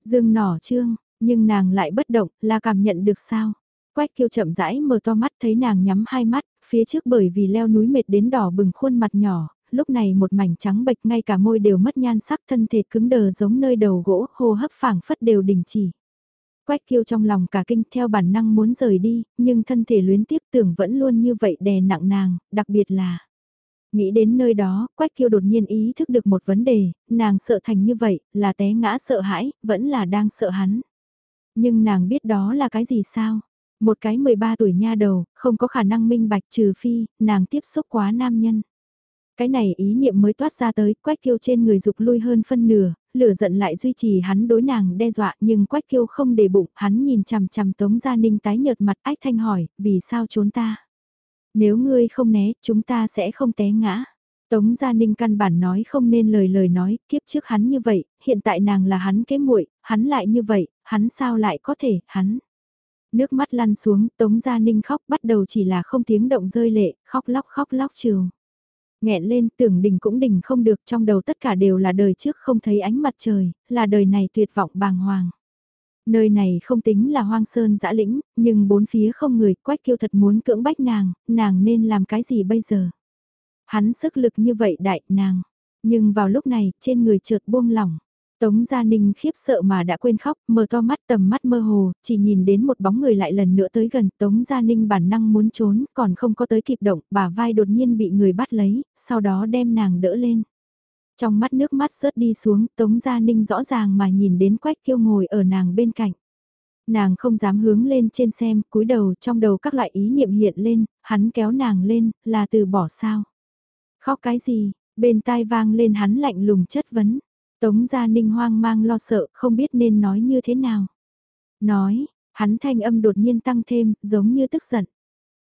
Dương nỏ trương, nhưng nàng lại bất động, là cảm nhận được sao. Quách kiêu chậm rãi mở to mắt thấy nàng nhắm hai mắt, phía trước bởi vì leo núi mệt đến đỏ bừng khuôn mặt nhỏ, lúc này một mảnh trắng bệch ngay cả môi đều mất nhan sắc thân thể cứng đờ giống nơi đầu gỗ, hô hấp phảng phất đều đình chỉ. Quách kiêu trong lòng cả kinh theo bản năng muốn rời đi, nhưng thân thể luyến tiếp tưởng vẫn luôn như vậy đè nặng nàng, đặc biệt là Nghĩ đến nơi đó, Quách Kiêu đột nhiên ý thức được một vấn đề, nàng sợ thành như vậy, là té ngã sợ hãi, vẫn là đang sợ hắn. Nhưng nàng biết đó là cái gì sao? Một cái 13 tuổi nha đầu, không có khả năng minh bạch trừ phi, nàng tiếp xúc quá nam nhân. Cái này ý niệm mới toát ra tới, Quách Kiêu trên người dục lui hơn phân nửa, lửa giận lại duy trì hắn đối nàng đe dọa nhưng Quách Kiêu không để bụng, hắn nhìn chằm chằm Tống Gia Ninh tái nhợt mặt ách thanh hỏi, vì sao trốn ta? Nếu ngươi không né, chúng ta sẽ không té ngã. Tống Gia Ninh căn bản nói không nên lời lời nói, kiếp trước hắn như vậy, hiện tại nàng là hắn kế muội, hắn lại như vậy, hắn sao lại có thể, hắn. Nước mắt lăn xuống, Tống Gia Ninh khóc bắt đầu chỉ là không tiếng động rơi lệ, khóc lóc khóc lóc trường. Nghẹn lên tưởng đình cũng đình không được trong đầu tất cả đều là đời trước không thấy ánh mặt trời, là đời này tuyệt vọng bàng hoàng. Nơi này không tính là hoang sơn dã lĩnh, nhưng bốn phía không người, quách kiêu thật muốn cưỡng bách nàng, nàng nên làm cái gì bây giờ? Hắn sức lực như vậy đại nàng, nhưng vào lúc này, trên người trượt buông lỏng. Tống Gia Ninh khiếp sợ mà đã quên khóc, mở to mắt tầm mắt mơ hồ, chỉ nhìn đến một bóng người lại lần nữa tới gần, Tống Gia Ninh bản năng muốn trốn, còn không có tới kịp động, bà vai đột nhiên bị người bắt lấy, sau đó đem nàng đỡ lên. Trong mắt nước mắt rớt đi xuống, Tống Gia Ninh rõ ràng mà nhìn đến Quách Kiêu ngồi ở nàng bên cạnh. Nàng không dám hướng lên trên xem, cúi đầu trong đầu các loại ý niệm hiện lên, hắn kéo nàng lên, là từ bỏ sao. Khóc cái gì, bên tai vang lên hắn lạnh lùng chất vấn. Tống Gia Ninh hoang mang lo sợ, không biết nên nói như thế nào. Nói, hắn thanh âm đột nhiên tăng thêm, giống như tức giận.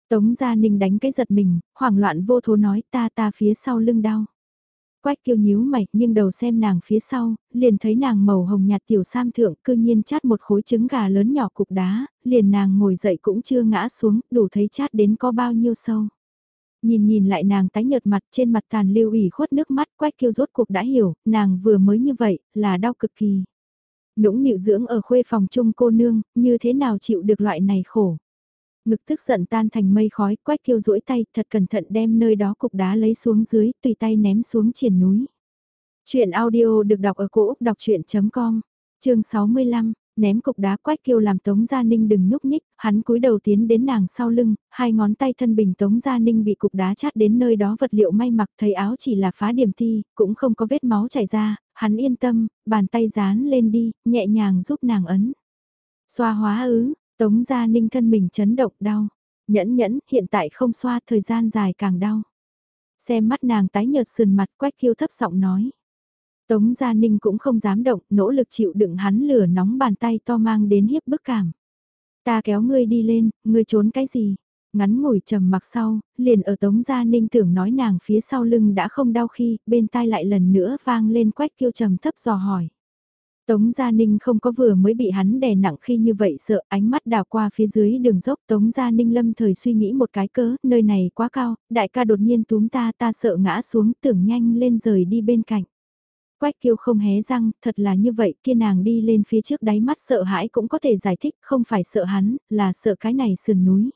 Tống Gia Ninh đánh cái giật mình, hoảng loạn vô thố nói ta ta phía sau lưng đau. Quách kiêu nhíu mày, nhưng đầu xem nàng phía sau, liền thấy nàng màu hồng nhạt tiểu sam thượng cư nhiên chát một khối trứng gà lớn nhỏ cục đá, liền nàng ngồi dậy cũng chưa ngã xuống, đủ thấy chát đến có bao nhiêu sâu. Nhìn nhìn lại nàng tái nhợt mặt trên mặt tàn lưu ủy khuất nước mắt quách kiêu rốt cuộc đã hiểu, nàng vừa mới như vậy, là đau cực kỳ. Nũng nịu dưỡng ở khuê phòng chung cô nương, như thế nào chịu được loại này khổ. Ngực tức giận tan thành mây khói, quách kiêu duỗi tay, thật cẩn thận đem nơi đó cục đá lấy xuống dưới, tùy tay ném xuống triển núi. Chuyện audio được đọc ở cổ Úc đọc chuyện.com, chương 65, ném cục đá quách kiêu làm Tống Gia Ninh đừng nhúc nhích, hắn cúi đầu tiến đến nàng sau lưng, hai ngón tay thân bình Tống Gia Ninh bị cục đá chát đến nơi đó vật liệu may mặc thấy áo chỉ là phá điểm ti, cũng không có vết máu chảy ra, hắn yên tâm, bàn tay dán lên đi, nhẹ nhàng giúp nàng ấn. Xoa hóa ứ, Tống Gia Ninh thân mình chấn động đau, nhẫn nhẫn, hiện tại không xoa thời gian dài càng đau. Xem mắt nàng tái nhợt sườn mặt quách kiêu thấp giọng nói. Tống Gia Ninh cũng không dám động, nỗ lực chịu đựng hắn lửa nóng bàn tay to mang đến hiếp bức cảm. Ta kéo ngươi đi lên, ngươi trốn cái gì? Ngắn ngủi trầm mặc sau, liền ở Tống Gia Ninh tưởng nói nàng phía sau lưng đã không đau khi, bên tai lại lần nữa vang lên quách kêu trầm thấp dò hỏi. Tống Gia Ninh không có vừa mới bị hắn đè nặng khi như vậy sợ ánh mắt đào qua phía dưới đường dốc Tống Gia Ninh lâm thời suy nghĩ một cái cớ, nơi này quá cao, đại ca đột nhiên túm ta ta sợ ngã xuống tưởng nhanh lên rời đi bên cạnh. Quách kiêu không hé răng, thật là như vậy kia nàng đi lên phía trước đáy mắt sợ hãi cũng có thể giải thích, không phải sợ hắn, là sợ cái này sườn núi.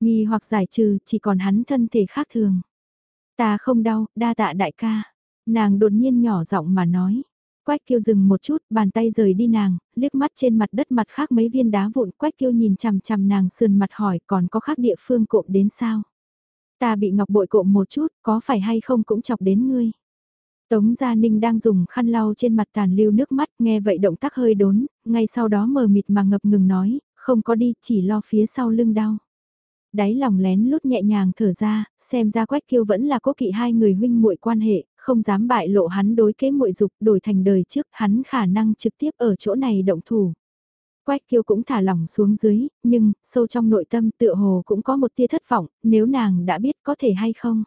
Nghi hoặc giải trừ, chỉ còn hắn thân thể khác thường. Ta không đau, đa tạ đại ca. Nàng đột nhiên nhỏ giọng mà nói. Quách kiêu dừng một chút, bàn tay rời đi nàng, liếc mắt trên mặt đất mặt khác mấy viên đá vụn. Quách kiêu nhìn chằm chằm nàng sườn mặt hỏi còn có khác địa phương cộm đến sao? Ta bị ngọc bội cộm một chút, có phải hay không cũng chọc đến ngươi? Tống Gia Ninh đang dùng khăn lau trên mặt tàn lưu nước mắt, nghe vậy động tác hơi đốn, ngay sau đó mờ mịt mà ngập ngừng nói, không có đi, chỉ lo phía sau lưng đau. Đáy lòng lén lút nhẹ nhàng thở ra, xem ra Quách Kiêu vẫn là cố kỵ hai người huynh muội quan hệ, không dám bại lộ hắn đối kế muội dục đổi thành đời trước, hắn khả năng trực tiếp ở chỗ này động thủ. Quách Kiêu cũng thả lỏng xuống dưới, nhưng sâu trong nội tâm tựa hồ cũng có một tia thất vọng, nếu nàng đã biết có thể hay không.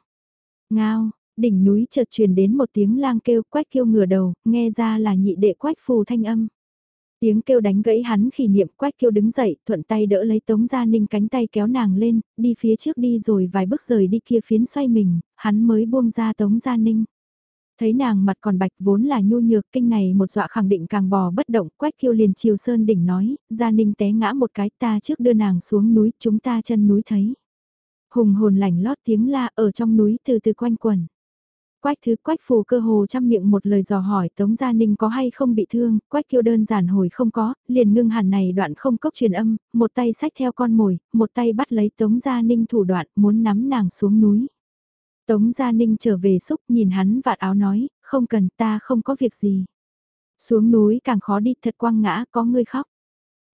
Ngao, đỉnh núi chợt truyền đến một tiếng lang kêu quách kêu ngửa đầu, nghe ra là nhị đệ quách phù thanh âm. Tiếng kêu đánh gãy hắn khi niệm quách kêu đứng dậy, thuận tay đỡ lấy Tống Gia Ninh cánh tay kéo nàng lên, đi phía trước đi rồi vài bước rời đi kia phiến xoay mình, hắn mới buông ra Tống Gia Ninh. Thấy nàng mặt còn bạch vốn là nhu nhược kinh này một dọa khẳng định càng bò bất động quách kêu liền chiều sơn đỉnh nói, Gia Ninh té ngã một cái ta trước đưa nàng xuống núi chúng ta chân núi thấy. Hùng hồn lảnh lót tiếng la ở trong núi từ từ quanh quần. Quách thứ quách phù cơ hồ chăm miệng một lời dò hỏi Tống Gia Ninh có hay không bị thương, quách kêu đơn giản hồi không có, liền ngưng hẳn này đoạn không cốc truyền âm, một tay sách theo con mồi, một tay bắt lấy Tống Gia Ninh thủ đoạn muốn nắm nàng xuống núi. Tống Gia Ninh trở về xúc nhìn hắn vạt áo nói, không cần ta không có việc gì. Xuống núi càng khó đi thật quang ngã có người khóc.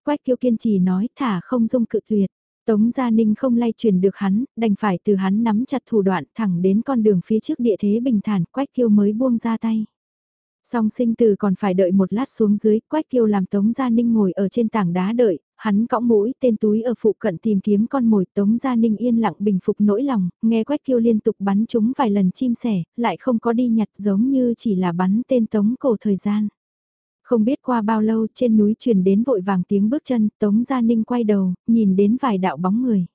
Quách kiêu kiên trì nói thả không dung cự tuyệt. Tống Gia Ninh không lay chuyển được hắn, đành phải từ hắn nắm chặt thủ đoạn thẳng đến con đường phía trước địa thế bình thản, Quách Kiêu mới buông ra tay. Song sinh từ còn phải đợi một lát xuống dưới, Quách Kiêu làm Tống Gia Ninh ngồi ở trên tảng đá đợi, hắn cõng mũi tên túi ở phụ cận tìm kiếm con mồi Tống Gia Ninh yên lặng bình phục nỗi lòng, nghe Quách Kiêu liên tục bắn chúng vài lần chim sẻ, lại không có đi nhặt giống như chỉ là bắn tên Tống cổ thời gian. Không biết qua bao lâu trên núi truyền đến vội vàng tiếng bước chân, Tống Gia Ninh quay đầu, nhìn đến vài đạo bóng người.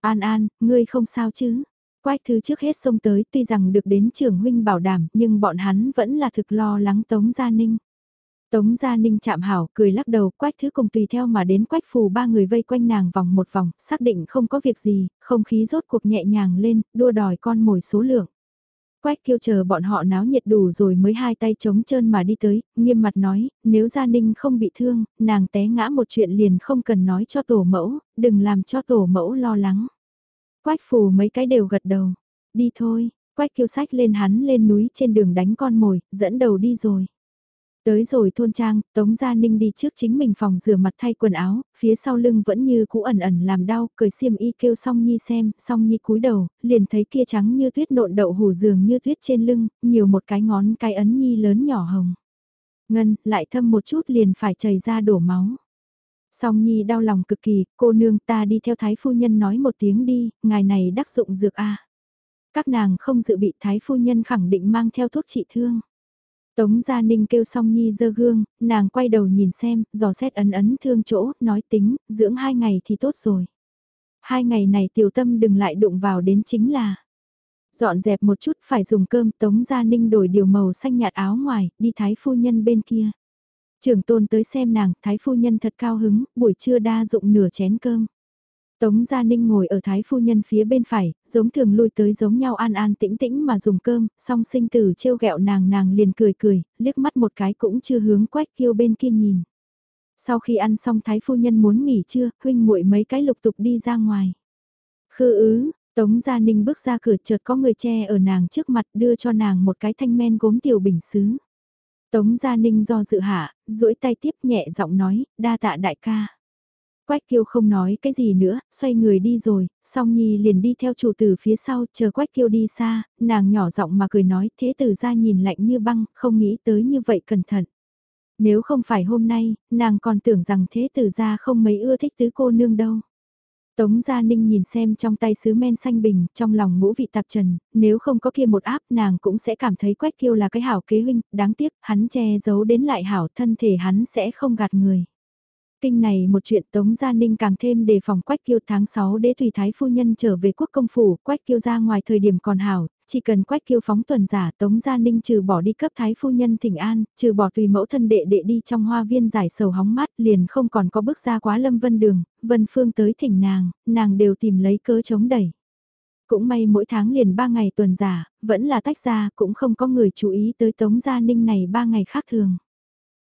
An An, ngươi không sao chứ? Quách thứ trước hết xông tới tuy rằng được đến trưởng huynh bảo đảm nhưng bọn hắn vẫn là thực lo lắng Tống Gia Ninh. Tống Gia Ninh chạm hảo, cười lắc đầu, quách thứ cùng tùy theo mà đến quách phù ba người vây quanh nàng vòng một vòng, xác định không có việc gì, không khí rốt cuộc nhẹ nhàng lên, đua đòi con mồi số lượng. Quách kêu chờ bọn họ náo nhiệt đủ rồi mới hai tay trống trơn mà đi tới, nghiêm mặt nói, nếu Gia Ninh không bị thương, nàng té ngã một chuyện liền không cần nói cho tổ mẫu, đừng làm cho tổ mẫu lo lắng. Quách phù mấy cái đều gật đầu, đi thôi, quách kêu sách lên hắn lên núi trên đường đánh con mồi, dẫn đầu đi rồi. Tới rồi thôn trang, Tống Gia Ninh đi trước chính mình phòng rửa mặt thay quần áo, phía sau lưng vẫn như cũ ẩn ẩn làm đau, cười xiêm y kêu song nhi xem, song nhi cúi đầu, liền thấy kia trắng như tuyết nộn đậu hủ giường như tuyết trên lưng, nhiều một cái ngón cái ấn nhi lớn nhỏ hồng. Ngân, lại thâm một chút liền phải chảy ra đổ máu. Song nhi đau lòng cực kỳ, cô nương ta đi theo thái phu nhân nói một tiếng đi, ngài này đắc dụng dược a Các nàng không dự bị thái phu nhân khẳng định mang theo thuốc trị thương. Tống Gia Ninh kêu xong Nhi dơ gương, nàng quay đầu nhìn xem, dò xét ấn ấn thương chỗ, nói tính, dưỡng hai ngày thì tốt rồi. Hai ngày này tiểu tâm đừng lại đụng vào đến chính là. Dọn dẹp một chút phải dùng cơm Tống Gia Ninh đổi điều màu xanh nhạt áo ngoài, đi thái phu nhân bên kia. Trưởng tôn tới xem nàng, thái phu nhân thật cao hứng, buổi trưa đa dụng nửa chén cơm. Tống Gia Ninh ngồi ở thái phu nhân phía bên phải, giống thường lui tới giống nhau an an tĩnh tĩnh mà dùng cơm, song sinh tử trêu ghẹo nàng nàng liền cười cười, liếc mắt một cái cũng chưa hướng quách kiêu bên kia nhìn. Sau khi ăn xong thái phu nhân muốn nghỉ trưa, huynh muội mấy cái lục tục đi ra ngoài. Khư ứ, Tống Gia Ninh bước ra cửa chợt có người che ở nàng trước mặt đưa cho nàng một cái thanh men gốm tiểu bình xứ. Tống Gia Ninh do dự hạ, duỗi tay tiếp nhẹ giọng nói, đa tạ đại ca. Quách kiêu không nói cái gì nữa, xoay người đi rồi, song nhi liền đi theo chủ tử phía sau, chờ quách kiêu đi xa, nàng nhỏ giọng mà cười nói, thế tử ra nhìn lạnh như băng, không nghĩ tới như vậy cẩn thận. Nếu không phải hôm nay, nàng còn tưởng rằng thế tử ra không mấy ưa thích tứ cô nương đâu. Tống Gia Ninh nhìn xem trong tay sứ men xanh bình, trong lòng ngũ vị tạp trần, nếu không có kia một áp nàng cũng sẽ cảm thấy quách kiêu là cái hảo kế huynh, đáng tiếc, hắn che giấu đến lại hảo thân thể hắn sẽ không gạt người. Kinh này một chuyện Tống Gia Ninh càng thêm đề phòng Quách Kiêu tháng 6 đế tùy thái phu nhân trở về quốc công phủ, Quách Kiêu ra ngoài thời điểm còn hảo, chỉ cần Quách Kiêu phóng tuần giả Tống Gia Ninh trừ bỏ đi cấp thái phu nhân thỉnh an, trừ bỏ tùy mẫu thân đệ đệ đi trong hoa viên giải sầu hóng mát liền không còn có bước ra quá lâm vân đường, vân phương tới thỉnh nàng, nàng đều tìm lấy cớ chống đẩy. Cũng may mỗi tháng liền ba ngày tuần giả, vẫn là tách ra, cũng không có người chú ý tới Tống Gia Ninh này ba ngày khác thường.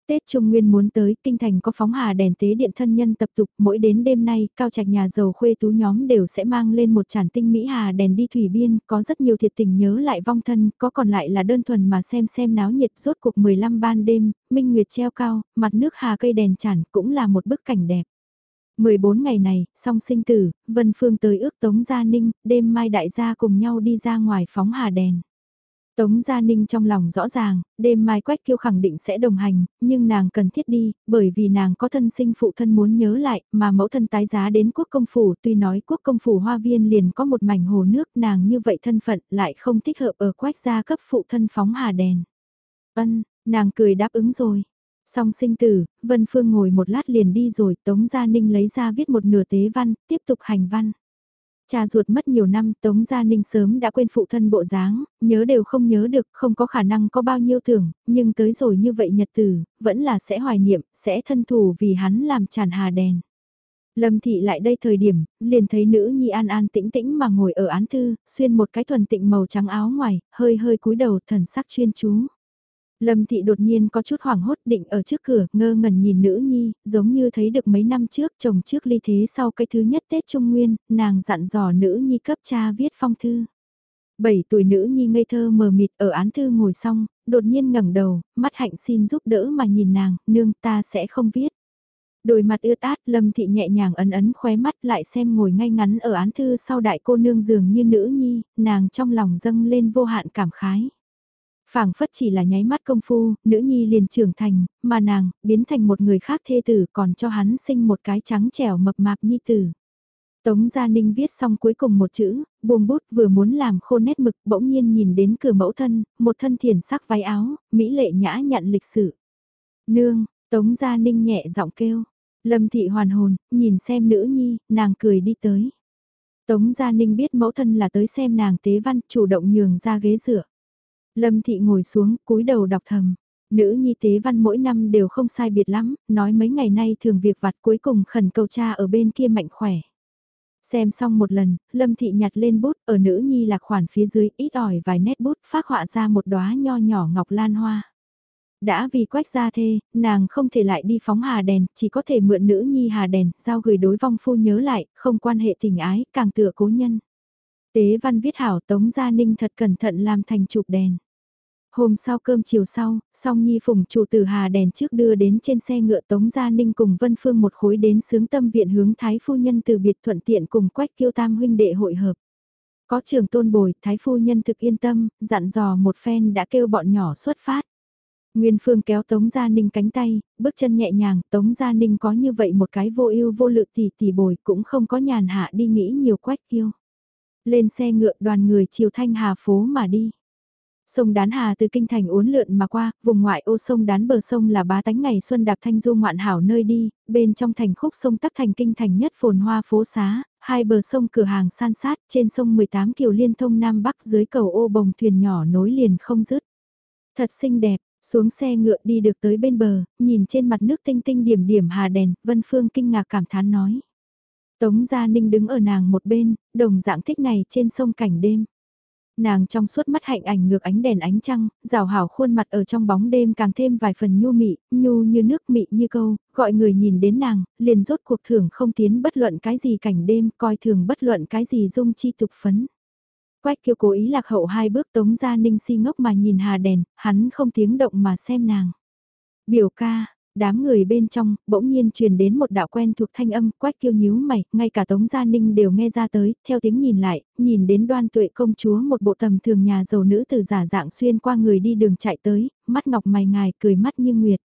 Tết Trung Nguyên muốn tới, kinh thành có phóng hà đèn tế điện thân nhân tập tục, mỗi đến đêm nay, cao trạch nhà giàu khuê tú nhóm đều sẽ mang lên một tràn tinh mỹ hà đèn đi thủy biên, có rất nhiều thiệt tình nhớ lại vong thân, có còn lại là đơn thuần mà xem xem náo nhiệt rốt cuộc 15 ban đêm, minh nguyệt treo cao, mặt nước hà cây đèn tràn cũng là một bức cảnh đẹp. 14 ngày này, song sinh tử, Vân Phương tới ước Tống Gia Ninh, đêm mai đại gia cùng nhau đi ra ngoài phóng hà đèn. Tống Gia Ninh trong lòng rõ ràng, đêm mai Quách Kiêu khẳng định sẽ đồng hành, nhưng nàng cần thiết đi, bởi vì nàng có thân sinh phụ thân muốn nhớ lại, mà mẫu thân tái giá đến quốc công phủ, tuy nói quốc công phủ hoa viên liền có một mảnh hồ nước, nàng như vậy thân phận lại không thích hợp ở Quách gia cấp phụ thân phóng hà đèn. Ân, nàng cười đáp ứng rồi. Song sinh tử, Vân Phương ngồi một lát liền đi rồi, Tống Gia Ninh lấy ra viết một nửa tế văn, tiếp tục hành văn. Cha ruột mất nhiều năm, Tống Gia Ninh sớm đã quên phụ thân bộ dáng, nhớ đều không nhớ được, không có khả năng có bao nhiêu tưởng, nhưng tới rồi như vậy nhật tử, vẫn là sẽ hoài niệm, sẽ thân thủ vì hắn làm tràn hà đèn. Lâm thị lại đây thời điểm, liền thấy nữ nhi an an tĩnh tĩnh mà ngồi ở án thư, xuyên một cái thuần tịnh màu trắng áo ngoài, hơi hơi cúi đầu thần sắc chuyên chú. Lâm thị đột nhiên có chút hoảng hốt định ở trước cửa, ngơ ngẩn nhìn nữ nhi, giống như thấy được mấy năm trước chồng trước ly thế sau cái thứ nhất Tết Trung Nguyên, nàng dặn dò nữ nhi cấp cha viết phong thư. Bảy tuổi nữ nhi ngây thơ mờ mịt ở án thư ngồi xong, đột nhiên ngẩng đầu, mắt hạnh xin giúp đỡ mà nhìn nàng, nương ta sẽ không viết. Đôi mặt ướt át lâm thị nhẹ nhàng ấn ấn khóe mắt lại xem ngồi ngay ngắn ở án thư sau đại cô nương dường như nữ nhi, nàng trong lòng dâng lên vô hạn cảm khái phảng phất chỉ là nháy mắt công phu, nữ nhi liền trưởng thành, mà nàng, biến thành một người khác thê tử còn cho hắn sinh một cái trắng trẻo mập mạp nhi tử. Tống Gia Ninh viết xong cuối cùng một chữ, buông bút vừa muốn làm khô nét mực bỗng nhiên nhìn đến cửa mẫu thân, một thân thiền sắc váy áo, mỹ lệ nhã nhận lịch sự. Nương, Tống Gia Ninh nhẹ giọng kêu, Lâm Thị hoàn hồn, nhìn xem nữ nhi, nàng cười đi tới. Tống Gia Ninh biết mẫu thân là tới xem nàng tế văn, chủ động nhường ra ghế dựa. Lâm Thị ngồi xuống, cúi đầu đọc thầm. Nữ nhi tế văn mỗi năm đều không sai biệt lắm, nói mấy ngày nay thường việc vặt cuối cùng khẩn cầu cha ở bên kia mạnh khỏe. Xem xong một lần, Lâm Thị nhặt lên bút, ở nữ nhi lạc khoản phía dưới ít ỏi vài nét bút phát họa ra một đóa nho nhỏ ngọc lan hoa. Đã vì quách gia thê, nàng không thể lại đi phóng hà đèn, chỉ có thể mượn nữ nhi hà đèn, giao gửi đối vong phu nhớ lại, không quan hệ tình ái, càng tựa cố nhân. Tế văn viết hảo Tống Gia Ninh thật cẩn thận làm thành chụp đèn. Hôm sau cơm chiều sau, song nhi phùng chủ tử hà đèn trước đưa đến trên xe ngựa Tống Gia Ninh cùng Vân Phương một khối đến sướng tâm viện hướng Thái Phu Nhân từ biệt thuận tiện cùng quách kiêu tam huynh đệ hội hợp. Có trường tôn bồi, Thái Phu Nhân thực yên tâm, dặn dò một phen đã kêu bọn nhỏ xuất phát. Nguyên Phương kéo Tống Gia Ninh cánh tay, bước chân nhẹ nhàng, Tống Gia Ninh có như vậy một cái vô ưu vô lự tỷ tỷ bồi cũng không có nhàn hạ đi nghĩ nhiều quách kiêu. Lên xe ngựa đoàn người chiều thanh hà phố mà đi. Sông Đán Hà từ kinh thành uốn lượn mà qua, vùng ngoại ô sông Đán bờ sông là bá tánh ngày xuân đạp thanh du ngoạn hảo nơi đi, bên trong thành khúc sông tắc thành kinh thành nhất phồn hoa phố xá, hai bờ sông cửa hàng san sát, trên sông 18 kiều liên thông Nam Bắc dưới cầu ô bồng thuyền nhỏ nối liền không dứt. Thật xinh đẹp, xuống xe ngựa đi được tới bên bờ, nhìn trên mặt nước tinh tinh điểm điểm hà đèn, Vân Phương kinh ngạc cảm thán nói. Tống Gia Ninh đứng ở nàng một bên, đồng dạng thích này trên sông cảnh đêm. Nàng trong suốt mắt hạnh ảnh ngược ánh đèn ánh trăng, rào hảo khuôn mặt ở trong bóng đêm càng thêm vài phần nhu mị, nhu như nước mị như câu, gọi người nhìn đến nàng, liền rốt cuộc thưởng không tiến bất luận cái gì cảnh đêm, coi thường bất luận cái gì dung chi tục phấn. Quách kiêu cố ý lạc hậu hai bước tống ra ninh si ngốc mà nhìn hà đèn, hắn không tiếng động mà xem nàng. Biểu ca, đám người bên trong, bỗng nhiên truyền đến một đạo quen thuộc thanh âm, quách kiêu nhíu mày, ngay cả Tống Gia Ninh đều nghe ra tới, theo tiếng nhìn lại, nhìn đến đoan tuệ công chúa một bộ tầm thường nhà giàu nữ từ giả dạng xuyên qua người đi đường chạy tới, mắt ngọc mày ngài cười mắt như nguyệt.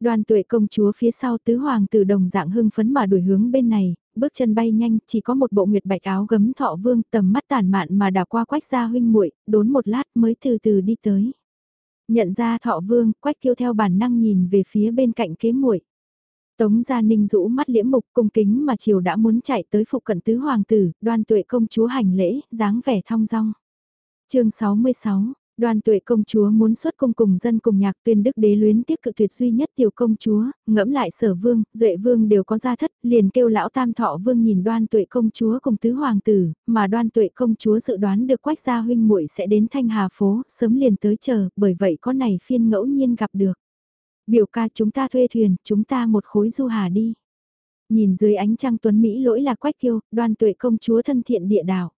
đoan tuệ công chúa phía sau tứ hoàng từ đồng dạng hưng phấn mà đuổi hướng bên này, bước chân bay nhanh, chỉ có một bộ nguyệt bạch áo gấm thọ vương tầm mắt tàn mạn mà đào qua quách gia huynh muội đốn một lát mới từ từ đi tới. Nhận ra thọ vương, quách kêu theo bản năng nhìn về phía bên cạnh kế muội Tống Gia Ninh rũ mắt liễm mục cung kính mà chiều đã muốn chạy tới phụ cận tứ hoàng tử, đoan tuệ công chúa hành lễ, dáng vẻ thong dong. chương 66, Đoàn tuệ công chúa muốn xuất cung cùng dân cùng nhạc tuyên đức đế luyến tiếp cự tuyệt duy nhất tiểu công chúa, ngẫm lại sở vương, duệ vương đều có gia thất, liền kêu lão tam thọ vương nhìn đoan tuệ công chúa cùng tứ hoàng tử, mà đoan tuệ công chúa dự đoán được quách gia huynh muội sẽ đến thanh hà phố, sớm liền tới chờ, bởi vậy có này phiên ngẫu nhiên gặp được. Biểu ca chúng ta thuê thuyền, chúng ta một khối du hà đi. Nhìn dưới ánh trăng tuấn Mỹ lỗi là quách kiêu, đoan tuệ công chúa thân thiện địa đạo.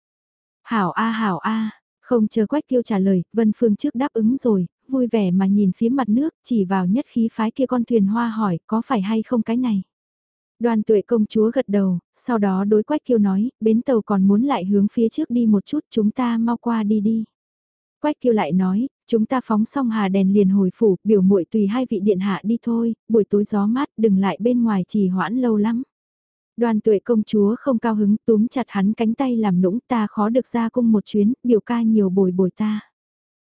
Hảo a hảo a không chờ Quách Kiêu trả lời, Vân Phương trước đáp ứng rồi, vui vẻ mà nhìn phía mặt nước, chỉ vào nhất khí phái kia con thuyền hoa hỏi, có phải hay không cái này? Đoàn tuệ công chúa gật đầu, sau đó đối Quách Kiêu nói, bến tàu còn muốn lại hướng phía trước đi một chút, chúng ta mau qua đi đi. Quách Kiêu lại nói, chúng ta phóng xong hà đèn liền hồi phủ, biểu muội tùy hai vị điện hạ đi thôi, buổi tối gió mát, đừng lại bên ngoài trì hoãn lâu lắm. Đoàn tuệ công chúa không cao hứng túm chặt hắn cánh tay làm nũng ta khó được ra cung một chuyến, biểu ca nhiều bồi bồi ta.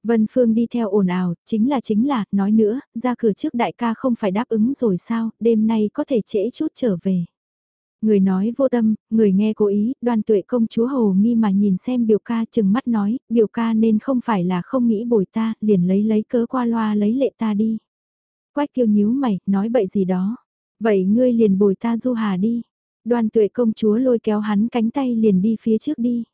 Vân Phương đi theo ồn ào, chính là chính là, nói nữa, ra cửa trước đại ca không phải đáp ứng rồi sao, đêm nay có thể trễ chút trở về. Người nói vô tâm, người nghe cố ý, đoàn tuệ công chúa hồ nghi mà nhìn xem biểu ca chừng mắt nói, biểu ca nên không phải là không nghĩ bồi ta, liền lấy lấy cớ qua loa lấy lệ ta đi. Quách kiêu nhíu mày, nói bậy gì đó. Vậy ngươi liền bồi ta du hà đi. Đoan tuệ công chúa lôi kéo hắn cánh tay liền đi phía trước đi.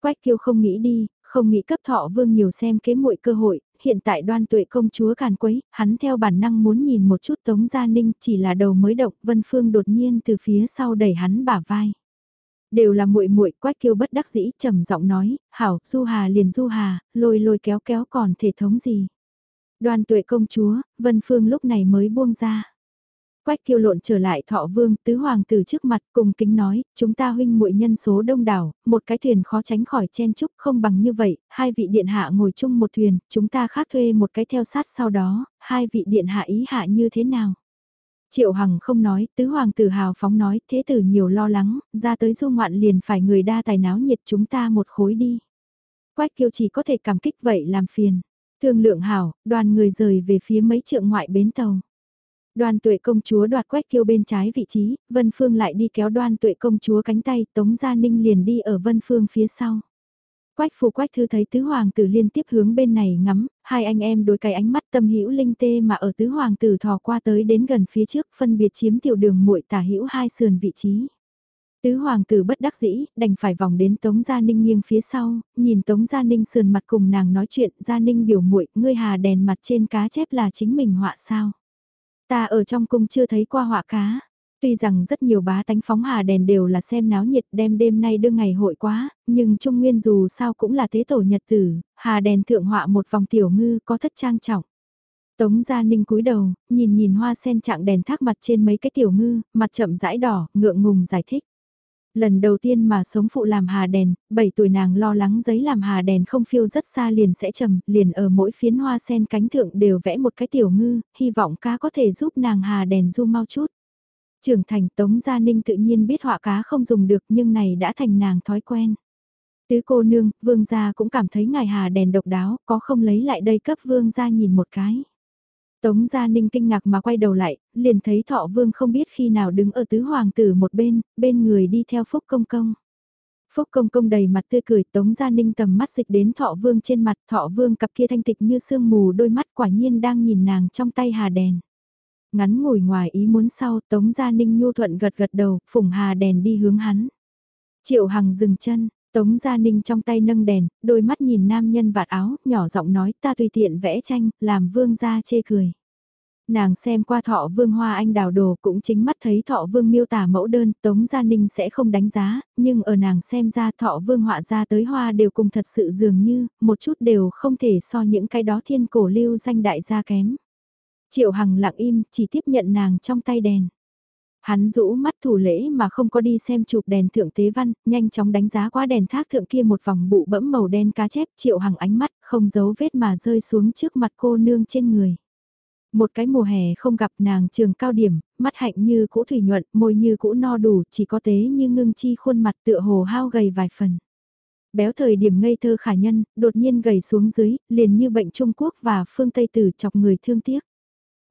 Quách kiêu không nghĩ đi, không nghĩ cấp thọ vương nhiều xem kế muội cơ hội, hiện tại đoan tuệ công chúa càn quấy, hắn theo bản năng muốn nhìn một chút tống gia ninh chỉ là đầu mới động vân phương đột nhiên từ phía sau đẩy hắn bả vai. Đều là muội muội quách kiêu bất đắc dĩ trầm giọng nói, hảo, du hà liền du hà, lôi lôi kéo kéo còn thể thống gì. Đoan tuệ công chúa, vân phương lúc này mới buông ra. Quách kiêu lộn trở lại thọ vương, tứ hoàng tử trước mặt cùng kính nói, chúng ta huynh muội nhân số đông đảo, một cái thuyền khó tránh khỏi chen chúc không bằng như vậy, hai vị điện hạ ngồi chung một thuyền, chúng ta khác thuê một cái theo sát sau đó, hai vị điện hạ ý hạ như thế nào. Triệu Hằng không nói, tứ hoàng tử hào phóng nói, thế tử nhiều lo lắng, ra tới du ngoạn liền phải người đa tài náo nhiệt chúng ta một khối đi. Quách kiêu chỉ có thể cảm kích vậy làm phiền. Thương lượng hảo, đoàn người rời về phía mấy trượng ngoại bến tàu. Đoan tuệ công chúa đoạt quách kiêu bên trái vị trí, Vân Phương lại đi kéo đoan tuệ công chúa cánh tay, Tống Gia Ninh liền đi ở Vân Phương phía sau. Quách phù quách thư thấy tứ hoàng tử liên tiếp hướng bên này ngắm, hai anh em đối cái ánh mắt tâm hữu linh tê mà ở tứ hoàng tử thò qua tới đến gần phía trước phân biệt chiếm tiểu đường muội tả hữu hai sườn vị trí. Tứ hoàng tử bất đắc dĩ, đành phải vòng đến Tống Gia Ninh nghiêng phía sau, nhìn Tống Gia Ninh sườn mặt cùng nàng nói chuyện, Gia Ninh biểu muội ngươi hà đèn mặt trên cá chép là chính mình họa sao. Ta ở trong cung chưa thấy qua họa cá. Tuy rằng rất nhiều bá tánh phóng hà đèn đều là xem náo nhiệt đem đêm nay đưa ngày hội quá, nhưng Trung Nguyên dù sao cũng là thế tổ nhật tử, hà đèn thượng họa một vòng tiểu ngư có thất trang trọng. Tống Gia Ninh cúi đầu, nhìn nhìn hoa sen trạng đèn thác mặt trên mấy cái tiểu ngư, mặt chậm rãi đỏ, ngượng ngùng giải thích. Lần đầu tiên mà sống phụ làm hà đèn, 7 tuổi nàng lo lắng giấy làm hà đèn không phiêu rất xa liền sẽ trầm, liền ở mỗi phiến hoa sen cánh thượng đều vẽ một cái tiểu ngư, hy vọng cá có thể giúp nàng hà đèn du mau chút. Trưởng thành Tống Gia Ninh tự nhiên biết họa cá không dùng được nhưng này đã thành nàng thói quen. Tứ cô nương, vương gia cũng cảm thấy ngài hà đèn độc đáo, có không lấy lại đây cấp vương gia nhìn một cái. Tống Gia Ninh kinh ngạc mà quay đầu lại, liền thấy thọ vương không biết khi nào đứng ở tứ hoàng tử một bên, bên người đi theo Phúc Công Công. Phúc Công Công đầy mặt tươi cười Tống Gia Ninh tầm mắt dịch đến thọ vương trên mặt, thọ vương cặp kia thanh tịch như sương mù đôi mắt quả nhiên đang nhìn nàng trong tay hà đèn. Ngắn ngồi ngoài ý muốn sau Tống Gia Ninh nhu thuận gật gật đầu, phủng hà đèn đi hướng hắn. Triệu Hằng dừng chân, Tống Gia Ninh trong tay nâng đèn, đôi mắt nhìn nam nhân vạt áo, nhỏ giọng nói ta tùy tiện vẽ tranh, làm vương gia chê cười. Nàng xem qua thọ vương hoa anh đào đồ cũng chính mắt thấy thọ vương miêu tả mẫu đơn, Tống Gia Ninh sẽ không đánh giá, nhưng ở nàng xem ra thọ vương họa ra tới hoa đều cùng thật sự dường như, một chút đều không thể so những cái đó thiên cổ lưu danh đại gia kém. Triệu Hằng lặng im, chỉ tiếp nhận nàng trong tay đèn. Hắn rũ mắt thủ lễ mà không có đi xem chụp đèn thượng tế văn, nhanh chóng đánh giá qua đèn thác thượng kia một vòng bụ bẫm màu đen cá chép triệu hằng ánh mắt không giấu vết mà rơi xuống trước mặt cô nương trên người. Một cái mùa hè không gặp nàng trường cao điểm, mắt hạnh như cũ thủy nhuận, môi như cũ no đủ, chỉ có tế như ngưng chi khuôn mặt tựa hồ hao gầy vài phần. Béo thời điểm ngây thơ khả nhân, đột nhiên gầy xuống dưới, liền như bệnh Trung Quốc và phương Tây tử chọc người thương tiếc.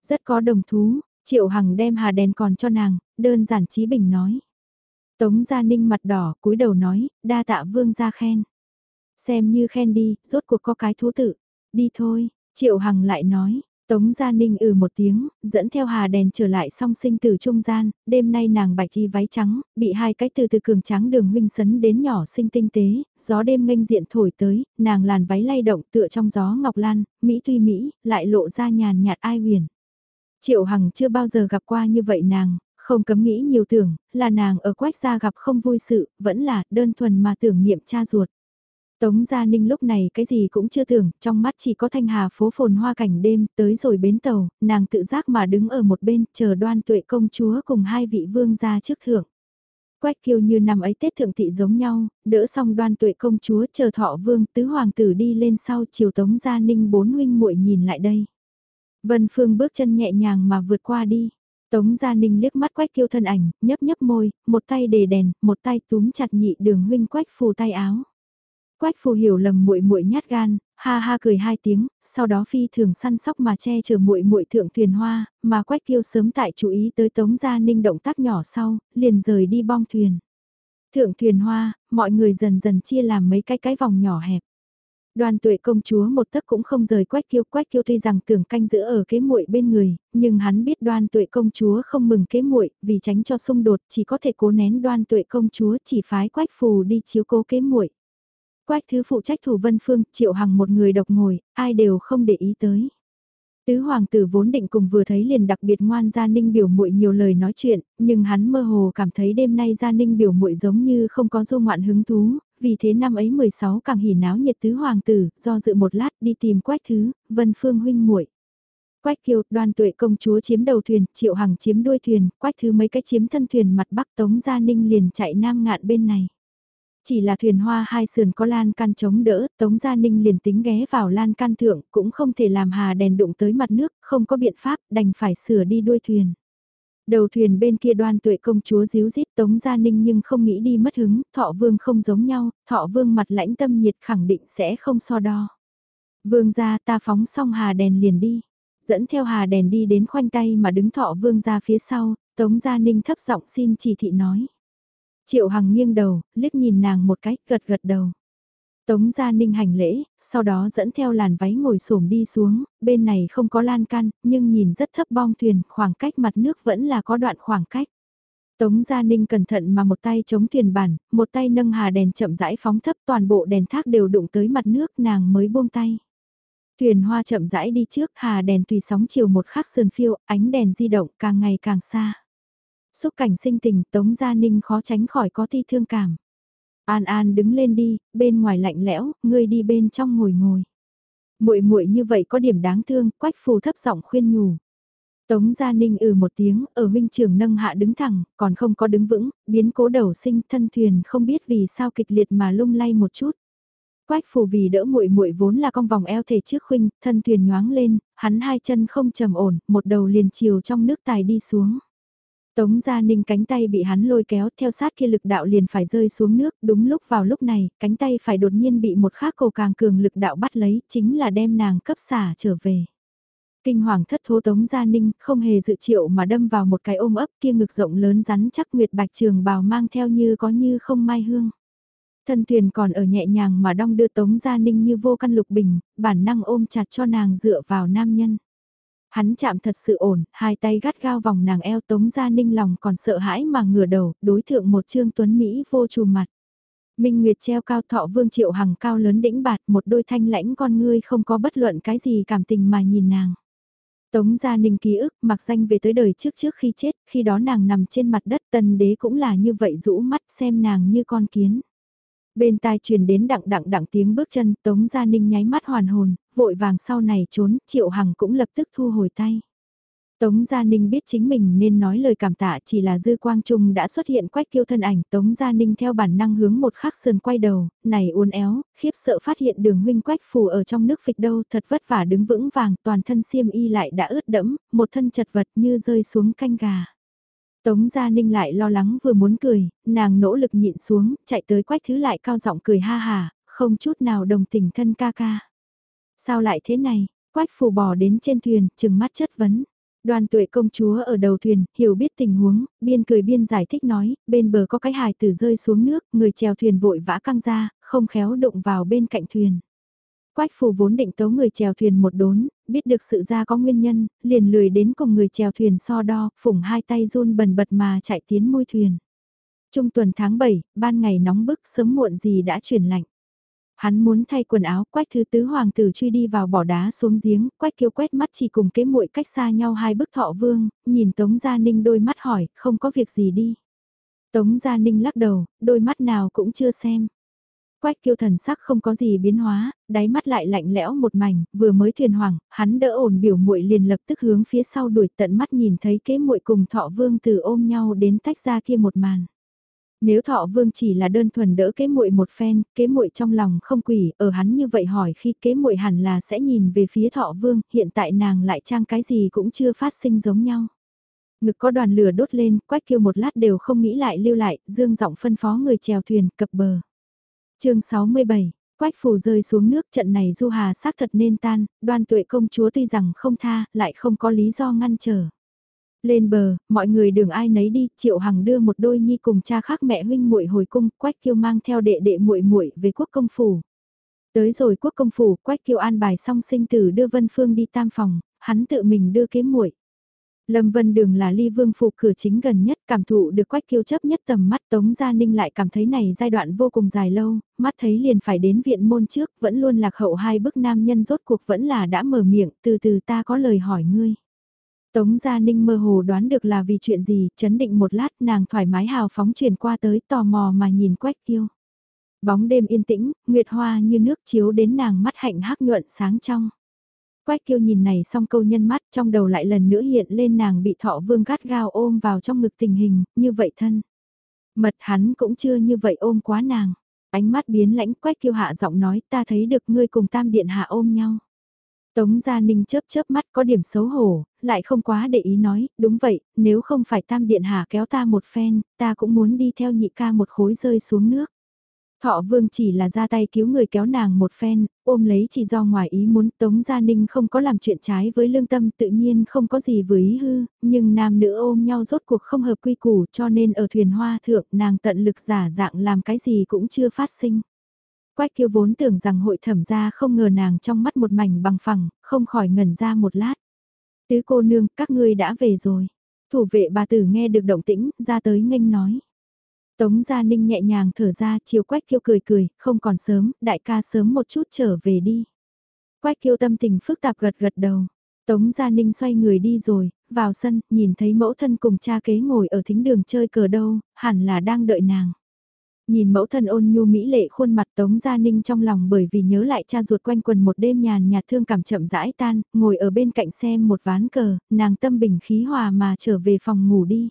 Rất có đồng thú, Triệu Hằng đem hà đèn còn cho nàng, đơn giản trí bình nói. Tống Gia Ninh mặt đỏ, cúi đầu nói, đa tạ vương gia khen. Xem như khen đi, rốt cuộc có cái thú tự. Đi thôi, Triệu Hằng lại nói, Tống Gia Ninh ừ một tiếng, dẫn theo hà đèn trở lại song sinh từ trung gian, đêm nay nàng bạch y váy trắng, bị hai cái từ từ cường trắng đường huynh sấn đến nhỏ sinh tinh tế, gió đêm nghênh diện thổi tới, nàng làn váy lay động tựa trong gió ngọc lan, Mỹ tuy Mỹ, lại lộ ra nhàn nhạt ai huyền. Triệu Hằng chưa bao giờ gặp qua như vậy nàng, không cấm nghĩ nhiều tưởng, là nàng ở quách gia gặp không vui sự, vẫn là đơn thuần mà tưởng niệm cha ruột. Tống Gia Ninh lúc này cái gì cũng chưa tưởng, trong mắt chỉ có thanh hà phố phồn hoa cảnh đêm, tới rồi bến tàu, nàng tự giác mà đứng ở một bên, chờ đoan tuệ công chúa cùng hai vị vương gia trước thượng. Quách kiêu như năm ấy Tết thượng thị giống nhau, đỡ xong đoan tuệ công chúa chờ thọ vương tứ hoàng tử đi lên sau chiều Tống Gia Ninh bốn huynh muội nhìn lại đây. Vân Phương bước chân nhẹ nhàng mà vượt qua đi. Tống Gia Ninh liếc mắt quách kiêu thân ảnh, nhấp nhấp môi, một tay đề đèn, một tay túm chặt nhị đường huynh quách phù tay áo. Quách phù hiểu lầm muội muội nhát gan, ha ha cười hai tiếng, sau đó phi thường săn sóc mà che chở muội muội thượng thuyền hoa, mà Quách Kiêu sớm tại chú ý tới Tống Gia Ninh động tác nhỏ sau, liền rời đi bong thuyền. Thượng thuyền hoa, mọi người dần dần chia làm mấy cái cái vòng nhỏ hẹp. Đoàn tuệ công chúa một tấc cũng không rời quách kiêu quách kiêu tuy rằng tưởng canh giữ ở kế muội bên người, nhưng hắn biết đoàn tuệ công chúa không mừng kế muội vì tránh cho xung đột chỉ có thể cố nén đoàn tuệ công chúa chỉ phái quách phù đi chiếu cố kế muội Quách thứ phụ trách thủ vân phương, triệu hằng một người độc ngồi, ai đều không để ý tới. Tứ hoàng tử vốn định cùng vừa thấy liền đặc biệt ngoan Gia Ninh biểu muội nhiều lời nói chuyện, nhưng hắn mơ hồ cảm thấy đêm nay Gia Ninh biểu muội giống như không có du ngoạn hứng thú, vì thế năm ấy 16 càng hỉ náo nhiệt tứ hoàng tử, do dự một lát đi tìm Quách thứ, Vân Phương huynh muội. Quách Kiều, Đoan Tuệ công chúa chiếm đầu thuyền, Triệu Hằng chiếm đuôi thuyền, Quách thứ mấy cái chiếm thân thuyền mặt Bắc Tống Gia Ninh liền chạy nam ngạn bên này. Chỉ là thuyền hoa hai sườn có lan can chống đỡ, Tống Gia Ninh liền tính ghé vào lan can thượng, cũng không thể làm hà đèn đụng tới mặt nước, không có biện pháp, đành phải sửa đi đuôi thuyền. Đầu thuyền bên kia đoan tuệ công chúa díu dít Tống Gia Ninh nhưng không nghĩ đi mất hứng, thọ vương không giống nhau, thọ vương mặt lãnh tâm nhiệt khẳng định sẽ không so đo. Vương gia ta phóng xong hà đèn liền đi. Dẫn theo hà đèn đi đến khoanh tay mà đứng thọ vương ra phía sau, Tống Gia Ninh thấp giọng xin chỉ thị nói. Triệu Hằng nghiêng đầu, liếc nhìn nàng một cái, gật gật đầu. Tống Gia Ninh hành lễ, sau đó dẫn theo làn váy ngồi xổm đi xuống, bên này không có lan can, nhưng nhìn rất thấp bong thuyền, khoảng cách mặt nước vẫn là có đoạn khoảng cách. Tống Gia Ninh cẩn thận mà một tay chống thuyền bản, một tay nâng hà đèn chậm rãi phóng thấp toàn bộ đèn thác đều đụng tới mặt nước nàng mới buông tay. Thuyền hoa chậm rãi đi trước, hà đèn tùy sóng chiều một khắc sườn phiêu, ánh đèn di động càng ngày càng xa. Xúc cảnh sinh tình, Tống Gia Ninh khó tránh khỏi có thi thương cảm. An An đứng lên đi, bên ngoài lạnh lẽo, ngươi đi bên trong ngồi ngồi. Muội muội như vậy có điểm đáng thương, Quách Phù thấp giọng khuyên nhủ. Tống Gia Ninh ừ một tiếng, ở huynh trường nâng hạ đứng thẳng, còn không có đứng vững, biến cố đầu sinh thân thuyền không biết vì sao kịch liệt mà lung lay một chút. Quách phù vì đỡ muội muội vốn là cong vòng eo thể trước khuynh, thân thuyền nhoáng lên, hắn hai chân không trầm ổn, một đầu liền chiều trong nước tài đi xuống. Tống Gia Ninh cánh tay bị hắn lôi kéo theo sát kia lực đạo liền phải rơi xuống nước, đúng lúc vào lúc này, cánh tay phải đột nhiên bị một khác cổ càng cường lực đạo bắt lấy, chính là đem nàng cấp xả trở về. Kinh hoàng thất thố Tống Gia Ninh không hề dự triệu mà đâm vào một cái ôm ấp kia ngực rộng lớn rắn chắc Nguyệt Bạch Trường bào mang theo như có như không mai hương. Thân thuyền còn ở nhẹ nhàng mà đong đưa Tống Gia Ninh như vô căn lục bình, bản năng ôm chặt cho nàng dựa vào nam nhân. Hắn chạm thật sự ổn, hai tay gắt gao vòng nàng eo Tống Gia Ninh lòng còn sợ hãi mà ngửa đầu, đối thượng một trương tuấn Mỹ vô trù mặt. Minh Nguyệt treo cao thọ vương triệu hằng cao lớn đĩnh bạt một đôi thanh lãnh con ngươi không có bất luận cái gì cảm tình mà nhìn nàng. Tống Gia Ninh ký ức mặc danh về tới đời trước trước khi chết, khi đó nàng nằm trên mặt đất tần đế cũng là như vậy rũ mắt xem nàng như con kiến. Bên tai truyền đến đặng đặng đặng tiếng bước chân, Tống Gia Ninh nháy mắt hoàn hồn, vội vàng sau này trốn, Triệu Hằng cũng lập tức thu hồi tay. Tống Gia Ninh biết chính mình nên nói lời cảm tạ chỉ là dư quang trung đã xuất hiện quách kiêu thân ảnh Tống Gia Ninh theo bản năng hướng một khắc sườn quay đầu, này uốn éo, khiếp sợ phát hiện đường huynh quách phù ở trong nước phịch đâu thật vất vả đứng vững vàng toàn thân xiêm y lại đã ướt đẫm, một thân chật vật như rơi xuống canh gà. Tống Gia Ninh lại lo lắng vừa muốn cười, nàng nỗ lực nhịn xuống, chạy tới quách thứ lại cao giọng cười ha hà, không chút nào đồng tình thân ca ca. Sao lại thế này? Quách phù bò đến trên thuyền, chừng mắt chất vấn. Đoàn tuệ công chúa ở đầu thuyền, hiểu biết tình huống, biên cười biên giải thích nói, bên bờ có cái hài tử rơi xuống nước, người chèo thuyền vội vã căng ra, không khéo đụng vào bên cạnh thuyền. Quách phù vốn định tấu người chèo thuyền một đốn, biết được sự ra có nguyên nhân, liền lười đến cùng người chèo thuyền so đo, phủng hai tay run bần bật mà chạy tiến môi thuyền. Trung tuần tháng 7, ban ngày nóng bức sớm muộn gì đã chuyển lạnh. Hắn muốn thay quần áo, quách thứ tứ hoàng tử truy đi vào bỏ đá xuống giếng, quách kêu quét mắt chỉ cùng kế muội cách xa nhau hai bức thọ vương, nhìn Tống Gia Ninh đôi mắt hỏi, không có việc gì đi. Tống Gia Ninh lắc đầu, đôi mắt nào cũng chưa xem. Quách kiêu thần sắc không có gì biến hóa, đáy mắt lại lạnh lẽo một mảnh, vừa mới thuyền hoàng, hắn đỡ ổn biểu muội liền lập tức hướng phía sau đuổi tận mắt nhìn thấy kế muội cùng thọ vương từ ôm nhau đến tách ra kia một màn. Nếu thọ vương chỉ là đơn thuần đỡ kế muội một phen, kế muội trong lòng không quỷ, ở hắn như vậy hỏi khi kế muội hẳn là sẽ nhìn về phía thọ vương, hiện tại nàng lại trang cái gì cũng chưa phát sinh giống nhau. Ngực có đoàn lửa đốt lên, quách kêu một lát đều không nghĩ lại lưu lại, dương giọng phân phó người chèo thuyền cập bờ chương 67 Quách phủ rơi xuống nước trận này du hà xác thật nên tan, đoan tuệ công chúa tuy rằng không tha, lại không có lý do ngăn trở. Lên bờ, mọi người đường ai nấy đi, Triệu Hằng đưa một đôi nhi cùng cha khác mẹ huynh muội hồi cung, Quách Kiêu mang theo đệ đệ muội muội về quốc công phủ. Tới rồi quốc công phủ, Quách Kiêu an bài xong sinh tử đưa Vân Phương đi tam phòng, hắn tự mình đưa kế muội. Lâm Vân Đường là ly vương phủ cửa chính gần nhất cảm thụ được quách kiêu chấp nhất tầm mắt Tống Gia Ninh lại cảm thấy này giai đoạn vô cùng dài lâu, mắt thấy liền phải đến viện môn trước vẫn luôn lạc hậu hai bức nam nhân rốt cuộc vẫn là đã mở miệng từ từ ta có lời hỏi ngươi. Tống Gia Ninh mơ hồ đoán được là vì chuyện gì, chấn định một lát nàng thoải mái hào phóng chuyển qua tới tò mò mà nhìn quách kiêu. Bóng đêm yên tĩnh, nguyệt hoa như nước chiếu đến nàng mắt hạnh hắc nhuận sáng trong. Quách kiêu nhìn này xong câu nhân mắt trong đầu lại lần nữa hiện lên nàng bị thọ vương gắt gao ôm vào trong ngực tình hình, như vậy thân. Mật hắn cũng chưa như vậy ôm quá nàng. Ánh mắt biến lãnh quách kiêu hạ giọng nói ta thấy được ngươi cùng tam điện hạ ôm nhau. Tống Gia Ninh chớp chớp mắt có điểm xấu hổ, lại không quá để ý nói, đúng vậy, nếu không phải tam điện hạ kéo ta một phen, ta cũng muốn đi theo nhị ca một khối rơi xuống nước. Thọ vương chỉ là ra tay cứu người kéo nàng một phen, ôm lấy chỉ do ngoài ý muốn Tống Gia Ninh không có làm chuyện trái với lương tâm tự nhiên không có gì với ý hư, nhưng nam nữ ôm nhau rốt cuộc không hợp quy củ cho nên ở thuyền hoa thượng nàng tận lực giả dạng làm cái gì cũng chưa phát sinh. Quách kiêu vốn tưởng rằng hội thẩm ra không ngờ nàng trong mắt một mảnh bằng phẳng, không khỏi ngẩn ra một lát. Tứ cô nương, các ngươi đã về rồi. Thủ vệ bà tử nghe được động tĩnh, ra tới nghênh nói. Tống Gia Ninh nhẹ nhàng thở ra, chiều Quách Kiêu cười cười, không còn sớm, đại ca sớm một chút trở về đi. Quách Kiêu tâm tình phức tạp gật gật đầu. Tống Gia Ninh xoay người đi rồi, vào sân, nhìn thấy mẫu thân cùng cha kế ngồi ở thính đường chơi cờ đâu, hẳn là đang đợi nàng. Nhìn mẫu thân ôn nhu mỹ lệ khuôn mặt Tống Gia Ninh trong lòng bởi vì nhớ lại cha ruột quanh quần một đêm nhàn nhạt thương cảm chậm rãi tan, ngồi ở bên cạnh xem một ván cờ, nàng tâm bình khí hòa mà trở về phòng ngủ đi.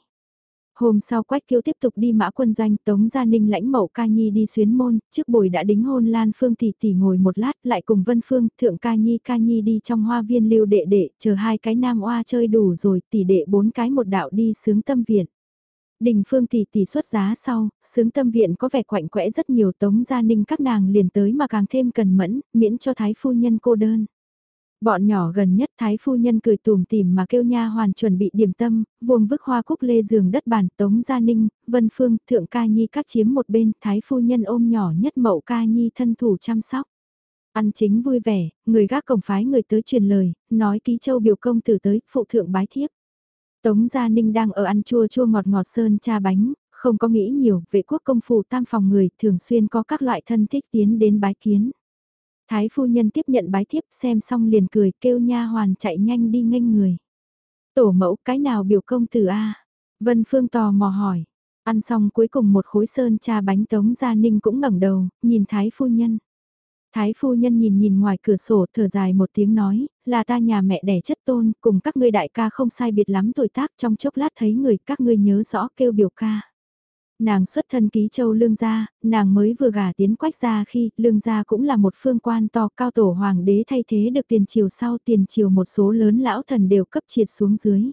Hôm sau Quách Kiêu tiếp tục đi mã quân doanh Tống Gia Ninh lãnh mẫu ca nhi đi xuyến môn, trước buổi đã đính hôn Lan Phương tỷ tỷ ngồi một lát lại cùng Vân Phương thượng ca nhi ca nhi đi trong hoa viên lưu đệ đệ, chờ hai cái nam oa chơi đủ rồi tỷ đệ bốn cái một đạo đi sướng tâm viện. Đình Phương tỷ tỷ xuất giá sau, sướng tâm viện có vẻ quạnh quẽ rất nhiều Tống Gia Ninh các nàng liền tới mà càng thêm cần mẫn, miễn cho thái phu nhân cô đơn. Bọn nhỏ gần nhất thái phu nhân cười tùm tìm mà kêu nha hoàn chuẩn bị điểm tâm, vuông vức hoa cúc lê giường đất bàn tống gia ninh, vân phương, thượng ca nhi các chiếm một bên, thái phu nhân ôm nhỏ nhất mậu ca nhi thân thủ chăm sóc. Ăn chính vui vẻ, người gác cổng phái người tới truyền lời, nói ký châu biểu công tử tới, phụ thượng bái thiếp. Tống Gia Ninh đang ở ăn chua chua ngọt ngọt sơn cha bánh, không có nghĩ nhiều, vệ quốc công phủ tam phòng người thường xuyên có các loại thân thích tiến đến bái kiến. Thái phu nhân tiếp nhận bái thiếp xem xong liền cười kêu nha hoàn chạy nhanh đi nghênh người. Tổ mẫu cái nào biểu công từ A? Vân Phương tò mò hỏi. Ăn xong cuối cùng một khối sơn cha bánh tống gia ninh cũng ngẩng đầu, nhìn thái phu nhân. Thái phu nhân nhìn nhìn ngoài cửa sổ thở dài một tiếng nói, là ta nhà mẹ đẻ chất tôn, cùng các ngươi đại ca không sai biệt lắm tuổi tác trong chốc lát thấy người các ngươi nhớ rõ kêu biểu ca. Nàng xuất thân ký châu lương gia, nàng mới vừa gả tiến quách gia khi lương gia cũng là một phương quan to cao tổ hoàng đế thay thế được tiền triều sau tiền triều một số lớn lão thần đều cấp triệt xuống dưới.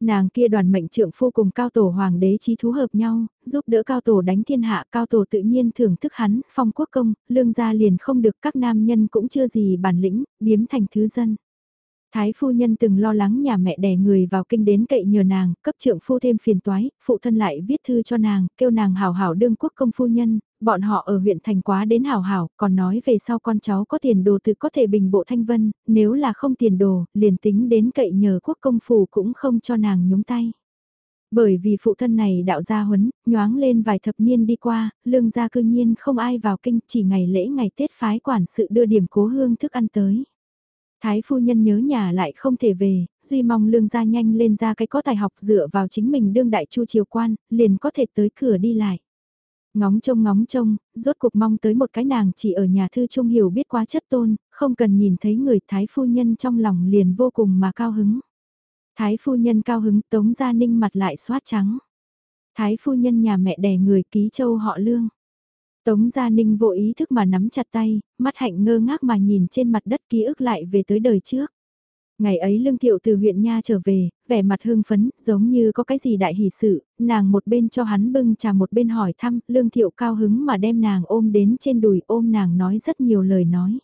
Nàng kia đoàn mệnh trượng phu cùng cao tổ hoàng đế trí thú hợp nhau, giúp đỡ cao tổ đánh thiên hạ cao tổ tự nhiên thưởng thức hắn, phong quốc công, lương gia liền không được các nam nhân cũng chưa gì bản lĩnh, biếm thành thứ dân. Thái phu nhân từng lo lắng nhà mẹ đẻ người vào kinh đến cậy nhờ nàng, cấp trượng phu thêm phiền toái, phụ thân lại viết thư cho nàng, kêu nàng hảo hảo đương quốc công phu nhân, bọn họ ở huyện thành quá đến hảo hảo, còn nói về sau con cháu có tiền đồ tự có thể bình bộ thanh vân, nếu là không tiền đồ, liền tính đến cậy nhờ quốc công phủ cũng không cho nàng nhúng tay. Bởi vì phụ thân này đạo gia huấn, nhoáng lên vài thập niên đi qua, lương gia cư nhiên không ai vào kinh, chỉ ngày lễ ngày Tết phái quản sự đưa điểm cố hương thức ăn tới. Thái phu nhân nhớ nhà lại không thể về, duy mong lương gia nhanh lên ra cái có tài học dựa vào chính mình đương đại chu triều quan, liền có thể tới cửa đi lại. Ngóng trông ngóng trông, rốt cuộc mong tới một cái nàng chỉ ở nhà thư trung hiểu biết quá chất tôn, không cần nhìn thấy người thái phu nhân trong lòng liền vô cùng mà cao hứng. Thái phu nhân cao hứng tống gia ninh mặt lại xoát trắng. Thái phu nhân nhà mẹ đẻ người ký châu họ lương. Tống Gia Ninh vô ý thức mà nắm chặt tay, mắt hạnh ngơ ngác mà nhìn trên mặt đất ký ức lại về tới đời trước. Ngày ấy Lương Thiệu từ huyện Nha trở về, vẻ mặt hương phấn, giống như có cái gì đại hỷ sự, nàng một bên cho hắn bưng trà một bên hỏi thăm, Lương Thiệu cao hứng mà đem nàng ôm đến trên đùi ôm nàng nói rất nhiều lời nói.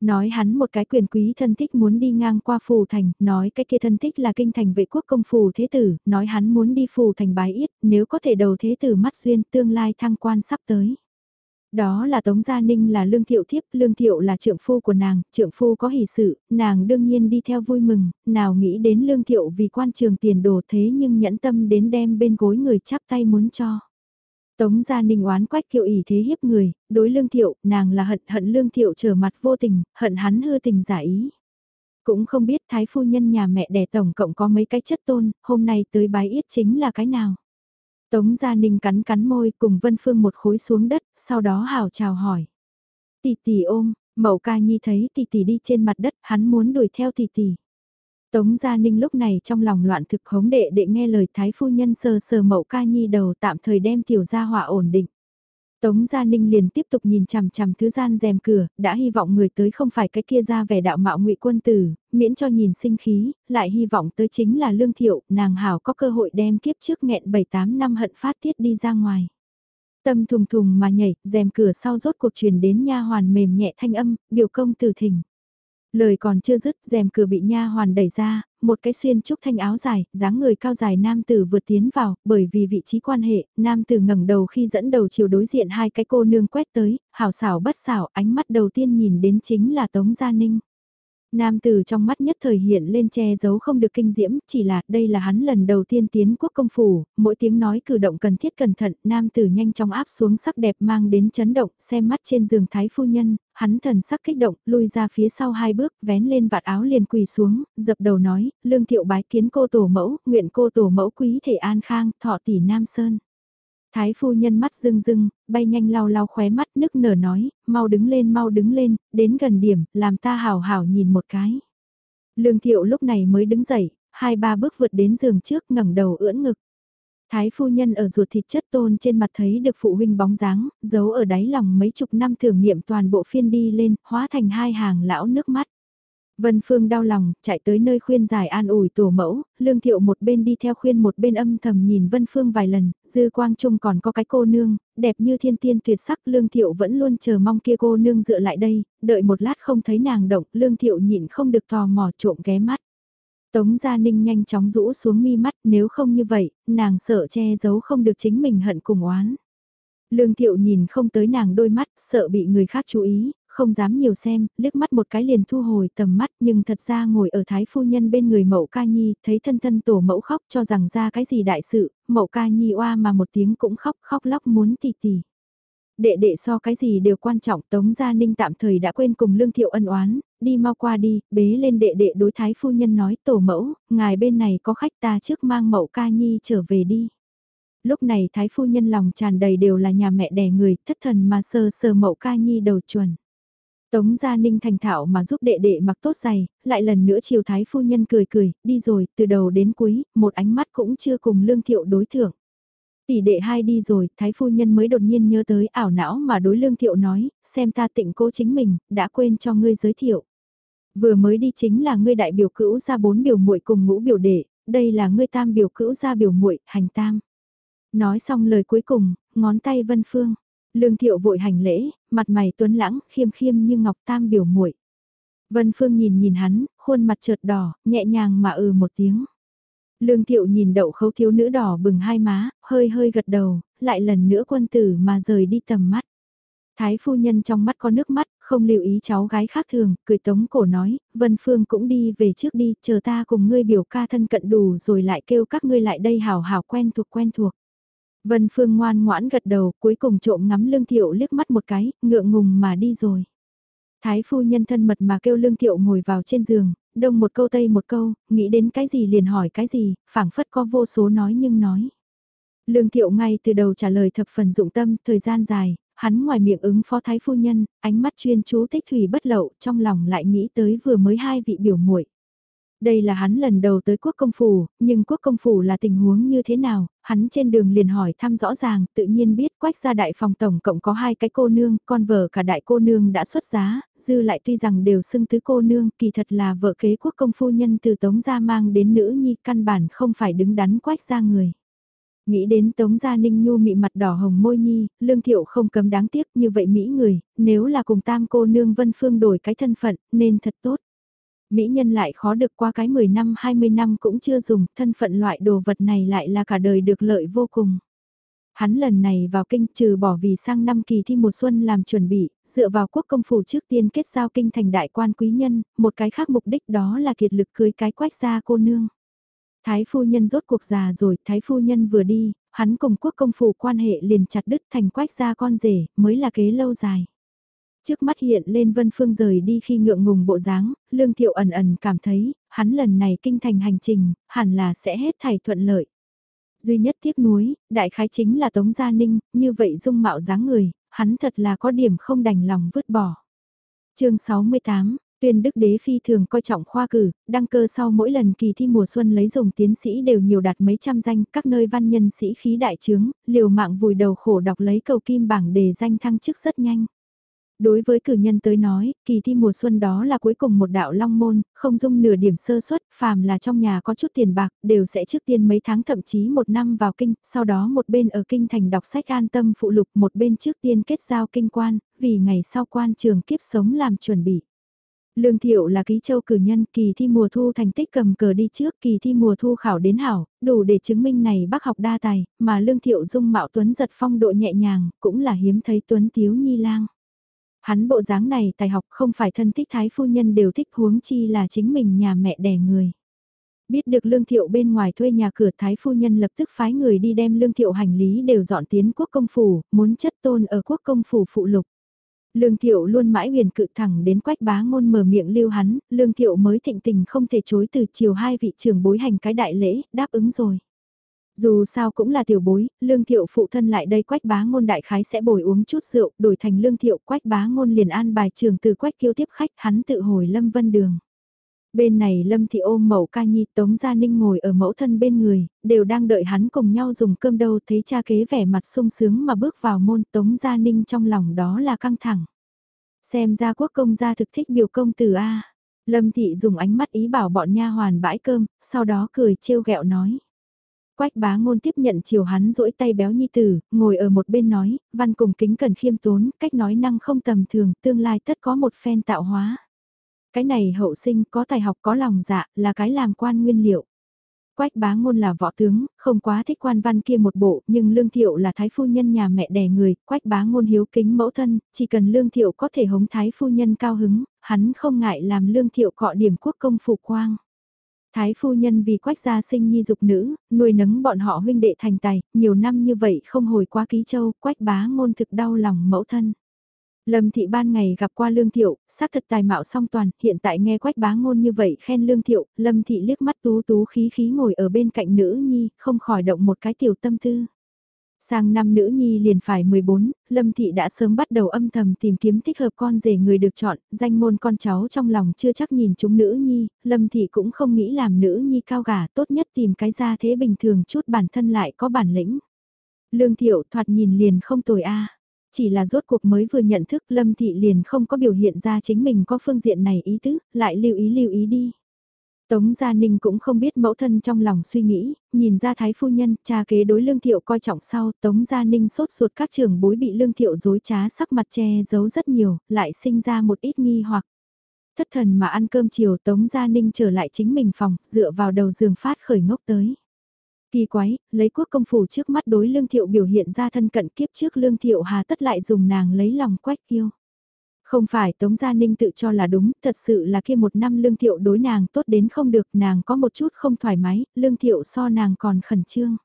Nói hắn một cái quyền quý thân thích muốn đi ngang qua phù thành, nói cái kia thân thích là kinh thành vệ quốc công phù thế tử, nói hắn muốn đi phù thành bái yết, nếu có thể đầu thế tử mắt duyên tương lai thăng quan sắp tới. Đó là Tống Gia Ninh là lương thiệu thiếp, lương thiệu là trượng phu của nàng, trượng phu có hỷ sự, nàng đương nhiên đi theo vui mừng, nào nghĩ đến lương thiệu vì quan trường tiền đồ thế nhưng nhẫn tâm đến đem bên gối người chắp tay muốn cho. Tống Gia Ninh oán quách kiệu ỉ thế hiếp người, đối lương thiệu, nàng là hận hận lương thiệu trở mặt vô tình, hận hắn hư tình giả ý. Cũng không biết thái phu nhân nhà mẹ đẻ tổng cộng có mấy cái chất tôn, hôm nay tới bái yết chính là cái nào. Tống Gia Ninh cắn cắn môi cùng Vân Phương một khối xuống đất, sau đó hào chào hỏi. Tỷ tỷ ôm, Mậu ca nhi thấy tỷ tỷ đi trên mặt đất, hắn muốn đuổi theo tỷ tỷ. Tống Gia Ninh lúc này trong lòng loạn thực hống đệ đệ nghe lời thái phu nhân sờ sờ Mậu ca nhi đầu tạm thời đem tiểu gia hỏa ổn định. Tống Gia Ninh liền tiếp tục nhìn chằm chằm thứ gian rèm cửa, đã hy vọng người tới không phải cái kia ra vẻ đạo mạo ngụy quân tử, miễn cho nhìn sinh khí, lại hy vọng tới chính là lương thiệu, nàng hảo có cơ hội đem kiếp trước nghẹn 7-8 năm hận phát tiết đi ra ngoài. Tâm thùng thùng mà nhảy, rèm cửa sau rốt cuộc truyền đến nha hoàn mềm nhẹ thanh âm, biểu công từ thỉnh. Lời còn chưa dứt, rèm cửa bị nha hoàn đẩy ra, một cái xuyên trúc thanh áo dài, dáng người cao dài nam tử vượt tiến vào, bởi vì vị trí quan hệ, nam tử ngẩng đầu khi dẫn đầu chiều đối diện hai cái cô nương quét tới, hảo xảo bất xảo, ánh mắt đầu tiên nhìn đến chính là Tống Gia Ninh. Nam tử trong mắt nhất thời hiện lên che giấu không được kinh diễm, chỉ là đây là hắn lần đầu tiên tiến quốc công phủ, mỗi tiếng nói cử động cần thiết cẩn thận, nam tử nhanh chóng áp xuống sắc đẹp mang đến chấn động, xem mắt trên giường thái phu nhân, hắn thần sắc kích động, lui ra phía sau hai bước, vén lên vạt áo liền quỳ xuống, dập đầu nói, lương thiệu bái kiến cô tổ mẫu, nguyện cô tổ mẫu quý thể an khang, thọ tỷ Nam Sơn. Thái phu nhân mắt rưng rưng, bay nhanh lau lau khóe mắt nức nở nói, mau đứng lên mau đứng lên, đến gần điểm, làm ta hào hào nhìn một cái. Lương thiệu lúc này mới đứng dậy, hai ba bước vượt đến giường trước ngẩng đầu ưỡn ngực. Thái phu nhân ở ruột thịt chất tôn trên mặt thấy được phụ huynh bóng dáng, giấu ở đáy lòng mấy chục năm thử nghiệm toàn bộ phiên đi lên, hóa thành hai hàng lão nước mắt. Vân Phương đau lòng, chạy tới nơi khuyên giải an ủi tổ mẫu, lương thiệu một bên đi theo khuyên một bên âm thầm nhìn Vân Phương vài lần, dư quang trung còn có cái cô nương, đẹp như thiên tiên tuyệt sắc lương thiệu vẫn luôn chờ mong kia cô nương dựa lại đây, đợi một lát không thấy nàng động, lương thiệu nhịn không được tò mò trộm ghé mắt. Tống Gia Ninh nhanh chóng rũ xuống mi mắt nếu không như vậy, nàng sợ che giấu không được chính mình hận cùng oán. Lương Thiệu nhìn không tới nàng đôi mắt, sợ bị người khác chú ý, không dám nhiều xem, liếc mắt một cái liền thu hồi tầm mắt nhưng thật ra ngồi ở thái phu nhân bên người mẫu ca nhi, thấy thân thân tổ mẫu khóc cho rằng ra cái gì đại sự, mẫu ca nhi oa mà một tiếng cũng khóc khóc lóc muốn tì tì. Đệ đệ so cái gì đều quan trọng Tống Gia Ninh tạm thời đã quên cùng Lương Thiệu ân oán, đi mau qua đi, bế lên đệ đệ đối thái phu nhân nói tổ mẫu, ngài bên này có khách ta trước mang mẫu ca nhi trở về đi. Lúc này thái phu nhân lòng tràn đầy đều là nhà mẹ đẻ người, thất thần mà sờ sờ mẫu ca nhi đầu chuẩn. Tống Gia Ninh thành thạo mà giúp đệ đệ mặc tốt giày, lại lần nữa chiều thái phu nhân cười cười, đi rồi, từ đầu đến cuối, một ánh mắt cũng chưa cùng lương thiệu đối thưởng. Tỷ đệ hai đi rồi, thái phu nhân mới đột nhiên nhớ tới ảo não mà đối lương thiệu nói, xem ta tịnh cố chính mình, đã quên cho ngươi giới thiệu. Vừa mới đi chính là ngươi đại biểu cữu ra bốn biểu muội cùng ngũ biểu đệ, đây là ngươi tam biểu cữu ra biểu muội hành tam. Nói xong lời cuối cùng, ngón tay vân phương. Lương thiệu vội hành lễ, mặt mày tuấn lãng, khiêm khiêm như ngọc tam biểu muội. Vân Phương nhìn nhìn hắn, khuôn mặt chợt đỏ, nhẹ nhàng mà ừ một tiếng. Lương thiệu nhìn đậu khấu thiếu nữ đỏ bừng hai má, hơi hơi gật đầu, lại lần nữa quân tử mà rời đi tầm mắt. Thái phu nhân trong mắt có nước mắt, không lưu ý cháu gái khác thường, cười tống cổ nói, Vân Phương cũng đi về trước đi, chờ ta cùng ngươi biểu ca thân cận đủ rồi lại kêu các ngươi lại đây hào hào quen thuộc quen thuộc. Vân Phương ngoan ngoãn gật đầu, cuối cùng trộm ngắm Lương Thiệu liếc mắt một cái, ngượng ngùng mà đi rồi. Thái phu nhân thân mật mà kêu Lương Thiệu ngồi vào trên giường, đông một câu tây một câu, nghĩ đến cái gì liền hỏi cái gì, phảng phất có vô số nói nhưng nói. Lương Thiệu ngay từ đầu trả lời thập phần dụng tâm, thời gian dài, hắn ngoài miệng ứng phó thái phu nhân, ánh mắt chuyên chú tích thủy bất lậu, trong lòng lại nghĩ tới vừa mới hai vị biểu muội. Đây là hắn lần đầu tới quốc công phủ, nhưng quốc công phủ là tình huống như thế nào, hắn trên đường liền hỏi thăm rõ ràng, tự nhiên biết quách gia đại phòng tổng cộng có hai cái cô nương, con vợ cả đại cô nương đã xuất giá, dư lại tuy rằng đều xưng tứ cô nương, kỳ thật là vợ kế quốc công phu nhân từ tống gia mang đến nữ nhi căn bản không phải đứng đắn quách gia người. Nghĩ đến Tống Gia Ninh Nhu mị mặt đỏ hồng môi nhi, lương thiệu không cấm đáng tiếc như vậy Mỹ người, nếu là cùng tam cô nương Vân Phương đổi cái thân phận, nên thật tốt. Mỹ nhân lại khó được qua cái 10 năm 20 năm cũng chưa dùng, thân phận loại đồ vật này lại là cả đời được lợi vô cùng. Hắn lần này vào kinh trừ bỏ vì sang năm kỳ thi mùa xuân làm chuẩn bị, dựa vào quốc công phủ trước tiên kết giao kinh thành đại quan quý nhân, một cái khác mục đích đó là kiệt lực cưới cái quách gia cô nương. Thái phu nhân rốt cuộc già rồi, thái phu nhân vừa đi, hắn cùng quốc công phủ quan hệ liền chặt đứt thành quách gia con rể, mới là kế lâu dài. Trước mắt hiện lên Vân Phương rời đi khi ngượng ngùng bộ dáng, Lương Thiệu ẩn ẩn cảm thấy, hắn lần này kinh thành hành trình, hẳn là sẽ hết thảy thuận lợi. Duy nhất tiếc nuối, đại khái chính là Tống Gia Ninh, như vậy dung mạo dáng người, hắn thật là có điểm không đành lòng vứt bỏ. chương 68 Tuyên Đức Đế phi thường coi trọng khoa cử, đăng cơ sau mỗi lần kỳ thi mùa xuân lấy dùng tiến sĩ đều nhiều đạt mấy trăm danh, các nơi văn nhân sĩ khí đại trướng, liều mạng vùi đầu khổ đọc lấy cầu kim bảng đề danh thăng chức rất nhanh. Đối với cử nhân tới nói, kỳ thi mùa xuân đó là cuối cùng một đạo long môn, không dung nửa điểm sơ suất, phàm là trong nhà có chút tiền bạc, đều sẽ trước tiên mấy tháng thậm chí một năm vào kinh, sau đó một bên ở kinh thành đọc sách an tâm phụ lục, một bên trước tiên kết giao kinh quan, vì ngày sau quan trường kiếp sống làm chuẩn bị. Lương Thiệu là ký châu cử nhân, kỳ thi mùa thu thành tích cầm cờ đi trước, kỳ thi mùa thu khảo đến hảo, đủ để chứng minh này bác học đa tài, mà Lương Thiệu dung mạo tuấn giật phong độ nhẹ nhàng, cũng là hiếm thấy tuấn tiếu nhi lang. Hắn bộ dáng này tài học không phải thân thích thái phu nhân đều thích huống chi là chính mình nhà mẹ đẻ người. Biết được lương thiệu bên ngoài thuê nhà cửa thái phu nhân lập tức phái người đi đem lương thiệu hành lý đều dọn tiến quốc công phủ, muốn chất tôn ở quốc công phủ phụ lục. Lương Thiệu luôn mãi huyền cự thẳng đến quách bá ngôn mở miệng lưu hắn, Lương Thiệu mới thịnh tình không thể chối từ chiều hai vị trưởng bối hành cái đại lễ, đáp ứng rồi. Dù sao cũng là tiểu bối, lương thiệu phụ thân lại đây quách bá ngôn đại khái sẽ bồi uống chút rượu, đổi thành lương thiệu quách bá ngôn liền an bài trường từ quách kiêu tiếp khách hắn tự hồi lâm vân đường. Bên này lâm thị ôm mẫu ca nhi tống gia ninh ngồi ở mẫu thân bên người, đều đang đợi hắn cùng nhau dùng cơm đâu thấy cha kế vẻ mặt sung sướng mà bước vào môn tống gia ninh trong lòng đó là căng thẳng. Xem ra quốc công gia thực thích biểu công từ A. Lâm thị dùng ánh mắt ý bảo bọn nha hoàn bãi cơm, sau đó cười trêu ghẹo nói. Quách bá ngôn tiếp nhận chiều hắn rỗi tay béo nhi tử, ngồi ở một bên nói, văn cùng kính cần khiêm tốn, cách nói năng không tầm thường, tương lai tất có một phen tạo hóa. Cái này hậu sinh có tài học có lòng dạ, là cái làm quan nguyên liệu. Quách bá ngôn là võ tướng, không quá thích quan văn kia một bộ, nhưng lương thiệu là thái phu nhân nhà mẹ đẻ người, quách bá ngôn hiếu kính mẫu thân, chỉ cần lương thiệu có thể hống thái phu nhân cao hứng, hắn không ngại làm lương thiệu cọ điểm quốc công phủ quang. Thái phu nhân vì quách gia sinh nhi dục nữ, nuôi nấng bọn họ huynh đệ thành tài, nhiều năm như vậy không hồi qua ký châu, quách bá ngôn thực đau lòng mẫu thân. Lâm thị ban ngày gặp qua lương thiệu, xác thật tài mạo song toàn, hiện tại nghe quách bá ngôn như vậy khen lương thiệu, lâm thị liếc mắt tú tú khí khí ngồi ở bên cạnh nữ nhi, không khỏi động một cái tiểu tâm tư. Sang năm nữ nhi liền phải 14, Lâm Thị đã sớm bắt đầu âm thầm tìm kiếm thích hợp con rể người được chọn, danh môn con cháu trong lòng chưa chắc nhìn chúng nữ nhi, Lâm Thị cũng không nghĩ làm nữ nhi cao gà tốt nhất tìm cái ra thế bình thường chút bản thân lại có bản lĩnh. Lương Thiệu thoạt nhìn liền không tồi a Chỉ là rốt cuộc mới vừa nhận thức Lâm Thị liền không có biểu hiện ra chính mình có phương diện này ý tứ, lại lưu ý lưu ý đi. Tống Gia Ninh cũng không biết mẫu thân trong lòng suy nghĩ, nhìn ra thái phu nhân, cha kế đối lương thiệu coi trọng sau, Tống Gia Ninh sốt ruột các trường bối bị lương thiệu dối trá sắc mặt che giấu rất nhiều, lại sinh ra một ít nghi hoặc. Thất thần mà ăn cơm chiều Tống Gia Ninh trở lại chính mình phòng, dựa vào đầu giường phát khởi ngốc tới. Kỳ quái, lấy quốc công phủ trước mắt đối lương thiệu biểu hiện ra thân cận kiếp trước lương thiệu hà tất lại dùng nàng lấy lòng quách kiêu. Không phải Tống Gia Ninh tự cho là đúng, thật sự là kia một năm lương thiệu đối nàng tốt đến không được, nàng có một chút không thoải mái, lương thiệu so nàng còn khẩn trương.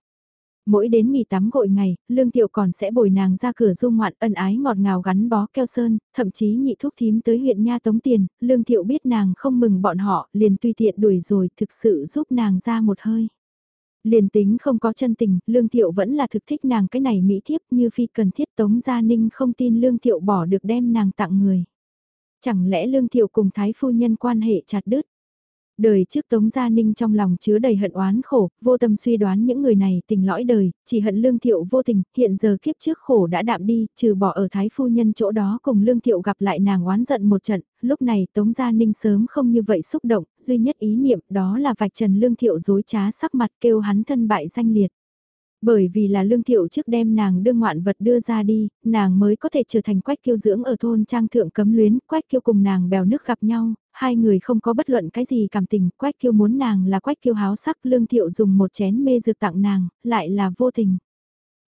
Mỗi đến nghỉ tắm gội ngày, lương thiệu còn sẽ bồi nàng ra cửa du ngoạn ân ái ngọt ngào gắn bó keo sơn, thậm chí nhị thúc thím tới huyện nha tống tiền, lương thiệu biết nàng không mừng bọn họ, liền tùy tiện đuổi rồi thực sự giúp nàng ra một hơi. Liền tính không có chân tình, Lương Thiệu vẫn là thực thích nàng cái này mỹ thiếp như phi cần thiết Tống Gia Ninh không tin Lương Thiệu bỏ được đem nàng tặng người. Chẳng lẽ Lương Thiệu cùng Thái Phu Nhân quan hệ chặt đứt? Đời trước Tống Gia Ninh trong lòng chứa đầy hận oán khổ, vô tâm suy đoán những người này tình lõi đời, chỉ hận Lương Thiệu vô tình, hiện giờ kiếp trước khổ đã đạm đi, trừ bỏ ở Thái Phu Nhân chỗ đó cùng Lương Thiệu gặp lại nàng oán giận một trận, lúc này Tống Gia Ninh sớm không như vậy xúc động, duy nhất ý niệm đó là vạch trần Lương Thiệu dối trá sắc mặt kêu hắn thân bại danh liệt. Bởi vì là lương thiệu trước đem nàng đưa ngoạn vật đưa ra đi, nàng mới có thể trở thành quách kiêu dưỡng ở thôn trang thượng cấm luyến, quách kiêu cùng nàng bèo nước gặp nhau, hai người không có bất luận cái gì cảm tình, quách kiêu muốn nàng là quách kiêu háo sắc, lương thiệu dùng một chén mê dược tặng nàng, lại là vô tình.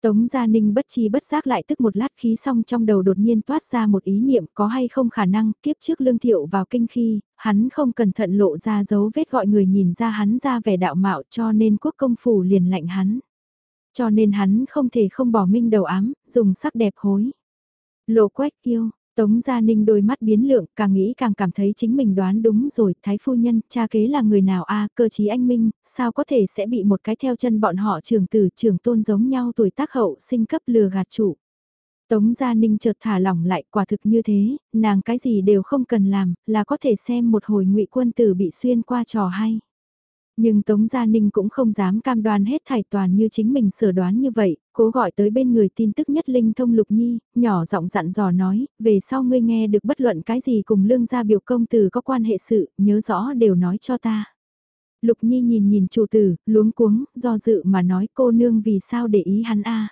Tống Gia Ninh bất chi bất giác lại tức một lát khí xong trong đầu đột nhiên toát ra một ý niệm có hay không khả năng kiếp trước lương thiệu vào kinh khi, hắn không cẩn thận lộ ra dấu vết gọi người nhìn ra hắn ra vẻ đạo mạo cho nên quốc công phủ liền lạnh hắn. Cho nên hắn không thể không bỏ minh đầu ám, dùng sắc đẹp hối. Lộ quách kiêu, Tống Gia Ninh đôi mắt biến lượng, càng nghĩ càng cảm thấy chính mình đoán đúng rồi, Thái Phu Nhân, cha kế là người nào a cơ chí anh Minh, sao có thể sẽ bị một cái theo chân bọn họ trường tử trường tôn giống nhau tuổi tác hậu sinh cấp lừa gạt chủ. Tống Gia Ninh chợt thả lỏng lại quả thực như thế, nàng cái gì đều không cần làm, là có thể xem một hồi ngụy quân tử bị xuyên qua trò hay. Nhưng Tống Gia Ninh cũng không dám cam đoan hết thải toàn như chính mình sửa đoán như vậy, cố gọi tới bên người tin tức nhất linh thông Lục Nhi, nhỏ giọng dặn dò nói, về sau ngươi nghe được bất luận cái gì cùng lương gia biểu công từ có quan hệ sự, nhớ rõ đều nói cho ta. Lục Nhi nhìn nhìn chủ tử, luống cuống, do dự mà nói cô nương vì sao để ý hắn a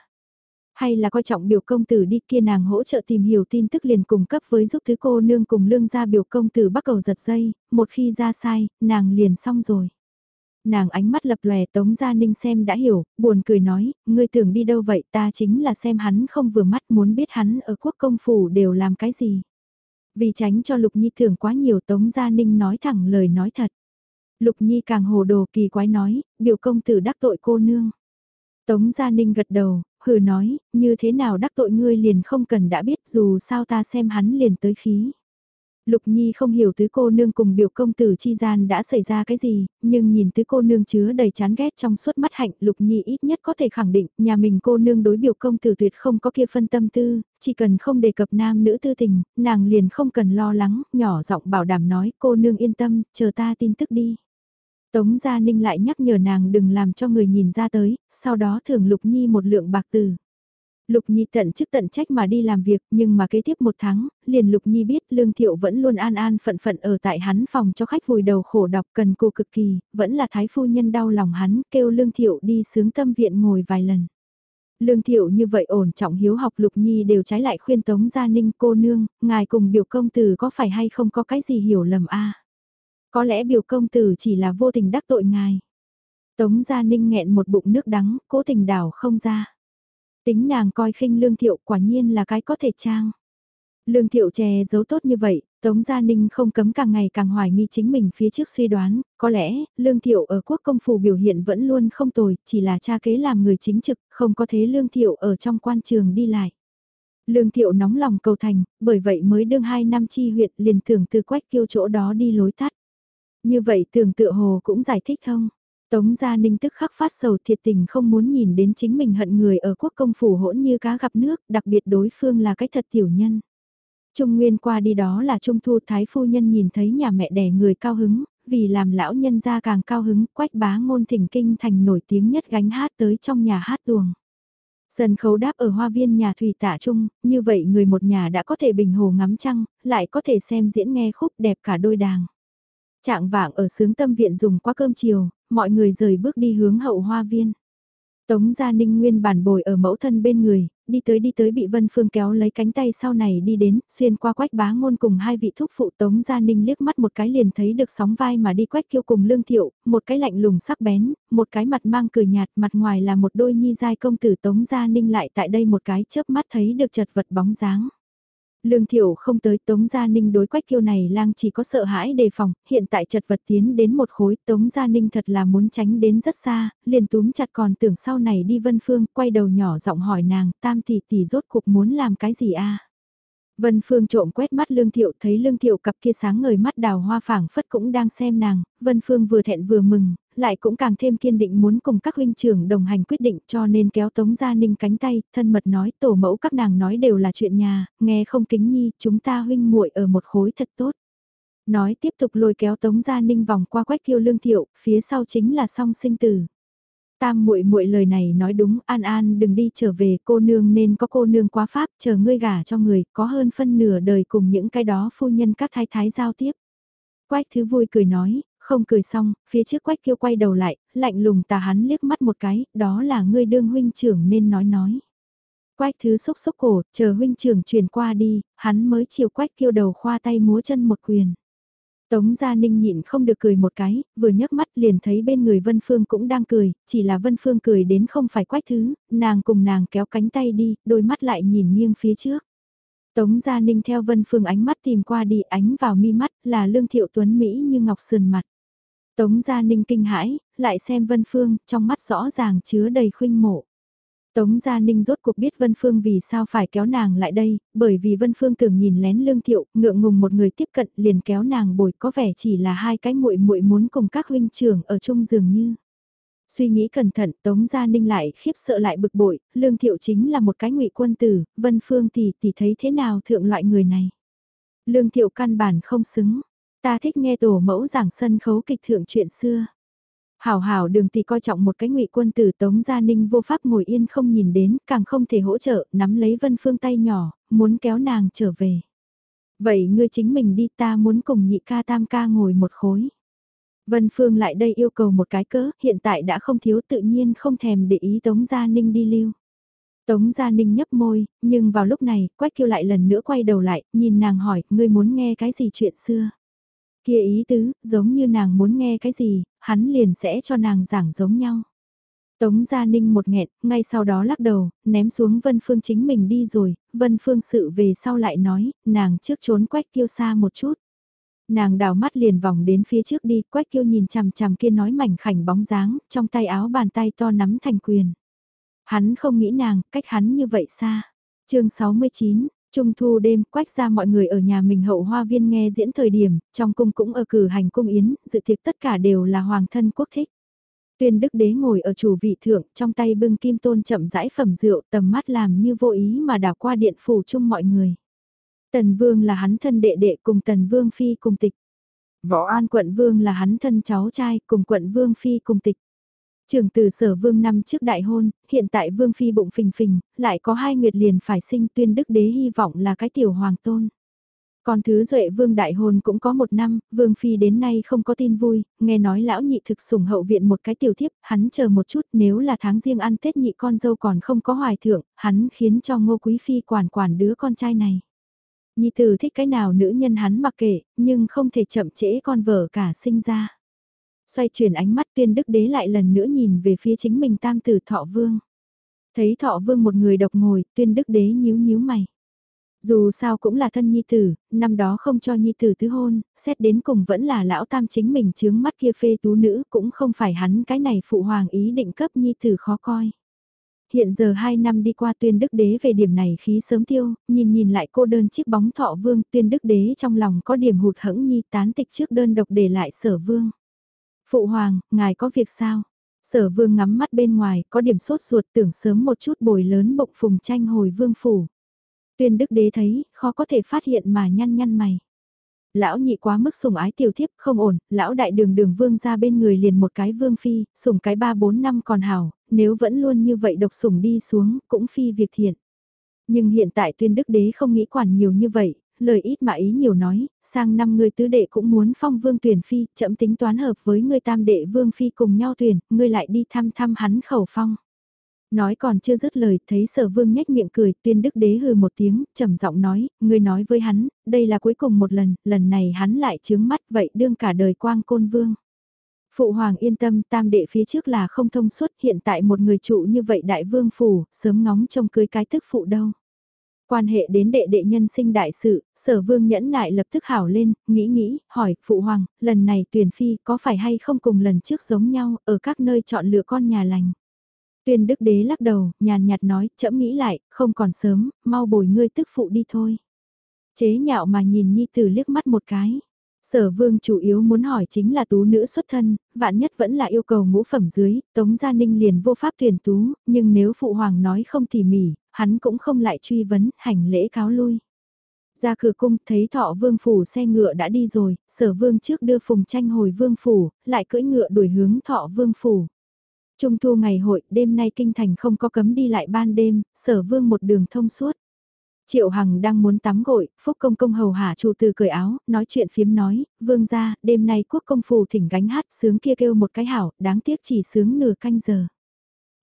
Hay là coi trọng biểu công tử đi kia nàng hỗ trợ tìm hiểu tin tức liền cung cấp với giúp thứ cô nương cùng lương gia biểu công tử bắt cầu giật dây, một khi ra sai, nàng liền xong rồi. Nàng ánh mắt lập lòe Tống Gia Ninh xem đã hiểu, buồn cười nói, ngươi tưởng đi đâu vậy ta chính là xem hắn không vừa mắt muốn biết hắn ở quốc công phủ đều làm cái gì. Vì tránh cho Lục Nhi tưởng quá nhiều Tống Gia Ninh nói thẳng lời nói thật. Lục Nhi càng hồ đồ kỳ quái nói, biểu công tử đắc tội cô nương. Tống Gia Ninh gật đầu, hừ nói, như thế nào đắc tội ngươi liền không cần đã biết dù sao ta xem hắn liền tới khí. Lục Nhi không hiểu tứ cô nương cùng biểu công tử chi gian đã xảy ra cái gì, nhưng nhìn tứ cô nương chứa đầy chán ghét trong suốt mắt hạnh, Lục Nhi ít nhất có thể khẳng định, nhà mình cô nương đối biểu công tử tuyệt không có kia phân tâm tư, chỉ cần không đề cập nam nữ tư tình, nàng liền không cần lo lắng, nhỏ giọng bảo đảm nói cô nương yên tâm, chờ ta tin tức đi. Tống Gia Ninh lại nhắc nhở nàng đừng làm cho người nhìn ra tới, sau đó thưởng Lục Nhi một lượng bạc từ. Lục Nhi tận chức tận trách mà đi làm việc, nhưng mà kế tiếp một tháng, liền Lục Nhi biết Lương Thiệu vẫn luôn an an phận phận ở tại hắn phòng cho khách vùi đầu khổ đọc cần cô cực kỳ, vẫn là thái phu nhân đau lòng hắn, kêu Lương Thiệu đi sướng tâm viện ngồi vài lần. Lương Thiệu như vậy ổn trọng hiếu học Lục Nhi đều trái lại khuyên Tống Gia Ninh cô nương, ngài cùng biểu công tử có phải hay không có cái gì hiểu lầm a Có lẽ biểu công tử chỉ là vô tình đắc tội ngài. Tống Gia Ninh nghẹn một bụng nước đắng, cố tình đảo không ra. Tính nàng coi khinh lương thiệu quả nhiên là cái có thể trang. Lương thiệu che giấu tốt như vậy, Tống Gia Ninh không cấm càng ngày càng hoài nghi chính mình phía trước suy đoán, có lẽ, Lương Thiệu ở quốc công phủ biểu hiện vẫn luôn không tồi, chỉ là cha kế làm người chính trực, không có thế Lương Thiệu ở trong quan trường đi lại. Lương Thiệu nóng lòng cầu thành, bởi vậy mới đương hai năm chi huyện liền tưởng từ quách kiêu chỗ đó đi lối tắt. Như vậy tưởng tự hồ cũng giải thích thông. Tống Gia Ninh tức khắc phát sầu thiệt tình không muốn nhìn đến chính mình hận người ở quốc công phủ hỗn như cá gặp nước, đặc biệt đối phương là cái thật tiểu nhân. Trung Nguyên qua đi đó là Trung Thu Thái Phu Nhân nhìn thấy nhà mẹ đẻ người cao hứng, vì làm lão nhân gia càng cao hứng, quách bá ngôn thỉnh kinh thành nổi tiếng nhất gánh hát tới trong nhà hát tuồng. Sân khấu đáp ở hoa viên nhà thủy tạ trung, như vậy người một nhà đã có thể bình hồ ngắm trăng, lại có thể xem diễn nghe khúc đẹp cả đôi đàng. Trạng vạng ở sướng tâm viện dùng qua cơm chiều, mọi người rời bước đi hướng hậu hoa viên. Tống Gia Ninh nguyên bản bồi ở mẫu thân bên người, đi tới đi tới bị Vân Phương kéo lấy cánh tay sau này đi đến, xuyên qua quách bá ngôn cùng hai vị thúc phụ Tống Gia Ninh liếc mắt một cái liền thấy được sóng vai mà đi quách kiêu cùng lương thiệu, một cái lạnh lùng sắc bén, một cái mặt mang cười nhạt, mặt ngoài là một đôi nhi giai công tử Tống Gia Ninh lại tại đây một cái chớp mắt thấy được chật vật bóng dáng. Lương Thiệu không tới Tống Gia Ninh đối quách kiêu này lang chỉ có sợ hãi đề phòng, hiện tại chật vật tiến đến một khối Tống Gia Ninh thật là muốn tránh đến rất xa, liền túm chặt còn tưởng sau này đi Vân Phương, quay đầu nhỏ giọng hỏi nàng, tam tỷ tỷ rốt cuộc muốn làm cái gì a? Vân Phương trộm quét mắt Lương Thiệu thấy Lương Thiệu cặp kia sáng ngời mắt đào hoa phảng phất cũng đang xem nàng, Vân Phương vừa thẹn vừa mừng, lại cũng càng thêm kiên định muốn cùng các huynh trưởng đồng hành quyết định cho nên kéo Tống Gia Ninh cánh tay, thân mật nói tổ mẫu các nàng nói đều là chuyện nhà, nghe không kính nhi, chúng ta huynh muội ở một khối thật tốt. Nói tiếp tục lôi kéo Tống Gia Ninh vòng qua quách kiêu lương thiệu, phía sau chính là song sinh tử. Tam muội muội lời này nói đúng, An An đừng đi trở về, cô nương nên có cô nương quá pháp, chờ ngươi gả cho người, có hơn phân nửa đời cùng những cái đó phu nhân các thái thái giao tiếp. Quách thứ vui cười nói, không cười xong, phía trước quách kêu quay đầu lại, lạnh lùng tà hắn liếc mắt một cái, đó là ngươi đương huynh trưởng nên nói nói. Quách thứ xúc xúc cổ, chờ huynh trưởng truyền qua đi, hắn mới chiều quách kêu đầu khoa tay múa chân một quyền. Tống Gia Ninh nhịn không được cười một cái, vừa nhấc mắt liền thấy bên người Vân Phương cũng đang cười, chỉ là Vân Phương cười đến không phải quách thứ, nàng cùng nàng kéo cánh tay đi, đôi mắt lại nhìn nghiêng phía trước. Tống Gia Ninh theo Vân Phương ánh mắt tìm qua đi ánh vào mi mắt là Lương Thiệu Tuấn Mỹ như ngọc sườn mặt. Tống Gia Ninh kinh hãi, lại xem Vân Phương, trong mắt rõ ràng chứa đầy khuynh mộ. Tống Gia Ninh rốt cuộc biết Vân Phương vì sao phải kéo nàng lại đây, bởi vì Vân Phương tưởng nhìn lén lương thiệu, ngượng ngùng một người tiếp cận liền kéo nàng bồi có vẻ chỉ là hai cái muội muội muốn cùng các huynh trưởng ở chung giường như. Suy nghĩ cẩn thận Tống Gia Ninh lại khiếp sợ lại bực bội, lương thiệu chính là một cái ngụy quân tử, Vân Phương thì thì thấy thế nào thượng loại người này. Lương thiệu căn bản không xứng, ta thích nghe tổ mẫu giảng sân khấu kịch thượng chuyện xưa. Hảo hảo đường tỷ coi trọng một cái ngụy quân tử Tống Gia Ninh vô pháp ngồi yên không nhìn đến, càng không thể hỗ trợ, nắm lấy Vân Phương tay nhỏ, muốn kéo nàng trở về. Vậy ngươi chính mình đi ta muốn cùng nhị ca tam ca ngồi một khối. Vân Phương lại đây yêu cầu một cái cớ, hiện tại đã không thiếu tự nhiên không thèm để ý Tống Gia Ninh đi lưu. Tống Gia Ninh nhấp môi, nhưng vào lúc này, Quách Kiêu lại lần nữa quay đầu lại, nhìn nàng hỏi, ngươi muốn nghe cái gì chuyện xưa? Kia ý tứ, giống như nàng muốn nghe cái gì, hắn liền sẽ cho nàng giảng giống nhau. Tống Gia Ninh một nghẹn, ngay sau đó lắc đầu, ném xuống Vân Phương chính mình đi rồi, Vân Phương sự về sau lại nói, nàng trước trốn Quách Kiêu xa một chút. Nàng đào mắt liền vòng đến phía trước đi, Quách Kiêu nhìn chằm chằm kia nói mảnh khảnh bóng dáng, trong tay áo bàn tay to nắm thành quyền. Hắn không nghĩ nàng, cách hắn như vậy xa. chương 69, Trung thu đêm, quách ra mọi người ở nhà mình hậu hoa viên nghe diễn thời điểm, trong cung cũng ở cử hành cung yến, dự tiệc tất cả đều là hoàng thân quốc thích. Tuyên đức đế ngồi ở chủ vị thượng, trong tay bưng kim tôn chậm rãi phẩm rượu, tầm mắt làm như vô ý mà đảo qua điện phủ chung mọi người. Tần vương là hắn thân đệ đệ cùng tần vương phi cùng tịch. Võ an quận vương là hắn thân cháu trai cùng quận vương phi cùng tịch. Trường từ sở vương năm trước đại hôn, hiện tại vương phi bụng phình phình, lại có hai nguyệt liền phải sinh tuyên đức đế hy vọng là cái tiểu hoàng tôn. Còn thứ duệ vương đại hôn cũng có một năm, vương phi đến nay không có tin vui, nghe nói lão nhị thực sủng hậu viện một cái tiểu thiếp, hắn chờ một chút nếu là tháng riêng ăn Tết nhị con dâu còn không có hoài thượng, hắn khiến cho ngô quý phi quản quản đứa con trai này. Nhi tử thích cái nào nữ nhân hắn mặc kệ, nhưng không thể chậm trễ con vợ cả sinh ra xoay chuyển ánh mắt tuyên đức đế lại lần nữa nhìn về phía chính mình tam tử thọ vương. Thấy thọ vương một người độc ngồi, tuyên đức đế nhíu nhíu mày. Dù sao cũng là thân nhi tử, năm đó không cho nhi tử tứ hôn, xét đến cùng vẫn là lão tam chính mình chướng mắt kia phê tú nữ, cũng không phải hắn cái này phụ hoàng ý định cấp nhi tử khó coi. Hiện giờ hai năm đi qua tuyên đức đế về điểm này khí sớm tiêu, nhìn nhìn lại cô đơn chiếc bóng thọ vương tuyên đức đế trong lòng có điểm hụt hẫng nhi tán tịch trước đơn độc để lại sở vương. Phụ hoàng, ngài có việc sao? Sở vương ngắm mắt bên ngoài, có điểm sốt ruột tưởng sớm một chút bồi lớn bụng phùng tranh hồi vương phủ. Tuyên đức đế thấy, khó có thể phát hiện mà nhăn nhăn mày. Lão nhị quá mức sủng ái tiểu thiếp, không ổn, lão đại đường đường vương ra bên người liền một cái vương phi, sủng cái ba bốn năm còn hảo, nếu vẫn luôn như vậy độc sủng đi xuống, cũng phi việc thiện. Nhưng hiện tại tuyên đức đế không nghĩ quản nhiều như vậy, lời ít mà ý nhiều nói, sang năm ngươi tứ đệ cũng muốn phong vương tuyển phi, chậm tính toán hợp với ngươi tam đệ vương phi cùng nhau tuyển, ngươi lại đi thăm thăm hắn khẩu phong. Nói còn chưa dứt lời, thấy sở vương nhếch miệng cười, tuyên đức đế hừ một tiếng, trầm giọng nói, ngươi nói với hắn, đây là cuối cùng một lần, lần này hắn lại chướng mắt vậy đương cả đời quang côn vương. Phụ hoàng yên tâm, tam đệ phía trước là không thông suốt, hiện tại một người trụ như vậy đại vương phủ, sớm ngóng trông cưới cái thức phụ đâu. Quan hệ đến đệ đệ nhân sinh đại sự, sở vương nhẫn nại lập tức hảo lên, nghĩ nghĩ, hỏi, phụ hoàng, lần này tuyển phi có phải hay không cùng lần trước giống nhau, ở các nơi chọn lựa con nhà lành. Tuyên đức đế lắc đầu, nhàn nhạt nói, chậm nghĩ lại, không còn sớm, mau bồi ngươi tức phụ đi thôi. Chế nhạo mà nhìn nhi tử liếc mắt một cái. Sở vương chủ yếu muốn hỏi chính là tú nữ xuất thân, vạn nhất vẫn là yêu cầu ngũ phẩm dưới, Tống Gia Ninh liền vô pháp tuyển tú, nhưng nếu phụ hoàng nói không tỉ mỉ, hắn cũng không lại truy vấn, hành lễ cáo lui. Ra cửa cung thấy thọ vương phủ xe ngựa đã đi rồi, sở vương trước đưa phùng tranh hồi vương phủ, lại cưỡi ngựa đuổi hướng thọ vương phủ. Trung thu ngày hội, đêm nay kinh thành không có cấm đi lại ban đêm, sở vương một đường thông suốt. Triệu Hằng đang muốn tắm gội, Phúc Công Công hầu hạ chủ từ cởi áo, nói chuyện phiếm nói, vương ra, đêm nay quốc công phù thỉnh gánh hát sướng kia kêu một cái hảo, đáng tiếc chỉ sướng nửa canh giờ.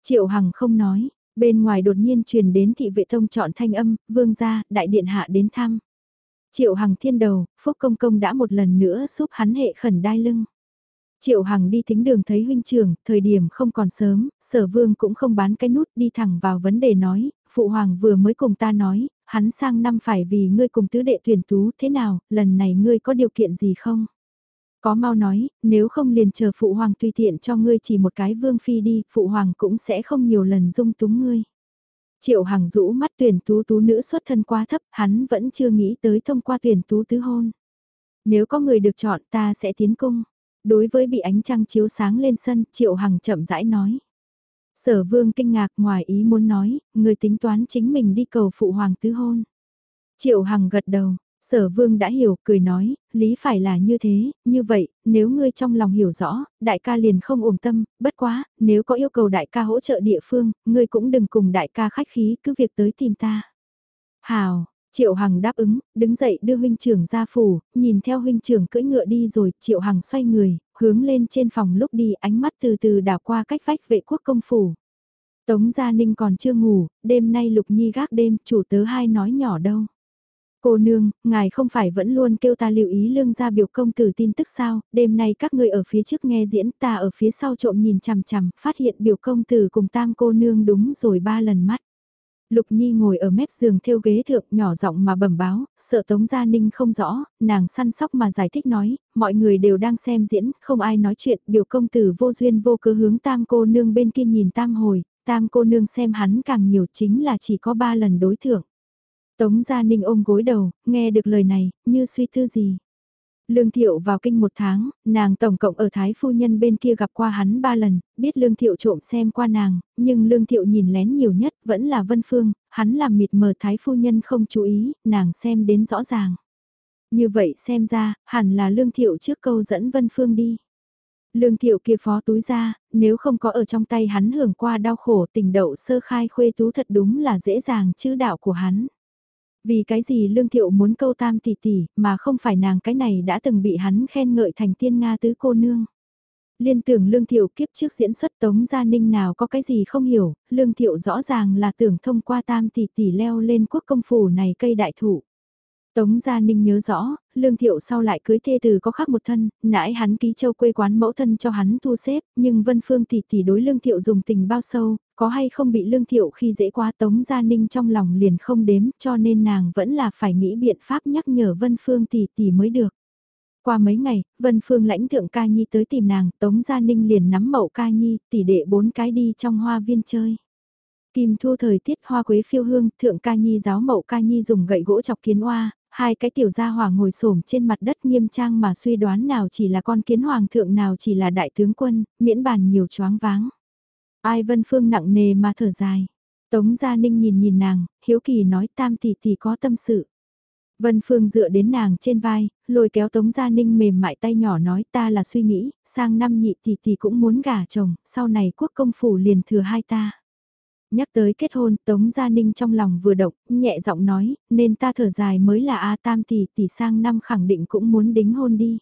Triệu Hằng không nói, bên ngoài đột nhiên truyền đến thị vệ thông chọn thanh âm, vương gia đại điện hạ đến thăm. Triệu Hằng thiên đầu, Phúc Công Công đã một lần nữa giúp hắn hệ khẩn đai lưng. Triệu Hằng đi thính đường thấy huynh trưởng, thời điểm không còn sớm, sở vương cũng không bán cái nút đi thẳng vào vấn đề nói, phụ hoàng vừa mới cùng ta nói, hắn sang năm phải vì ngươi cùng tứ đệ tuyển tú thế nào, lần này ngươi có điều kiện gì không? Có mau nói, nếu không liền chờ phụ hoàng tùy tiện cho ngươi chỉ một cái vương phi đi, phụ hoàng cũng sẽ không nhiều lần dung túng ngươi. Triệu Hằng rũ mắt tuyển tú tú nữ xuất thân quá thấp, hắn vẫn chưa nghĩ tới thông qua tuyển tú tứ hôn. Nếu có người được chọn ta sẽ tiến cung. Đối với bị ánh trăng chiếu sáng lên sân, Triệu Hằng chậm rãi nói. Sở vương kinh ngạc ngoài ý muốn nói, người tính toán chính mình đi cầu phụ hoàng tứ hôn. Triệu Hằng gật đầu, Sở vương đã hiểu, cười nói, lý phải là như thế, như vậy, nếu ngươi trong lòng hiểu rõ, đại ca liền không ổn tâm, bất quá, nếu có yêu cầu đại ca hỗ trợ địa phương, ngươi cũng đừng cùng đại ca khách khí, cứ việc tới tìm ta. Hào, Triệu Hằng đáp ứng, đứng dậy đưa huynh trưởng ra phủ, nhìn theo huynh trưởng cưỡi ngựa đi rồi, Triệu Hằng xoay người, hướng lên trên phòng lúc đi ánh mắt từ từ đảo qua cách vách vệ quốc công phủ. Tống Gia Ninh còn chưa ngủ, đêm nay Lục Nhi gác đêm, chủ tớ hai nói nhỏ đâu. Cô nương, ngài không phải vẫn luôn kêu ta lưu ý lương gia biểu công tử tin tức sao, đêm nay các người ở phía trước nghe diễn ta ở phía sau trộm nhìn chằm chằm, phát hiện biểu công tử cùng tam cô nương đúng rồi ba lần mắt. Lục Nhi ngồi ở mép giường theo ghế thượng nhỏ giọng mà bẩm báo, sợ Tống Gia Ninh không rõ, nàng săn sóc mà giải thích nói, mọi người đều đang xem diễn, không ai nói chuyện, biểu công tử vô duyên vô cớ hướng tam cô nương bên kia nhìn tam hồi, tam cô nương xem hắn càng nhiều chính là chỉ có ba lần đối thượng. Tống Gia Ninh ôm gối đầu, nghe được lời này, như suy tư gì. Lương Thiệu vào kinh một tháng, nàng tổng cộng ở Thái Phu Nhân bên kia gặp qua hắn ba lần, biết Lương Thiệu trộm xem qua nàng, nhưng Lương Thiệu nhìn lén nhiều nhất vẫn là Vân Phương, hắn làm mịt mờ Thái Phu Nhân không chú ý, nàng xem đến rõ ràng. Như vậy xem ra, hẳn là Lương Thiệu trước câu dẫn Vân Phương đi. Lương Thiệu kia phó túi ra, nếu không có ở trong tay hắn hưởng qua đau khổ tình đậu sơ khai khuê tú thật đúng là dễ dàng chứ đạo của hắn. Vì cái gì Lương Thiệu muốn câu tam tỷ tỷ, mà không phải nàng cái này đã từng bị hắn khen ngợi thành tiên Nga tứ cô nương. Liên tưởng Lương Thiệu kiếp trước diễn xuất Tống Gia Ninh nào có cái gì không hiểu, Lương Thiệu rõ ràng là tưởng thông qua tam tỷ tỷ leo lên quốc công phủ này cây đại thụ. Tống Gia Ninh nhớ rõ, Lương Thiệu sau lại cưới thê từ có khác một thân, nãi hắn ký châu quê quán mẫu thân cho hắn thu xếp, nhưng Vân Phương tỷ tỷ đối Lương Thiệu dùng tình bao sâu, có hay không bị Lương Thiệu khi dễ quá Tống Gia Ninh trong lòng liền không đếm, cho nên nàng vẫn là phải nghĩ biện pháp nhắc nhở Vân Phương tỷ tỷ mới được. Qua mấy ngày, Vân Phương lãnh thượng ca nhi tới tìm nàng, Tống Gia Ninh liền nắm mẫu ca nhi, tỷ đệ bốn cái đi trong hoa viên chơi. Kim thu thời tiết hoa quế phiêu hương, thượng ca nhi giáo mậu ca nhi dùng gậy gỗ chọc kiến hoa, hai cái tiểu gia hỏa ngồi xổm trên mặt đất nghiêm trang mà suy đoán nào chỉ là con kiến hoàng thượng nào chỉ là đại tướng quân, miễn bàn nhiều choáng váng. Ai vân phương nặng nề mà thở dài. Tống Gia Ninh nhìn nhìn nàng, hiếu kỳ nói tam tỷ tỷ có tâm sự. Vân Phương dựa đến nàng trên vai, lôi kéo Tống Gia Ninh mềm mại tay nhỏ nói ta là suy nghĩ, sang năm nhị tỷ tỷ cũng muốn gả chồng, sau này quốc công phủ liền thừa hai ta. Nhắc tới kết hôn, Tống Gia Ninh trong lòng vừa động, nhẹ giọng nói, nên ta thở dài mới là A Tam tỷ tỷ sang năm khẳng định cũng muốn đính hôn đi.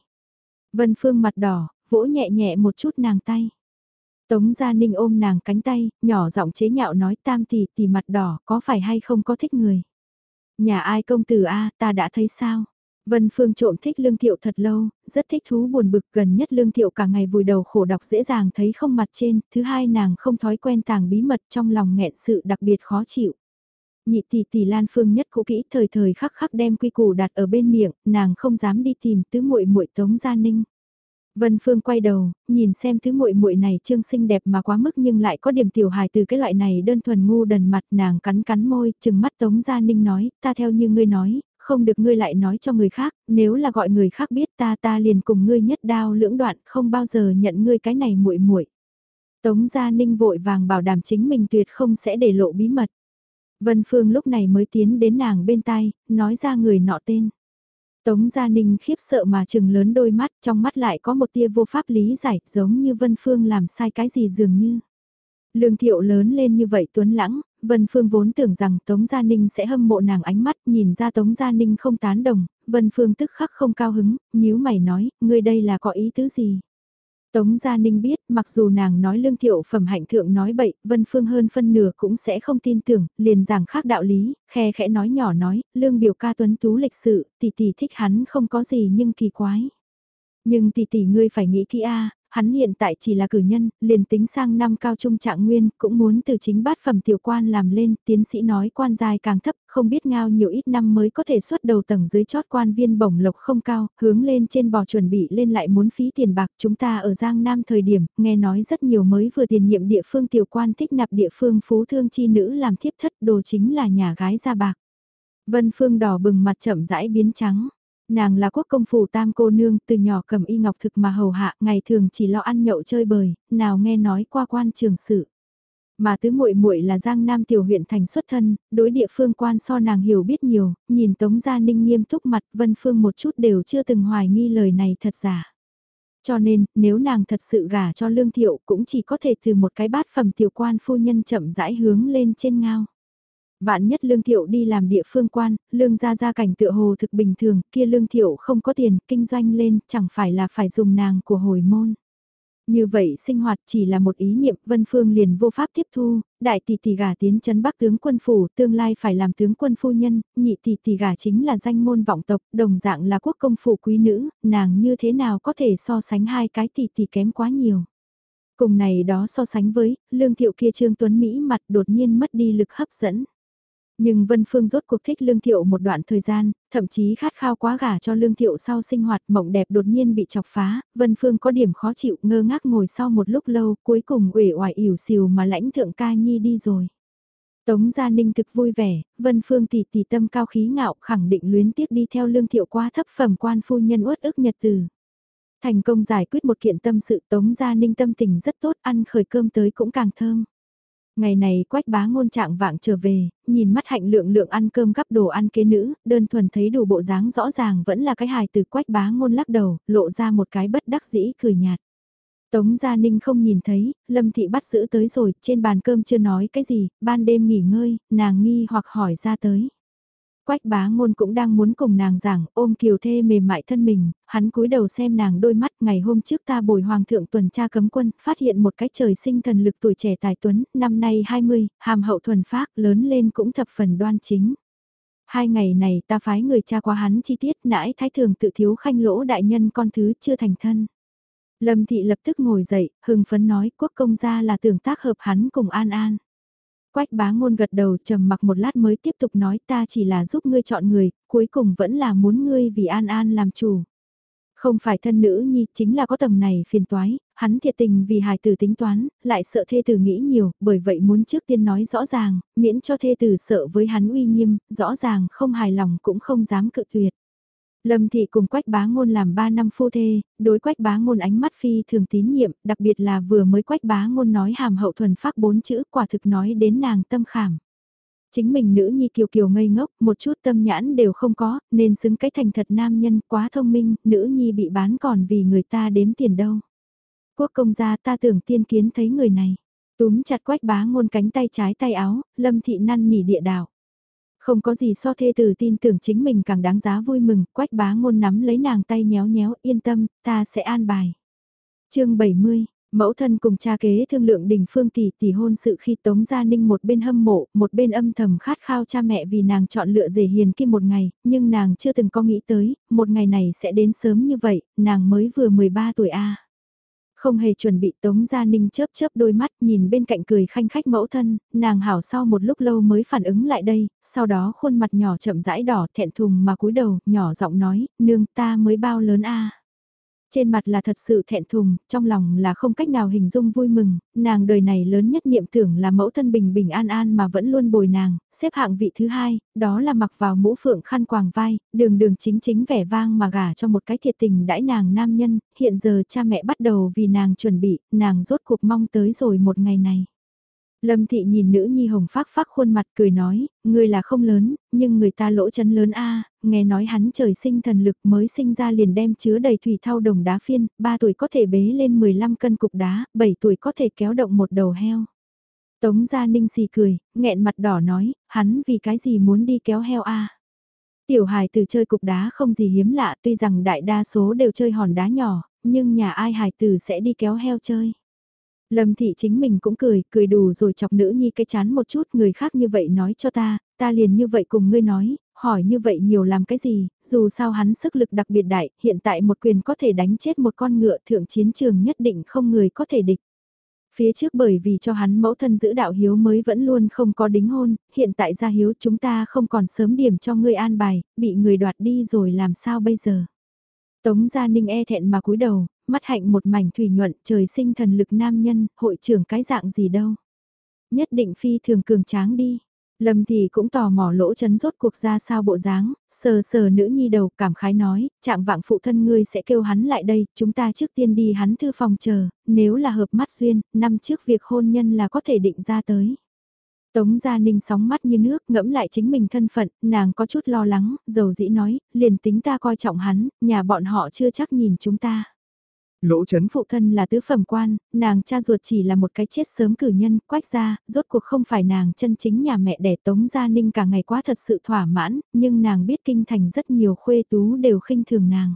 Vân Phương mặt đỏ, vỗ nhẹ nhẹ một chút nàng tay. Tống Gia Ninh ôm nàng cánh tay, nhỏ giọng chế nhạo nói Tam tỷ tỷ mặt đỏ, có phải hay không có thích người. Nhà ai công tử A, ta đã thấy sao? Vân Phương trộm thích Lương Thiệu thật lâu, rất thích thú buồn bực gần nhất Lương Thiệu cả ngày vùi đầu khổ đọc dễ dàng thấy không mặt trên, thứ hai nàng không thói quen tàng bí mật trong lòng nghẹn sự đặc biệt khó chịu. Nhị tỷ tỷ Lan Phương nhất cũ kỹ thời thời khắc khắc đem quy củ đặt ở bên miệng, nàng không dám đi tìm tứ muội muội Tống Gia Ninh. Vân Phương quay đầu, nhìn xem thứ muội muội này trương xinh đẹp mà quá mức nhưng lại có điểm tiểu hài từ cái loại này đơn thuần ngu đần mặt nàng cắn cắn môi, chừng mắt Tống Gia Ninh nói, ta theo như ngươi nói, không được ngươi lại nói cho người khác, nếu là gọi người khác biết ta ta liền cùng ngươi nhất đao lưỡng đoạn, không bao giờ nhận ngươi cái này muội muội. Tống Gia Ninh vội vàng bảo đảm chính mình tuyệt không sẽ để lộ bí mật. Vân Phương lúc này mới tiến đến nàng bên tai, nói ra người nọ tên. Tống Gia Ninh khiếp sợ mà trừng lớn đôi mắt, trong mắt lại có một tia vô pháp lý giải, giống như Vân Phương làm sai cái gì dường như. Lương thiệu lớn lên như vậy tuấn lãng, Vân Phương vốn tưởng rằng Tống Gia Ninh sẽ hâm mộ nàng ánh mắt, nhìn ra Tống Gia Ninh không tán đồng, Vân Phương tức khắc không cao hứng, nhíu mày nói, ngươi đây là có ý tứ gì? Tống Gia Ninh biết, mặc dù nàng nói lương thiệu phẩm hạnh thượng nói bậy, Vân Phương hơn phân nửa cũng sẽ không tin tưởng, liền giảng khác đạo lý, khe khẽ nói nhỏ nói, lương biểu ca tuấn tú lịch sự, tỷ tỷ thích hắn không có gì nhưng kỳ quái. Nhưng tỷ tỷ ngươi phải nghĩ kỹ a, hắn hiện tại chỉ là cử nhân, liền tính sang năm cao trung trạng nguyên, cũng muốn từ chính bát phẩm tiểu quan làm lên, tiến sĩ nói quan dài càng thấp, không biết ngao nhiều ít năm mới có thể xuất đầu tầng dưới chót quan viên bổng lộc không cao, hướng lên trên bò chuẩn bị lên lại muốn phí tiền bạc. Chúng ta ở Giang Nam thời điểm, nghe nói rất nhiều mới vừa tiền nhiệm địa phương tiểu quan thích nạp địa phương phú thương chi nữ làm thiếp thất đồ chính là nhà gái ra bạc. Vân Phương đỏ bừng mặt chậm rãi biến trắng. Nàng là quốc công phủ tam cô nương từ nhỏ cầm y ngọc thực mà hầu hạ, ngày thường chỉ lo ăn nhậu chơi bời, nào nghe nói qua quan trường sự. Mà tứ muội muội là Giang Nam tiểu huyện thành xuất thân, đối địa phương quan so nàng hiểu biết nhiều, nhìn Tống Gia Ninh nghiêm túc mặt Vân Phương một chút đều chưa từng hoài nghi lời này thật giả. Cho nên, nếu nàng thật sự gả cho lương thiệu cũng chỉ có thể từ một cái bát phẩm tiểu quan phu nhân chậm rãi hướng lên trên ngao. Vạn nhất lương thiệu đi làm địa phương quan, lương gia gia cảnh tựa hồ thực bình thường, kia lương thiệu không có tiền, kinh doanh lên, chẳng phải là phải dùng nàng của hồi môn. Như vậy sinh hoạt chỉ là một ý niệm Vân Phương liền vô pháp tiếp thu, đại tỷ tỷ gả tiến chấn bắc tướng quân phủ tương lai phải làm tướng quân phu nhân, nhị tỷ tỷ gả chính là danh môn vọng tộc, đồng dạng là quốc công phủ quý nữ, nàng như thế nào có thể so sánh hai cái tỷ tỷ kém quá nhiều. Cùng này đó so sánh với, lương thiệu kia trương tuấn Mỹ mặt đột nhiên mất đi lực hấp dẫn. Nhưng Vân Phương rốt cuộc thích Lương Thiệu một đoạn thời gian, thậm chí khát khao quá gả cho Lương Thiệu sau sinh hoạt mộng đẹp đột nhiên bị chọc phá, Vân Phương có điểm khó chịu ngơ ngác ngồi sau một lúc lâu cuối cùng uể oải ỉu xìu mà lãnh thượng ca nhi đi rồi. Tống Gia Ninh thực vui vẻ, Vân Phương tỷ tỷ tâm cao khí ngạo khẳng định luyến tiếc đi theo Lương Thiệu quá thấp phẩm quan phu nhân uất ức nhật từ. Thành công giải quyết một kiện tâm sự Tống Gia Ninh tâm tình rất tốt ăn khởi cơm tới cũng càng thơm. Ngày này quách bá ngôn trạng vạng trở về, nhìn mắt hạnh lượng lượng ăn cơm gắp đồ ăn kế nữ, đơn thuần thấy đủ bộ dáng rõ ràng vẫn là cái hài từ quách bá ngôn lắc đầu, lộ ra một cái bất đắc dĩ cười nhạt. Tống Gia Ninh không nhìn thấy, Lâm Thị bắt giữ tới rồi, trên bàn cơm chưa nói cái gì, ban đêm nghỉ ngơi, nàng nghi hoặc hỏi ra tới. Quách bá ngôn cũng đang muốn cùng nàng giảng, ôm kiều thê mềm mại thân mình, hắn cúi đầu xem nàng đôi mắt ngày hôm trước ta bồi hoàng thượng tuần tra cấm quân, phát hiện một cái trời sinh thần lực tuổi trẻ tài tuấn, năm nay 20, hàm hậu thuần phác, lớn lên cũng thập phần đoan chính. Hai ngày này ta phái người cha qua hắn chi tiết nãi thái thường tự thiếu khanh lỗ đại nhân con thứ chưa thành thân. Lâm thị lập tức ngồi dậy, hưng phấn nói quốc công gia là tưởng tác hợp hắn cùng an an. Quách bá ngôn gật đầu trầm mặc một lát mới tiếp tục nói ta chỉ là giúp ngươi chọn người, cuối cùng vẫn là muốn ngươi vì an an làm chủ. Không phải thân nữ nhi, chính là có tầng này phiền toái, hắn thiệt tình vì hài tử tính toán, lại sợ thê tử nghĩ nhiều, bởi vậy muốn trước tiên nói rõ ràng, miễn cho thê tử sợ với hắn uy nghiêm, rõ ràng không hài lòng cũng không dám cự tuyệt. Lâm Thị cùng Quách Bá Ngôn làm 3 năm phu thê, đối Quách Bá Ngôn ánh mắt phi thường tín nhiệm, đặc biệt là vừa mới Quách Bá Ngôn nói hàm hậu thuần phác bốn chữ quả thực nói đến nàng tâm khảm. Chính mình nữ nhi kiều kiều ngây ngốc, một chút tâm nhãn đều không có, nên xứng cái thành thật nam nhân quá thông minh, nữ nhi bị bán còn vì người ta đếm tiền đâu. Quốc công gia ta tưởng tiên kiến thấy người này. Túm chặt Quách Bá Ngôn cánh tay trái tay áo, Lâm Thị năn nỉ địa đạo không có gì so thê tử tin tưởng chính mình càng đáng giá vui mừng, quách bá ngôn nắm lấy nàng tay nhéo nhéo, yên tâm, ta sẽ an bài. chương 70 Mẫu thân cùng cha kế thương lượng đình phương tỷ tỷ hôn sự khi Tống Gia Ninh một bên hâm mộ, một bên âm thầm khát khao cha mẹ vì nàng chọn lựa rể hiền kia một ngày, nhưng nàng chưa từng có nghĩ tới, một ngày này sẽ đến sớm như vậy, nàng mới vừa 13 tuổi A. Không hề chuẩn bị Tống Gia Ninh chớp chớp đôi mắt nhìn bên cạnh cười khanh khách mẫu thân, nàng hảo sau một lúc lâu mới phản ứng lại đây, sau đó khuôn mặt nhỏ chậm rãi đỏ thẹn thùng mà cúi đầu, nhỏ giọng nói, nương ta mới bao lớn a? Trên mặt là thật sự thẹn thùng, trong lòng là không cách nào hình dung vui mừng, nàng đời này lớn nhất niệm tưởng là mẫu thân bình bình an an mà vẫn luôn bồi nàng, xếp hạng vị thứ hai, đó là mặc vào mũ phượng khăn quàng vai, đường đường chính chính vẻ vang mà gả cho một cái thiệt tình đãi nàng nam nhân, hiện giờ cha mẹ bắt đầu vì nàng chuẩn bị, nàng rốt cuộc mong tới rồi một ngày này. Lâm thị nhìn nữ nhi hồng phác phác khuôn mặt cười nói, người là không lớn, nhưng người ta lỗ chân lớn a nghe nói hắn trời sinh thần lực mới sinh ra liền đem chứa đầy thủy thao đồng đá phiên, 3 tuổi có thể bế lên 15 cân cục đá, 7 tuổi có thể kéo động một đầu heo. Tống gia ninh xì cười, nghẹn mặt đỏ nói, hắn vì cái gì muốn đi kéo heo a Tiểu hài từ chơi cục đá không gì hiếm lạ tuy rằng đại đa số đều chơi hòn đá nhỏ, nhưng nhà ai hài tử sẽ đi kéo heo chơi. Lâm thị chính mình cũng cười, cười đủ rồi chọc nữ nhi cái chán một chút người khác như vậy nói cho ta, ta liền như vậy cùng ngươi nói, hỏi như vậy nhiều làm cái gì, dù sao hắn sức lực đặc biệt đại, hiện tại một quyền có thể đánh chết một con ngựa thượng chiến trường nhất định không người có thể địch. Phía trước bởi vì cho hắn mẫu thân giữ đạo hiếu mới vẫn luôn không có đính hôn, hiện tại ra hiếu chúng ta không còn sớm điểm cho ngươi an bài, bị người đoạt đi rồi làm sao bây giờ. Tống Gia Ninh e thẹn mà cúi đầu, mắt hạnh một mảnh thủy nhuận trời sinh thần lực nam nhân, hội trưởng cái dạng gì đâu. Nhất định phi thường cường tráng đi. Lâm thì cũng tò mò lỗ chấn rốt cuộc ra sao bộ dáng, sờ sờ nữ nhi đầu cảm khái nói, trạng vạng phụ thân ngươi sẽ kêu hắn lại đây, chúng ta trước tiên đi hắn thư phòng chờ, nếu là hợp mắt duyên, năm trước việc hôn nhân là có thể định ra tới. Tống Gia Ninh sóng mắt như nước ngẫm lại chính mình thân phận, nàng có chút lo lắng, dầu dĩ nói, liền tính ta coi trọng hắn, nhà bọn họ chưa chắc nhìn chúng ta. Lỗ chấn phụ thân là tứ phẩm quan, nàng cha ruột chỉ là một cái chết sớm cử nhân, quách ra, rốt cuộc không phải nàng chân chính nhà mẹ đẻ Tống Gia Ninh cả ngày quá thật sự thỏa mãn, nhưng nàng biết kinh thành rất nhiều khuê tú đều khinh thường nàng.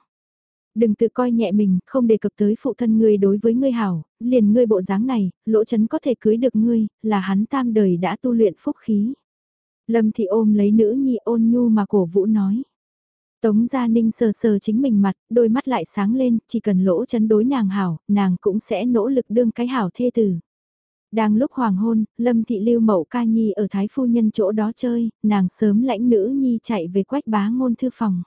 Đừng tự coi nhẹ mình, không đề cập tới phụ thân ngươi đối với ngươi hảo, liền ngươi bộ dáng này, lỗ chấn có thể cưới được ngươi, là hắn tam đời đã tu luyện phúc khí. Lâm thị ôm lấy nữ nhi ôn nhu mà cổ vũ nói. Tống Gia Ninh sờ sờ chính mình mặt, đôi mắt lại sáng lên, chỉ cần lỗ chấn đối nàng hảo, nàng cũng sẽ nỗ lực đương cái hảo thê tử. Đang lúc hoàng hôn, Lâm Thị Lưu Mậu Ca Nhi ở Thái Phu Nhân chỗ đó chơi, nàng sớm lãnh nữ Nhi chạy về quách bá ngôn thư phòng.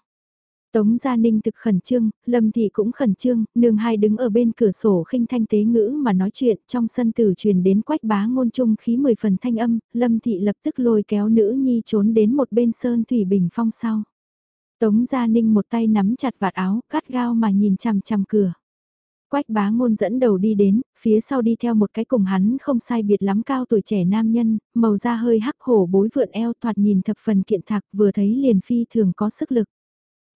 Tống Gia Ninh thực khẩn trương, Lâm Thị cũng khẩn trương, nương hai đứng ở bên cửa sổ khinh thanh tế ngữ mà nói chuyện trong sân tử truyền đến quách bá ngôn trung khí mười phần thanh âm, Lâm Thị lập tức lôi kéo nữ nhi trốn đến một bên sơn thủy bình phong sau. Tống Gia Ninh một tay nắm chặt vạt áo, cắt gao mà nhìn chằm chằm cửa. Quách bá ngôn dẫn đầu đi đến, phía sau đi theo một cái cùng hắn không sai biệt lắm cao tuổi trẻ nam nhân, màu da hơi hắc hổ bối vượn eo thoạt nhìn thập phần kiện thạc vừa thấy liền phi thường có sức lực.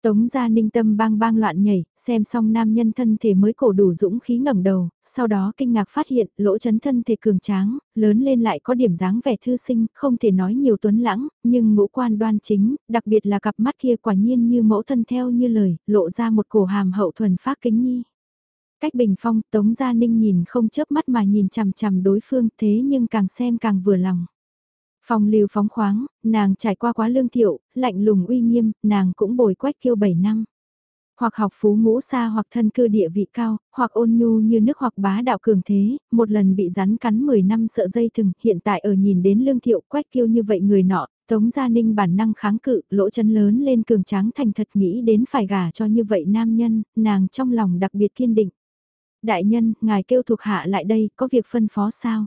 Tống gia ninh tâm bang bang loạn nhảy, xem xong nam nhân thân thể mới cổ đủ dũng khí ngẩng đầu, sau đó kinh ngạc phát hiện lỗ chấn thân thể cường tráng, lớn lên lại có điểm dáng vẻ thư sinh, không thể nói nhiều tuấn lãng, nhưng ngũ quan đoan chính, đặc biệt là cặp mắt kia quả nhiên như mẫu thân theo như lời, lộ ra một cổ hàm hậu thuần phát kính nhi. Cách bình phong, Tống Gia Ninh nhìn không chớp mắt mà nhìn chằm chằm đối phương thế nhưng càng xem càng vừa lòng. Phong lưu phóng khoáng, nàng trải qua quá lương thiệu, lạnh lùng uy nghiêm, nàng cũng bồi quách kiêu 7 năm. Hoặc học phú ngũ xa hoặc thân cư địa vị cao, hoặc ôn nhu như nước hoặc bá đạo cường thế, một lần bị rắn cắn 10 năm sợ dây thừng, hiện tại ở nhìn đến lương thiệu quách kiêu như vậy người nọ, Tống Gia Ninh bản năng kháng cự, lỗ chân lớn lên cường tráng thành thật nghĩ đến phải gả cho như vậy nam nhân, nàng trong lòng đặc biệt kiên định. Đại nhân, ngài kêu thuộc hạ lại đây, có việc phân phó sao?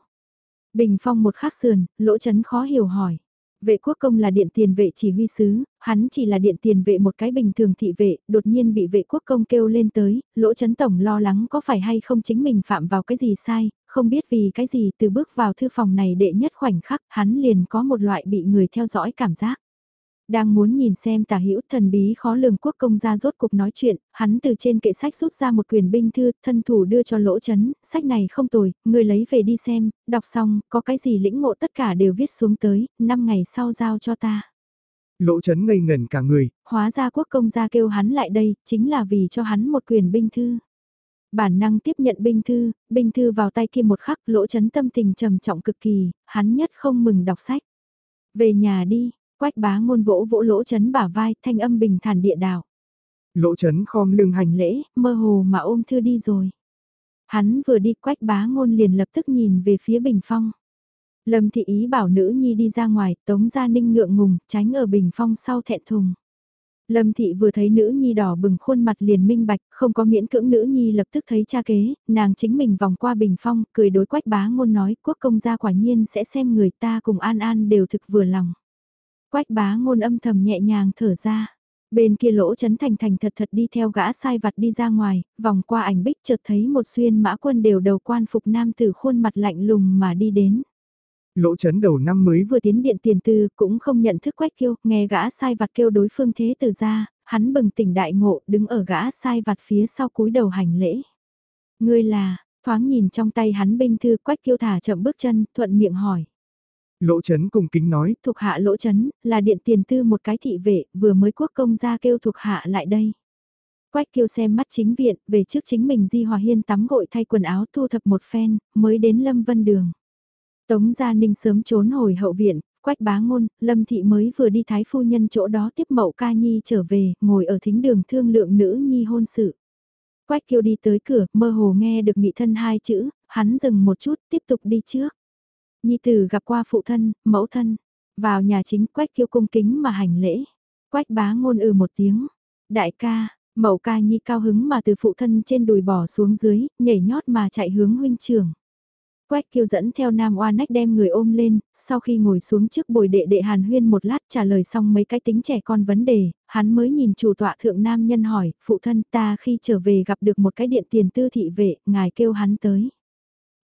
Bình phong một khắc sườn, lỗ chấn khó hiểu hỏi. Vệ quốc công là điện tiền vệ chỉ huy sứ, hắn chỉ là điện tiền vệ một cái bình thường thị vệ, đột nhiên bị vệ quốc công kêu lên tới, lỗ chấn tổng lo lắng có phải hay không chính mình phạm vào cái gì sai, không biết vì cái gì từ bước vào thư phòng này đệ nhất khoảnh khắc hắn liền có một loại bị người theo dõi cảm giác. Đang muốn nhìn xem tả hữu thần bí khó lường quốc công gia rốt cục nói chuyện, hắn từ trên kệ sách rút ra một quyền binh thư, thân thủ đưa cho lỗ chấn, sách này không tồi, người lấy về đi xem, đọc xong, có cái gì lĩnh ngộ tất cả đều viết xuống tới, 5 ngày sau giao cho ta. Lỗ chấn ngây ngần cả người. Hóa ra quốc công gia kêu hắn lại đây, chính là vì cho hắn một quyền binh thư. Bản năng tiếp nhận binh thư, binh thư vào tay kia một khắc lỗ chấn tâm tình trầm trọng cực kỳ, hắn nhất không mừng đọc sách. Về nhà đi, Quách bá ngôn vỗ vỗ lỗ chấn bả vai, thanh âm bình thản địa đạo. Lỗ chấn khom lưng hành lễ, mơ hồ mà ôm thư đi rồi. Hắn vừa đi quách bá ngôn liền lập tức nhìn về phía bình phong. Lâm thị ý bảo nữ nhi đi ra ngoài, tống gia ninh ngượng ngùng, tránh ở bình phong sau thẹn thùng. Lâm thị vừa thấy nữ nhi đỏ bừng khuôn mặt liền minh bạch, không có miễn cưỡng nữ nhi lập tức thấy cha kế, nàng chính mình vòng qua bình phong, cười đối quách bá ngôn nói quốc công gia quả nhiên sẽ xem người ta cùng an an đều thực vừa lòng. Quách bá ngôn âm thầm nhẹ nhàng thở ra. Bên kia lỗ chấn thành thành thật thật đi theo gã sai vặt đi ra ngoài, vòng qua ảnh bích chợt thấy một xuyên mã quân đều đầu quan phục nam tử khuôn mặt lạnh lùng mà đi đến. Lỗ chấn đầu năm mới vừa tiến điện tiền tư cũng không nhận thức quách kêu, nghe gã sai vặt kêu đối phương thế từ ra, hắn bừng tỉnh đại ngộ đứng ở gã sai vặt phía sau cúi đầu hành lễ. Ngươi là, thoáng nhìn trong tay hắn binh thư quách kêu thả chậm bước chân, thuận miệng hỏi. Lỗ chấn cùng kính nói. Thuộc hạ lỗ chấn, là điện tiền tư một cái thị vệ, vừa mới quốc công ra kêu thuộc hạ lại đây. Quách kêu xem mắt chính viện, về trước chính mình Di Hòa Hiên tắm gội thay quần áo thu thập một phen, mới đến Lâm Vân Đường. Tống Gia Ninh sớm trốn hồi hậu viện, Quách bá ngôn, Lâm Thị mới vừa đi thái phu nhân chỗ đó tiếp mậu ca nhi trở về, ngồi ở thính đường thương lượng nữ nhi hôn sự. Quách kêu đi tới cửa, mơ hồ nghe được nghị thân hai chữ, hắn dừng một chút, tiếp tục đi trước. Nhi tử gặp qua phụ thân, mẫu thân, vào nhà chính quách kiêu cung kính mà hành lễ. Quách bá ngôn ừ một tiếng, đại ca, mẫu ca nhi cao hứng mà từ phụ thân trên đùi bỏ xuống dưới, nhảy nhót mà chạy hướng huynh trường. Quách kiêu dẫn theo nam oa nách đem người ôm lên, sau khi ngồi xuống trước bồi đệ đệ hàn huyên một lát trả lời xong mấy cái tính trẻ con vấn đề, hắn mới nhìn chủ tọa thượng nam nhân hỏi, phụ thân ta khi trở về gặp được một cái điện tiền tư thị vệ, ngài kêu hắn tới.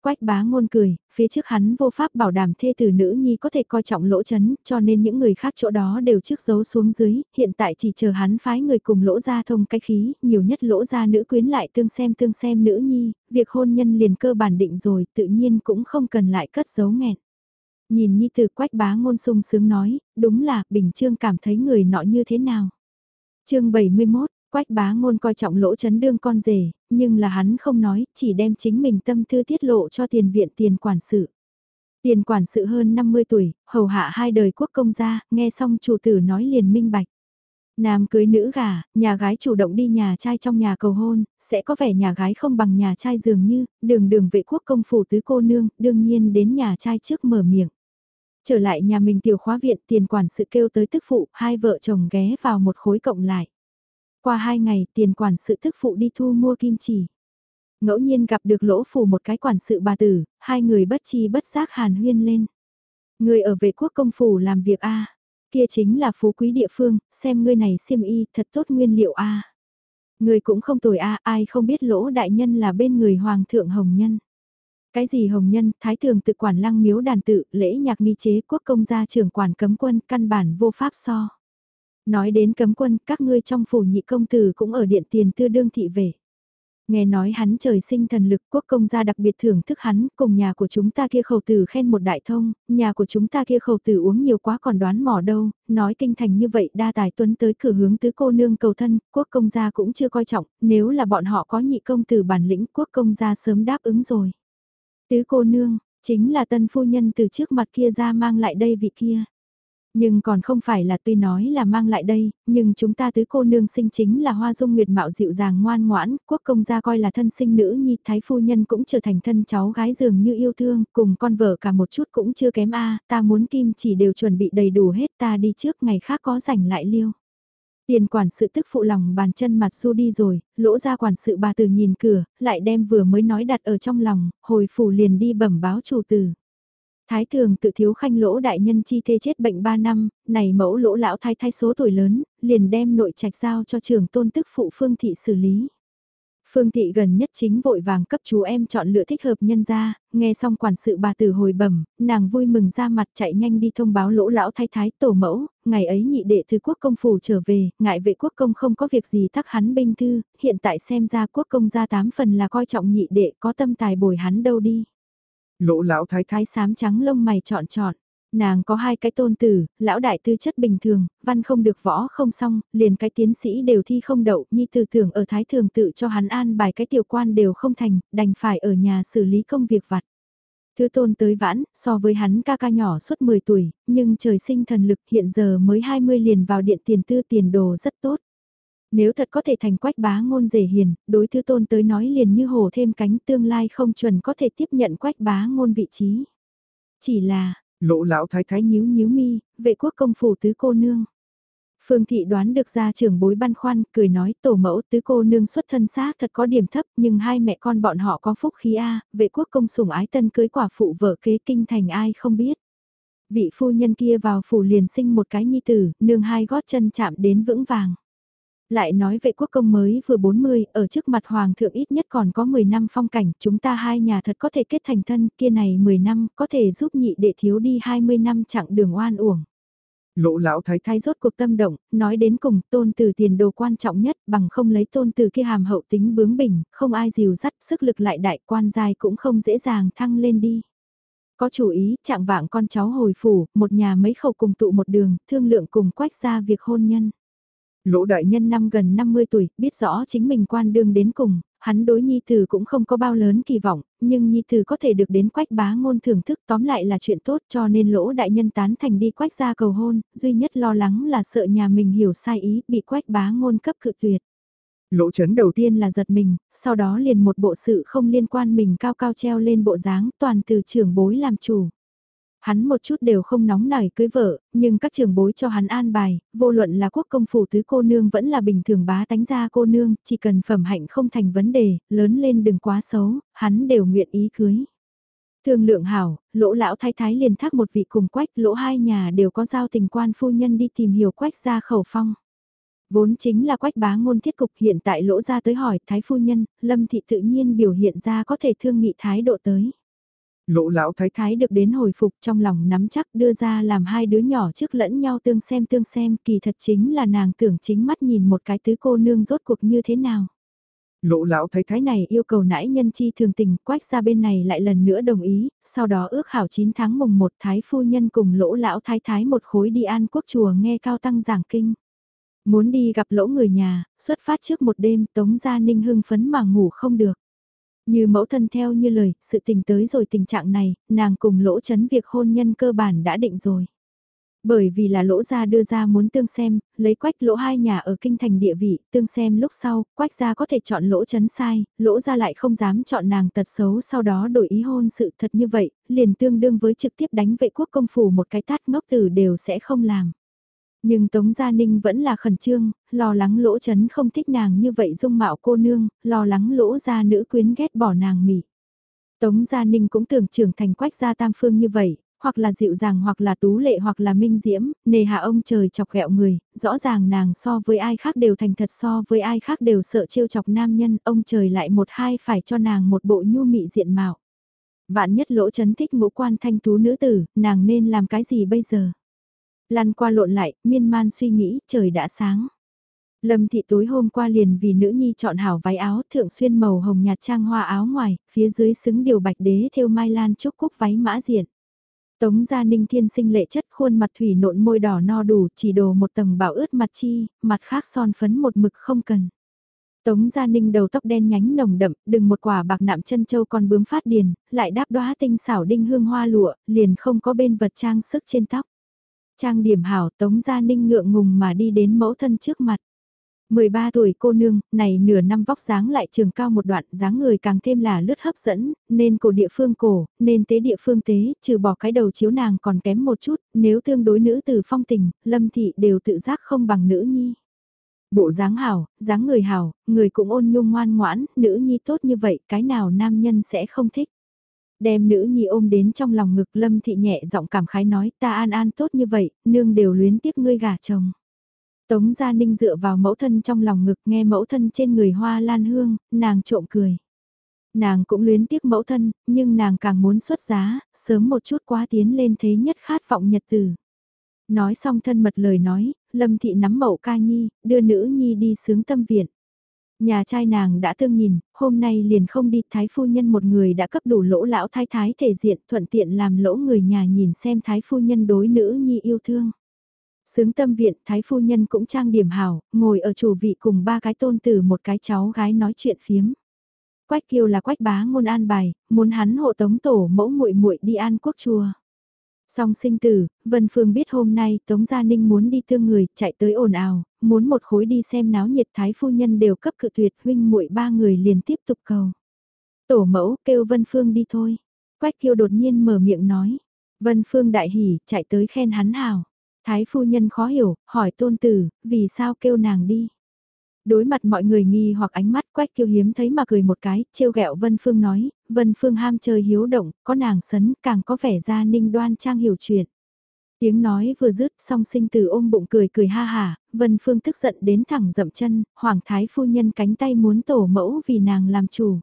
Quách bá ngôn cười, phía trước hắn vô pháp bảo đảm thê tử nữ nhi có thể coi trọng lỗ chấn, cho nên những người khác chỗ đó đều trước giấu xuống dưới, hiện tại chỉ chờ hắn phái người cùng lỗ ra thông cái khí, nhiều nhất lỗ ra nữ quyến lại tương xem tương xem nữ nhi, việc hôn nhân liền cơ bản định rồi, tự nhiên cũng không cần lại cất giấu nghẹn. Nhìn nhi từ quách bá ngôn sung sướng nói, đúng là, Bình Trương cảm thấy người nọ như thế nào. chương 71 Quách bá ngôn coi trọng lỗ chấn đương con rể, nhưng là hắn không nói, chỉ đem chính mình tâm tư tiết lộ cho tiền viện tiền quản sự. Tiền quản sự hơn 50 tuổi, hầu hạ hai đời quốc công gia, nghe xong chủ tử nói liền minh bạch. Nam cưới nữ gà, nhà gái chủ động đi nhà trai trong nhà cầu hôn, sẽ có vẻ nhà gái không bằng nhà trai dường như, đường đường vệ quốc công phủ tứ cô nương, đương nhiên đến nhà trai trước mở miệng. Trở lại nhà mình tiểu khóa viện tiền quản sự kêu tới tức phụ, hai vợ chồng ghé vào một khối cộng lại. Qua hai ngày tiền quản sự thức phụ đi thu mua kim chỉ. Ngẫu nhiên gặp được lỗ phủ một cái quản sự bà tử, hai người bất chi bất giác hàn huyên lên. Người ở vệ quốc công phủ làm việc A, kia chính là phú quý địa phương, xem ngươi này xiêm y thật tốt nguyên liệu A. Người cũng không tồi A, ai không biết lỗ đại nhân là bên người hoàng thượng hồng nhân. Cái gì hồng nhân, thái thường tự quản lăng miếu đàn tự, lễ nhạc nghi chế quốc công gia trưởng quản cấm quân, căn bản vô pháp so. Nói đến cấm quân, các ngươi trong phủ nhị công tử cũng ở điện tiền tư đương thị về. Nghe nói hắn trời sinh thần lực quốc công gia đặc biệt thưởng thức hắn, cùng nhà của chúng ta kia khẩu tử khen một đại thông, nhà của chúng ta kia khẩu tử uống nhiều quá còn đoán mỏ đâu, nói kinh thành như vậy đa tài tuấn tới cửa hướng tứ cô nương cầu thân, quốc công gia cũng chưa coi trọng, nếu là bọn họ có nhị công tử bản lĩnh quốc công gia sớm đáp ứng rồi. Tứ cô nương, chính là tân phu nhân từ trước mặt kia ra mang lại đây vị kia. Nhưng còn không phải là tuy nói là mang lại đây, nhưng chúng ta tứ cô nương sinh chính là hoa dung nguyệt mạo dịu dàng ngoan ngoãn, quốc công gia coi là thân sinh nữ nhi, thái phu nhân cũng trở thành thân cháu gái dường như yêu thương, cùng con vợ cả một chút cũng chưa kém a ta muốn kim chỉ đều chuẩn bị đầy đủ hết ta đi trước ngày khác có rảnh lại liêu. Tiền quản sự tức phụ lòng bàn chân mặt su đi rồi, lỗ ra quản sự bà từ nhìn cửa, lại đem vừa mới nói đặt ở trong lòng, hồi phủ liền đi bẩm báo chủ tử. Thái thường tự thiếu khanh lỗ đại nhân chi thê chết bệnh 3 năm, này mẫu lỗ lão thái thái số tuổi lớn, liền đem nội trạch giao cho trưởng tôn tức phụ phương thị xử lý. Phương thị gần nhất chính vội vàng cấp chú em chọn lựa thích hợp nhân ra, nghe xong quản sự bà tử hồi bẩm, nàng vui mừng ra mặt chạy nhanh đi thông báo lỗ lão thái thái tổ mẫu, ngày ấy nhị đệ từ quốc công phủ trở về, ngại vệ quốc công không có việc gì thắc hắn binh thư, hiện tại xem ra quốc công ra tám phần là coi trọng nhị đệ có tâm tài bồi hắn đâu đi. Lỗ lão thái thái xám trắng lông mày trọn trọn Nàng có hai cái tôn tử, lão đại tư chất bình thường, văn không được võ không xong, liền cái tiến sĩ đều thi không đậu, nhi tư tưởng ở thái thường tự cho hắn an bài cái tiểu quan đều không thành, đành phải ở nhà xử lý công việc vặt. Thứ tôn tới vãn, so với hắn ca ca nhỏ suốt 10 tuổi, nhưng trời sinh thần lực hiện giờ mới 20 liền vào điện tiền tư tiền đồ rất tốt. Nếu thật có thể thành quách bá ngôn rể hiền, đối thư tôn tới nói liền như hổ thêm cánh tương lai không chuẩn có thể tiếp nhận quách bá ngôn vị trí. Chỉ là, lỗ lão thái thái nhíu nhíu mi, vệ quốc công phủ tứ cô nương. Phương thị đoán được ra trưởng bối băn khoăn, cười nói tổ mẫu tứ cô nương xuất thân xác thật có điểm thấp nhưng hai mẹ con bọn họ có phúc khí A, vệ quốc công sủng ái tân cưới quả phụ vợ kế kinh thành ai không biết. Vị phu nhân kia vào phủ liền sinh một cái nhi tử, nương hai gót chân chạm đến vững vàng. Lại nói vệ quốc công mới vừa 40, ở trước mặt hoàng thượng ít nhất còn có 10 năm phong cảnh, chúng ta hai nhà thật có thể kết thành thân, kia này 10 năm, có thể giúp nhị đệ thiếu đi 20 năm chặng đường oan uổng. Lỗ lão thái thái rốt cuộc tâm động, nói đến cùng tôn từ tiền đồ quan trọng nhất bằng không lấy tôn từ kia hàm hậu tính bướng bỉnh, không ai dìu dắt sức lực lại đại quan dài cũng không dễ dàng thăng lên đi. Có chủ ý, trạng vạng con cháu hồi phủ, một nhà mấy khẩu cùng tụ một đường, thương lượng cùng quách ra việc hôn nhân. Lỗ đại nhân năm gần 50 tuổi, biết rõ chính mình quan đương đến cùng, hắn đối Nhi Tử cũng không có bao lớn kỳ vọng, nhưng Nhi Tử có thể được đến quách bá ngôn thưởng thức tóm lại là chuyện tốt cho nên lỗ đại nhân tán thành đi quách ra cầu hôn, duy nhất lo lắng là sợ nhà mình hiểu sai ý, bị quách bá ngôn cấp cự tuyệt. Lỗ chấn đầu tiên là giật mình, sau đó liền một bộ sự không liên quan mình cao cao treo lên bộ dáng toàn từ trưởng bối làm chủ. Hắn một chút đều không nóng nảy cưới vợ, nhưng các trường bối cho hắn an bài, vô luận là quốc công phủ tứ cô nương vẫn là bình thường bá tánh gia cô nương, chỉ cần phẩm hạnh không thành vấn đề, lớn lên đừng quá xấu, hắn đều nguyện ý cưới. Thương lượng hảo, lỗ lão thái thái liền thác một vị cùng quách, lỗ hai nhà đều có giao tình quan phu nhân đi tìm hiểu quách ra khẩu phong. Vốn chính là quách bá ngôn thiết cục hiện tại lỗ ra tới hỏi thái phu nhân, lâm thị tự nhiên biểu hiện ra có thể thương nghị thái độ tới. Lỗ lão thái thái được đến hồi phục trong lòng nắm chắc đưa ra làm hai đứa nhỏ trước lẫn nhau tương xem tương xem kỳ thật chính là nàng tưởng chính mắt nhìn một cái tứ cô nương rốt cuộc như thế nào. Lỗ lão thái thái này yêu cầu nãi nhân chi thường tình quách ra bên này lại lần nữa đồng ý, sau đó ước hảo 9 tháng mùng 1 thái phu nhân cùng lỗ lão thái thái một khối đi an quốc chùa nghe cao tăng giảng kinh. Muốn đi gặp lỗ người nhà, xuất phát trước một đêm tống gia ninh hưng phấn mà ngủ không được. Như mẫu thân theo như lời, sự tình tới rồi tình trạng này, nàng cùng lỗ chấn việc hôn nhân cơ bản đã định rồi. Bởi vì là lỗ gia đưa ra muốn tương xem, lấy quách lỗ hai nhà ở kinh thành địa vị, tương xem lúc sau, quách gia có thể chọn lỗ chấn sai, lỗ gia lại không dám chọn nàng tật xấu sau đó đổi ý hôn sự thật như vậy, liền tương đương với trực tiếp đánh vệ quốc công phủ một cái tát ngốc tử đều sẽ không làm. Nhưng Tống Gia Ninh vẫn là khẩn trương, lo lắng lỗ chấn không thích nàng như vậy dung mạo cô nương, lo lắng lỗ gia nữ quyến ghét bỏ nàng mỉ. Tống Gia Ninh cũng tưởng trưởng thành quách gia tam phương như vậy, hoặc là dịu dàng hoặc là tú lệ hoặc là minh diễm, nề hạ ông trời chọc ghẹo người, rõ ràng nàng so với ai khác đều thành thật so với ai khác đều sợ trêu chọc nam nhân, ông trời lại một hai phải cho nàng một bộ nhu mị diện mạo. Vạn nhất lỗ chấn thích ngũ quan thanh tú nữ tử, nàng nên làm cái gì bây giờ? Lăn qua lộn lại, miên man suy nghĩ, trời đã sáng. Lâm thị tối hôm qua liền vì nữ nhi chọn hảo váy áo thượng xuyên màu hồng nhạt trang hoa áo ngoài, phía dưới xứng điều bạch đế theo mai lan trúc cúc váy mã diện. Tống gia ninh thiên sinh lệ chất khuôn mặt thủy nộn môi đỏ no đủ chỉ đồ một tầng bảo ướt mặt chi, mặt khác son phấn một mực không cần. Tống Gia Ninh đầu tóc đen nhánh nồng đậm, đừng một quả bạc nạm chân châu còn bướm phát điền, lại đáp đoá tinh xảo đinh hương hoa lụa, liền không có bên vật trang sức trên tóc. Trang điểm hảo Tống Gia Ninh ngượng ngùng mà đi đến mẫu thân trước mặt. 13 tuổi cô nương, này nửa năm vóc dáng lại trường cao một đoạn, dáng người càng thêm là lướt hấp dẫn, nên cổ địa phương cổ, nên tế địa phương tế, trừ bỏ cái đầu chiếu nàng còn kém một chút, nếu tương đối nữ từ phong tình, lâm thị đều tự giác không bằng nữ nhi. Bộ dáng hảo, dáng người hảo, người cũng ôn nhung ngoan ngoãn, nữ nhi tốt như vậy, cái nào nam nhân sẽ không thích. Đem nữ nhi ôm đến trong lòng ngực lâm thị nhẹ giọng cảm khái nói ta an an tốt như vậy, nương đều luyến tiếc ngươi gả chồng. Tống Gia Ninh dựa vào mẫu thân trong lòng ngực nghe mẫu thân trên người hoa lan hương, nàng trộm cười. Nàng cũng luyến tiếc mẫu thân, nhưng nàng càng muốn xuất giá, sớm một chút quá tiến lên thế nhất khát vọng nhật tử. Nói xong thân mật lời nói, Lâm Thị nắm mẫu ca nhi, đưa nữ nhi đi sướng tâm viện. Nhà trai nàng đã tương nhìn, hôm nay liền không đi thái phu nhân một người đã cấp đủ lỗ lão thái thái thể diện thuận tiện làm lỗ người nhà nhìn xem thái phu nhân đối nữ nhi yêu thương. Sướng tâm viện, thái phu nhân cũng trang điểm hảo, ngồi ở chủ vị cùng ba cái tôn tử một cái cháu gái nói chuyện phiếm. Quách kiều là quách bá ngôn an bài, muốn hắn hộ tống tổ mẫu muội muội đi an quốc chùa. Song sinh tử, Vân Phương biết hôm nay Tống Gia Ninh muốn đi thương người, chạy tới ồn ào, muốn một khối đi xem náo nhiệt thái phu nhân đều cấp cự tuyệt huynh muội ba người liền tiếp tục cầu. Tổ mẫu kêu Vân Phương đi thôi. Quách kiêu đột nhiên mở miệng nói. Vân Phương đại hỉ, chạy tới khen hắn hào. Thái phu nhân khó hiểu, hỏi tôn tử, vì sao kêu nàng đi. Đối mặt mọi người nghi hoặc ánh mắt quách kiêu hiếm thấy mà cười một cái, trêu ghẹo Vân Phương nói, Vân Phương ham chơi hiếu động, có nàng sấn càng có vẻ ra ninh đoan trang hiểu chuyện. Tiếng nói vừa dứt song sinh tử ôm bụng cười cười ha hà, Vân Phương tức giận đến thẳng dậm chân, Hoàng Thái phu nhân cánh tay muốn tổ mẫu vì nàng làm chủ.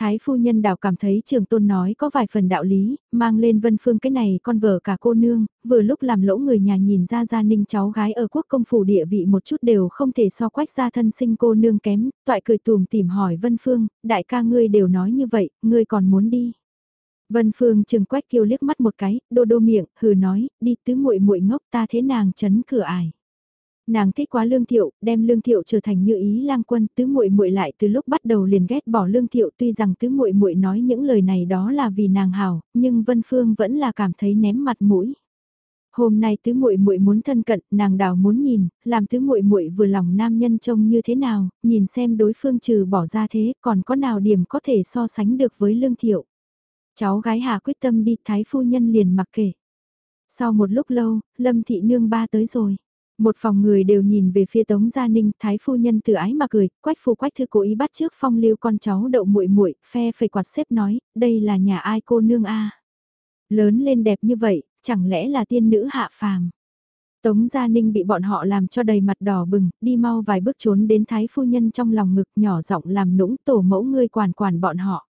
Thái phu nhân đảo cảm thấy trường tôn nói có vài phần đạo lý, mang lên vân phương cái này con vợ cả cô nương, vừa lúc làm lỗ người nhà nhìn ra gia ninh cháu gái ở quốc công phủ địa vị một chút đều không thể so quách ra thân sinh cô nương kém, toại cười tùm tìm hỏi vân phương, đại ca ngươi đều nói như vậy, ngươi còn muốn đi. Vân Phương trường quách kêu liếc mắt một cái, đô đô miệng, hừ nói, đi tứ muội muội ngốc ta thế nàng chấn cửa ải. Nàng thích quá Lương Thiệu, đem Lương Thiệu trở thành như ý lang quân, tứ muội muội lại từ lúc bắt đầu liền ghét bỏ Lương Thiệu, tuy rằng tứ muội muội nói những lời này đó là vì nàng hảo, nhưng Vân Phương vẫn là cảm thấy ném mặt mũi. Hôm nay tứ muội muội muốn thân cận, nàng đào muốn nhìn, làm tứ muội muội vừa lòng nam nhân trông như thế nào, nhìn xem đối phương trừ bỏ ra thế, còn có nào điểm có thể so sánh được với Lương Thiệu. Cháu gái Hà quyết tâm đi, thái phu nhân liền mặc kệ Sau một lúc lâu, Lâm Thị Nương ba tới rồi. Một phòng người đều nhìn về phía Tống Gia Ninh, thái phu nhân từ ái mà cười, quách phu quách thư cố ý bắt trước phong lưu con cháu đậu muội muội phe phẩy quạt xếp nói, đây là nhà ai cô nương a Lớn lên đẹp như vậy, chẳng lẽ là tiên nữ hạ phàm. Tống Gia Ninh bị bọn họ làm cho đầy mặt đỏ bừng, đi mau vài bước trốn đến thái phu nhân trong lòng ngực nhỏ giọng làm nũng tổ mẫu ngươi quản quản bọn họ.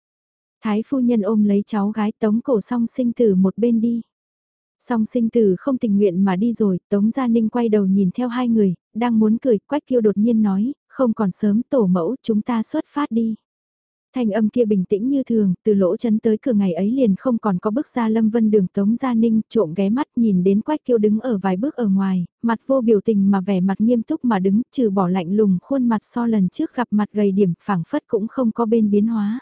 Thái phu nhân ôm lấy cháu gái tống cổ song sinh tử một bên đi. Song sinh tử không tình nguyện mà đi rồi, Tống Gia Ninh quay đầu nhìn theo hai người, đang muốn cười, Quách Kiêu đột nhiên nói, không còn sớm tổ mẫu chúng ta xuất phát đi. Thanh âm kia bình tĩnh như thường, từ lỗ chấn tới cửa ngày ấy liền không còn có bước ra lâm vân đường Tống Gia Ninh trộm ghé mắt nhìn đến Quách Kiêu đứng ở vài bước ở ngoài, mặt vô biểu tình mà vẻ mặt nghiêm túc mà đứng, trừ bỏ lạnh lùng khuôn mặt so lần trước gặp mặt gầy điểm phảng phất cũng không có bên biến hóa.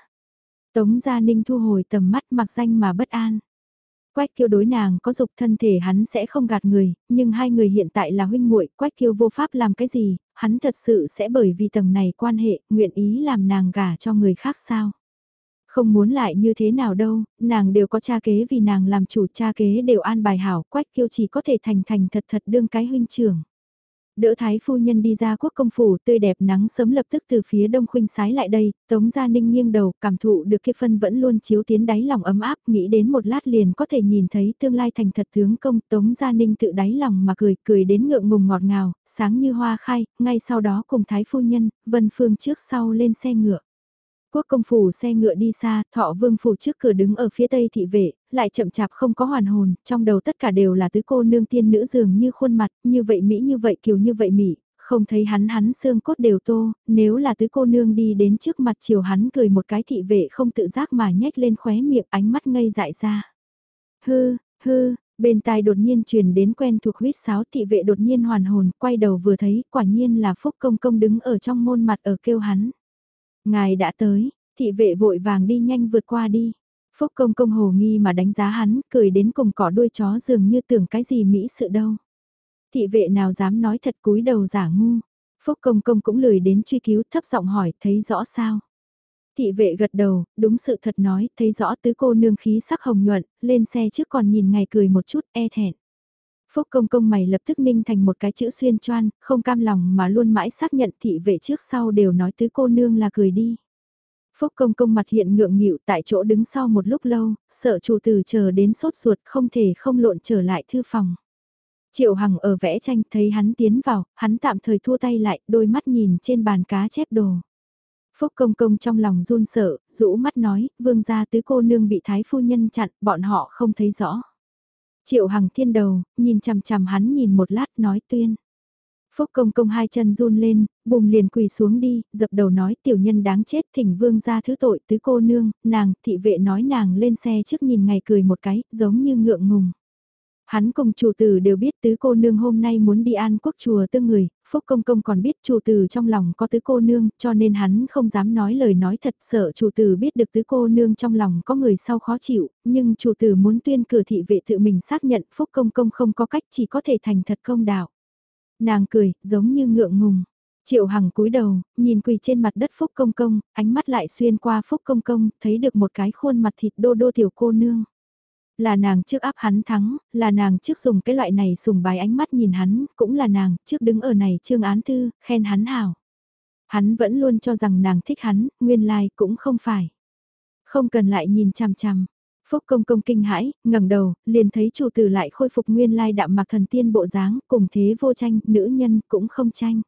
Tống Gia Ninh thu hồi tầm mắt mặc danh mà bất an. Quách kiêu đối nàng có dục thân thể hắn sẽ không gạt người, nhưng hai người hiện tại là huynh muội, quách kiêu vô pháp làm cái gì, hắn thật sự sẽ bởi vì tầng này quan hệ, nguyện ý làm nàng gả cho người khác sao. Không muốn lại như thế nào đâu, nàng đều có cha kế vì nàng làm chủ cha kế đều an bài hảo, quách kiêu chỉ có thể thành thành thật thật đương cái huynh trưởng. Đỡ thái phu nhân đi ra quốc công phủ tươi đẹp nắng sớm lập tức từ phía đông khuynh sái lại đây, tống gia ninh nghiêng đầu cảm thụ được kia phân vẫn luôn chiếu tiến đáy lòng ấm áp nghĩ đến một lát liền có thể nhìn thấy tương lai thành thật tướng công tống gia ninh tự đáy lòng mà cười cười đến ngượng ngùng ngọt ngào, sáng như hoa khai, ngay sau đó cùng thái phu nhân, vân phương trước sau lên xe ngựa. Quốc công phủ xe ngựa đi xa, thọ vương phủ trước cửa đứng ở phía tây thị vệ, lại chậm chạp không có hoàn hồn, trong đầu tất cả đều là tứ cô nương tiên nữ dường như khuôn mặt, như vậy Mỹ như vậy kiều như vậy Mỹ, không thấy hắn hắn xương cốt đều tô, nếu là tứ cô nương đi đến trước mặt chiều hắn cười một cái thị vệ không tự giác mà nhếch lên khóe miệng ánh mắt ngây dại ra. Hư, hư, bên tai đột nhiên truyền đến quen thuộc huyết sáo thị vệ đột nhiên hoàn hồn, quay đầu vừa thấy, quả nhiên là Phúc Công Công đứng ở trong môn mặt ở kêu hắn. Ngài đã tới, thị vệ vội vàng đi nhanh vượt qua đi. Phúc công công hồ nghi mà đánh giá hắn, cười đến cùng cỏ đuôi chó dường như tưởng cái gì mỹ sự đâu. Thị vệ nào dám nói thật cúi đầu giả ngu. Phúc công công cũng lười đến truy cứu thấp giọng hỏi thấy rõ sao. Thị vệ gật đầu, đúng sự thật nói, thấy rõ tứ cô nương khí sắc hồng nhuận, lên xe trước còn nhìn ngày cười một chút e thẹn. Phúc công công mày lập tức ninh thành một cái chữ xuyên choan, không cam lòng mà luôn mãi xác nhận thị vệ trước sau đều nói tứ cô nương là cười đi. Phúc công công mặt hiện ngượng nghịu tại chỗ đứng sau một lúc lâu, sợ chủ tử chờ đến sốt ruột không thể không lộn trở lại thư phòng. Triệu Hằng ở vẽ tranh thấy hắn tiến vào, hắn tạm thời thua tay lại, đôi mắt nhìn trên bàn cá chép đồ. Phúc công công trong lòng run sợ, rũ mắt nói, vương gia tứ cô nương bị thái phu nhân chặn, bọn họ không thấy rõ. Triệu Hằng thiên đầu, nhìn chằm chằm hắn nhìn một lát nói tuyên. Phúc công công hai chân run lên, bùm liền quỳ xuống đi, dập đầu nói tiểu nhân đáng chết thỉnh vương ra thứ tội tứ cô nương, nàng, thị vệ nói nàng lên xe trước nhìn ngày cười một cái, giống như ngượng ngùng. Hắn cùng chủ tử đều biết tứ cô nương hôm nay muốn đi an quốc chùa tương người, Phúc Công Công còn biết chủ tử trong lòng có tứ cô nương, cho nên hắn không dám nói lời nói thật sợ chủ tử biết được tứ cô nương trong lòng có người sau khó chịu, nhưng chủ tử muốn tuyên cử thị vệ tự mình xác nhận Phúc Công Công không có cách chỉ có thể thành thật công đạo. Nàng cười, giống như ngượng ngùng. Triệu Hằng cúi đầu, nhìn quỳ trên mặt đất Phúc Công Công, ánh mắt lại xuyên qua Phúc Công Công, thấy được một cái khuôn mặt thịt đô đô tiểu cô nương. Là nàng trước áp hắn thắng, là nàng trước dùng cái loại này sùng bái ánh mắt nhìn hắn, cũng là nàng trước đứng ở này trương án thư, khen hắn hảo. Hắn vẫn luôn cho rằng nàng thích hắn, nguyên lai like cũng không phải. Không cần lại nhìn chằm chằm. Phúc công công kinh hãi, ngẩng đầu, liền thấy chủ tử lại khôi phục nguyên lai đạm mặc thần tiên bộ dáng, cùng thế vô tranh, nữ nhân cũng không tranh.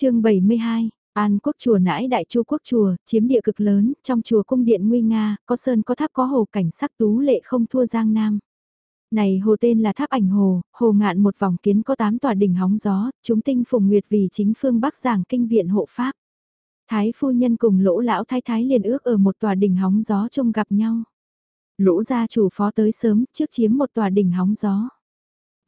chương 72, An quốc chùa nãi đại chu quốc chùa, chiếm địa cực lớn, trong chùa cung điện nguy nga, có sơn có tháp có hồ cảnh sắc tú lệ không thua giang nam. Này hồ tên là tháp ảnh hồ, hồ ngạn một vòng kiến có tám tòa đỉnh hóng gió, chúng tinh phùng nguyệt vì chính phương bắc giảng kinh viện hộ pháp. Thái phu nhân cùng lỗ lão thái thái liền ước ở một tòa đỉnh hóng gió chung gặp nhau. Lỗ gia chủ phó tới sớm trước chiếm một tòa đỉnh hóng gió.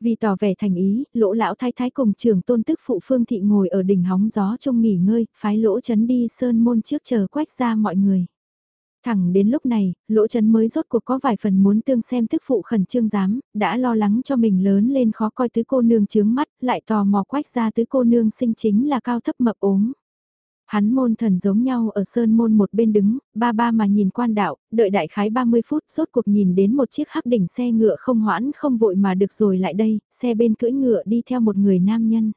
Vì tỏ vẻ thành ý, lỗ lão thái thái cùng trưởng tôn tức phụ phương thị ngồi ở đỉnh hóng gió trông nghỉ ngơi, phái lỗ chấn đi sơn môn trước chờ quách ra mọi người. Thẳng đến lúc này, lỗ chấn mới rốt cuộc có vài phần muốn tương xem tức phụ khẩn trương dám, đã lo lắng cho mình lớn lên khó coi tứ cô nương chướng mắt, lại tò mò quách ra tứ cô nương sinh chính là cao thấp mập ốm. Hắn môn thần giống nhau ở sơn môn một bên đứng, ba ba mà nhìn quan đạo, đợi đại khái 30 phút, rốt cuộc nhìn đến một chiếc hắc đỉnh xe ngựa không hoãn không vội mà được rồi lại đây, xe bên cưỡi ngựa đi theo một người nam nhân.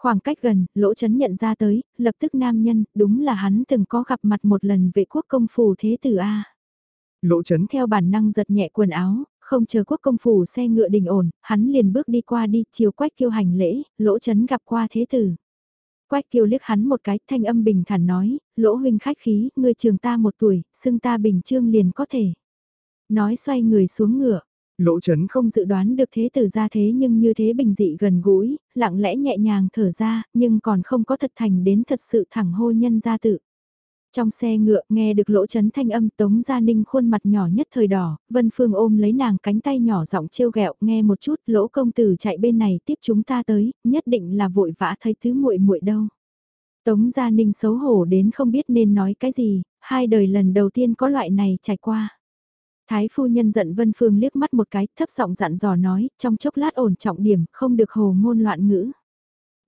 Khoảng cách gần, lỗ chấn nhận ra tới, lập tức nam nhân, đúng là hắn từng có gặp mặt một lần vệ quốc công phủ thế tử A. Lỗ chấn theo bản năng giật nhẹ quần áo, không chờ quốc công phủ xe ngựa đình ổn, hắn liền bước đi qua đi, chiều quách kiêu hành lễ, lỗ chấn gặp qua thế tử. Quách kiêu liếc hắn một cái, thanh âm bình thản nói, lỗ huynh khách khí, người trường ta một tuổi, xưng ta bình trương liền có thể. Nói xoay người xuống ngựa, Lỗ chấn không dự đoán được thế tử ra thế nhưng như thế bình dị gần gũi, lặng lẽ nhẹ nhàng thở ra, nhưng còn không có thật thành đến thật sự thẳng hô nhân gia tự. Trong xe ngựa nghe được lỗ chấn thanh âm Tống Gia Ninh khuôn mặt nhỏ nhất thời đỏ, Vân Phương ôm lấy nàng cánh tay nhỏ giọng trêu ghẹo nghe một chút lỗ công tử chạy bên này tiếp chúng ta tới, nhất định là vội vã thấy thứ muội muội đâu. Tống Gia Ninh xấu hổ đến không biết nên nói cái gì, hai đời lần đầu tiên có loại này trải qua. Thái phu nhân giận Vân Phương liếc mắt một cái, thấp giọng dặn dò nói, trong chốc lát ổn trọng điểm, không được hồ ngôn loạn ngữ.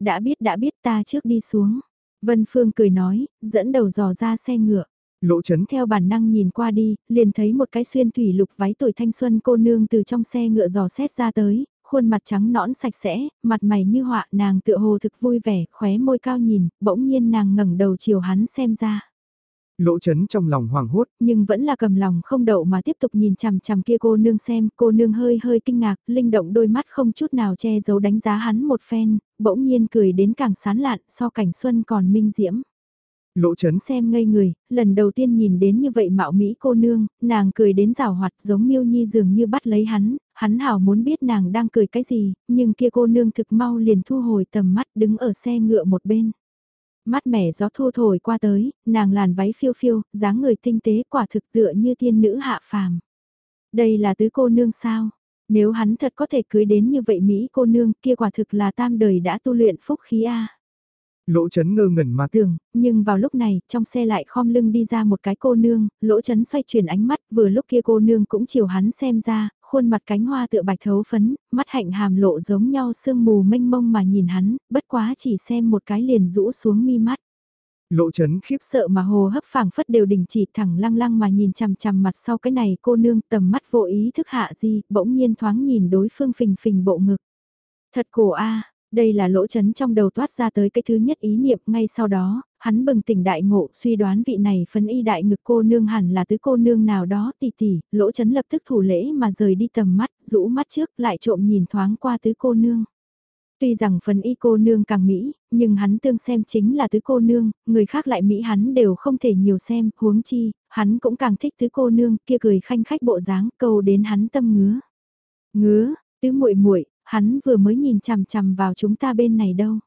Đã biết đã biết ta trước đi xuống. Vân Phương cười nói, dẫn đầu dò ra xe ngựa. Lỗ chấn theo bản năng nhìn qua đi, liền thấy một cái xuyên thủy lục váy tuổi thanh xuân cô nương từ trong xe ngựa dò xét ra tới, khuôn mặt trắng nõn sạch sẽ, mặt mày như họa nàng tựa hồ thực vui vẻ, khóe môi cao nhìn, bỗng nhiên nàng ngẩng đầu chiều hắn xem ra. Lỗ chấn trong lòng hoảng hốt. Nhưng vẫn là cầm lòng không đậu mà tiếp tục nhìn chằm chằm kia cô nương xem, cô nương hơi hơi kinh ngạc, linh động đôi mắt không chút nào che giấu đánh giá hắn một phen, bỗng nhiên cười đến càng sán lạn so cảnh xuân còn minh diễm. Lỗ chấn xem ngây người, lần đầu tiên nhìn đến như vậy mạo mỹ cô nương, nàng cười đến rào hoạt giống miêu nhi dường như bắt lấy hắn, hắn hảo muốn biết nàng đang cười cái gì, nhưng kia cô nương thực mau liền thu hồi tầm mắt đứng ở xe ngựa một bên. Mắt mẻ gió thu thổi qua tới, nàng làn váy phiêu phiêu, dáng người tinh tế quả thực tựa như thiên nữ hạ phàm. Đây là tứ cô nương sao? Nếu hắn thật có thể cưới đến như vậy Mỹ cô nương kia quả thực là tam đời đã tu luyện phúc khí A. Lỗ chấn ngơ ngẩn mà tưởng, nhưng vào lúc này, trong xe lại khom lưng đi ra một cái cô nương, lỗ chấn xoay chuyển ánh mắt, vừa lúc kia cô nương cũng chiều hắn xem ra, khuôn mặt cánh hoa tựa bạch thấu phấn, mắt hạnh hàm lộ giống nhau sương mù mênh mông mà nhìn hắn, bất quá chỉ xem một cái liền rũ xuống mi mắt. Lộ chấn khiếp sợ mà hồ hấp phảng phất đều đình chỉ thẳng lăng lăng mà nhìn chằm chằm mặt sau cái này cô nương tầm mắt vô ý thức hạ di, bỗng nhiên thoáng nhìn đối phương phình phình bộ ngực. Thật cổ a đây là lỗ chấn trong đầu toát ra tới cái thứ nhất ý niệm ngay sau đó, hắn bừng tỉnh đại ngộ suy đoán vị này phấn y đại ngực cô nương hẳn là tứ cô nương nào đó tỷ tỷ, lỗ chấn lập tức thủ lễ mà rời đi tầm mắt, rũ mắt trước lại trộm nhìn thoáng qua tứ cô nương. Tuy rằng phấn y cô nương càng mỹ, nhưng hắn tương xem chính là tứ cô nương, người khác lại mỹ hắn đều không thể nhiều xem, huống chi, hắn cũng càng thích tứ cô nương, kia cười khanh khách bộ dáng, câu đến hắn tâm ngứa. Ngứa, tứ muội muội hắn vừa mới nhìn chằm chằm vào chúng ta bên này đâu.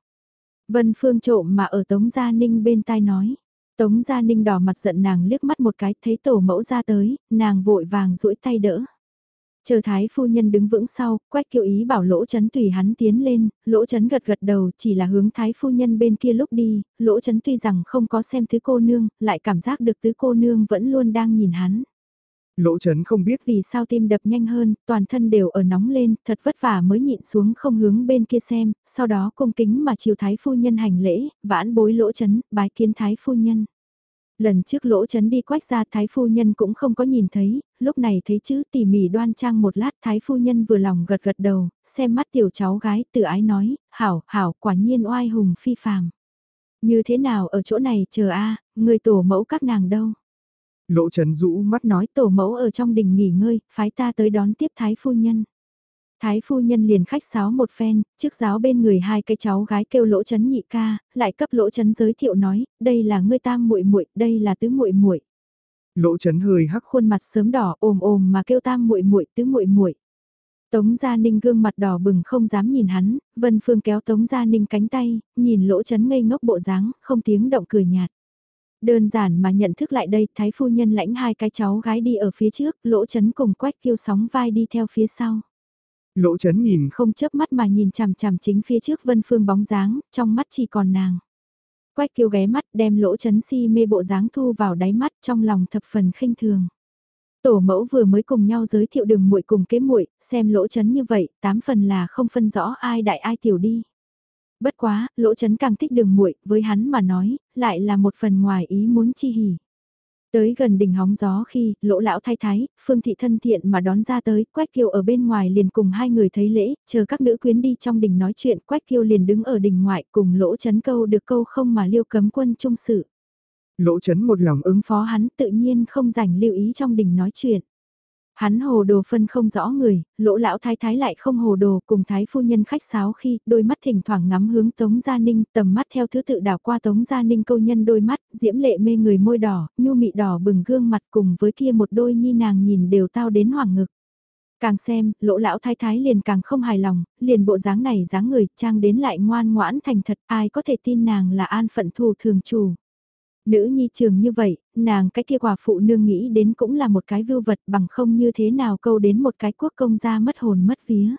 Vân Phương trộm mà ở Tống Gia Ninh bên tai nói. Tống Gia Ninh đỏ mặt giận nàng liếc mắt một cái, thấy tổ mẫu ra tới, nàng vội vàng duỗi tay đỡ. Chờ thái phu nhân đứng vững sau, quách kiệu ý bảo lỗ chấn tùy hắn tiến lên, lỗ chấn gật gật đầu chỉ là hướng thái phu nhân bên kia lúc đi, lỗ chấn tuy rằng không có xem tứ cô nương, lại cảm giác được tứ cô nương vẫn luôn đang nhìn hắn. Lỗ chấn không biết vì sao tim đập nhanh hơn, toàn thân đều ở nóng lên, thật vất vả mới nhịn xuống không hướng bên kia xem, sau đó cung kính mà chiều thái phu nhân hành lễ, vãn bối lỗ chấn, bái kiến thái phu nhân. Lần trước lỗ chấn đi quách ra thái phu nhân cũng không có nhìn thấy, lúc này thấy chữ tỉ mỉ đoan trang một lát thái phu nhân vừa lòng gật gật đầu, xem mắt tiểu cháu gái tự ái nói, hảo, hảo, quả nhiên oai hùng phi phàm. Như thế nào ở chỗ này chờ a người tổ mẫu các nàng đâu? Lỗ chấn rũ mắt nói tổ mẫu ở trong đình nghỉ ngơi, phái ta tới đón tiếp thái phu nhân. Thái phu nhân liền khách sáo một phen, trước giáo bên người hai cái cháu gái kêu lỗ chấn nhị ca, lại cấp lỗ chấn giới thiệu nói, đây là ngươi tam muội muội, đây là tứ muội muội. Lỗ chấn hơi hắc khuôn mặt sớm đỏ ồm ồm mà kêu tam muội muội tứ muội muội. Tống Gia Ninh gương mặt đỏ bừng không dám nhìn hắn, Vân Phương kéo Tống Gia Ninh cánh tay, nhìn lỗ chấn ngây ngốc bộ dáng, không tiếng động cười nhạt. Đơn giản mà nhận thức lại đây, thái phu nhân lãnh hai cái cháu gái đi ở phía trước, lỗ chấn cùng quách kiêu sóng vai đi theo phía sau. Lỗ chấn nhìn không chớp mắt mà nhìn chằm chằm chính phía trước vân phương bóng dáng, trong mắt chỉ còn nàng. Quách kiêu ghé mắt đem lỗ chấn si mê bộ dáng thu vào đáy mắt trong lòng thập phần khinh thường. Tổ mẫu vừa mới cùng nhau giới thiệu đường muội cùng kế muội, xem lỗ chấn như vậy, tám phần là không phân rõ ai đại ai tiểu đi. Bất quá, lỗ chấn càng thích đường muội với hắn mà nói, lại là một phần ngoài ý muốn chi hỉ. Tới gần đỉnh hóng gió khi, lỗ lão thay thái, phương thị thân thiện mà đón ra tới, Quách Kiều ở bên ngoài liền cùng hai người thấy lễ, chờ các nữ quyến đi trong đỉnh nói chuyện, Quách Kiều liền đứng ở đỉnh ngoại cùng lỗ chấn câu được câu không mà liêu cấm quân trung sự. Lỗ chấn một lòng ứng phó hắn tự nhiên không rảnh lưu ý trong đỉnh nói chuyện. Hắn hồ đồ phân không rõ người, lỗ lão thái thái lại không hồ đồ cùng thái phu nhân khách sáo khi đôi mắt thỉnh thoảng ngắm hướng Tống Gia Ninh tầm mắt theo thứ tự đảo qua Tống Gia Ninh câu nhân đôi mắt, diễm lệ mê người môi đỏ, nhu mị đỏ bừng gương mặt cùng với kia một đôi nhi nàng nhìn đều tao đến hoảng ngực. Càng xem, lỗ lão thái thái liền càng không hài lòng, liền bộ dáng này dáng người, trang đến lại ngoan ngoãn thành thật, ai có thể tin nàng là an phận thù thường chủ. Nữ nhi trường như vậy, nàng cái kia quả phụ nương nghĩ đến cũng là một cái vưu vật bằng không như thế nào câu đến một cái quốc công gia mất hồn mất vía.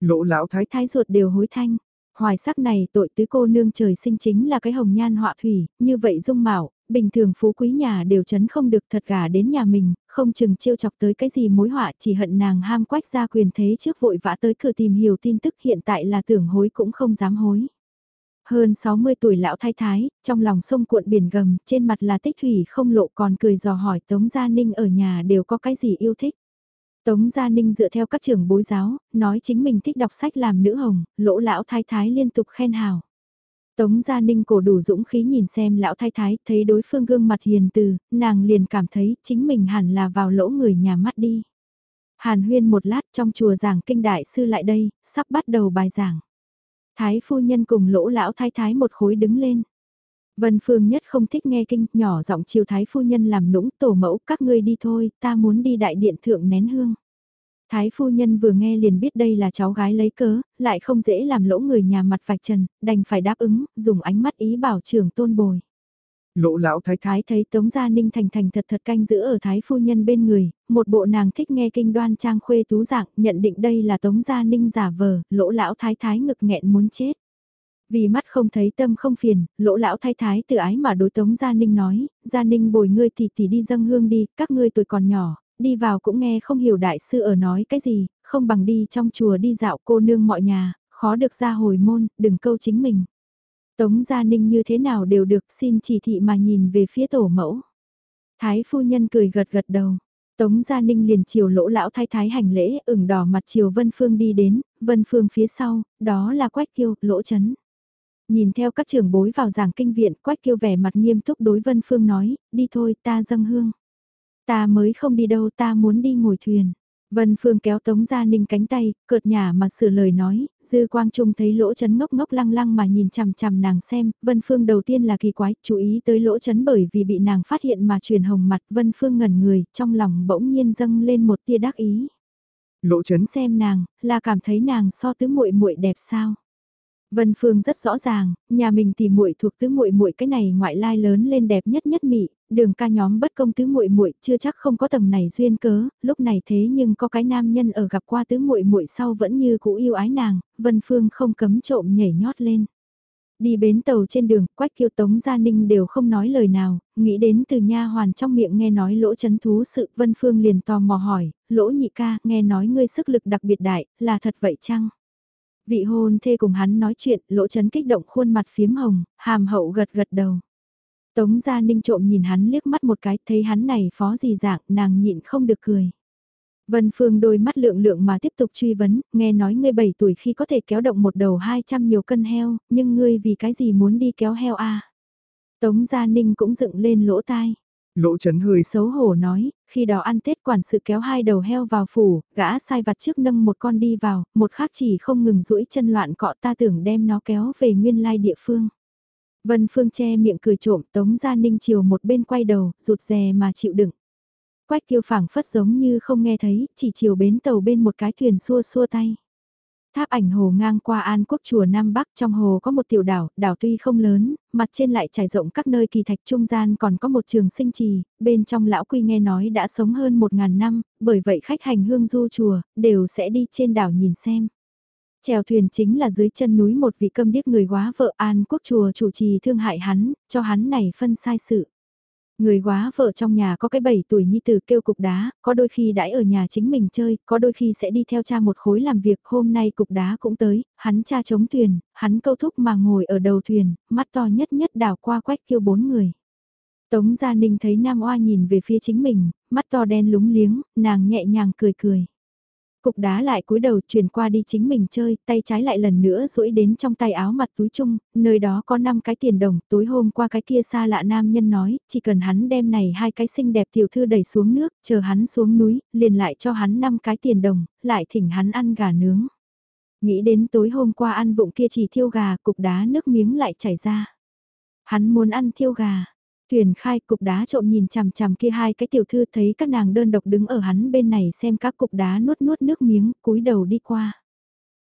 Lỗ lão thái thái ruột đều hối thanh. Hoài sắc này tội tứ cô nương trời sinh chính là cái hồng nhan họa thủy, như vậy dung mạo, bình thường phú quý nhà đều chấn không được thật gà đến nhà mình, không chừng chiêu chọc tới cái gì mối họa chỉ hận nàng ham quách ra quyền thế trước vội vã tới cửa tìm hiểu tin tức hiện tại là tưởng hối cũng không dám hối. Hơn 60 tuổi lão thái thái, trong lòng sông cuộn biển gầm, trên mặt là tích thủy không lộ còn cười dò hỏi Tống Gia Ninh ở nhà đều có cái gì yêu thích. Tống Gia Ninh dựa theo các trưởng bối giáo, nói chính mình thích đọc sách làm nữ hồng, lỗ lão thái thái liên tục khen hào. Tống Gia Ninh cổ đủ dũng khí nhìn xem lão thái thái, thấy đối phương gương mặt hiền từ, nàng liền cảm thấy chính mình hẳn là vào lỗ người nhà mắt đi. Hàn huyên một lát trong chùa giảng kinh đại sư lại đây, sắp bắt đầu bài giảng. Thái phu nhân cùng lỗ lão thái thái một khối đứng lên. Vân Phương nhất không thích nghe kinh, nhỏ giọng chiều thái phu nhân làm nũng tổ mẫu, các ngươi đi thôi, ta muốn đi đại điện thượng nén hương. Thái phu nhân vừa nghe liền biết đây là cháu gái lấy cớ, lại không dễ làm lỗ người nhà mặt vạch trần, đành phải đáp ứng, dùng ánh mắt ý bảo trưởng tôn bồi. Lỗ lão thái thái thấy Tống Gia Ninh thành thành thật thật canh giữ ở thái phu nhân bên người, một bộ nàng thích nghe kinh đoan trang khuê tú dạng, nhận định đây là Tống Gia Ninh giả vờ, lỗ lão thái thái ngực nghẹn muốn chết. Vì mắt không thấy tâm không phiền, lỗ lão thái thái tự ái mà đối Tống Gia Ninh nói, Gia Ninh bồi ngươi thì tỷ đi dâng hương đi, các ngươi tuổi còn nhỏ, đi vào cũng nghe không hiểu đại sư ở nói cái gì, không bằng đi trong chùa đi dạo cô nương mọi nhà, khó được ra hồi môn, đừng câu chính mình. Tống Gia Ninh như thế nào đều được xin chỉ thị mà nhìn về phía tổ mẫu. Thái phu nhân cười gật gật đầu. Tống Gia Ninh liền chiều lỗ lão thái thái hành lễ, ửng đỏ mặt chiều Vân Phương đi đến, Vân Phương phía sau, đó là Quách Kiêu, lỗ chấn. Nhìn theo các trưởng bối vào giảng kinh viện, Quách Kiêu vẻ mặt nghiêm túc đối Vân Phương nói, đi thôi ta dâng hương. Ta mới không đi đâu ta muốn đi ngồi thuyền. Vân Phương kéo Tống Gia Ninh cánh tay, cợt nhà mà sửa lời nói, Dư Quang Trung thấy lỗ chấn ngốc ngốc lăng lăng mà nhìn chằm chằm nàng xem, Vân Phương đầu tiên là kỳ quái, chú ý tới lỗ chấn bởi vì bị nàng phát hiện mà truyền hồng mặt, Vân Phương ngẩn người, trong lòng bỗng nhiên dâng lên một tia đắc ý. Lỗ chấn xem nàng, là cảm thấy nàng so tứ muội muội đẹp sao? Vân Phương rất rõ ràng, nhà mình thì muội thuộc tứ muội muội cái này ngoại lai lớn lên đẹp nhất nhất mị, đường ca nhóm bất công tứ muội muội chưa chắc không có tầng này duyên cớ, lúc này thế nhưng có cái nam nhân ở gặp qua tứ muội muội sau vẫn như cũ yêu ái nàng, Vân Phương không cấm trộm nhảy nhót lên. Đi bến tàu trên đường, Quách Kiêu Tống Gia Ninh đều không nói lời nào, nghĩ đến từ nha hoàn trong miệng nghe nói lỗ chấn thú sự, Vân Phương liền tò mò hỏi, lỗ nhị ca, nghe nói ngươi sức lực đặc biệt đại, là thật vậy chăng? Vị hôn thê cùng hắn nói chuyện, lỗ chấn kích động khuôn mặt phiếm hồng, hàm hậu gật gật đầu. Tống Gia Ninh trộm nhìn hắn liếc mắt một cái, thấy hắn này phó gì dạng, nàng nhịn không được cười. Vân Phương đôi mắt lượng lượng mà tiếp tục truy vấn, nghe nói ngươi 7 tuổi khi có thể kéo động một đầu 200 nhiều cân heo, nhưng ngươi vì cái gì muốn đi kéo heo a? Tống Gia Ninh cũng dựng lên lỗ tai. Lỗ chấn hơi xấu hổ nói, khi đó ăn Tết quản sự kéo hai đầu heo vào phủ, gã sai vặt trước nâng một con đi vào, một khác chỉ không ngừng duỗi chân loạn cọ ta tưởng đem nó kéo về nguyên lai địa phương. Vân Phương che miệng cười trộm Tống Gia Ninh chiều một bên quay đầu, rụt rè mà chịu đựng. Quách kiêu phảng phất giống như không nghe thấy, chỉ chiều bến tàu bên một cái thuyền xua xua tay. Tháp ảnh hồ ngang qua An Quốc chùa Nam Bắc trong hồ có một tiểu đảo, đảo tuy không lớn, mặt trên lại trải rộng các nơi kỳ thạch trung gian còn có một trường sinh trì, bên trong lão quy nghe nói đã sống hơn một ngàn năm, bởi vậy khách hành hương du chùa, đều sẽ đi trên đảo nhìn xem. Chèo thuyền chính là dưới chân núi một vị câm điếc người quá vợ An Quốc chùa chủ trì thương hại hắn, cho hắn này phân sai sự. Người quá vợ trong nhà có cái 7 tuổi nhi tử kêu cục đá, có đôi khi đãi ở nhà chính mình chơi, có đôi khi sẽ đi theo cha một khối làm việc, hôm nay cục đá cũng tới, hắn cha chống thuyền, hắn câu thúc mà ngồi ở đầu thuyền, mắt to nhất nhất đảo qua quách kêu bốn người. Tống Gia Ninh thấy Nam Oa nhìn về phía chính mình, mắt to đen lúng liếng, nàng nhẹ nhàng cười cười. Cục đá lại cúi đầu chuyển qua đi chính mình chơi, tay trái lại lần nữa duỗi đến trong tay áo mặt túi chung, nơi đó có 5 cái tiền đồng, tối hôm qua cái kia xa lạ nam nhân nói, chỉ cần hắn đem này hai cái xinh đẹp tiểu thư đẩy xuống nước, chờ hắn xuống núi, liền lại cho hắn 5 cái tiền đồng, lại thỉnh hắn ăn gà nướng. Nghĩ đến tối hôm qua ăn vụng kia chỉ thiêu gà, cục đá nước miếng lại chảy ra. Hắn muốn ăn thiêu gà, Thuyền khai cục đá trộm nhìn chằm chằm kia hai cái tiểu thư thấy các nàng đơn độc đứng ở hắn bên này xem các cục đá nuốt nuốt nước miếng, cúi đầu đi qua.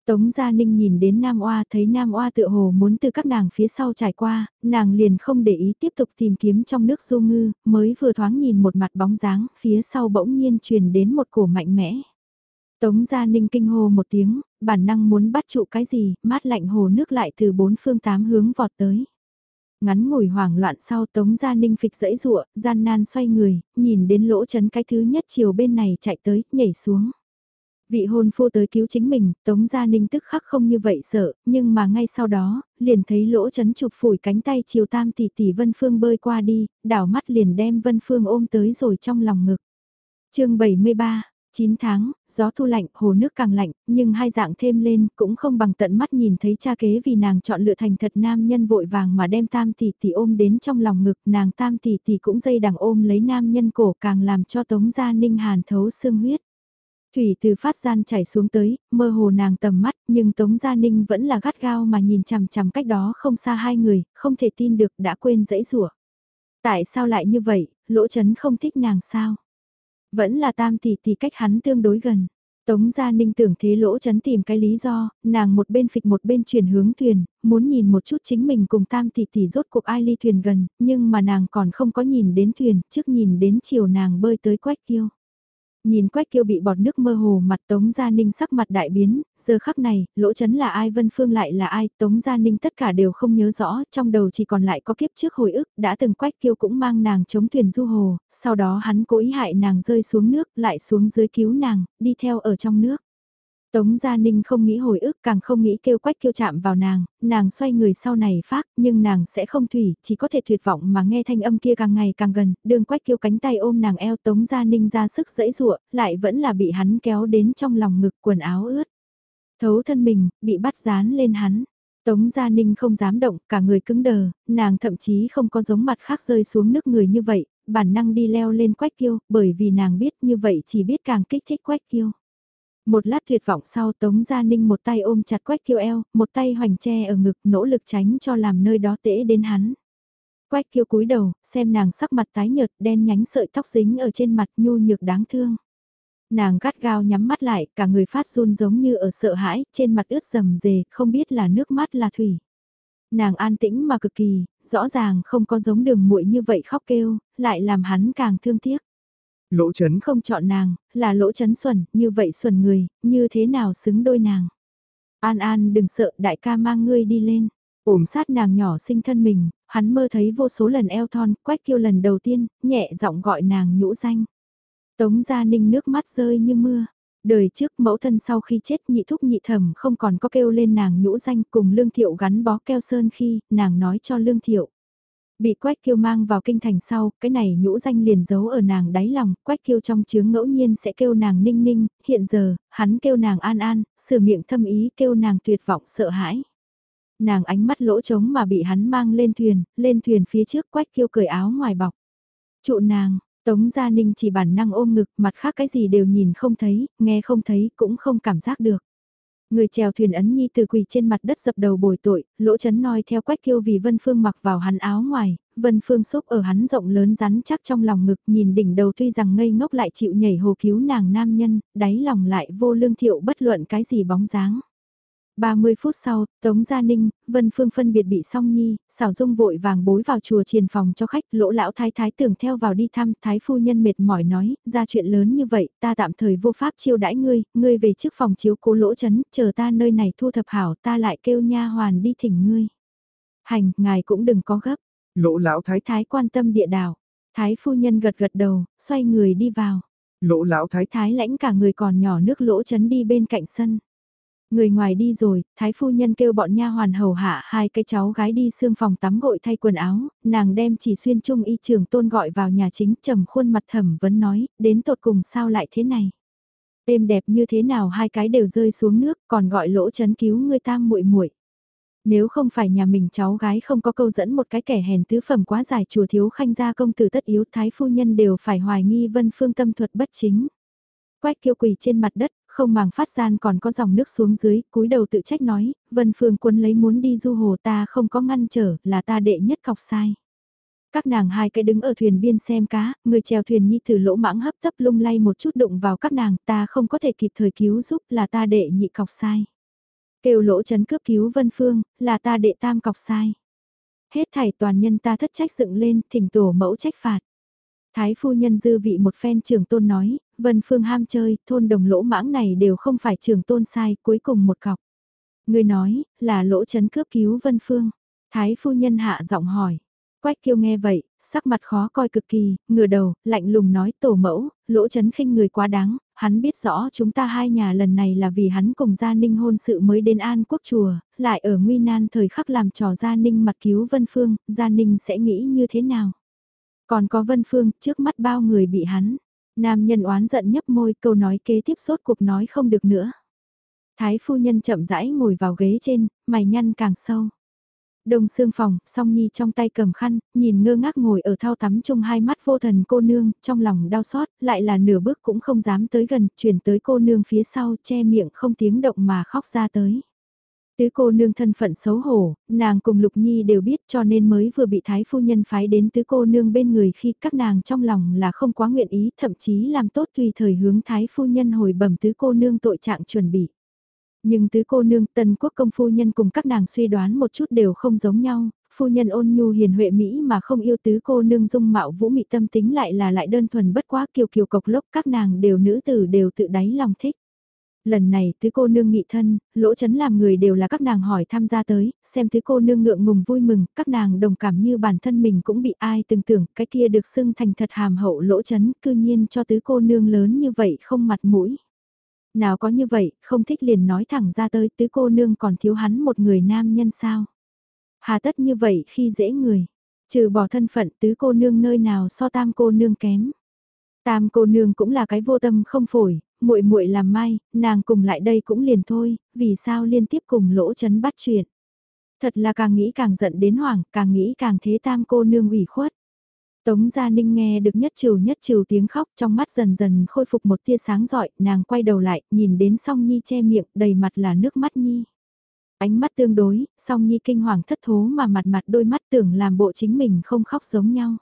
Tống Gia Ninh nhìn đến Nam Oa thấy Nam Oa tựa hồ muốn từ các nàng phía sau trải qua, nàng liền không để ý tiếp tục tìm kiếm trong nước du ngư, mới vừa thoáng nhìn một mặt bóng dáng, phía sau bỗng nhiên truyền đến một cổ mạnh mẽ. Tống Gia Ninh kinh hồ một tiếng, bản năng muốn bắt trụ cái gì, mát lạnh hồ nước lại từ bốn phương tám hướng vọt tới. Ngắn ngủi hoảng loạn sau Tống Gia Ninh phịch dẫy rụa, gian nan xoay người, nhìn đến lỗ chấn cái thứ nhất chiều bên này chạy tới, nhảy xuống. Vị hôn phu tới cứu chính mình, Tống Gia Ninh tức khắc không như vậy sợ, nhưng mà ngay sau đó, liền thấy lỗ chấn chụp phủi cánh tay chiều tam tỷ tỷ Vân Phương bơi qua đi, đảo mắt liền đem Vân Phương ôm tới rồi trong lòng ngực. chương 73 9 tháng, gió thu lạnh, hồ nước càng lạnh, nhưng hai dạng thêm lên cũng không bằng tận mắt nhìn thấy cha kế vì nàng chọn lựa thành thật nam nhân vội vàng mà đem tam tỷ tỷ ôm đến trong lòng ngực, nàng tam tỷ tỷ cũng dây đằng ôm lấy nam nhân cổ càng làm cho tống gia ninh hàn thấu xương huyết. Thủy từ phát gian chảy xuống tới, mơ hồ nàng tầm mắt, nhưng Tống Gia Ninh vẫn là gắt gao mà nhìn chằm chằm cách đó không xa hai người, không thể tin được đã quên dãy rủa. Tại sao lại như vậy, lỗ chấn không thích nàng sao? Vẫn là tam tỷ tỷ cách hắn tương đối gần. Tống Gia Ninh tưởng thế lỗ chấn tìm cái lý do, nàng một bên phịch một bên chuyển hướng thuyền, muốn nhìn một chút chính mình cùng tam tỷ tỷ rốt cuộc ai ly thuyền gần, nhưng mà nàng còn không có nhìn đến thuyền, trước nhìn đến chiều nàng bơi tới quách kiêu. Nhìn Quách Kiêu bị bọt nước mơ hồ mặt Tống Gia Ninh sắc mặt đại biến, giờ khắc này, lỗ chấn là ai Vân Phương lại là ai, Tống Gia Ninh tất cả đều không nhớ rõ, trong đầu chỉ còn lại có kiếp trước hồi ức, đã từng Quách Kiêu cũng mang nàng chống thuyền du hồ, sau đó hắn cố ý hại nàng rơi xuống nước, lại xuống dưới cứu nàng, đi theo ở trong nước. Tống Gia Ninh không nghĩ hồi ức càng không nghĩ kêu quách kêu chạm vào nàng, nàng xoay người sau này phát, nhưng nàng sẽ không thủy, chỉ có thể tuyệt vọng mà nghe thanh âm kia càng ngày càng gần, đường quách kêu cánh tay ôm nàng eo Tống Gia Ninh ra sức dẫy dụa, lại vẫn là bị hắn kéo đến trong lòng ngực quần áo ướt. Thấu thân mình, bị bắt dán lên hắn. Tống Gia Ninh không dám động, cả người cứng đờ, nàng thậm chí không có giống mặt khác rơi xuống nước người như vậy, bản năng đi leo lên quách kiêu, bởi vì nàng biết như vậy chỉ biết càng kích thích quách kiêu. Một lát tuyệt vọng sau Tống Gia Ninh một tay ôm chặt Quách Kiêu eo, một tay hoành che ở ngực nỗ lực tránh cho làm nơi đó tễ đến hắn. Quách Kiêu cúi đầu, xem nàng sắc mặt tái nhợt đen nhánh sợi tóc dính ở trên mặt nhu nhược đáng thương. Nàng gắt gao nhắm mắt lại, cả người phát run giống như ở sợ hãi, trên mặt ướt rầm rề, không biết là nước mắt là thủy. Nàng an tĩnh mà cực kỳ, rõ ràng không có giống đường muội như vậy khóc kêu, lại làm hắn càng thương tiếc. Lỗ chấn không chọn nàng, là lỗ chấn xuẩn, như vậy xuẩn người, như thế nào xứng đôi nàng. An An đừng sợ đại ca mang ngươi đi lên. Ổm sát nàng nhỏ sinh thân mình, hắn mơ thấy vô số lần eo thon, quách kêu lần đầu tiên, nhẹ giọng gọi nàng nhũ danh. Tống gia ninh nước mắt rơi như mưa. Đời trước mẫu thân sau khi chết nhị thúc nhị thẩm không còn có kêu lên nàng nhũ danh cùng lương thiệu gắn bó keo sơn khi nàng nói cho lương thiệu. Bị Quách Kiêu mang vào kinh thành sau, cái này nhũ danh liền giấu ở nàng đáy lòng, Quách Kiêu trong chướng ngẫu nhiên sẽ kêu nàng ninh ninh, hiện giờ, hắn kêu nàng an an, sửa miệng thâm ý kêu nàng tuyệt vọng sợ hãi. Nàng ánh mắt lỗ trống mà bị hắn mang lên thuyền, lên thuyền phía trước Quách Kiêu cởi áo ngoài bọc. Trụ nàng, Tống Gia Ninh chỉ bản năng ôm ngực, mặt khác cái gì đều nhìn không thấy, nghe không thấy, cũng không cảm giác được. Người chèo thuyền ấn nhi từ quỳ trên mặt đất dập đầu bồi tội, lỗ chấn noi theo quách kiêu vì Vân Phương mặc vào hắn áo ngoài, Vân Phương xúc ở hắn rộng lớn rắn chắc trong lòng ngực nhìn đỉnh đầu tuy rằng ngây ngốc lại chịu nhảy hồ cứu nàng nam nhân, đáy lòng lại vô lương thiệu bất luận cái gì bóng dáng. 30 phút sau, Tống Gia Ninh, Vân Phương phân biệt bị song nhi, xảo dung vội vàng bối vào chùa triền phòng cho khách, lỗ lão thái thái tưởng theo vào đi thăm, thái phu nhân mệt mỏi nói, ra chuyện lớn như vậy, ta tạm thời vô pháp chiêu đãi ngươi, ngươi về trước phòng chiếu cố lỗ chấn, chờ ta nơi này thu thập hảo, ta lại kêu nha hoàn đi thỉnh ngươi. Hành, ngài cũng đừng có gấp. Lỗ lão thái thái quan tâm địa đảo. Thái phu nhân gật gật đầu, xoay người đi vào. Lỗ lão thái Thái lãnh cả người còn nhỏ nước lỗ chấn đi bên cạnh sân. Người ngoài đi rồi, thái phu nhân kêu bọn nha hoàn hầu hạ hai cái cháu gái đi xương phòng tắm gội thay quần áo, nàng đem chỉ xuyên trung y trường tôn gọi vào nhà chính trầm khuôn mặt thẩm vấn nói, đến tột cùng sao lại thế này. Êm đẹp như thế nào hai cái đều rơi xuống nước còn gọi lỗ chấn cứu người tam muội muội Nếu không phải nhà mình cháu gái không có câu dẫn một cái kẻ hèn tứ phẩm quá dài chùa thiếu khanh gia công tử tất yếu thái phu nhân đều phải hoài nghi vân phương tâm thuật bất chính. Quách kiêu quỳ trên mặt đất không màng phát gian còn có dòng nước xuống dưới, cúi đầu tự trách nói, Vân Phương Quân lấy muốn đi du hồ ta không có ngăn trở, là ta đệ nhất cọc sai. Các nàng hai cái đứng ở thuyền biên xem cá, người chèo thuyền nhi thử lỗ mãng hấp tấp lung lay một chút đụng vào các nàng, ta không có thể kịp thời cứu giúp là ta đệ nhị cọc sai. Kêu lỗ chấn cướp cứu Vân Phương, là ta đệ tam cọc sai. Hết thảy toàn nhân ta thất trách dựng lên, thỉnh tổ mẫu trách phạt. Thái phu nhân dư vị một phen trưởng tôn nói, Vân Phương ham chơi, thôn đồng lỗ mãng này đều không phải trưởng tôn sai, cuối cùng một cọc. Người nói, là lỗ chấn cướp cứu Vân Phương. Thái phu nhân hạ giọng hỏi. Quách kiêu nghe vậy, sắc mặt khó coi cực kỳ, ngửa đầu, lạnh lùng nói tổ mẫu, lỗ chấn khinh người quá đáng, hắn biết rõ chúng ta hai nhà lần này là vì hắn cùng gia ninh hôn sự mới đến an quốc chùa, lại ở nguy nan thời khắc làm trò gia ninh mặt cứu Vân Phương, gia ninh sẽ nghĩ như thế nào? Còn có Vân Phương, trước mắt bao người bị hắn. Nam nhân oán giận nhấp môi câu nói kế tiếp sốt cuộc nói không được nữa. Thái phu nhân chậm rãi ngồi vào ghế trên, mày nhăn càng sâu. Đông xương phòng, song nhi trong tay cầm khăn, nhìn ngơ ngác ngồi ở thao tắm chung hai mắt vô thần cô nương, trong lòng đau xót, lại là nửa bước cũng không dám tới gần, chuyển tới cô nương phía sau, che miệng không tiếng động mà khóc ra tới. Tứ cô nương thân phận xấu hổ, nàng cùng Lục Nhi đều biết cho nên mới vừa bị Thái Phu Nhân phái đến tứ cô nương bên người khi các nàng trong lòng là không quá nguyện ý, thậm chí làm tốt tùy thời hướng Thái Phu Nhân hồi bẩm tứ cô nương tội trạng chuẩn bị. Nhưng tứ cô nương tân quốc công phu nhân cùng các nàng suy đoán một chút đều không giống nhau, phu nhân ôn nhu hiền huệ Mỹ mà không yêu tứ cô nương dung mạo vũ mị tâm tính lại là lại đơn thuần bất quá kiều kiều cộc lốc các nàng đều nữ tử đều tự đáy lòng thích. Lần này tứ cô nương nghị thân, lỗ chấn làm người đều là các nàng hỏi tham gia tới, xem tứ cô nương ngượng ngùng vui mừng, các nàng đồng cảm như bản thân mình cũng bị ai từng tưởng, cái kia được xưng thành thật hàm hậu lỗ chấn, cư nhiên cho tứ cô nương lớn như vậy không mặt mũi. Nào có như vậy, không thích liền nói thẳng ra tới tứ cô nương còn thiếu hắn một người nam nhân sao. Hà tất như vậy khi dễ người, trừ bỏ thân phận tứ cô nương nơi nào so tam cô nương kém. Tam cô nương cũng là cái vô tâm không phổi, muội muội làm mai, nàng cùng lại đây cũng liền thôi, vì sao liên tiếp cùng lỗ chấn bắt chuyện. Thật là càng nghĩ càng giận đến hoảng, càng nghĩ càng thế tam cô nương ủy khuất. Tống Gia Ninh nghe được nhất trừ nhất trừ tiếng khóc trong mắt dần dần khôi phục một tia sáng rọi, nàng quay đầu lại, nhìn đến song Nhi che miệng, đầy mặt là nước mắt Nhi. Ánh mắt tương đối, song Nhi kinh hoàng thất thố mà mặt mặt đôi mắt tưởng làm bộ chính mình không khóc giống nhau.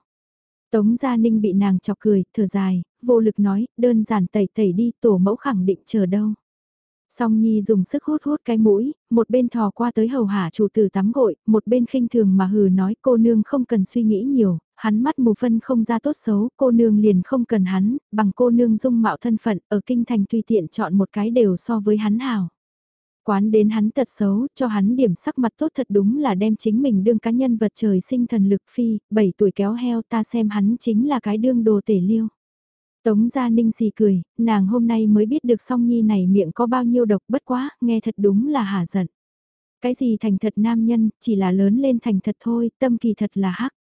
Tống Gia Ninh bị nàng chọc cười, thở dài, vô lực nói, đơn giản tẩy tẩy đi, tổ mẫu khẳng định chờ đâu. Song Nhi dùng sức hút hút cái mũi, một bên thò qua tới hầu hạ chủ tử tắm gội, một bên khinh thường mà hừ nói cô nương không cần suy nghĩ nhiều, hắn mắt mù phân không ra tốt xấu, cô nương liền không cần hắn, bằng cô nương dung mạo thân phận, ở kinh thành tùy tiện chọn một cái đều so với hắn hào. Quán đến hắn tật xấu, cho hắn điểm sắc mặt tốt thật đúng là đem chính mình đương cá nhân vật trời sinh thần lực phi, 7 tuổi kéo heo ta xem hắn chính là cái đương đồ tể liêu. Tống Gia Ninh xì cười, nàng hôm nay mới biết được song nhi này miệng có bao nhiêu độc bất quá, nghe thật đúng là hả giận. Cái gì thành thật nam nhân, chỉ là lớn lên thành thật thôi, tâm kỳ thật là hắc.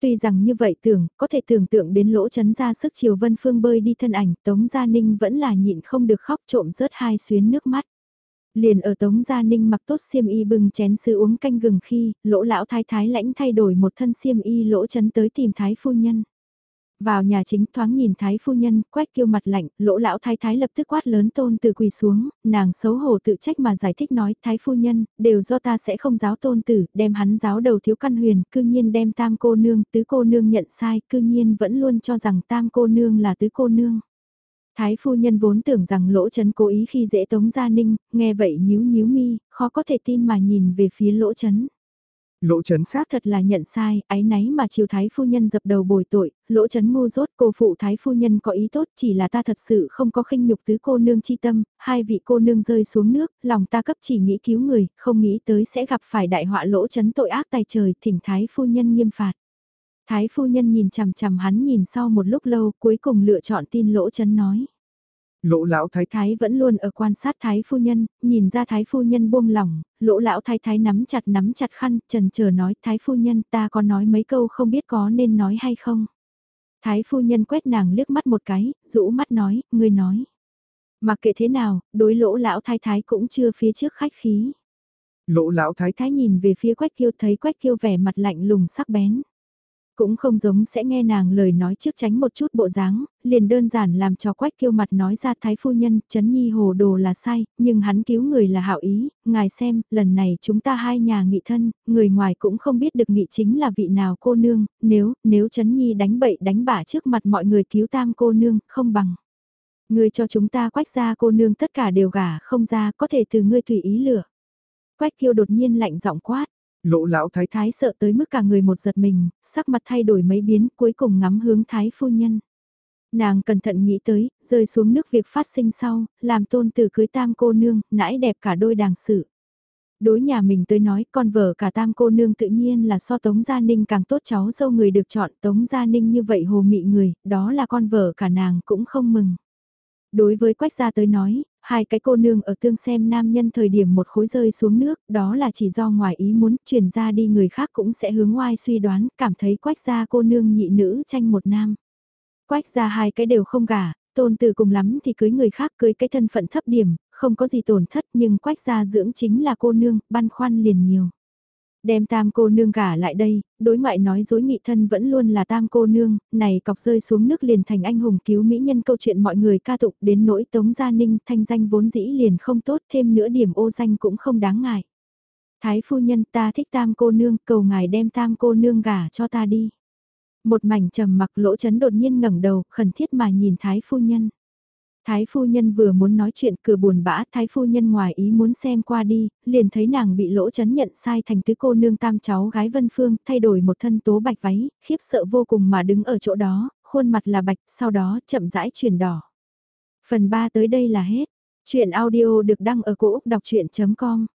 Tuy rằng như vậy tưởng, có thể tưởng tượng đến lỗ chấn ra sức chiều vân phương bơi đi thân ảnh, Tống Gia Ninh vẫn là nhịn không được khóc trộm rớt hai xuyến nước mắt. Liền ở Tống Gia Ninh mặc tốt xiêm y bưng chén sứ uống canh gừng khi, lỗ lão thái thái lãnh thay đổi một thân xiêm y lỗ chấn tới tìm thái phu nhân. Vào nhà chính thoáng nhìn thái phu nhân, quét kêu mặt lạnh, lỗ lão thái thái lập tức quát lớn tôn từ quỳ xuống, nàng xấu hổ tự trách mà giải thích nói, thái phu nhân, đều do ta sẽ không giáo tôn tử, đem hắn giáo đầu thiếu căn huyền, cư nhiên đem tam cô nương, tứ cô nương nhận sai, cư nhiên vẫn luôn cho rằng tam cô nương là tứ cô nương. Thái phu nhân vốn tưởng rằng lỗ chấn cố ý khi dễ tống gia ninh, nghe vậy nhíu nhíu mi, khó có thể tin mà nhìn về phía lỗ chấn. Lỗ chấn sát thật là nhận sai, ái náy mà chiều thái phu nhân dập đầu bồi tội, lỗ chấn ngu rốt cô phụ thái phu nhân có ý tốt chỉ là ta thật sự không có khinh nhục tứ cô nương chi tâm, hai vị cô nương rơi xuống nước, lòng ta cấp chỉ nghĩ cứu người, không nghĩ tới sẽ gặp phải đại họa lỗ chấn tội ác tài trời, thỉnh thái phu nhân nghiêm phạt. Thái phu nhân nhìn chằm chằm hắn nhìn sau một lúc lâu cuối cùng lựa chọn tin lỗ chấn nói. Lỗ lão thái thái vẫn luôn ở quan sát thái phu nhân, nhìn ra thái phu nhân buông lỏng, lỗ lão thái thái nắm chặt nắm chặt khăn, trần chờ nói thái phu nhân ta có nói mấy câu không biết có nên nói hay không. Thái phu nhân quét nàng liếc mắt một cái, rũ mắt nói, ngươi nói. Mặc kệ thế nào, đối lỗ lão thái thái cũng chưa phía trước khách khí. Lỗ lão thái thái nhìn về phía quách kiêu thấy quách kiêu vẻ mặt lạnh lùng sắc bén. Cũng không giống sẽ nghe nàng lời nói trước tránh một chút bộ dáng, liền đơn giản làm cho quách kiêu mặt nói ra thái phu nhân, chấn nhi hồ đồ là sai, nhưng hắn cứu người là hảo ý, ngài xem, lần này chúng ta hai nhà nghị thân, người ngoài cũng không biết được nghị chính là vị nào cô nương, nếu, nếu chấn nhi đánh bậy đánh bả trước mặt mọi người cứu tam cô nương, không bằng. Ngươi cho chúng ta quách ra cô nương tất cả đều gả không ra, có thể từ ngươi tùy ý lửa. Quách kiêu đột nhiên lạnh giọng quát. Lỗ lão thái thái sợ tới mức cả người một giật mình, sắc mặt thay đổi mấy biến cuối cùng ngắm hướng thái phu nhân. Nàng cẩn thận nghĩ tới, rơi xuống nước việc phát sinh sau, làm tôn tử cưới tam cô nương, nãi đẹp cả đôi đàng sự. Đối nhà mình tới nói con vợ cả tam cô nương tự nhiên là so Tống Gia Ninh càng tốt cháu dâu người được chọn Tống Gia Ninh như vậy hồ mị người, đó là con vợ cả nàng cũng không mừng. Đối với Quách gia tới nói, hai cái cô nương ở tương xem nam nhân thời điểm một khối rơi xuống nước, đó là chỉ do ngoài ý muốn truyền ra đi người khác cũng sẽ hướng ngoài suy đoán, cảm thấy Quách gia cô nương nhị nữ tranh một nam. Quách gia hai cái đều không gả, tôn từ cùng lắm thì cưới người khác cưới cái thân phận thấp điểm, không có gì tổn thất nhưng quách gia dưỡng chính là cô nương, băn khoăn liền nhiều. Đem tam cô nương gả lại đây, đối ngoại nói dối nghị thân vẫn luôn là tam cô nương, này cọc rơi xuống nước liền thành anh hùng cứu mỹ nhân câu chuyện mọi người ca tụng đến nỗi tống gia ninh thanh danh vốn dĩ liền không tốt thêm nữa điểm ô danh cũng không đáng ngại. Thái phu nhân ta thích tam cô nương, cầu ngài đem tam cô nương gả cho ta đi. Một mảnh trầm mặc lỗ chấn đột nhiên ngẩng đầu, khẩn thiết mà nhìn thái phu nhân. Thái phu nhân vừa muốn nói chuyện cửa buồn bã, thái phu nhân ngoài ý muốn xem qua đi, liền thấy nàng bị lỗ chấn nhận sai thành tứ cô nương tam cháu gái Vân Phương, thay đổi một thân tố bạch váy, khiếp sợ vô cùng mà đứng ở chỗ đó, khuôn mặt là bạch, sau đó chậm rãi chuyển đỏ. Phần 3 tới đây là hết. Chuyện audio được đăng ở cổ Úc đọc chuyện.com